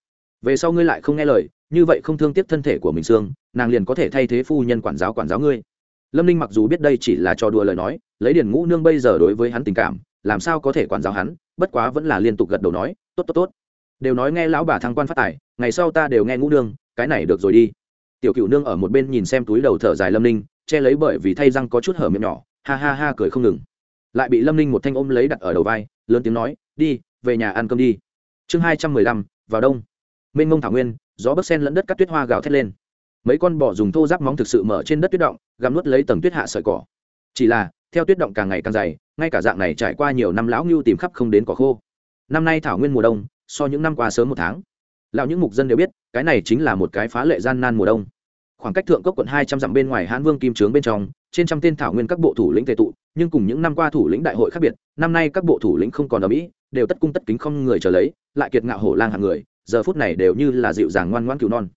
Về sau ngươi lại không nghe lời, như vậy không thương tiếc thân thể của mình xương, nàng liền có thể thay thế phu nhân quản giáo quản giáo ngươi. Lâm ninh mặc dù biết đây chỉ là trò đùa lời nói, lấy điền ngũ nương bây giờ đối với hắn tình cảm, làm sao có thể quản giáo hắn, bất quá vẫn là liên tục gật đầu nói, tốt tốt tốt. Đều nói nghe lão bà thăng quan phát tài, ngày sau ta đều nghe ngũ nương, cái này được rồi đi. Tiểu cựu nương ở một bên nhìn xem túi đầu thở dài lâm ninh che lấy bởi vì thay răng có chút hở miệng nhỏ, ha ha ha cười không ngừng. Lại bị lâm ninh một thanh ôm lấy đặt ở đầu vai, lớn tiếng nói, đi, về nhà ăn cơm đi. Chương hai trăm mười lăm, vào đông. Mênh mông thảo nguyên, gió bấc sen lẫn đất cắt tuyết hoa gào thét lên. Mấy con bò dùng thô giáp móng thực sự mở trên đất tuyết động, gặm nuốt lấy tầng tuyết hạ sợi cỏ. Chỉ là, theo tuyết động càng ngày càng dày, ngay cả dạng này trải qua nhiều năm lão ngưu tìm khắp không đến cỏ khô. Năm nay thảo nguyên mùa đông, so những năm qua sớm một tháng. Lão những mục dân đều biết, cái này chính là một cái phá lệ gian nan mùa đông khoảng cách thượng cốc quận hai trăm dặm bên ngoài hãn vương kim trướng bên trong, trên trăm tên thảo nguyên các bộ thủ lĩnh tề tụ, nhưng cùng những năm qua thủ lĩnh đại hội khác biệt, năm nay các bộ thủ lĩnh không còn ở mỹ, đều tất cung tất kính không người trở lấy, lại kiệt ngạo hổ lang hàng người, giờ phút này đều như là dịu dàng ngoan ngoãn cứu non.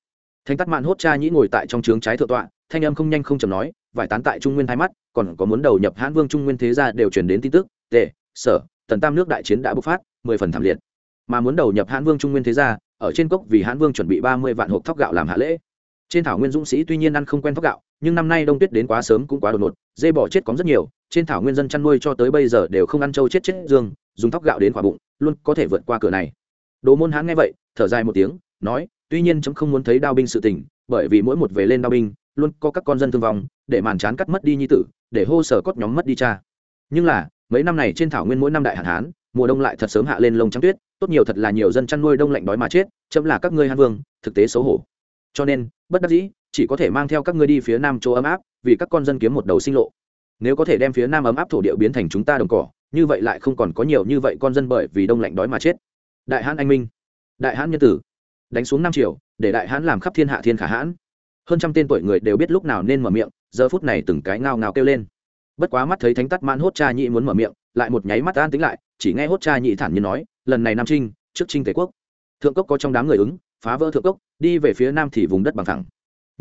Thanh tắt mạn hốt cha nhĩ ngồi tại trong trướng trái thượng tọa, thanh âm không nhanh không chầm nói, vải tán tại trung nguyên hai mắt, còn có muốn đầu nhập hãn vương trung nguyên thế gia đều truyền đến tin tức, tề, sở tần tam nước đại chiến đã bộc phát, mười phần thảm liệt. Mà muốn đầu nhập hãn vương trung nguyên thế gia, ở trên cốc vì hãn vương chuẩn bị ba mươi vạn hộp thóc gạo làm hạ lễ trên thảo nguyên dũng sĩ tuy nhiên ăn không quen thóc gạo, nhưng năm nay đông tuyết đến quá sớm cũng quá đột ngột, dê bỏ chết có rất nhiều, trên thảo nguyên dân chăn nuôi cho tới bây giờ đều không ăn trâu chết chết dương, dùng thóc gạo đến quả bụng, luôn có thể vượt qua cửa này. Đồ môn hán nghe vậy, thở dài một tiếng, nói, tuy nhiên chấm không muốn thấy đao binh sự tình, bởi vì mỗi một về lên đao binh, luôn có các con dân thương vong, để màn chán cắt mất đi nhi tử, để hô sở cốt nhóm mất đi cha. Nhưng là, mấy năm này trên thảo nguyên mỗi năm đại hạn hán, mùa đông lại thật sớm hạ lên lông trắng tuyết, tốt nhiều thật là nhiều dân chăn nuôi đông lạnh đói mà chết, chấm là các ngươi hán vương, thực tế xấu hổ cho nên, bất đắc dĩ, chỉ có thể mang theo các ngươi đi phía nam chỗ ấm áp, vì các con dân kiếm một đầu sinh lộ. Nếu có thể đem phía nam ấm áp thổ địa biến thành chúng ta đồng cỏ, như vậy lại không còn có nhiều như vậy con dân bởi vì đông lạnh đói mà chết. Đại hãn anh minh, đại hãn nhân tử, đánh xuống năm triệu để đại hãn làm khắp thiên hạ thiên khả hãn. Hơn trăm tên tuổi người đều biết lúc nào nên mở miệng, giờ phút này từng cái ngao ngao kêu lên. Bất quá mắt thấy thánh tắt mãn hốt cha nhị muốn mở miệng, lại một nháy mắt an tính lại, chỉ nghe hốt cha nhị thản nhiên nói, lần này nam trinh, trước trinh tề quốc. Thượng cốc có trong đám người ứng phá vỡ thượng cốc, đi về phía nam thì vùng đất bằng thẳng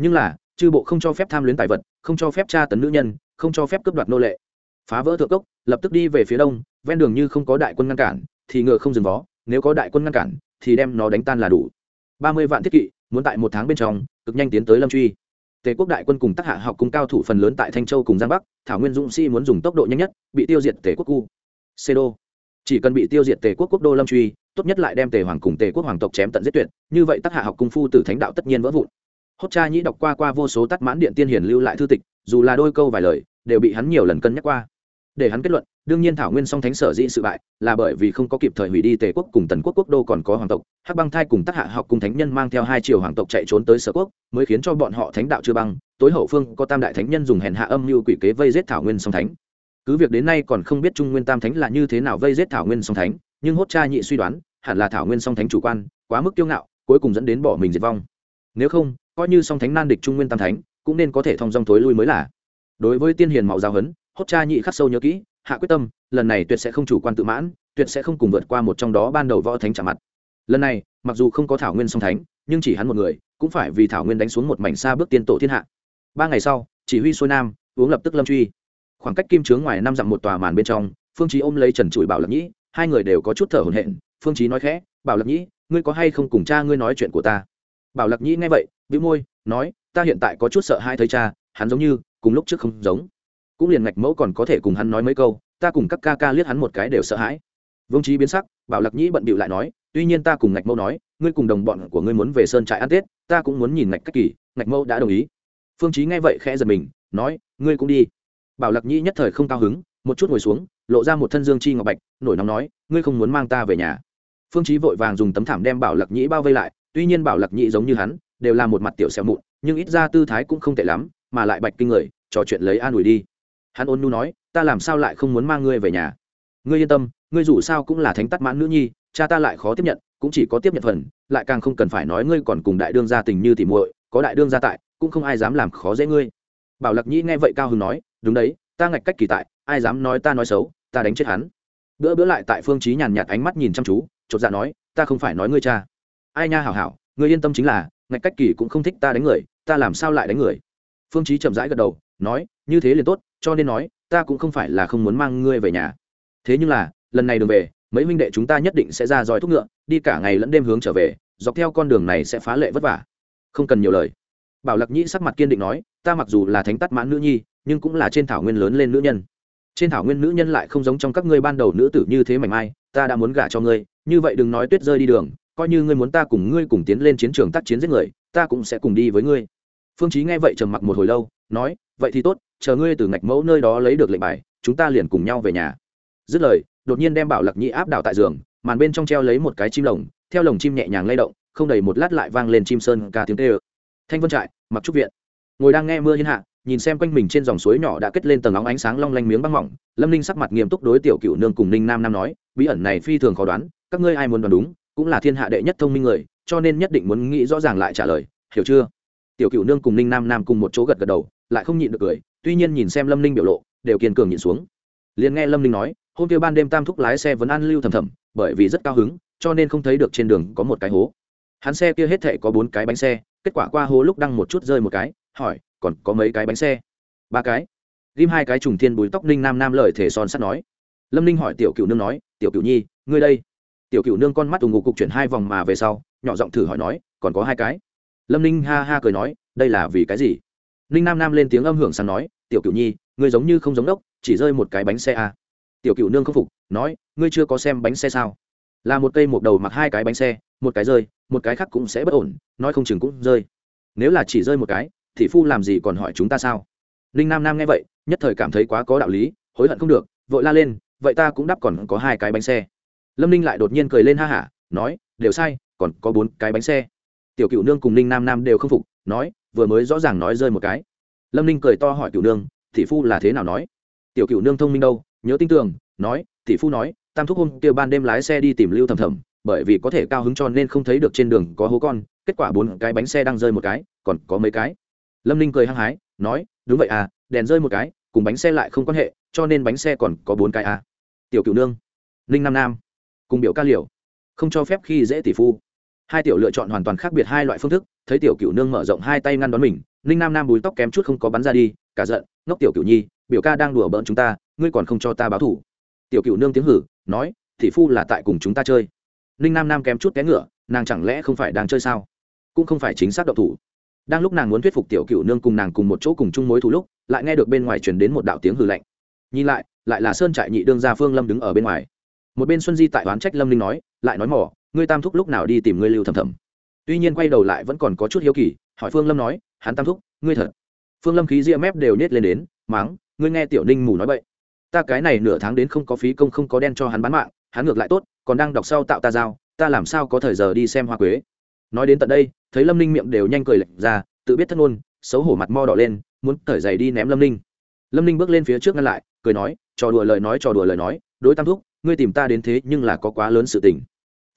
nhưng là, chư bộ không cho phép tham luyến tài vật, không cho phép tra tấn nữ nhân, không cho phép cướp đoạt nô lệ. Phá vỡ thượng cốc, lập tức đi về phía đông, ven đường như không có đại quân ngăn cản, thì ngựa không dừng vó, nếu có đại quân ngăn cản, thì đem nó đánh tan là đủ. Ba mươi vạn thiết kỵ, muốn tại một tháng bên trong, cực nhanh tiến tới lâm truy. Tề quốc đại quân cùng tác hạ học cùng cao thủ phần lớn tại thanh châu cùng giang bắc, thảo nguyên dũng sĩ muốn dùng tốc độ nhanh nhất, bị tiêu diệt tề quốc cu. Xê đô. Chỉ cần bị tiêu diệt tề quốc quốc đô lâm truy tốt nhất lại đem tề hoàng cùng tề quốc hoàng tộc chém tận giết tuyệt, như vậy tác hạ học cung phu từ thánh đạo tất nhiên vỡ vụn. Hốt cha nhĩ đọc qua qua vô số tắt mãn điện tiên hiền lưu lại thư tịch, dù là đôi câu vài lời, đều bị hắn nhiều lần cân nhắc qua. Để hắn kết luận, đương nhiên thảo nguyên song thánh sở dĩ sự bại, là bởi vì không có kịp thời hủy đi tề quốc cùng tần quốc quốc đô còn có hoàng tộc, hắc băng thai cùng tác hạ học cùng thánh nhân mang theo hai triều hoàng tộc chạy trốn tới sở quốc, mới khiến cho bọn họ thánh đạo chưa băng, tối hậu phương có tam đại thánh nhân dùng hèn hạ âm mưu quỷ kế vây giết thảo nguyên song thánh. Cứ việc đến nay còn không biết trung nguyên tam thánh là như thế nào vây giết thảo nguyên song thánh nhưng hốt cha nhị suy đoán, hẳn là thảo nguyên song thánh chủ quan, quá mức kiêu ngạo, cuối cùng dẫn đến bỏ mình diệt vong. Nếu không, coi như song thánh nan địch trung nguyên tam thánh, cũng nên có thể thông dong thối lui mới là. Đối với tiên hiền mạo Giao hấn hốt cha nhị khắc sâu nhớ kỹ, hạ quyết tâm, lần này tuyệt sẽ không chủ quan tự mãn, tuyệt sẽ không cùng vượt qua một trong đó ban đầu võ thánh trả mặt. Lần này, mặc dù không có thảo nguyên song thánh, nhưng chỉ hắn một người, cũng phải vì thảo nguyên đánh xuống một mảnh xa bước tiên tổ thiên hạ. Ba ngày sau, chỉ huy xuôi nam, uống lập tức lâm truy. Khoảng cách kim trướng ngoài năm dặm một tòa màn bên trong, phương trí ôm lấy trần trụi bảo lập nhĩ hai người đều có chút thở hổn hển, phương Chí nói khẽ, bảo lập nhĩ, ngươi có hay không cùng cha ngươi nói chuyện của ta? Bảo lập nhĩ nghe vậy, bĩu môi, nói, ta hiện tại có chút sợ hai thấy cha, hắn giống như, cùng lúc trước không giống. Cũng liền ngạch mẫu còn có thể cùng hắn nói mấy câu, ta cùng các ca ca liếc hắn một cái đều sợ hãi. Vương trí biến sắc, bảo lạc nhĩ bận bịu lại nói, tuy nhiên ta cùng ngạch mẫu nói, ngươi cùng đồng bọn của ngươi muốn về sơn trại ăn tết, ta cũng muốn nhìn ngạch cách kỳ, ngạch mẫu đã đồng ý. Phương trí nghe vậy khẽ giật mình, nói, ngươi cũng đi. Bảo lạc nhĩ nhất thời không cao hứng, một chút ngồi xuống lộ ra một thân dương chi ngọc bạch, nổi nóng nói, ngươi không muốn mang ta về nhà? Phương trí vội vàng dùng tấm thảm đem bảo lạc nhĩ bao vây lại, tuy nhiên bảo lạc nhĩ giống như hắn, đều là một mặt tiểu xẻo mụn, nhưng ít ra tư thái cũng không tệ lắm, mà lại bạch kinh người, trò chuyện lấy an ủi đi. Hắn ôn nu nói, ta làm sao lại không muốn mang ngươi về nhà? Ngươi yên tâm, ngươi dù sao cũng là thánh tắt mãn nữ nhi, cha ta lại khó tiếp nhận, cũng chỉ có tiếp nhận phần, lại càng không cần phải nói ngươi còn cùng đại đương gia tình như tỉ muội, có đại đương gia tại, cũng không ai dám làm khó dễ ngươi. Bảo lạc nhĩ nghe vậy cao hứng nói, đúng đấy, ta ngạch cách kỳ tại, ai dám nói ta nói xấu ta đánh chết hắn. Bữa bữa lại tại phương trí nhàn nhạt ánh mắt nhìn chăm chú, chột dạ nói, ta không phải nói ngươi cha. Ai nha hảo hảo, ngươi yên tâm chính là, ngạch cách kỳ cũng không thích ta đánh người, ta làm sao lại đánh người? Phương trí chậm rãi gật đầu, nói, như thế liền tốt, cho nên nói, ta cũng không phải là không muốn mang ngươi về nhà. Thế nhưng là, lần này đường về, mấy huynh đệ chúng ta nhất định sẽ ra dòi thúc ngựa, đi cả ngày lẫn đêm hướng trở về, dọc theo con đường này sẽ phá lệ vất vả. Không cần nhiều lời. Bảo lạc nhĩ sắc mặt kiên định nói, ta mặc dù là thánh tắt mãn nữ nhi, nhưng cũng là trên thảo nguyên lớn lên nữ nhân trên thảo nguyên nữ nhân lại không giống trong các ngươi ban đầu nữ tử như thế mảnh mai, ta đã muốn gả cho ngươi, như vậy đừng nói tuyết rơi đi đường, coi như ngươi muốn ta cùng ngươi cùng tiến lên chiến trường tác chiến giết người, ta cũng sẽ cùng đi với ngươi. Phương chí nghe vậy trầm mặc một hồi lâu, nói, vậy thì tốt, chờ ngươi từ ngạch mẫu nơi đó lấy được lệnh bài, chúng ta liền cùng nhau về nhà. Dứt lời, đột nhiên đem bảo lạc nhĩ áp đảo tại giường, màn bên trong treo lấy một cái chim lồng, theo lồng chim nhẹ nhàng lay động, không đầy một lát lại vang lên chim sơn ca tiếng tê ơ thanh vân trại, mặc trúc viện. Ngồi đang nghe mưa hiên hạ nhìn xem quanh mình trên dòng suối nhỏ đã kết lên tầng óng ánh sáng long lanh miếng băng mỏng, lâm ninh sắc mặt nghiêm túc đối tiểu cựu nương cùng ninh nam nam nói, bí ẩn này phi thường khó đoán, các ngươi ai muốn đoán đúng, cũng là thiên hạ đệ nhất thông minh người, cho nên nhất định muốn nghĩ rõ ràng lại trả lời, hiểu chưa? Tiểu cựu nương cùng ninh nam nam cùng một chỗ gật gật đầu, lại không nhịn được cười, tuy nhiên nhìn xem lâm ninh biểu lộ, đều kiên cường nhịn xuống. Liền nghe lâm ninh nói, hôm kia ban đêm tam thúc lái xe vẫn ăn lưu thầm thầm, bởi vì rất cao hứng, cho nên không thấy được trên đường có một cái hố. Hắn xe kia hết thệ có bốn cái bánh xe, kết quả qua hố lúc đăng một chút rơi một cái hỏi, còn có mấy cái bánh xe? Ba cái. Ghim hai cái trùng thiên bùi tóc ninh nam nam lời thể son sắt nói. Lâm ninh hỏi tiểu cựu nương nói, tiểu cựu nhi, ngươi đây. Tiểu cựu nương con mắt ủng ngục cục chuyển hai vòng mà về sau, nhỏ giọng thử hỏi nói, còn có hai cái? Lâm ninh ha ha cười nói, đây là vì cái gì? Ninh nam nam lên tiếng âm hưởng sàn nói, tiểu cựu nhi, ngươi giống như không giống đốc, chỉ rơi một cái bánh xe à. tiểu cựu nương không phục, nói, ngươi chưa có xem bánh xe sao? Là một cây một đầu mặc hai cái bánh xe, một cái rơi, một cái khác cũng sẽ bất ổn, nói không chừng cũng rơi. Nếu là chỉ rơi một cái thì phu làm gì còn hỏi chúng ta sao? Ninh nam nam nghe vậy, nhất thời cảm thấy quá có đạo lý, hối hận không được, vội la lên, vậy ta cũng đáp còn có hai cái bánh xe. Lâm ninh lại đột nhiên cười lên ha hả, nói, đều sai, còn có bốn cái bánh xe. Tiểu cựu nương cùng ninh nam nam đều không phục, nói, vừa mới rõ ràng nói rơi một cái. Lâm ninh cười to hỏi cựu nương thị phu là thế nào nói? Tiểu cựu nương thông minh đâu, nhớ tin tưởng, nói thị phu nói, tam thúc hôm kia ban đêm lái xe đi tìm lưu thầm thầm bởi vì có thể cao hứng cho nên không thấy được trên đường có hố con, kết quả bốn cái bánh xe đang rơi một cái, còn có mấy cái lâm ninh cười hăng hái, nói, đúng vậy à đèn rơi một cái, cùng bánh xe lại không quan hệ, cho nên bánh xe còn có bốn cái à. Tiểu cựu nương, ninh nam nam, cùng biểu ca liều, không cho phép khi dễ tỷ phu. Hai tiểu lựa chọn hoàn toàn khác biệt hai loại phương thức, thấy tiểu cựu nương mở rộng hai tay ngăn đón mình, ninh nam nam bùi tóc kém chút không có bắn ra đi, cả giận, ngốc tiểu cựu nhi, biểu ca đang đùa bỡn chúng ta, ngươi còn không cho ta báo thủ. Tiểu cựu nương tiếng hử, nói, tỷ phu là tại cùng chúng ta chơi. Ninh nam nam kém chút té ngựa, nàng chẳng lẽ không phải đang chơi sao? Cũng không phải chính xác độc thủ đang lúc nàng muốn thuyết phục tiểu cựu nương cùng nàng cùng một chỗ cùng chung mối thù lúc, lại nghe được bên ngoài truyền đến một đạo tiếng hư lạnh. Nhìn lại lại là sơn trại nhị đương gia phương lâm đứng ở bên ngoài. Một bên xuân di tại oán trách lâm linh nói, lại nói mỏ ngươi tam thúc lúc nào đi tìm ngươi lưu thầm thầm tuy nhiên quay đầu lại vẫn còn có chút hiếu kỳ, hỏi phương lâm nói, hắn tam thúc, ngươi thật? Phương lâm khí ria mép đều nhét lên đến máng ngươi nghe tiểu ninh mù nói vậy ta cái này nửa tháng đến không có phí công không có đen cho hắn bán mạng, hắn ngược lại tốt, còn đang đọc sau tạo ta giao, ta làm sao có thời giờ đi xem hoa quế? Nói đến tận đây, thấy lâm ninh miệng đều nhanh cười lệch ra, tự biết thất ngôn xấu hổ mặt mo đỏ lên, muốn thở giày đi ném lâm ninh. Lâm ninh bước lên phía trước ngăn lại, cười nói, trò đùa lời nói, trò đùa lời nói, đối tam thúc, ngươi tìm ta đến thế nhưng là có quá lớn sự tình.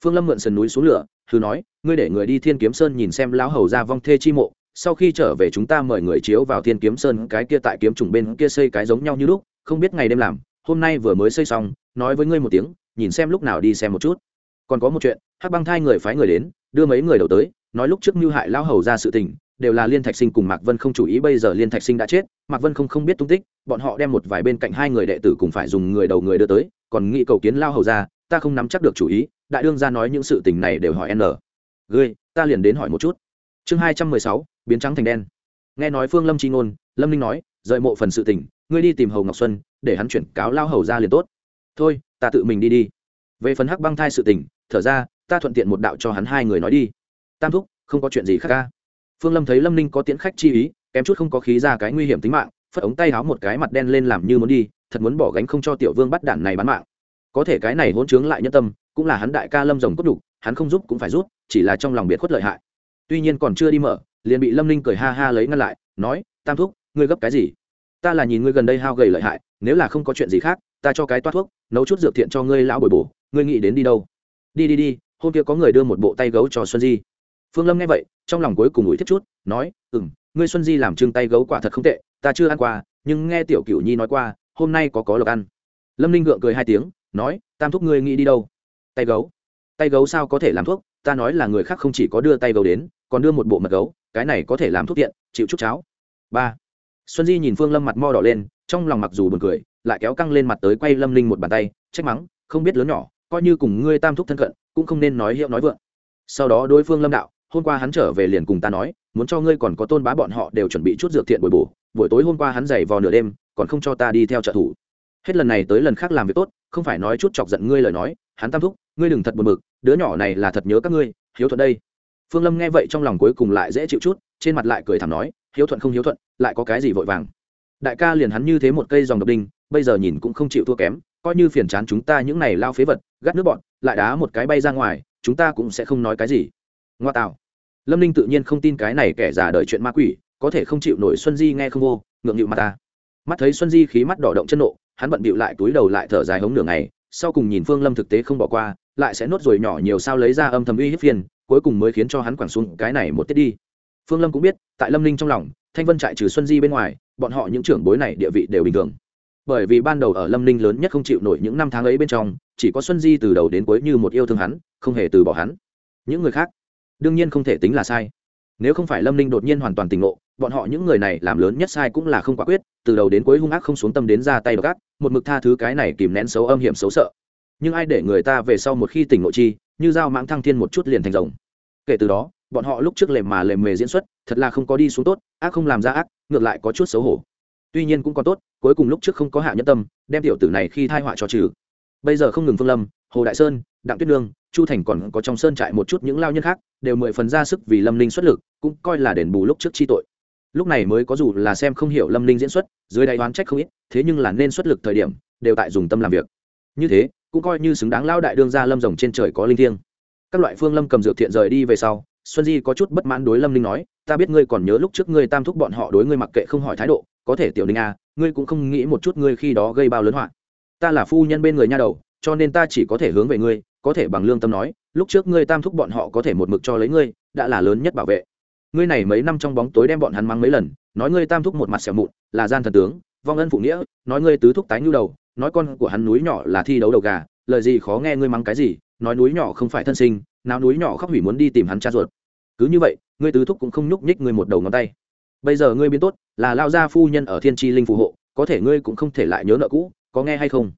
Phương lâm mượn sườn núi xuống lửa thư nói, ngươi để người đi thiên kiếm sơn nhìn xem lão hầu ra vong thê chi mộ, sau khi trở về chúng ta mời người chiếu vào thiên kiếm sơn, cái kia tại kiếm trùng bên kia xây cái giống nhau như lúc, không biết ngày đêm làm, hôm nay vừa mới xây xong, nói với ngươi một tiếng, nhìn xem lúc nào đi xem một chút. Còn có một chuyện, hắc băng thai người phái người đến đưa mấy người đầu tới, nói lúc trước mưu hại lão hầu ra sự tình, đều là liên thạch sinh cùng mạc vân không chủ ý, bây giờ liên thạch sinh đã chết, mạc vân không không biết tung tích, bọn họ đem một vài bên cạnh hai người đệ tử cùng phải dùng người đầu người đưa tới, còn nghĩ cầu kiến lao hầu ra, ta không nắm chắc được chủ ý, đại đương ra nói những sự tình này đều hỏi n. Ngươi, ta liền đến hỏi một chút. Chương hai trăm mười sáu, biến trắng thành đen. Nghe nói phương lâm c h i ngôn, lâm ninh nói, rời mộ phần sự tình, ngươi đi tìm hầu ngọc xuân, để hắn chuyển cáo lao hầu ra liền tốt. Thôi, ta tự mình đi đi. Về phần hắc băng thai sự tình, thở ra ta thuận tiện một đạo cho hắn hai người nói đi. Tam thúc, không có chuyện gì khác ca phương lâm thấy lâm ninh có tiễn khách chi ý, kém chút không có khí ra cái nguy hiểm tính mạng, phất ống tay háo một cái mặt đen lên làm như muốn đi, thật muốn bỏ gánh không cho tiểu vương bắt đản này bán mạng. Có thể cái này hôn chướng lại nhân tâm, cũng là hắn đại ca lâm rồng cốt đục, hắn không giúp cũng phải giúp, chỉ là trong lòng biệt khuất lợi hại. Tuy nhiên còn chưa đi mở, liền bị lâm ninh cười ha ha lấy ngăn lại, nói, tam thúc, ngươi gấp cái gì? Ta là nhìn ngươi gần đây hao gầy lợi hại, nếu là không có chuyện gì khác, ta cho cái toát thuốc, nấu chút dược thiện cho ngươi lão bồi bổ, ngươi nghĩ đến đi đâu? Đi đi đi hôm kia có người đưa một bộ tay gấu cho xuân di. Phương lâm nghe vậy, trong lòng cuối cùng ủi thiết chút, nói ừ m ngươi xuân di làm trưng tay gấu quả thật không tệ, ta chưa ăn qua, nhưng nghe tiểu cửu nhi nói qua, hôm nay có có lộc ăn. Lâm ninh gượng cười hai tiếng, nói, tam thúc ngươi nghĩ đi đâu? Tay gấu? Tay gấu sao có thể làm thuốc? Ta nói là người khác không chỉ có đưa tay gấu đến, còn đưa một bộ mật gấu, cái này có thể làm thuốc tiện, chịu chút cháo. Ba. Xuân di nhìn phương lâm mặt mo đỏ lên, trong lòng mặc dù buồn cười, lại kéo căng lên mặt tới quay lâm linh một bàn tay, trách mắng, không biết lớn nhỏ coi như cùng ngươi tam thúc thân cận, cũng không nên nói hiệu nói vượng. Sau đó đối phương lâm đạo, hôm qua hắn trở về liền cùng ta nói, muốn cho ngươi còn có tôn bá bọn họ đều chuẩn bị chút dược thiện bồi bổ, buổi tối hôm qua hắn dày vò nửa đêm, còn không cho ta đi theo trợ thủ. Hết lần này tới lần khác làm việc tốt, không phải nói chút chọc giận ngươi lời nói, hắn tam thúc, ngươi đừng thật buồn mực đứa nhỏ này là thật nhớ các ngươi, hiếu thuận đây. Phương lâm nghe vậy trong lòng cuối cùng lại dễ chịu chút, trên mặt lại cười thảm nói, hiếu thuận không hiếu thuận, lại có cái gì vội vàng. Đại ca liền hắn như thế một cây dòng độc đinh, bây giờ nhìn cũng không chịu thua kém coi như phiền chán chúng ta những này lao phế vật, gắt nước bọn, lại đá một cái bay ra ngoài, chúng ta cũng sẽ không nói cái gì. Ngoa tạo. Lâm ninh tự nhiên không tin cái này kẻ già đời chuyện ma quỷ, có thể không chịu nổi xuân di nghe không vô, ngượng nghịu mặt ta. Mắt thấy xuân di khí mắt đỏ động chân nộ, hắn bận bịu lại túi đầu lại thở dài hống nửa ngày, sau cùng nhìn phương lâm thực tế không bỏ qua, lại sẽ nốt rồi nhỏ nhiều sao lấy ra âm thầm uy hiếp phiền, cuối cùng mới khiến cho hắn quẳng xuống cái này một tiết đi. Phương lâm cũng biết, tại lâm ninh trong lòng, thanh vân trại trừ xuân di bên ngoài, bọn họ những trưởng bối này địa vị đều bình thường bởi vì ban đầu ở lâm ninh lớn nhất không chịu nổi những năm tháng ấy bên trong, chỉ có xuân di từ đầu đến cuối như một yêu thương hắn, không hề từ bỏ hắn. Những người khác, đương nhiên không thể tính là sai. Nếu không phải lâm ninh đột nhiên hoàn toàn tỉnh ngộ, bọn họ những người này làm lớn nhất sai cũng là không quả quyết, từ đầu đến cuối hung ác không xuống tâm đến ra tay gác một mực tha thứ cái này kìm nén xấu âm hiểm xấu sợ. Nhưng ai để người ta về sau một khi tỉnh ngộ chi, như dao mãng thăng thiên một chút liền thành rồng. Kể từ đó, bọn họ lúc trước lề mà lề mề diễn xuất, thật là không có đi xuống tốt, ác không làm ra ác, ngược lại có chút xấu hổ tuy nhiên cũng còn tốt, cuối cùng lúc trước không có hạ nhân tâm, đem tiểu tử này khi thai họa cho trừ. Bây giờ không ngừng phương lâm, hồ đại sơn, đặng tuyết nương, chu thành còn có trong sơn trại một chút những lao nhân khác, đều mười phần ra sức vì lâm ninh xuất lực, cũng coi là đền bù lúc trước chi tội. Lúc này mới có dù là xem không hiểu lâm ninh diễn xuất, dưới đáy đoán trách không ít, thế nhưng là nên xuất lực thời điểm, đều tại dùng tâm làm việc. Như thế, cũng coi như xứng đáng lao đại đương ra lâm rồng trên trời có linh thiêng. Các loại phương lâm cầm dược thiện rời đi về sau, xuân di có chút bất mãn đối lâm ninh nói, ta biết ngươi còn nhớ lúc trước ngươi tam thúc bọn họ đối ngươi mặc kệ không hỏi thái độ có thể tiểu ninh à ngươi cũng không nghĩ một chút ngươi khi đó gây bao lớn họa. Ta là phu nhân bên người nha đầu, cho nên ta chỉ có thể hướng về ngươi, có thể bằng lương tâm nói, lúc trước ngươi tam thúc bọn họ có thể một mực cho lấy ngươi, đã là lớn nhất bảo vệ. Ngươi này mấy năm trong bóng tối đem bọn hắn mắng mấy lần, nói ngươi tam thúc một mặt xẻo mụn, là gian thần tướng, vong ân phụ nghĩa, nói ngươi tứ thúc tái nhu đầu, nói con của hắn núi nhỏ là thi đấu đầu gà, lời gì khó nghe ngươi mắng cái gì, nói núi nhỏ không phải thân sinh, nào núi nhỏ khóc hủy muốn đi tìm hắn cha ruột. Cứ như vậy, ngươi tứ thúc cũng không nhúc nhích ngươi một đầu ngón tay bây giờ ngươi biến tốt, là lao gia phu nhân ở thiên tri linh phù hộ, có thể ngươi cũng không thể lại nhớ nợ cũ, có nghe hay không?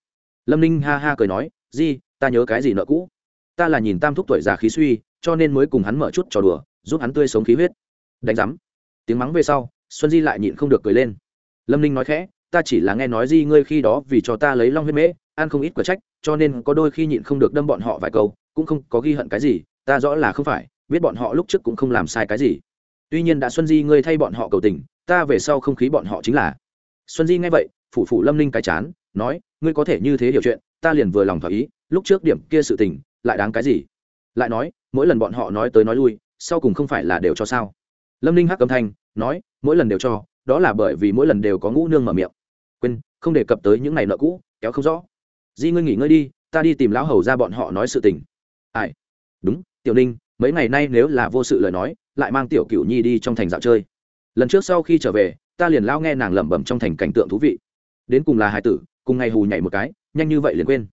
Lâm ninh ha ha cười nói, di, ta nhớ cái gì nợ cũ? Ta là nhìn tam thúc tuổi già khí suy, cho nên mới cùng hắn mở chút trò đùa, giúp hắn tươi sống khí huyết. Đánh giám. Tiếng mắng về sau, xuân di lại nhịn không được cười lên. Lâm ninh nói khẽ, ta chỉ là nghe nói di ngươi khi đó vì cho ta lấy long huyết mễ, ăn không ít quả trách, cho nên có đôi khi nhịn không được đâm bọn họ vài câu, cũng không có ghi hận cái gì, ta rõ là không phải, biết bọn họ lúc trước cũng không làm sai cái gì tuy nhiên đã xuân di ngươi thay bọn họ cầu tình, ta về sau không khí bọn họ chính là. Xuân di nghe vậy, phủ phủ lâm ninh cái chán, nói, ngươi có thể như thế hiểu chuyện, ta liền vừa lòng thỏa ý, lúc trước điểm kia sự tình, lại đáng cái gì? Lại nói, mỗi lần bọn họ nói tới nói lui, sau cùng không phải là đều cho sao? Lâm ninh hắc âm thanh, nói, mỗi lần đều cho, đó là bởi vì mỗi lần đều có ngũ nương mở miệng. Quên, không đề cập tới những ngày nợ cũ, kéo không rõ. Di ngươi nghỉ ngơi đi, ta đi tìm lão hầu ra bọn họ nói sự tình. Ai? Đúng, tiểu ninh mấy ngày nay nếu là vô sự lời nói, lại mang tiểu cựu nhi đi trong thành dạo chơi. Lần trước sau khi trở về, ta liền lao nghe nàng lẩm bẩm trong thành cảnh tượng thú vị. Đến cùng là hải tử, cùng ngày hù nhảy một cái, nhanh như vậy liền quên.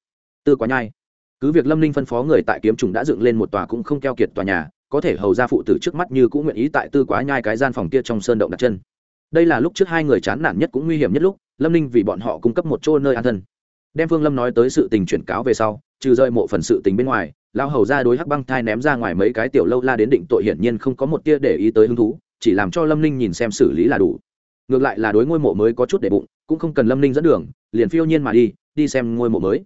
Tư quá nhai. Cứ việc lâm ninh phân phó người tại kiếm trùng đã dựng lên một tòa cũng không keo kiệt tòa nhà, có thể hầu ra phụ tử trước mắt như cũng nguyện ý tại tư quá nhai cái gian phòng kia trong sơn động đặt chân. Đây là lúc trước hai người chán nản nhất cũng nguy hiểm nhất lúc, lâm ninh vì bọn họ cung cấp một chỗ nơi an thân đem phương lâm nói tới sự tình chuyển cáo về sau, trừ rơi mộ phần sự tình bên ngoài lao hầu ra đối hắc băng thai ném ra ngoài mấy cái tiểu lâu la đến định tội hiển nhiên không có một tia để ý tới hứng thú, chỉ làm cho lâm ninh nhìn xem xử lý là đủ. Ngược lại là đối ngôi mộ mới có chút để bụng, cũng không cần lâm ninh dẫn đường, liền phiêu nhiên mà đi đi xem ngôi mộ mới.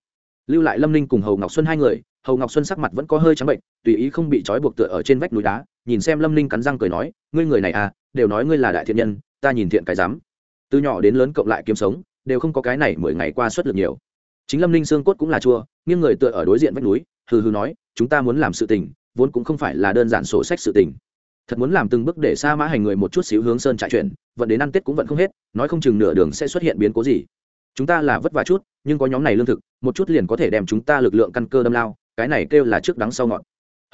Lưu lại lâm ninh cùng hầu ngọc xuân hai người, hầu ngọc xuân sắc mặt vẫn có hơi trắng bệnh, tùy ý không bị trói buộc tựa ở trên vách núi đá, nhìn xem lâm ninh cắn răng cười nói, ngươi người này à đều nói ngươi là đại thiện nhân, ta nhìn thiện cái dám. Từ nhỏ đến lớn cộng lại kiếm sống, đều không có cái này mười ngày qua suất lực nhiều chính lâm ninh xương cốt cũng là chua, nghiêng người tựa ở đối diện vách núi, hừ hừ nói, chúng ta muốn làm sự tình, vốn cũng không phải là đơn giản sổ sách sự tình. Thật muốn làm từng bước để xa mã hành người một chút xíu hướng sơn trại chuyển, vận đến ăn tết cũng vẫn không hết, nói không chừng nửa đường sẽ xuất hiện biến cố gì. Chúng ta là vất vả chút, nhưng có nhóm này lương thực, một chút liền có thể đem chúng ta lực lượng căn cơ đâm lao, cái này kêu là trước đắng sau ngọn.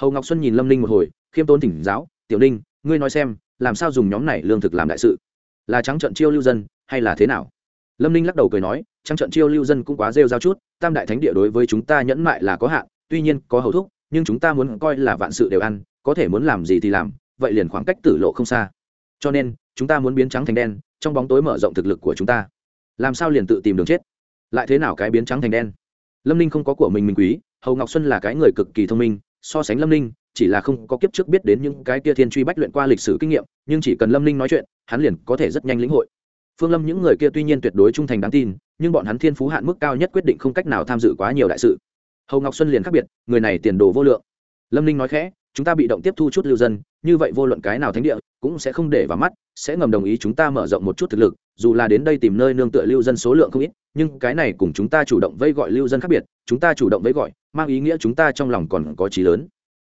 hầu ngọc xuân nhìn lâm ninh một hồi, khiêm tốn thỉnh giáo, tiểu ninh, ngươi nói xem, làm sao dùng nhóm này lương thực làm đại sự? Là trắng trận chiêu lưu dân, hay là thế nào? Lâm ninh lắc đầu cười nói, trăng trận chiêu lưu dân cũng quá rêu rao chút, tam đại thánh địa đối với chúng ta nhẫn mại là có hạn, tuy nhiên có hầu thúc, nhưng chúng ta muốn coi là vạn sự đều ăn, có thể muốn làm gì thì làm, vậy liền khoảng cách tử lộ không xa. Cho nên, chúng ta muốn biến trắng thành đen, trong bóng tối mở rộng thực lực của chúng ta. Làm sao liền tự tìm đường chết? Lại thế nào cái biến trắng thành đen? Lâm ninh không có của mình mình quý, hầu ngọc xuân là cái người cực kỳ thông minh, so sánh lâm ninh, chỉ là không có kiếp trước biết đến những cái kia thiên truy bách luyện qua lịch sử kinh nghiệm, nhưng chỉ cần lâm ninh nói chuyện, hắn liền có thể rất nhanh lĩnh hội phương lâm những người kia tuy nhiên tuyệt đối trung thành đáng tin, nhưng bọn hắn thiên phú hạn mức cao nhất quyết định không cách nào tham dự quá nhiều đại sự. Hầu ngọc xuân liền khác biệt, người này tiền đồ vô lượng. Lâm ninh nói khẽ, chúng ta bị động tiếp thu chút lưu dân, như vậy vô luận cái nào thánh địa, cũng sẽ không để vào mắt, sẽ ngầm đồng ý chúng ta mở rộng một chút thực lực, dù là đến đây tìm nơi nương tựa lưu dân số lượng không ít, nhưng cái này cùng chúng ta chủ động vây gọi lưu dân khác biệt, chúng ta chủ động vây gọi, mang ý nghĩa chúng ta trong lòng còn có trí lớn.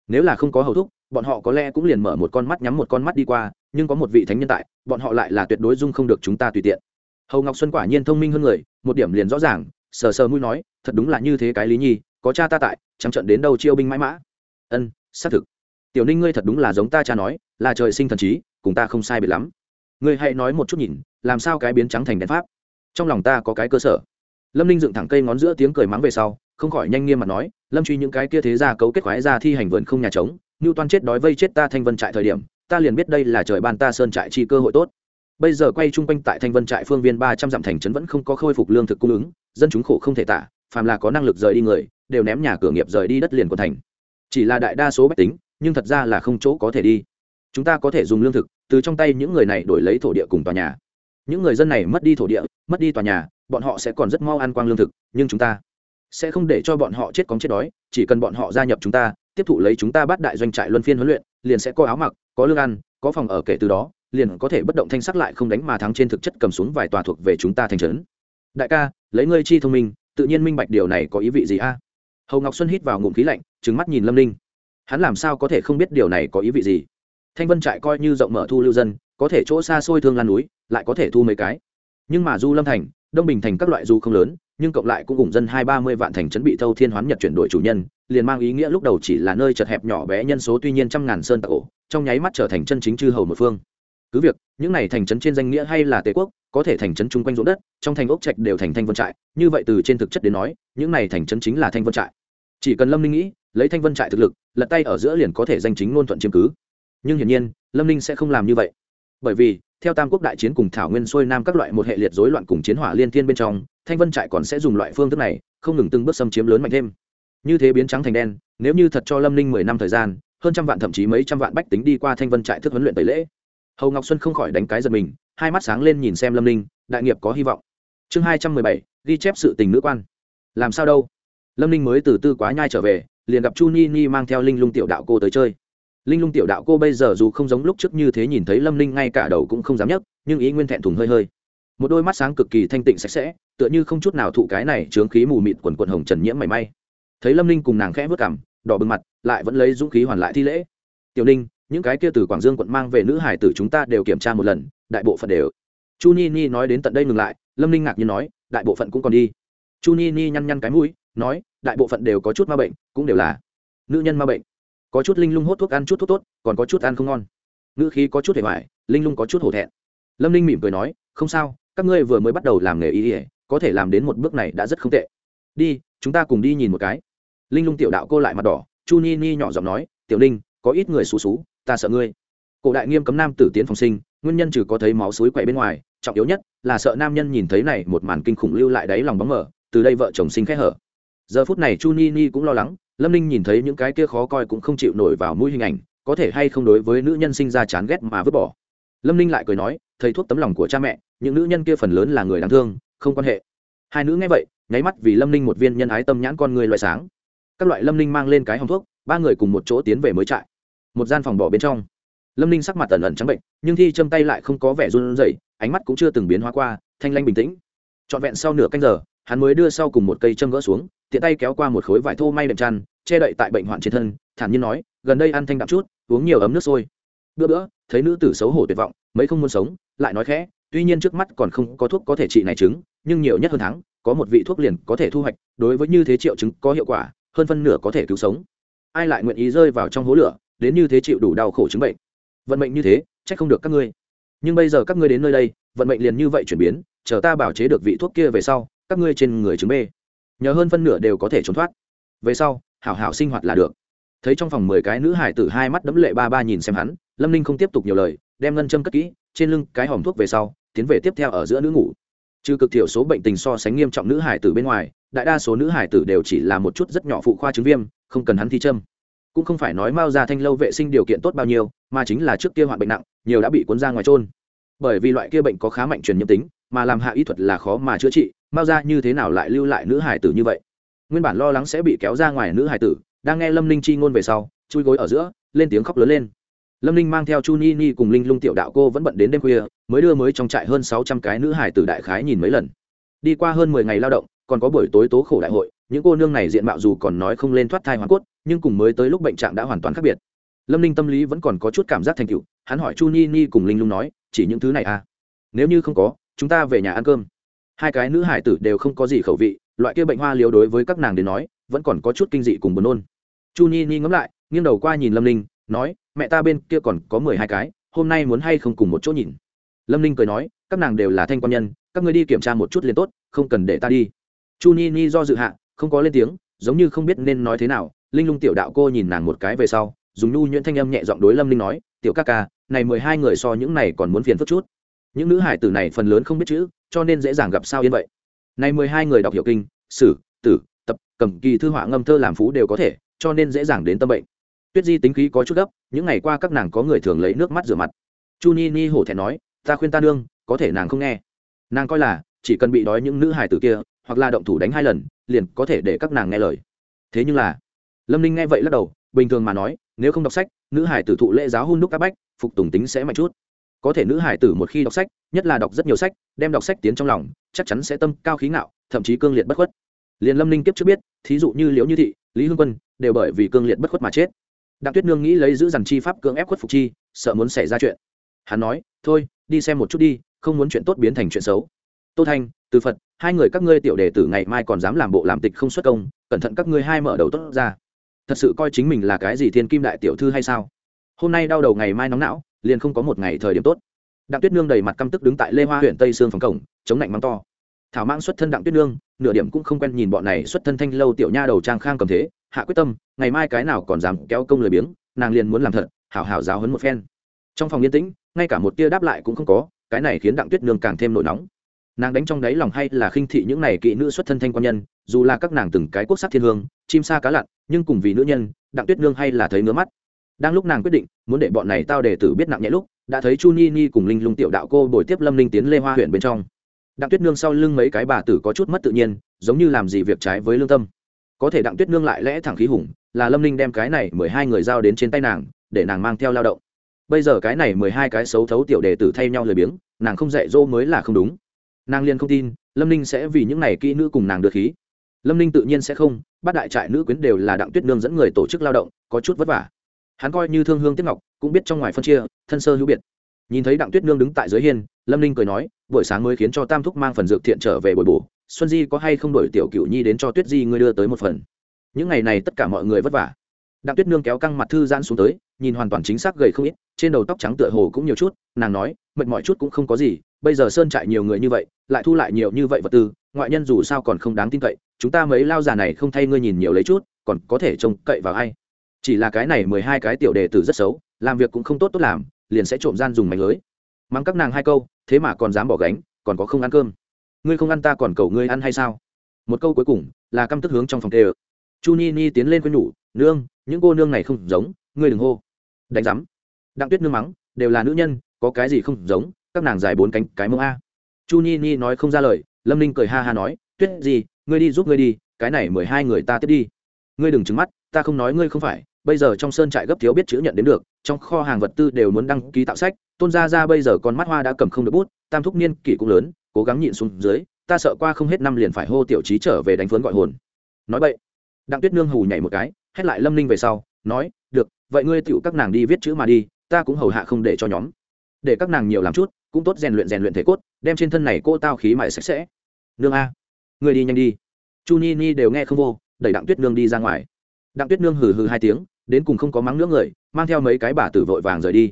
Nếu là không có hầu thúc bọn họ có lẽ cũng liền mở một con mắt nhắm một con mắt đi qua, nhưng có một vị thánh nhân tại, bọn họ lại là tuyệt đối dung không được chúng ta tùy tiện. Hầu ngọc xuân quả nhiên thông minh hơn người, một điểm liền rõ ràng, sờ sờ mũi nói, thật đúng là như thế cái lý nhi, có cha ta tại, chẳng trận đến đâu chiêu binh mãi mã. Ân, xác thực. Tiểu ninh ngươi thật đúng là giống ta cha nói, là trời sinh thần trí, cùng ta không sai biệt lắm. Ngươi hãy nói một chút nhìn, làm sao cái biến trắng thành đèn pháp? Trong lòng ta có cái cơ sở. Lâm ninh dựng thẳng cây ngón giữa tiếng cười mắng về sau, không khỏi nhanh nghiêm mặt nói, lâm truy những cái kia thế ra cấu kết khoái ra thi hành vườn không nhà trống như toan chết đói vây chết ta thanh vân trại thời điểm, ta liền biết đây là trời ban ta sơn trại chi cơ hội tốt. Bây giờ quay chung quanh tại thanh vân trại phương viên ba trăm dặm thành trấn vẫn không có khôi phục lương thực cung ứng, dân chúng khổ không thể tả, phàm là có năng lực rời đi người, đều ném nhà cửa nghiệp rời đi đất liền của thành. Chỉ là đại đa số bách tính, nhưng thật ra là không chỗ có thể đi. Chúng ta có thể dùng lương thực, từ trong tay những người này đổi lấy thổ địa cùng tòa nhà. Những người dân này mất đi thổ địa, mất đi tòa nhà, bọn họ sẽ còn rất mau ăn quang lương thực, nhưng chúng ta sẽ không để cho bọn họ chết cóng chết đói, chỉ cần bọn họ gia nhập chúng ta tiếp thụ lấy chúng ta bắt đại doanh trại luân phiên huấn luyện, liền sẽ có áo mặc, có lương ăn, có phòng ở kể từ đó, liền có thể bất động thanh sắc lại không đánh mà thắng trên thực chất cầm xuống vài tòa thuộc về chúng ta thành trấn. Đại ca, lấy ngươi chi thông minh, tự nhiên minh bạch điều này có ý vị gì a? Hầu ngọc xuân hít vào ngụm khí lạnh trứng mắt nhìn lâm ninh. Hắn làm sao có thể không biết điều này có ý vị gì? Thanh vân trại coi như rộng mở thu lưu dân, có thể chỗ xa xôi thương lan núi, lại có thể thu mấy cái. Nhưng mà du lâm thành, đông bình thành các loại du không lớn nhưng cộng lại cũng cùng dân hai ba mươi vạn thành trấn bị thâu thiên hoán nhật chuyển đổi chủ nhân, liền mang ý nghĩa lúc đầu chỉ là nơi chật hẹp nhỏ bé nhân số tuy nhiên trăm ngàn sơn tạc ổ, trong nháy mắt trở thành chân chính chư hầu một phương. Cứ việc, những này thành trấn trên danh nghĩa hay là tề quốc, có thể thành trấn chung quanh ruộng đất, trong thành ốc trạch đều thành thanh vân trại, như vậy từ trên thực chất đến nói, những này thành trấn chính là thanh vân trại. Chỉ cần lâm ninh nghĩ, lấy thanh vân trại thực lực, lật tay ở giữa liền có thể danh chính ngôn thuận chiếm cứ. Nhưng hiển nhiên, lâm ninh sẽ không làm như vậy. Bởi vì, theo tam quốc đại chiến cùng thảo nguyên xuôi nam các loại một hệ liệt rối loạn cùng chiến hỏa liên thiên bên trong thanh vân trại còn sẽ dùng loại phương thức này, không ngừng từng bước xâm chiếm lớn mạnh thêm. Như thế biến trắng thành đen, nếu như thật cho lâm ninh mười năm thời gian, hơn trăm vạn thậm chí mấy trăm vạn bách tính đi qua thanh vân trại thức huấn luyện tẩy lễ. Hầu ngọc xuân không khỏi đánh cái giật mình, hai mắt sáng lên nhìn xem lâm ninh, đại nghiệp có hy vọng. Chương hai trăm mười bảy, ghi chép sự tình nữ quan. Làm sao đâu? Lâm ninh mới từ tư quá nhai trở về, liền gặp chu ni ni mang theo linh lung tiểu đạo cô tới chơi. Linh lung tiểu đạo cô bây giờ dù không giống lúc trước như thế nhìn thấy lâm ninh ngay cả đầu cũng không dám nhấc, nhưng ý nguyên thẹn thùng hơi hơi. Một đôi mắt sáng cực kỳ thanh tịnh sạch sẽ tựa như không chút nào thụ cái này chướng khí mù mịt quần quần hồng trần nhiễm mảy may. Thấy lâm ninh cùng nàng khẽ vớt cảm, đỏ bừng mặt, lại vẫn lấy dũng khí hoàn lại thi lễ. Tiểu ninh, những cái kia từ quảng dương quận mang về nữ hải tử chúng ta đều kiểm tra một lần, đại bộ phận đều chu ni ni nói đến tận đây ngừng lại, lâm ninh ngạc nhiên nói, đại bộ phận cũng còn đi. Chu ni ni nhăn nhăn cái mũi, nói, đại bộ phận đều có chút ma bệnh, cũng đều là nữ nhân ma bệnh. Có chút linh lung hốt thuốc ăn chút thuốc tốt, còn có chút ăn không ngon. Ngữ khí có chút hề hoài, linh lung có chút hổ thẹn. Lâm linh mỉm cười nói, không sao, các ngươi vừa mới bắt đầu làm nghề y ỉa có thể làm đến một bước này đã rất không tệ. Đi, chúng ta cùng đi nhìn một cái. Linh lung tiểu đạo cô lại mặt đỏ, chu ni ni nhỏ giọng nói, tiểu linh, có ít người xú xú, ta sợ ngươi. Cổ đại nghiêm cấm nam tử tiến phòng sinh, nguyên nhân trừ có thấy máu suối quậy bên ngoài, trọng yếu nhất là sợ nam nhân nhìn thấy này một màn kinh khủng lưu lại đáy lòng bóng mở từ đây vợ chồng sinh khẽ hở. Giờ phút này chu ni ni cũng lo lắng, lâm ninh nhìn thấy những cái kia khó coi cũng không chịu nổi vào mũi hình ảnh, có thể hay không đối với nữ nhân sinh ra chán ghét mà vứt bỏ. Lâm ninh lại cười nói, thầy thuốc tấm lòng của cha mẹ, những nữ nhân kia phần lớn là người đáng thương không quan hệ. Hai nữ nghe vậy, nháy mắt vì lâm ninh một viên nhân ái tâm nhãn con người loại sáng. Các loại lâm ninh mang lên cái hòng thuốc, ba người cùng một chỗ tiến về mới trại. Một gian phòng bỏ bên trong. Lâm ninh sắc mặt tần ẩn trắng bệnh, nhưng thi châm tay lại không có vẻ run rẩy, ánh mắt cũng chưa từng biến hóa qua, thanh lanh bình tĩnh. Trọn vẹn sau nửa canh giờ, hắn mới đưa sau cùng một cây châm gỡ xuống, tiện tay kéo qua một khối vải thô may đệm chăn, che đậy tại bệnh hoạn trên thân, thản nhiên nói, gần đây ăn thanh đạm chút, uống nhiều ấm nước sôi. Bữa bữa, thấy nữ tử xấu hổ tuyệt vọng, mấy không muốn sống, lại nói khẽ tuy nhiên trước mắt còn không có thuốc có thể trị này chứng, nhưng nhiều nhất hơn tháng có một vị thuốc liền có thể thu hoạch, đối với như thế triệu chứng có hiệu quả, hơn phân nửa có thể cứu sống. Ai lại nguyện ý rơi vào trong hố lửa, đến như thế chịu đủ đau khổ chứng bệnh? Vận mệnh như thế trách không được các ngươi. Nhưng bây giờ các ngươi đến nơi đây, vận mệnh liền như vậy chuyển biến, chờ ta bảo chế được vị thuốc kia về sau, các ngươi trên người chứng bê. Nhờ hơn phân nửa đều có thể trốn thoát. Về sau, hảo hảo sinh hoạt là được. Thấy trong phòng mười cái nữ hải tử hai mắt đấm lệ ba ba nhìn xem hắn, lâm ninh không tiếp tục nhiều lời, đem ngân châm cất kỹ, trên lưng cái hòm thuốc về sau tiến về tiếp theo ở giữa nữ ngủ. Trừ cực thiểu số bệnh tình so sánh nghiêm trọng nữ hải tử bên ngoài, đại đa số nữ hải tử đều chỉ là một chút rất nhỏ phụ khoa chứng viêm, không cần hắn thi châm. Cũng không phải nói mao ra thanh lâu vệ sinh điều kiện tốt bao nhiêu, mà chính là trước kia hoạn bệnh nặng, nhiều đã bị cuốn ra ngoài trôn bởi vì loại kia bệnh có khá mạnh truyền nhiễm tính, mà làm hạ y thuật là khó mà chữa trị mao ra như thế nào lại lưu lại nữ hải tử như vậy? Nguyên bản lo lắng sẽ bị kéo ra ngoài nữ hải tử, đang nghe lâm ninh chi ngôn về sau, chui gối ở giữa, lên tiếng khóc lớn lên lâm ninh mang theo chu ni ni cùng linh lung tiểu đạo cô vẫn bận đến đêm khuya, mới đưa mới trong trại hơn sáu trăm cái nữ hải tử đại khái nhìn mấy lần. Đi qua hơn mười ngày lao động, còn có buổi tối tố khổ đại hội, những cô nương này diện mạo dù còn nói không lên thoát thai hoàn cốt, nhưng cùng mới tới lúc bệnh trạng đã hoàn toàn khác biệt. Lâm ninh tâm lý vẫn còn có chút cảm giác thành cựu hắn hỏi chu ni ni cùng linh lung nói, chỉ những thứ này à? Nếu như không có, chúng ta về nhà ăn cơm. Hai cái nữ hải tử đều không có gì khẩu vị, loại kia bệnh hoa liều đối với các nàng đến nói, vẫn còn có chút kinh dị cùng buồn nôn. Chu ni ni ngẫm lại, nghiêng đầu qua nhìn lâm ninh, nói mẹ ta bên kia còn có mười hai cái, hôm nay muốn hay không cùng một chỗ nhìn. Lâm ninh cười nói, các nàng đều là thanh quan nhân, các ngươi đi kiểm tra một chút liền tốt, không cần để ta đi. Chu ni ni do dự hạ, không có lên tiếng, giống như không biết nên nói thế nào. Linh lung tiểu đạo cô nhìn nàng một cái về sau, dùng nhu nhuyễn thanh âm nhẹ giọng đối lâm ninh nói, tiểu ca ca, này mười hai người so những này còn muốn phiền phức chút. Những nữ hải tử này phần lớn không biết chữ, cho nên dễ dàng gặp sao yên vậy. Này mười hai người đọc hiểu kinh, sử, tử, tập, cầm, kỳ, thư, họa, ngâm, thơ, làm phú đều có thể, cho nên dễ dàng đến tâm bệnh tuyết di tính khí có chút gấp, những ngày qua các nàng có người thường lấy nước mắt rửa mặt. Chu ni ni hổ thẹn nói, ta khuyên ta nương, có thể nàng không nghe. Nàng coi là, chỉ cần bị đói những nữ hải tử kia, hoặc là động thủ đánh hai lần, liền có thể để các nàng nghe lời. Thế nhưng là, lâm ninh nghe vậy lắc đầu, bình thường mà nói, nếu không đọc sách, nữ hải tử thụ lễ giáo hôn đúc các bách, phục tùng tính sẽ mạnh chút. Có thể nữ hải tử một khi đọc sách, nhất là đọc rất nhiều sách, đem đọc sách tiến trong lòng, chắc chắn sẽ tâm cao khí ngạo, thậm chí cương liệt bất khuất. Liền lâm ninh kiếp trước biết, thí dụ như liễu như thị, lý hương quân, đều bởi vì cương liệt bất khuất mà chết đặng tuyết nương nghĩ lấy giữ dằn chi pháp cưỡng ép khuất phục chi, sợ muốn xảy ra chuyện. Hắn nói, thôi, đi xem một chút đi, không muốn chuyện tốt biến thành chuyện xấu. Tô thanh, từ phật, hai người các ngươi tiểu đề tử ngày mai còn dám làm bộ làm tịch không xuất công, cẩn thận các ngươi hai mở đầu tốt ra. Thật sự coi chính mình là cái gì thiên kim đại tiểu thư hay sao? Hôm nay đau đầu ngày mai nóng não, liền không có một ngày thời điểm tốt. Đặng tuyết nương đầy mặt căm tức đứng tại lê hoa huyện tây sương phòng cổng, chống lạnh mắng to thảo mang xuất thân đặng tuyết nương, nửa điểm cũng không quen nhìn bọn này xuất thân thanh lâu tiểu nha đầu trang khang cầm thế, hạ quyết tâm, ngày mai cái nào còn dám kéo công lười biếng, nàng liền muốn làm thật, hảo hảo giáo hấn một phen. Trong phòng yên tĩnh, ngay cả một tia đáp lại cũng không có, cái này khiến đặng tuyết nương càng thêm nổi nóng. Nàng đánh trong đáy lòng hay là khinh thị những này kỵ nữ xuất thân thanh quan nhân, dù là các nàng từng cái quốc sắc thiên hương, chim sa cá lặn, nhưng cùng vì nữ nhân, đặng tuyết nương hay là thấy ngứa mắt. Đang lúc nàng quyết định, muốn để bọn này tao để tử biết nặng nhẹ lúc, đã thấy chu ni ni cùng linh lung tiểu đạo cô bồi tiếp lâm linh tiến lê hoa huyện bên trong đặng tuyết nương sau lưng mấy cái bà tử có chút mất tự nhiên, giống như làm gì việc trái với lương tâm. Có thể đặng tuyết nương lại lẽ thẳng khí hùng, là lâm linh đem cái này mười hai người giao đến trên tay nàng, để nàng mang theo lao động. Bây giờ cái này mười hai cái xấu thấu tiểu đề tử thay nhau lười biếng, nàng không dạy dỗ mới là không đúng. Nàng liền không tin, lâm ninh sẽ vì những này kỹ nữ cùng nàng được khí. Lâm ninh tự nhiên sẽ không, bắt đại trại nữ quyến đều là đặng tuyết nương dẫn người tổ chức lao động, có chút vất vả. Hắn coi như thương hương tiếp ngọc, cũng biết trong ngoài phân chia, thân sơ hữu biệt nhìn thấy đặng tuyết nương đứng tại dưới hiên, lâm ninh cười nói, buổi sáng mới khiến cho tam thúc mang phần dược thiện trở về bồi bổ, xuân di có hay không đổi tiểu cựu nhi đến cho tuyết di ngươi đưa tới một phần? Những ngày này tất cả mọi người vất vả. Đặng tuyết nương kéo căng mặt thư giãn xuống tới, nhìn hoàn toàn chính xác gầy không ít, trên đầu tóc trắng tựa hồ cũng nhiều chút, nàng nói, mệt mỏi chút cũng không có gì, bây giờ sơn trại nhiều người như vậy, lại thu lại nhiều như vậy vật tư, ngoại nhân dù sao còn không đáng tin cậy, chúng ta mấy lao già này không thay ngươi nhìn nhiều lấy chút, còn có thể trông cậy vào ai? Chỉ là cái này mười hai cái tiểu đề tử rất xấu, làm việc cũng không tốt tốt làm liền sẽ trộm gian dùng mảnh lưới. Mắng các nàng hai câu, thế mà còn dám bỏ gánh, còn có không ăn cơm. Ngươi không ăn ta còn cầu ngươi ăn hay sao? Một câu cuối cùng, là căm tức hướng trong phòng tê ơ. Chu ni ni tiến lên quên nhủ, nương, những cô nương này không giống, ngươi đừng hô. Đánh giám. Đặng tuyết nương mắng, đều là nữ nhân, có cái gì không giống, các nàng dài bốn cánh, cái mông a. Chu ni ni nói không ra lời, lâm ninh cười ha ha nói, tuyết gì, ngươi đi giúp ngươi đi, cái này mười hai người ta tiếp đi. Ngươi đừng trứng mắt, ta không nói ngươi không phải, bây giờ trong sơn trại gấp thiếu biết chữ nhận đến được trong kho hàng vật tư đều muốn đăng ký tạo sách, tôn gia ra bây giờ con mắt hoa đã cầm không được bút, tam thúc niên kỷ cũng lớn, cố gắng nhịn xuống dưới, ta sợ qua không hết năm liền phải hô tiểu trí trở về đánh phớn gọi hồn. Nói vậy, đặng tuyết nương hù nhảy một cái, hét lại lâm ninh về sau, nói, được, vậy ngươi tựu các nàng đi viết chữ mà đi, ta cũng hầu hạ không để cho nhóm. Để các nàng nhiều làm chút, cũng tốt rèn luyện rèn luyện thể cốt, đem trên thân này cô tao khí mại sạch sẽ. Nương a, ngươi đi nhanh đi. Chu ni ni đều nghe không vô, đẩy đặng tuyết nương đi ra ngoài. Đặng tuyết nương hừ hừ hai tiếng đến cùng không có mắng nữa người, mang theo mấy cái bà tử vội vàng rời đi.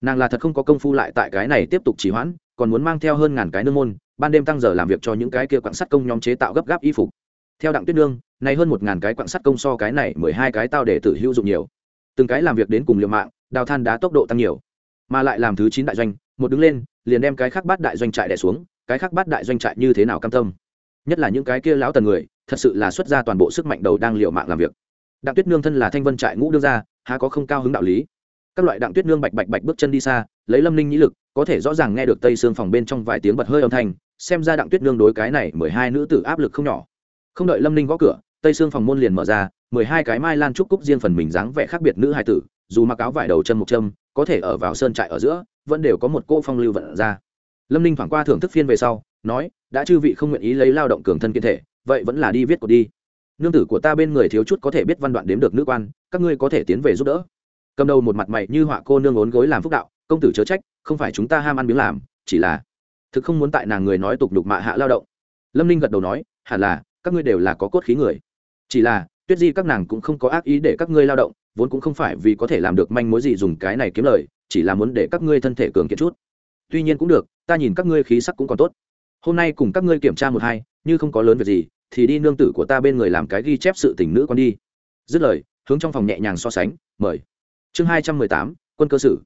Nàng là thật không có công phu lại tại cái này tiếp tục trì hoãn, còn muốn mang theo hơn ngàn cái nương môn, ban đêm tăng giờ làm việc cho những cái kia quặng sắt công nhóm chế tạo gấp gáp y phục. Theo đặng tuyết nương, này hơn một ngàn cái quặng sắt công so cái này mười hai cái tao để tử hữu dụng nhiều. Từng cái làm việc đến cùng liều mạng, đào than đá tốc độ tăng nhiều. Mà lại làm thứ chín đại doanh, một đứng lên, liền đem cái khác bát đại doanh trại đẻ xuống, cái khác bát đại doanh trại như thế nào cam tâm. Nhất là những cái kia lão tần người, thật sự là xuất ra toàn bộ sức mạnh đầu đang liều mạng làm việc đặng tuyết nương thân là thanh vân trại ngũ đương ra há có không cao hứng đạo lý. Các loại đặng tuyết nương bạch bạch bạch bước chân đi xa, lấy lâm ninh nhĩ lực, có thể rõ ràng nghe được tây xương phòng bên trong vài tiếng bật hơi âm thanh, xem ra đặng tuyết nương đối cái này mười hai nữ tử áp lực không nhỏ. Không đợi lâm ninh gõ cửa, tây xương phòng môn liền mở ra, mười hai cái mai lan trúc cúc riêng phần mình dáng vẻ khác biệt nữ hai tử, dù mặc áo vải đầu chân một châm, có thể ở vào sơn trại ở giữa, vẫn đều có một cô phong lưu vận ra. Lâm ninh thoảng qua thưởng thức phiên về sau, nói, đã chư vị không nguyện ý lấy lao động cường thân kiên thể, vậy vẫn là đi viết cột đi nương tử của ta bên người thiếu chút có thể biết văn đoạn đếm được nữ quan, các ngươi có thể tiến về giúp đỡ. Cầm đầu một mặt mày như họa cô nương ốn gối làm phúc đạo, công tử chớ trách, không phải chúng ta ham ăn miếng làm, chỉ là thực không muốn tại nàng người nói tục đục mạ hạ lao động. Lâm ninh gật đầu nói, hẳn là, các ngươi đều là có cốt khí người. Chỉ là, tuyết di các nàng cũng không có ác ý để các ngươi lao động, vốn cũng không phải vì có thể làm được manh mối gì dùng cái này kiếm lời, chỉ là muốn để các ngươi thân thể cường kiệt chút. Tuy nhiên cũng được, ta nhìn các ngươi khí sắc cũng còn tốt. Hôm nay cùng các ngươi kiểm tra một hai, như không có lớn việc gì thì đi nương tử của ta bên người làm cái ghi chép sự tình nữ con đi. Dứt lời, hướng trong phòng nhẹ nhàng so sánh, mời. Chương hai trăm mười tám, quân cơ sử.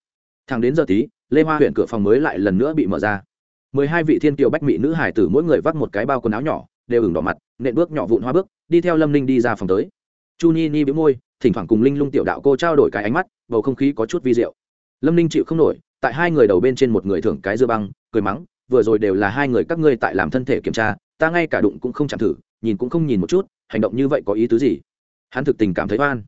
Thẳng đến giờ tí, lê hoa huyện cửa phòng mới lại lần nữa bị mở ra. Mười hai vị thiên kiều bách mỹ nữ hải tử mỗi người vắt một cái bao quần áo nhỏ, đều ửng đỏ mặt, nện bước nhỏ vụn hoa bước, đi theo lâm ninh đi ra phòng tới. Chu ni ni bĩu môi, thỉnh thoảng cùng linh lung tiểu đạo cô trao đổi cái ánh mắt, bầu không khí có chút vi diệu. Lâm ninh chịu không nổi, tại hai người đầu bên trên một người thưởng cái dưa băng, cười mắng, vừa rồi đều là hai người các ngươi tại làm thân thể kiểm tra ta ngay cả đụng cũng không chạm thử, nhìn cũng không nhìn một chút, hành động như vậy có ý tứ gì? Hắn thực tình cảm thấy oan.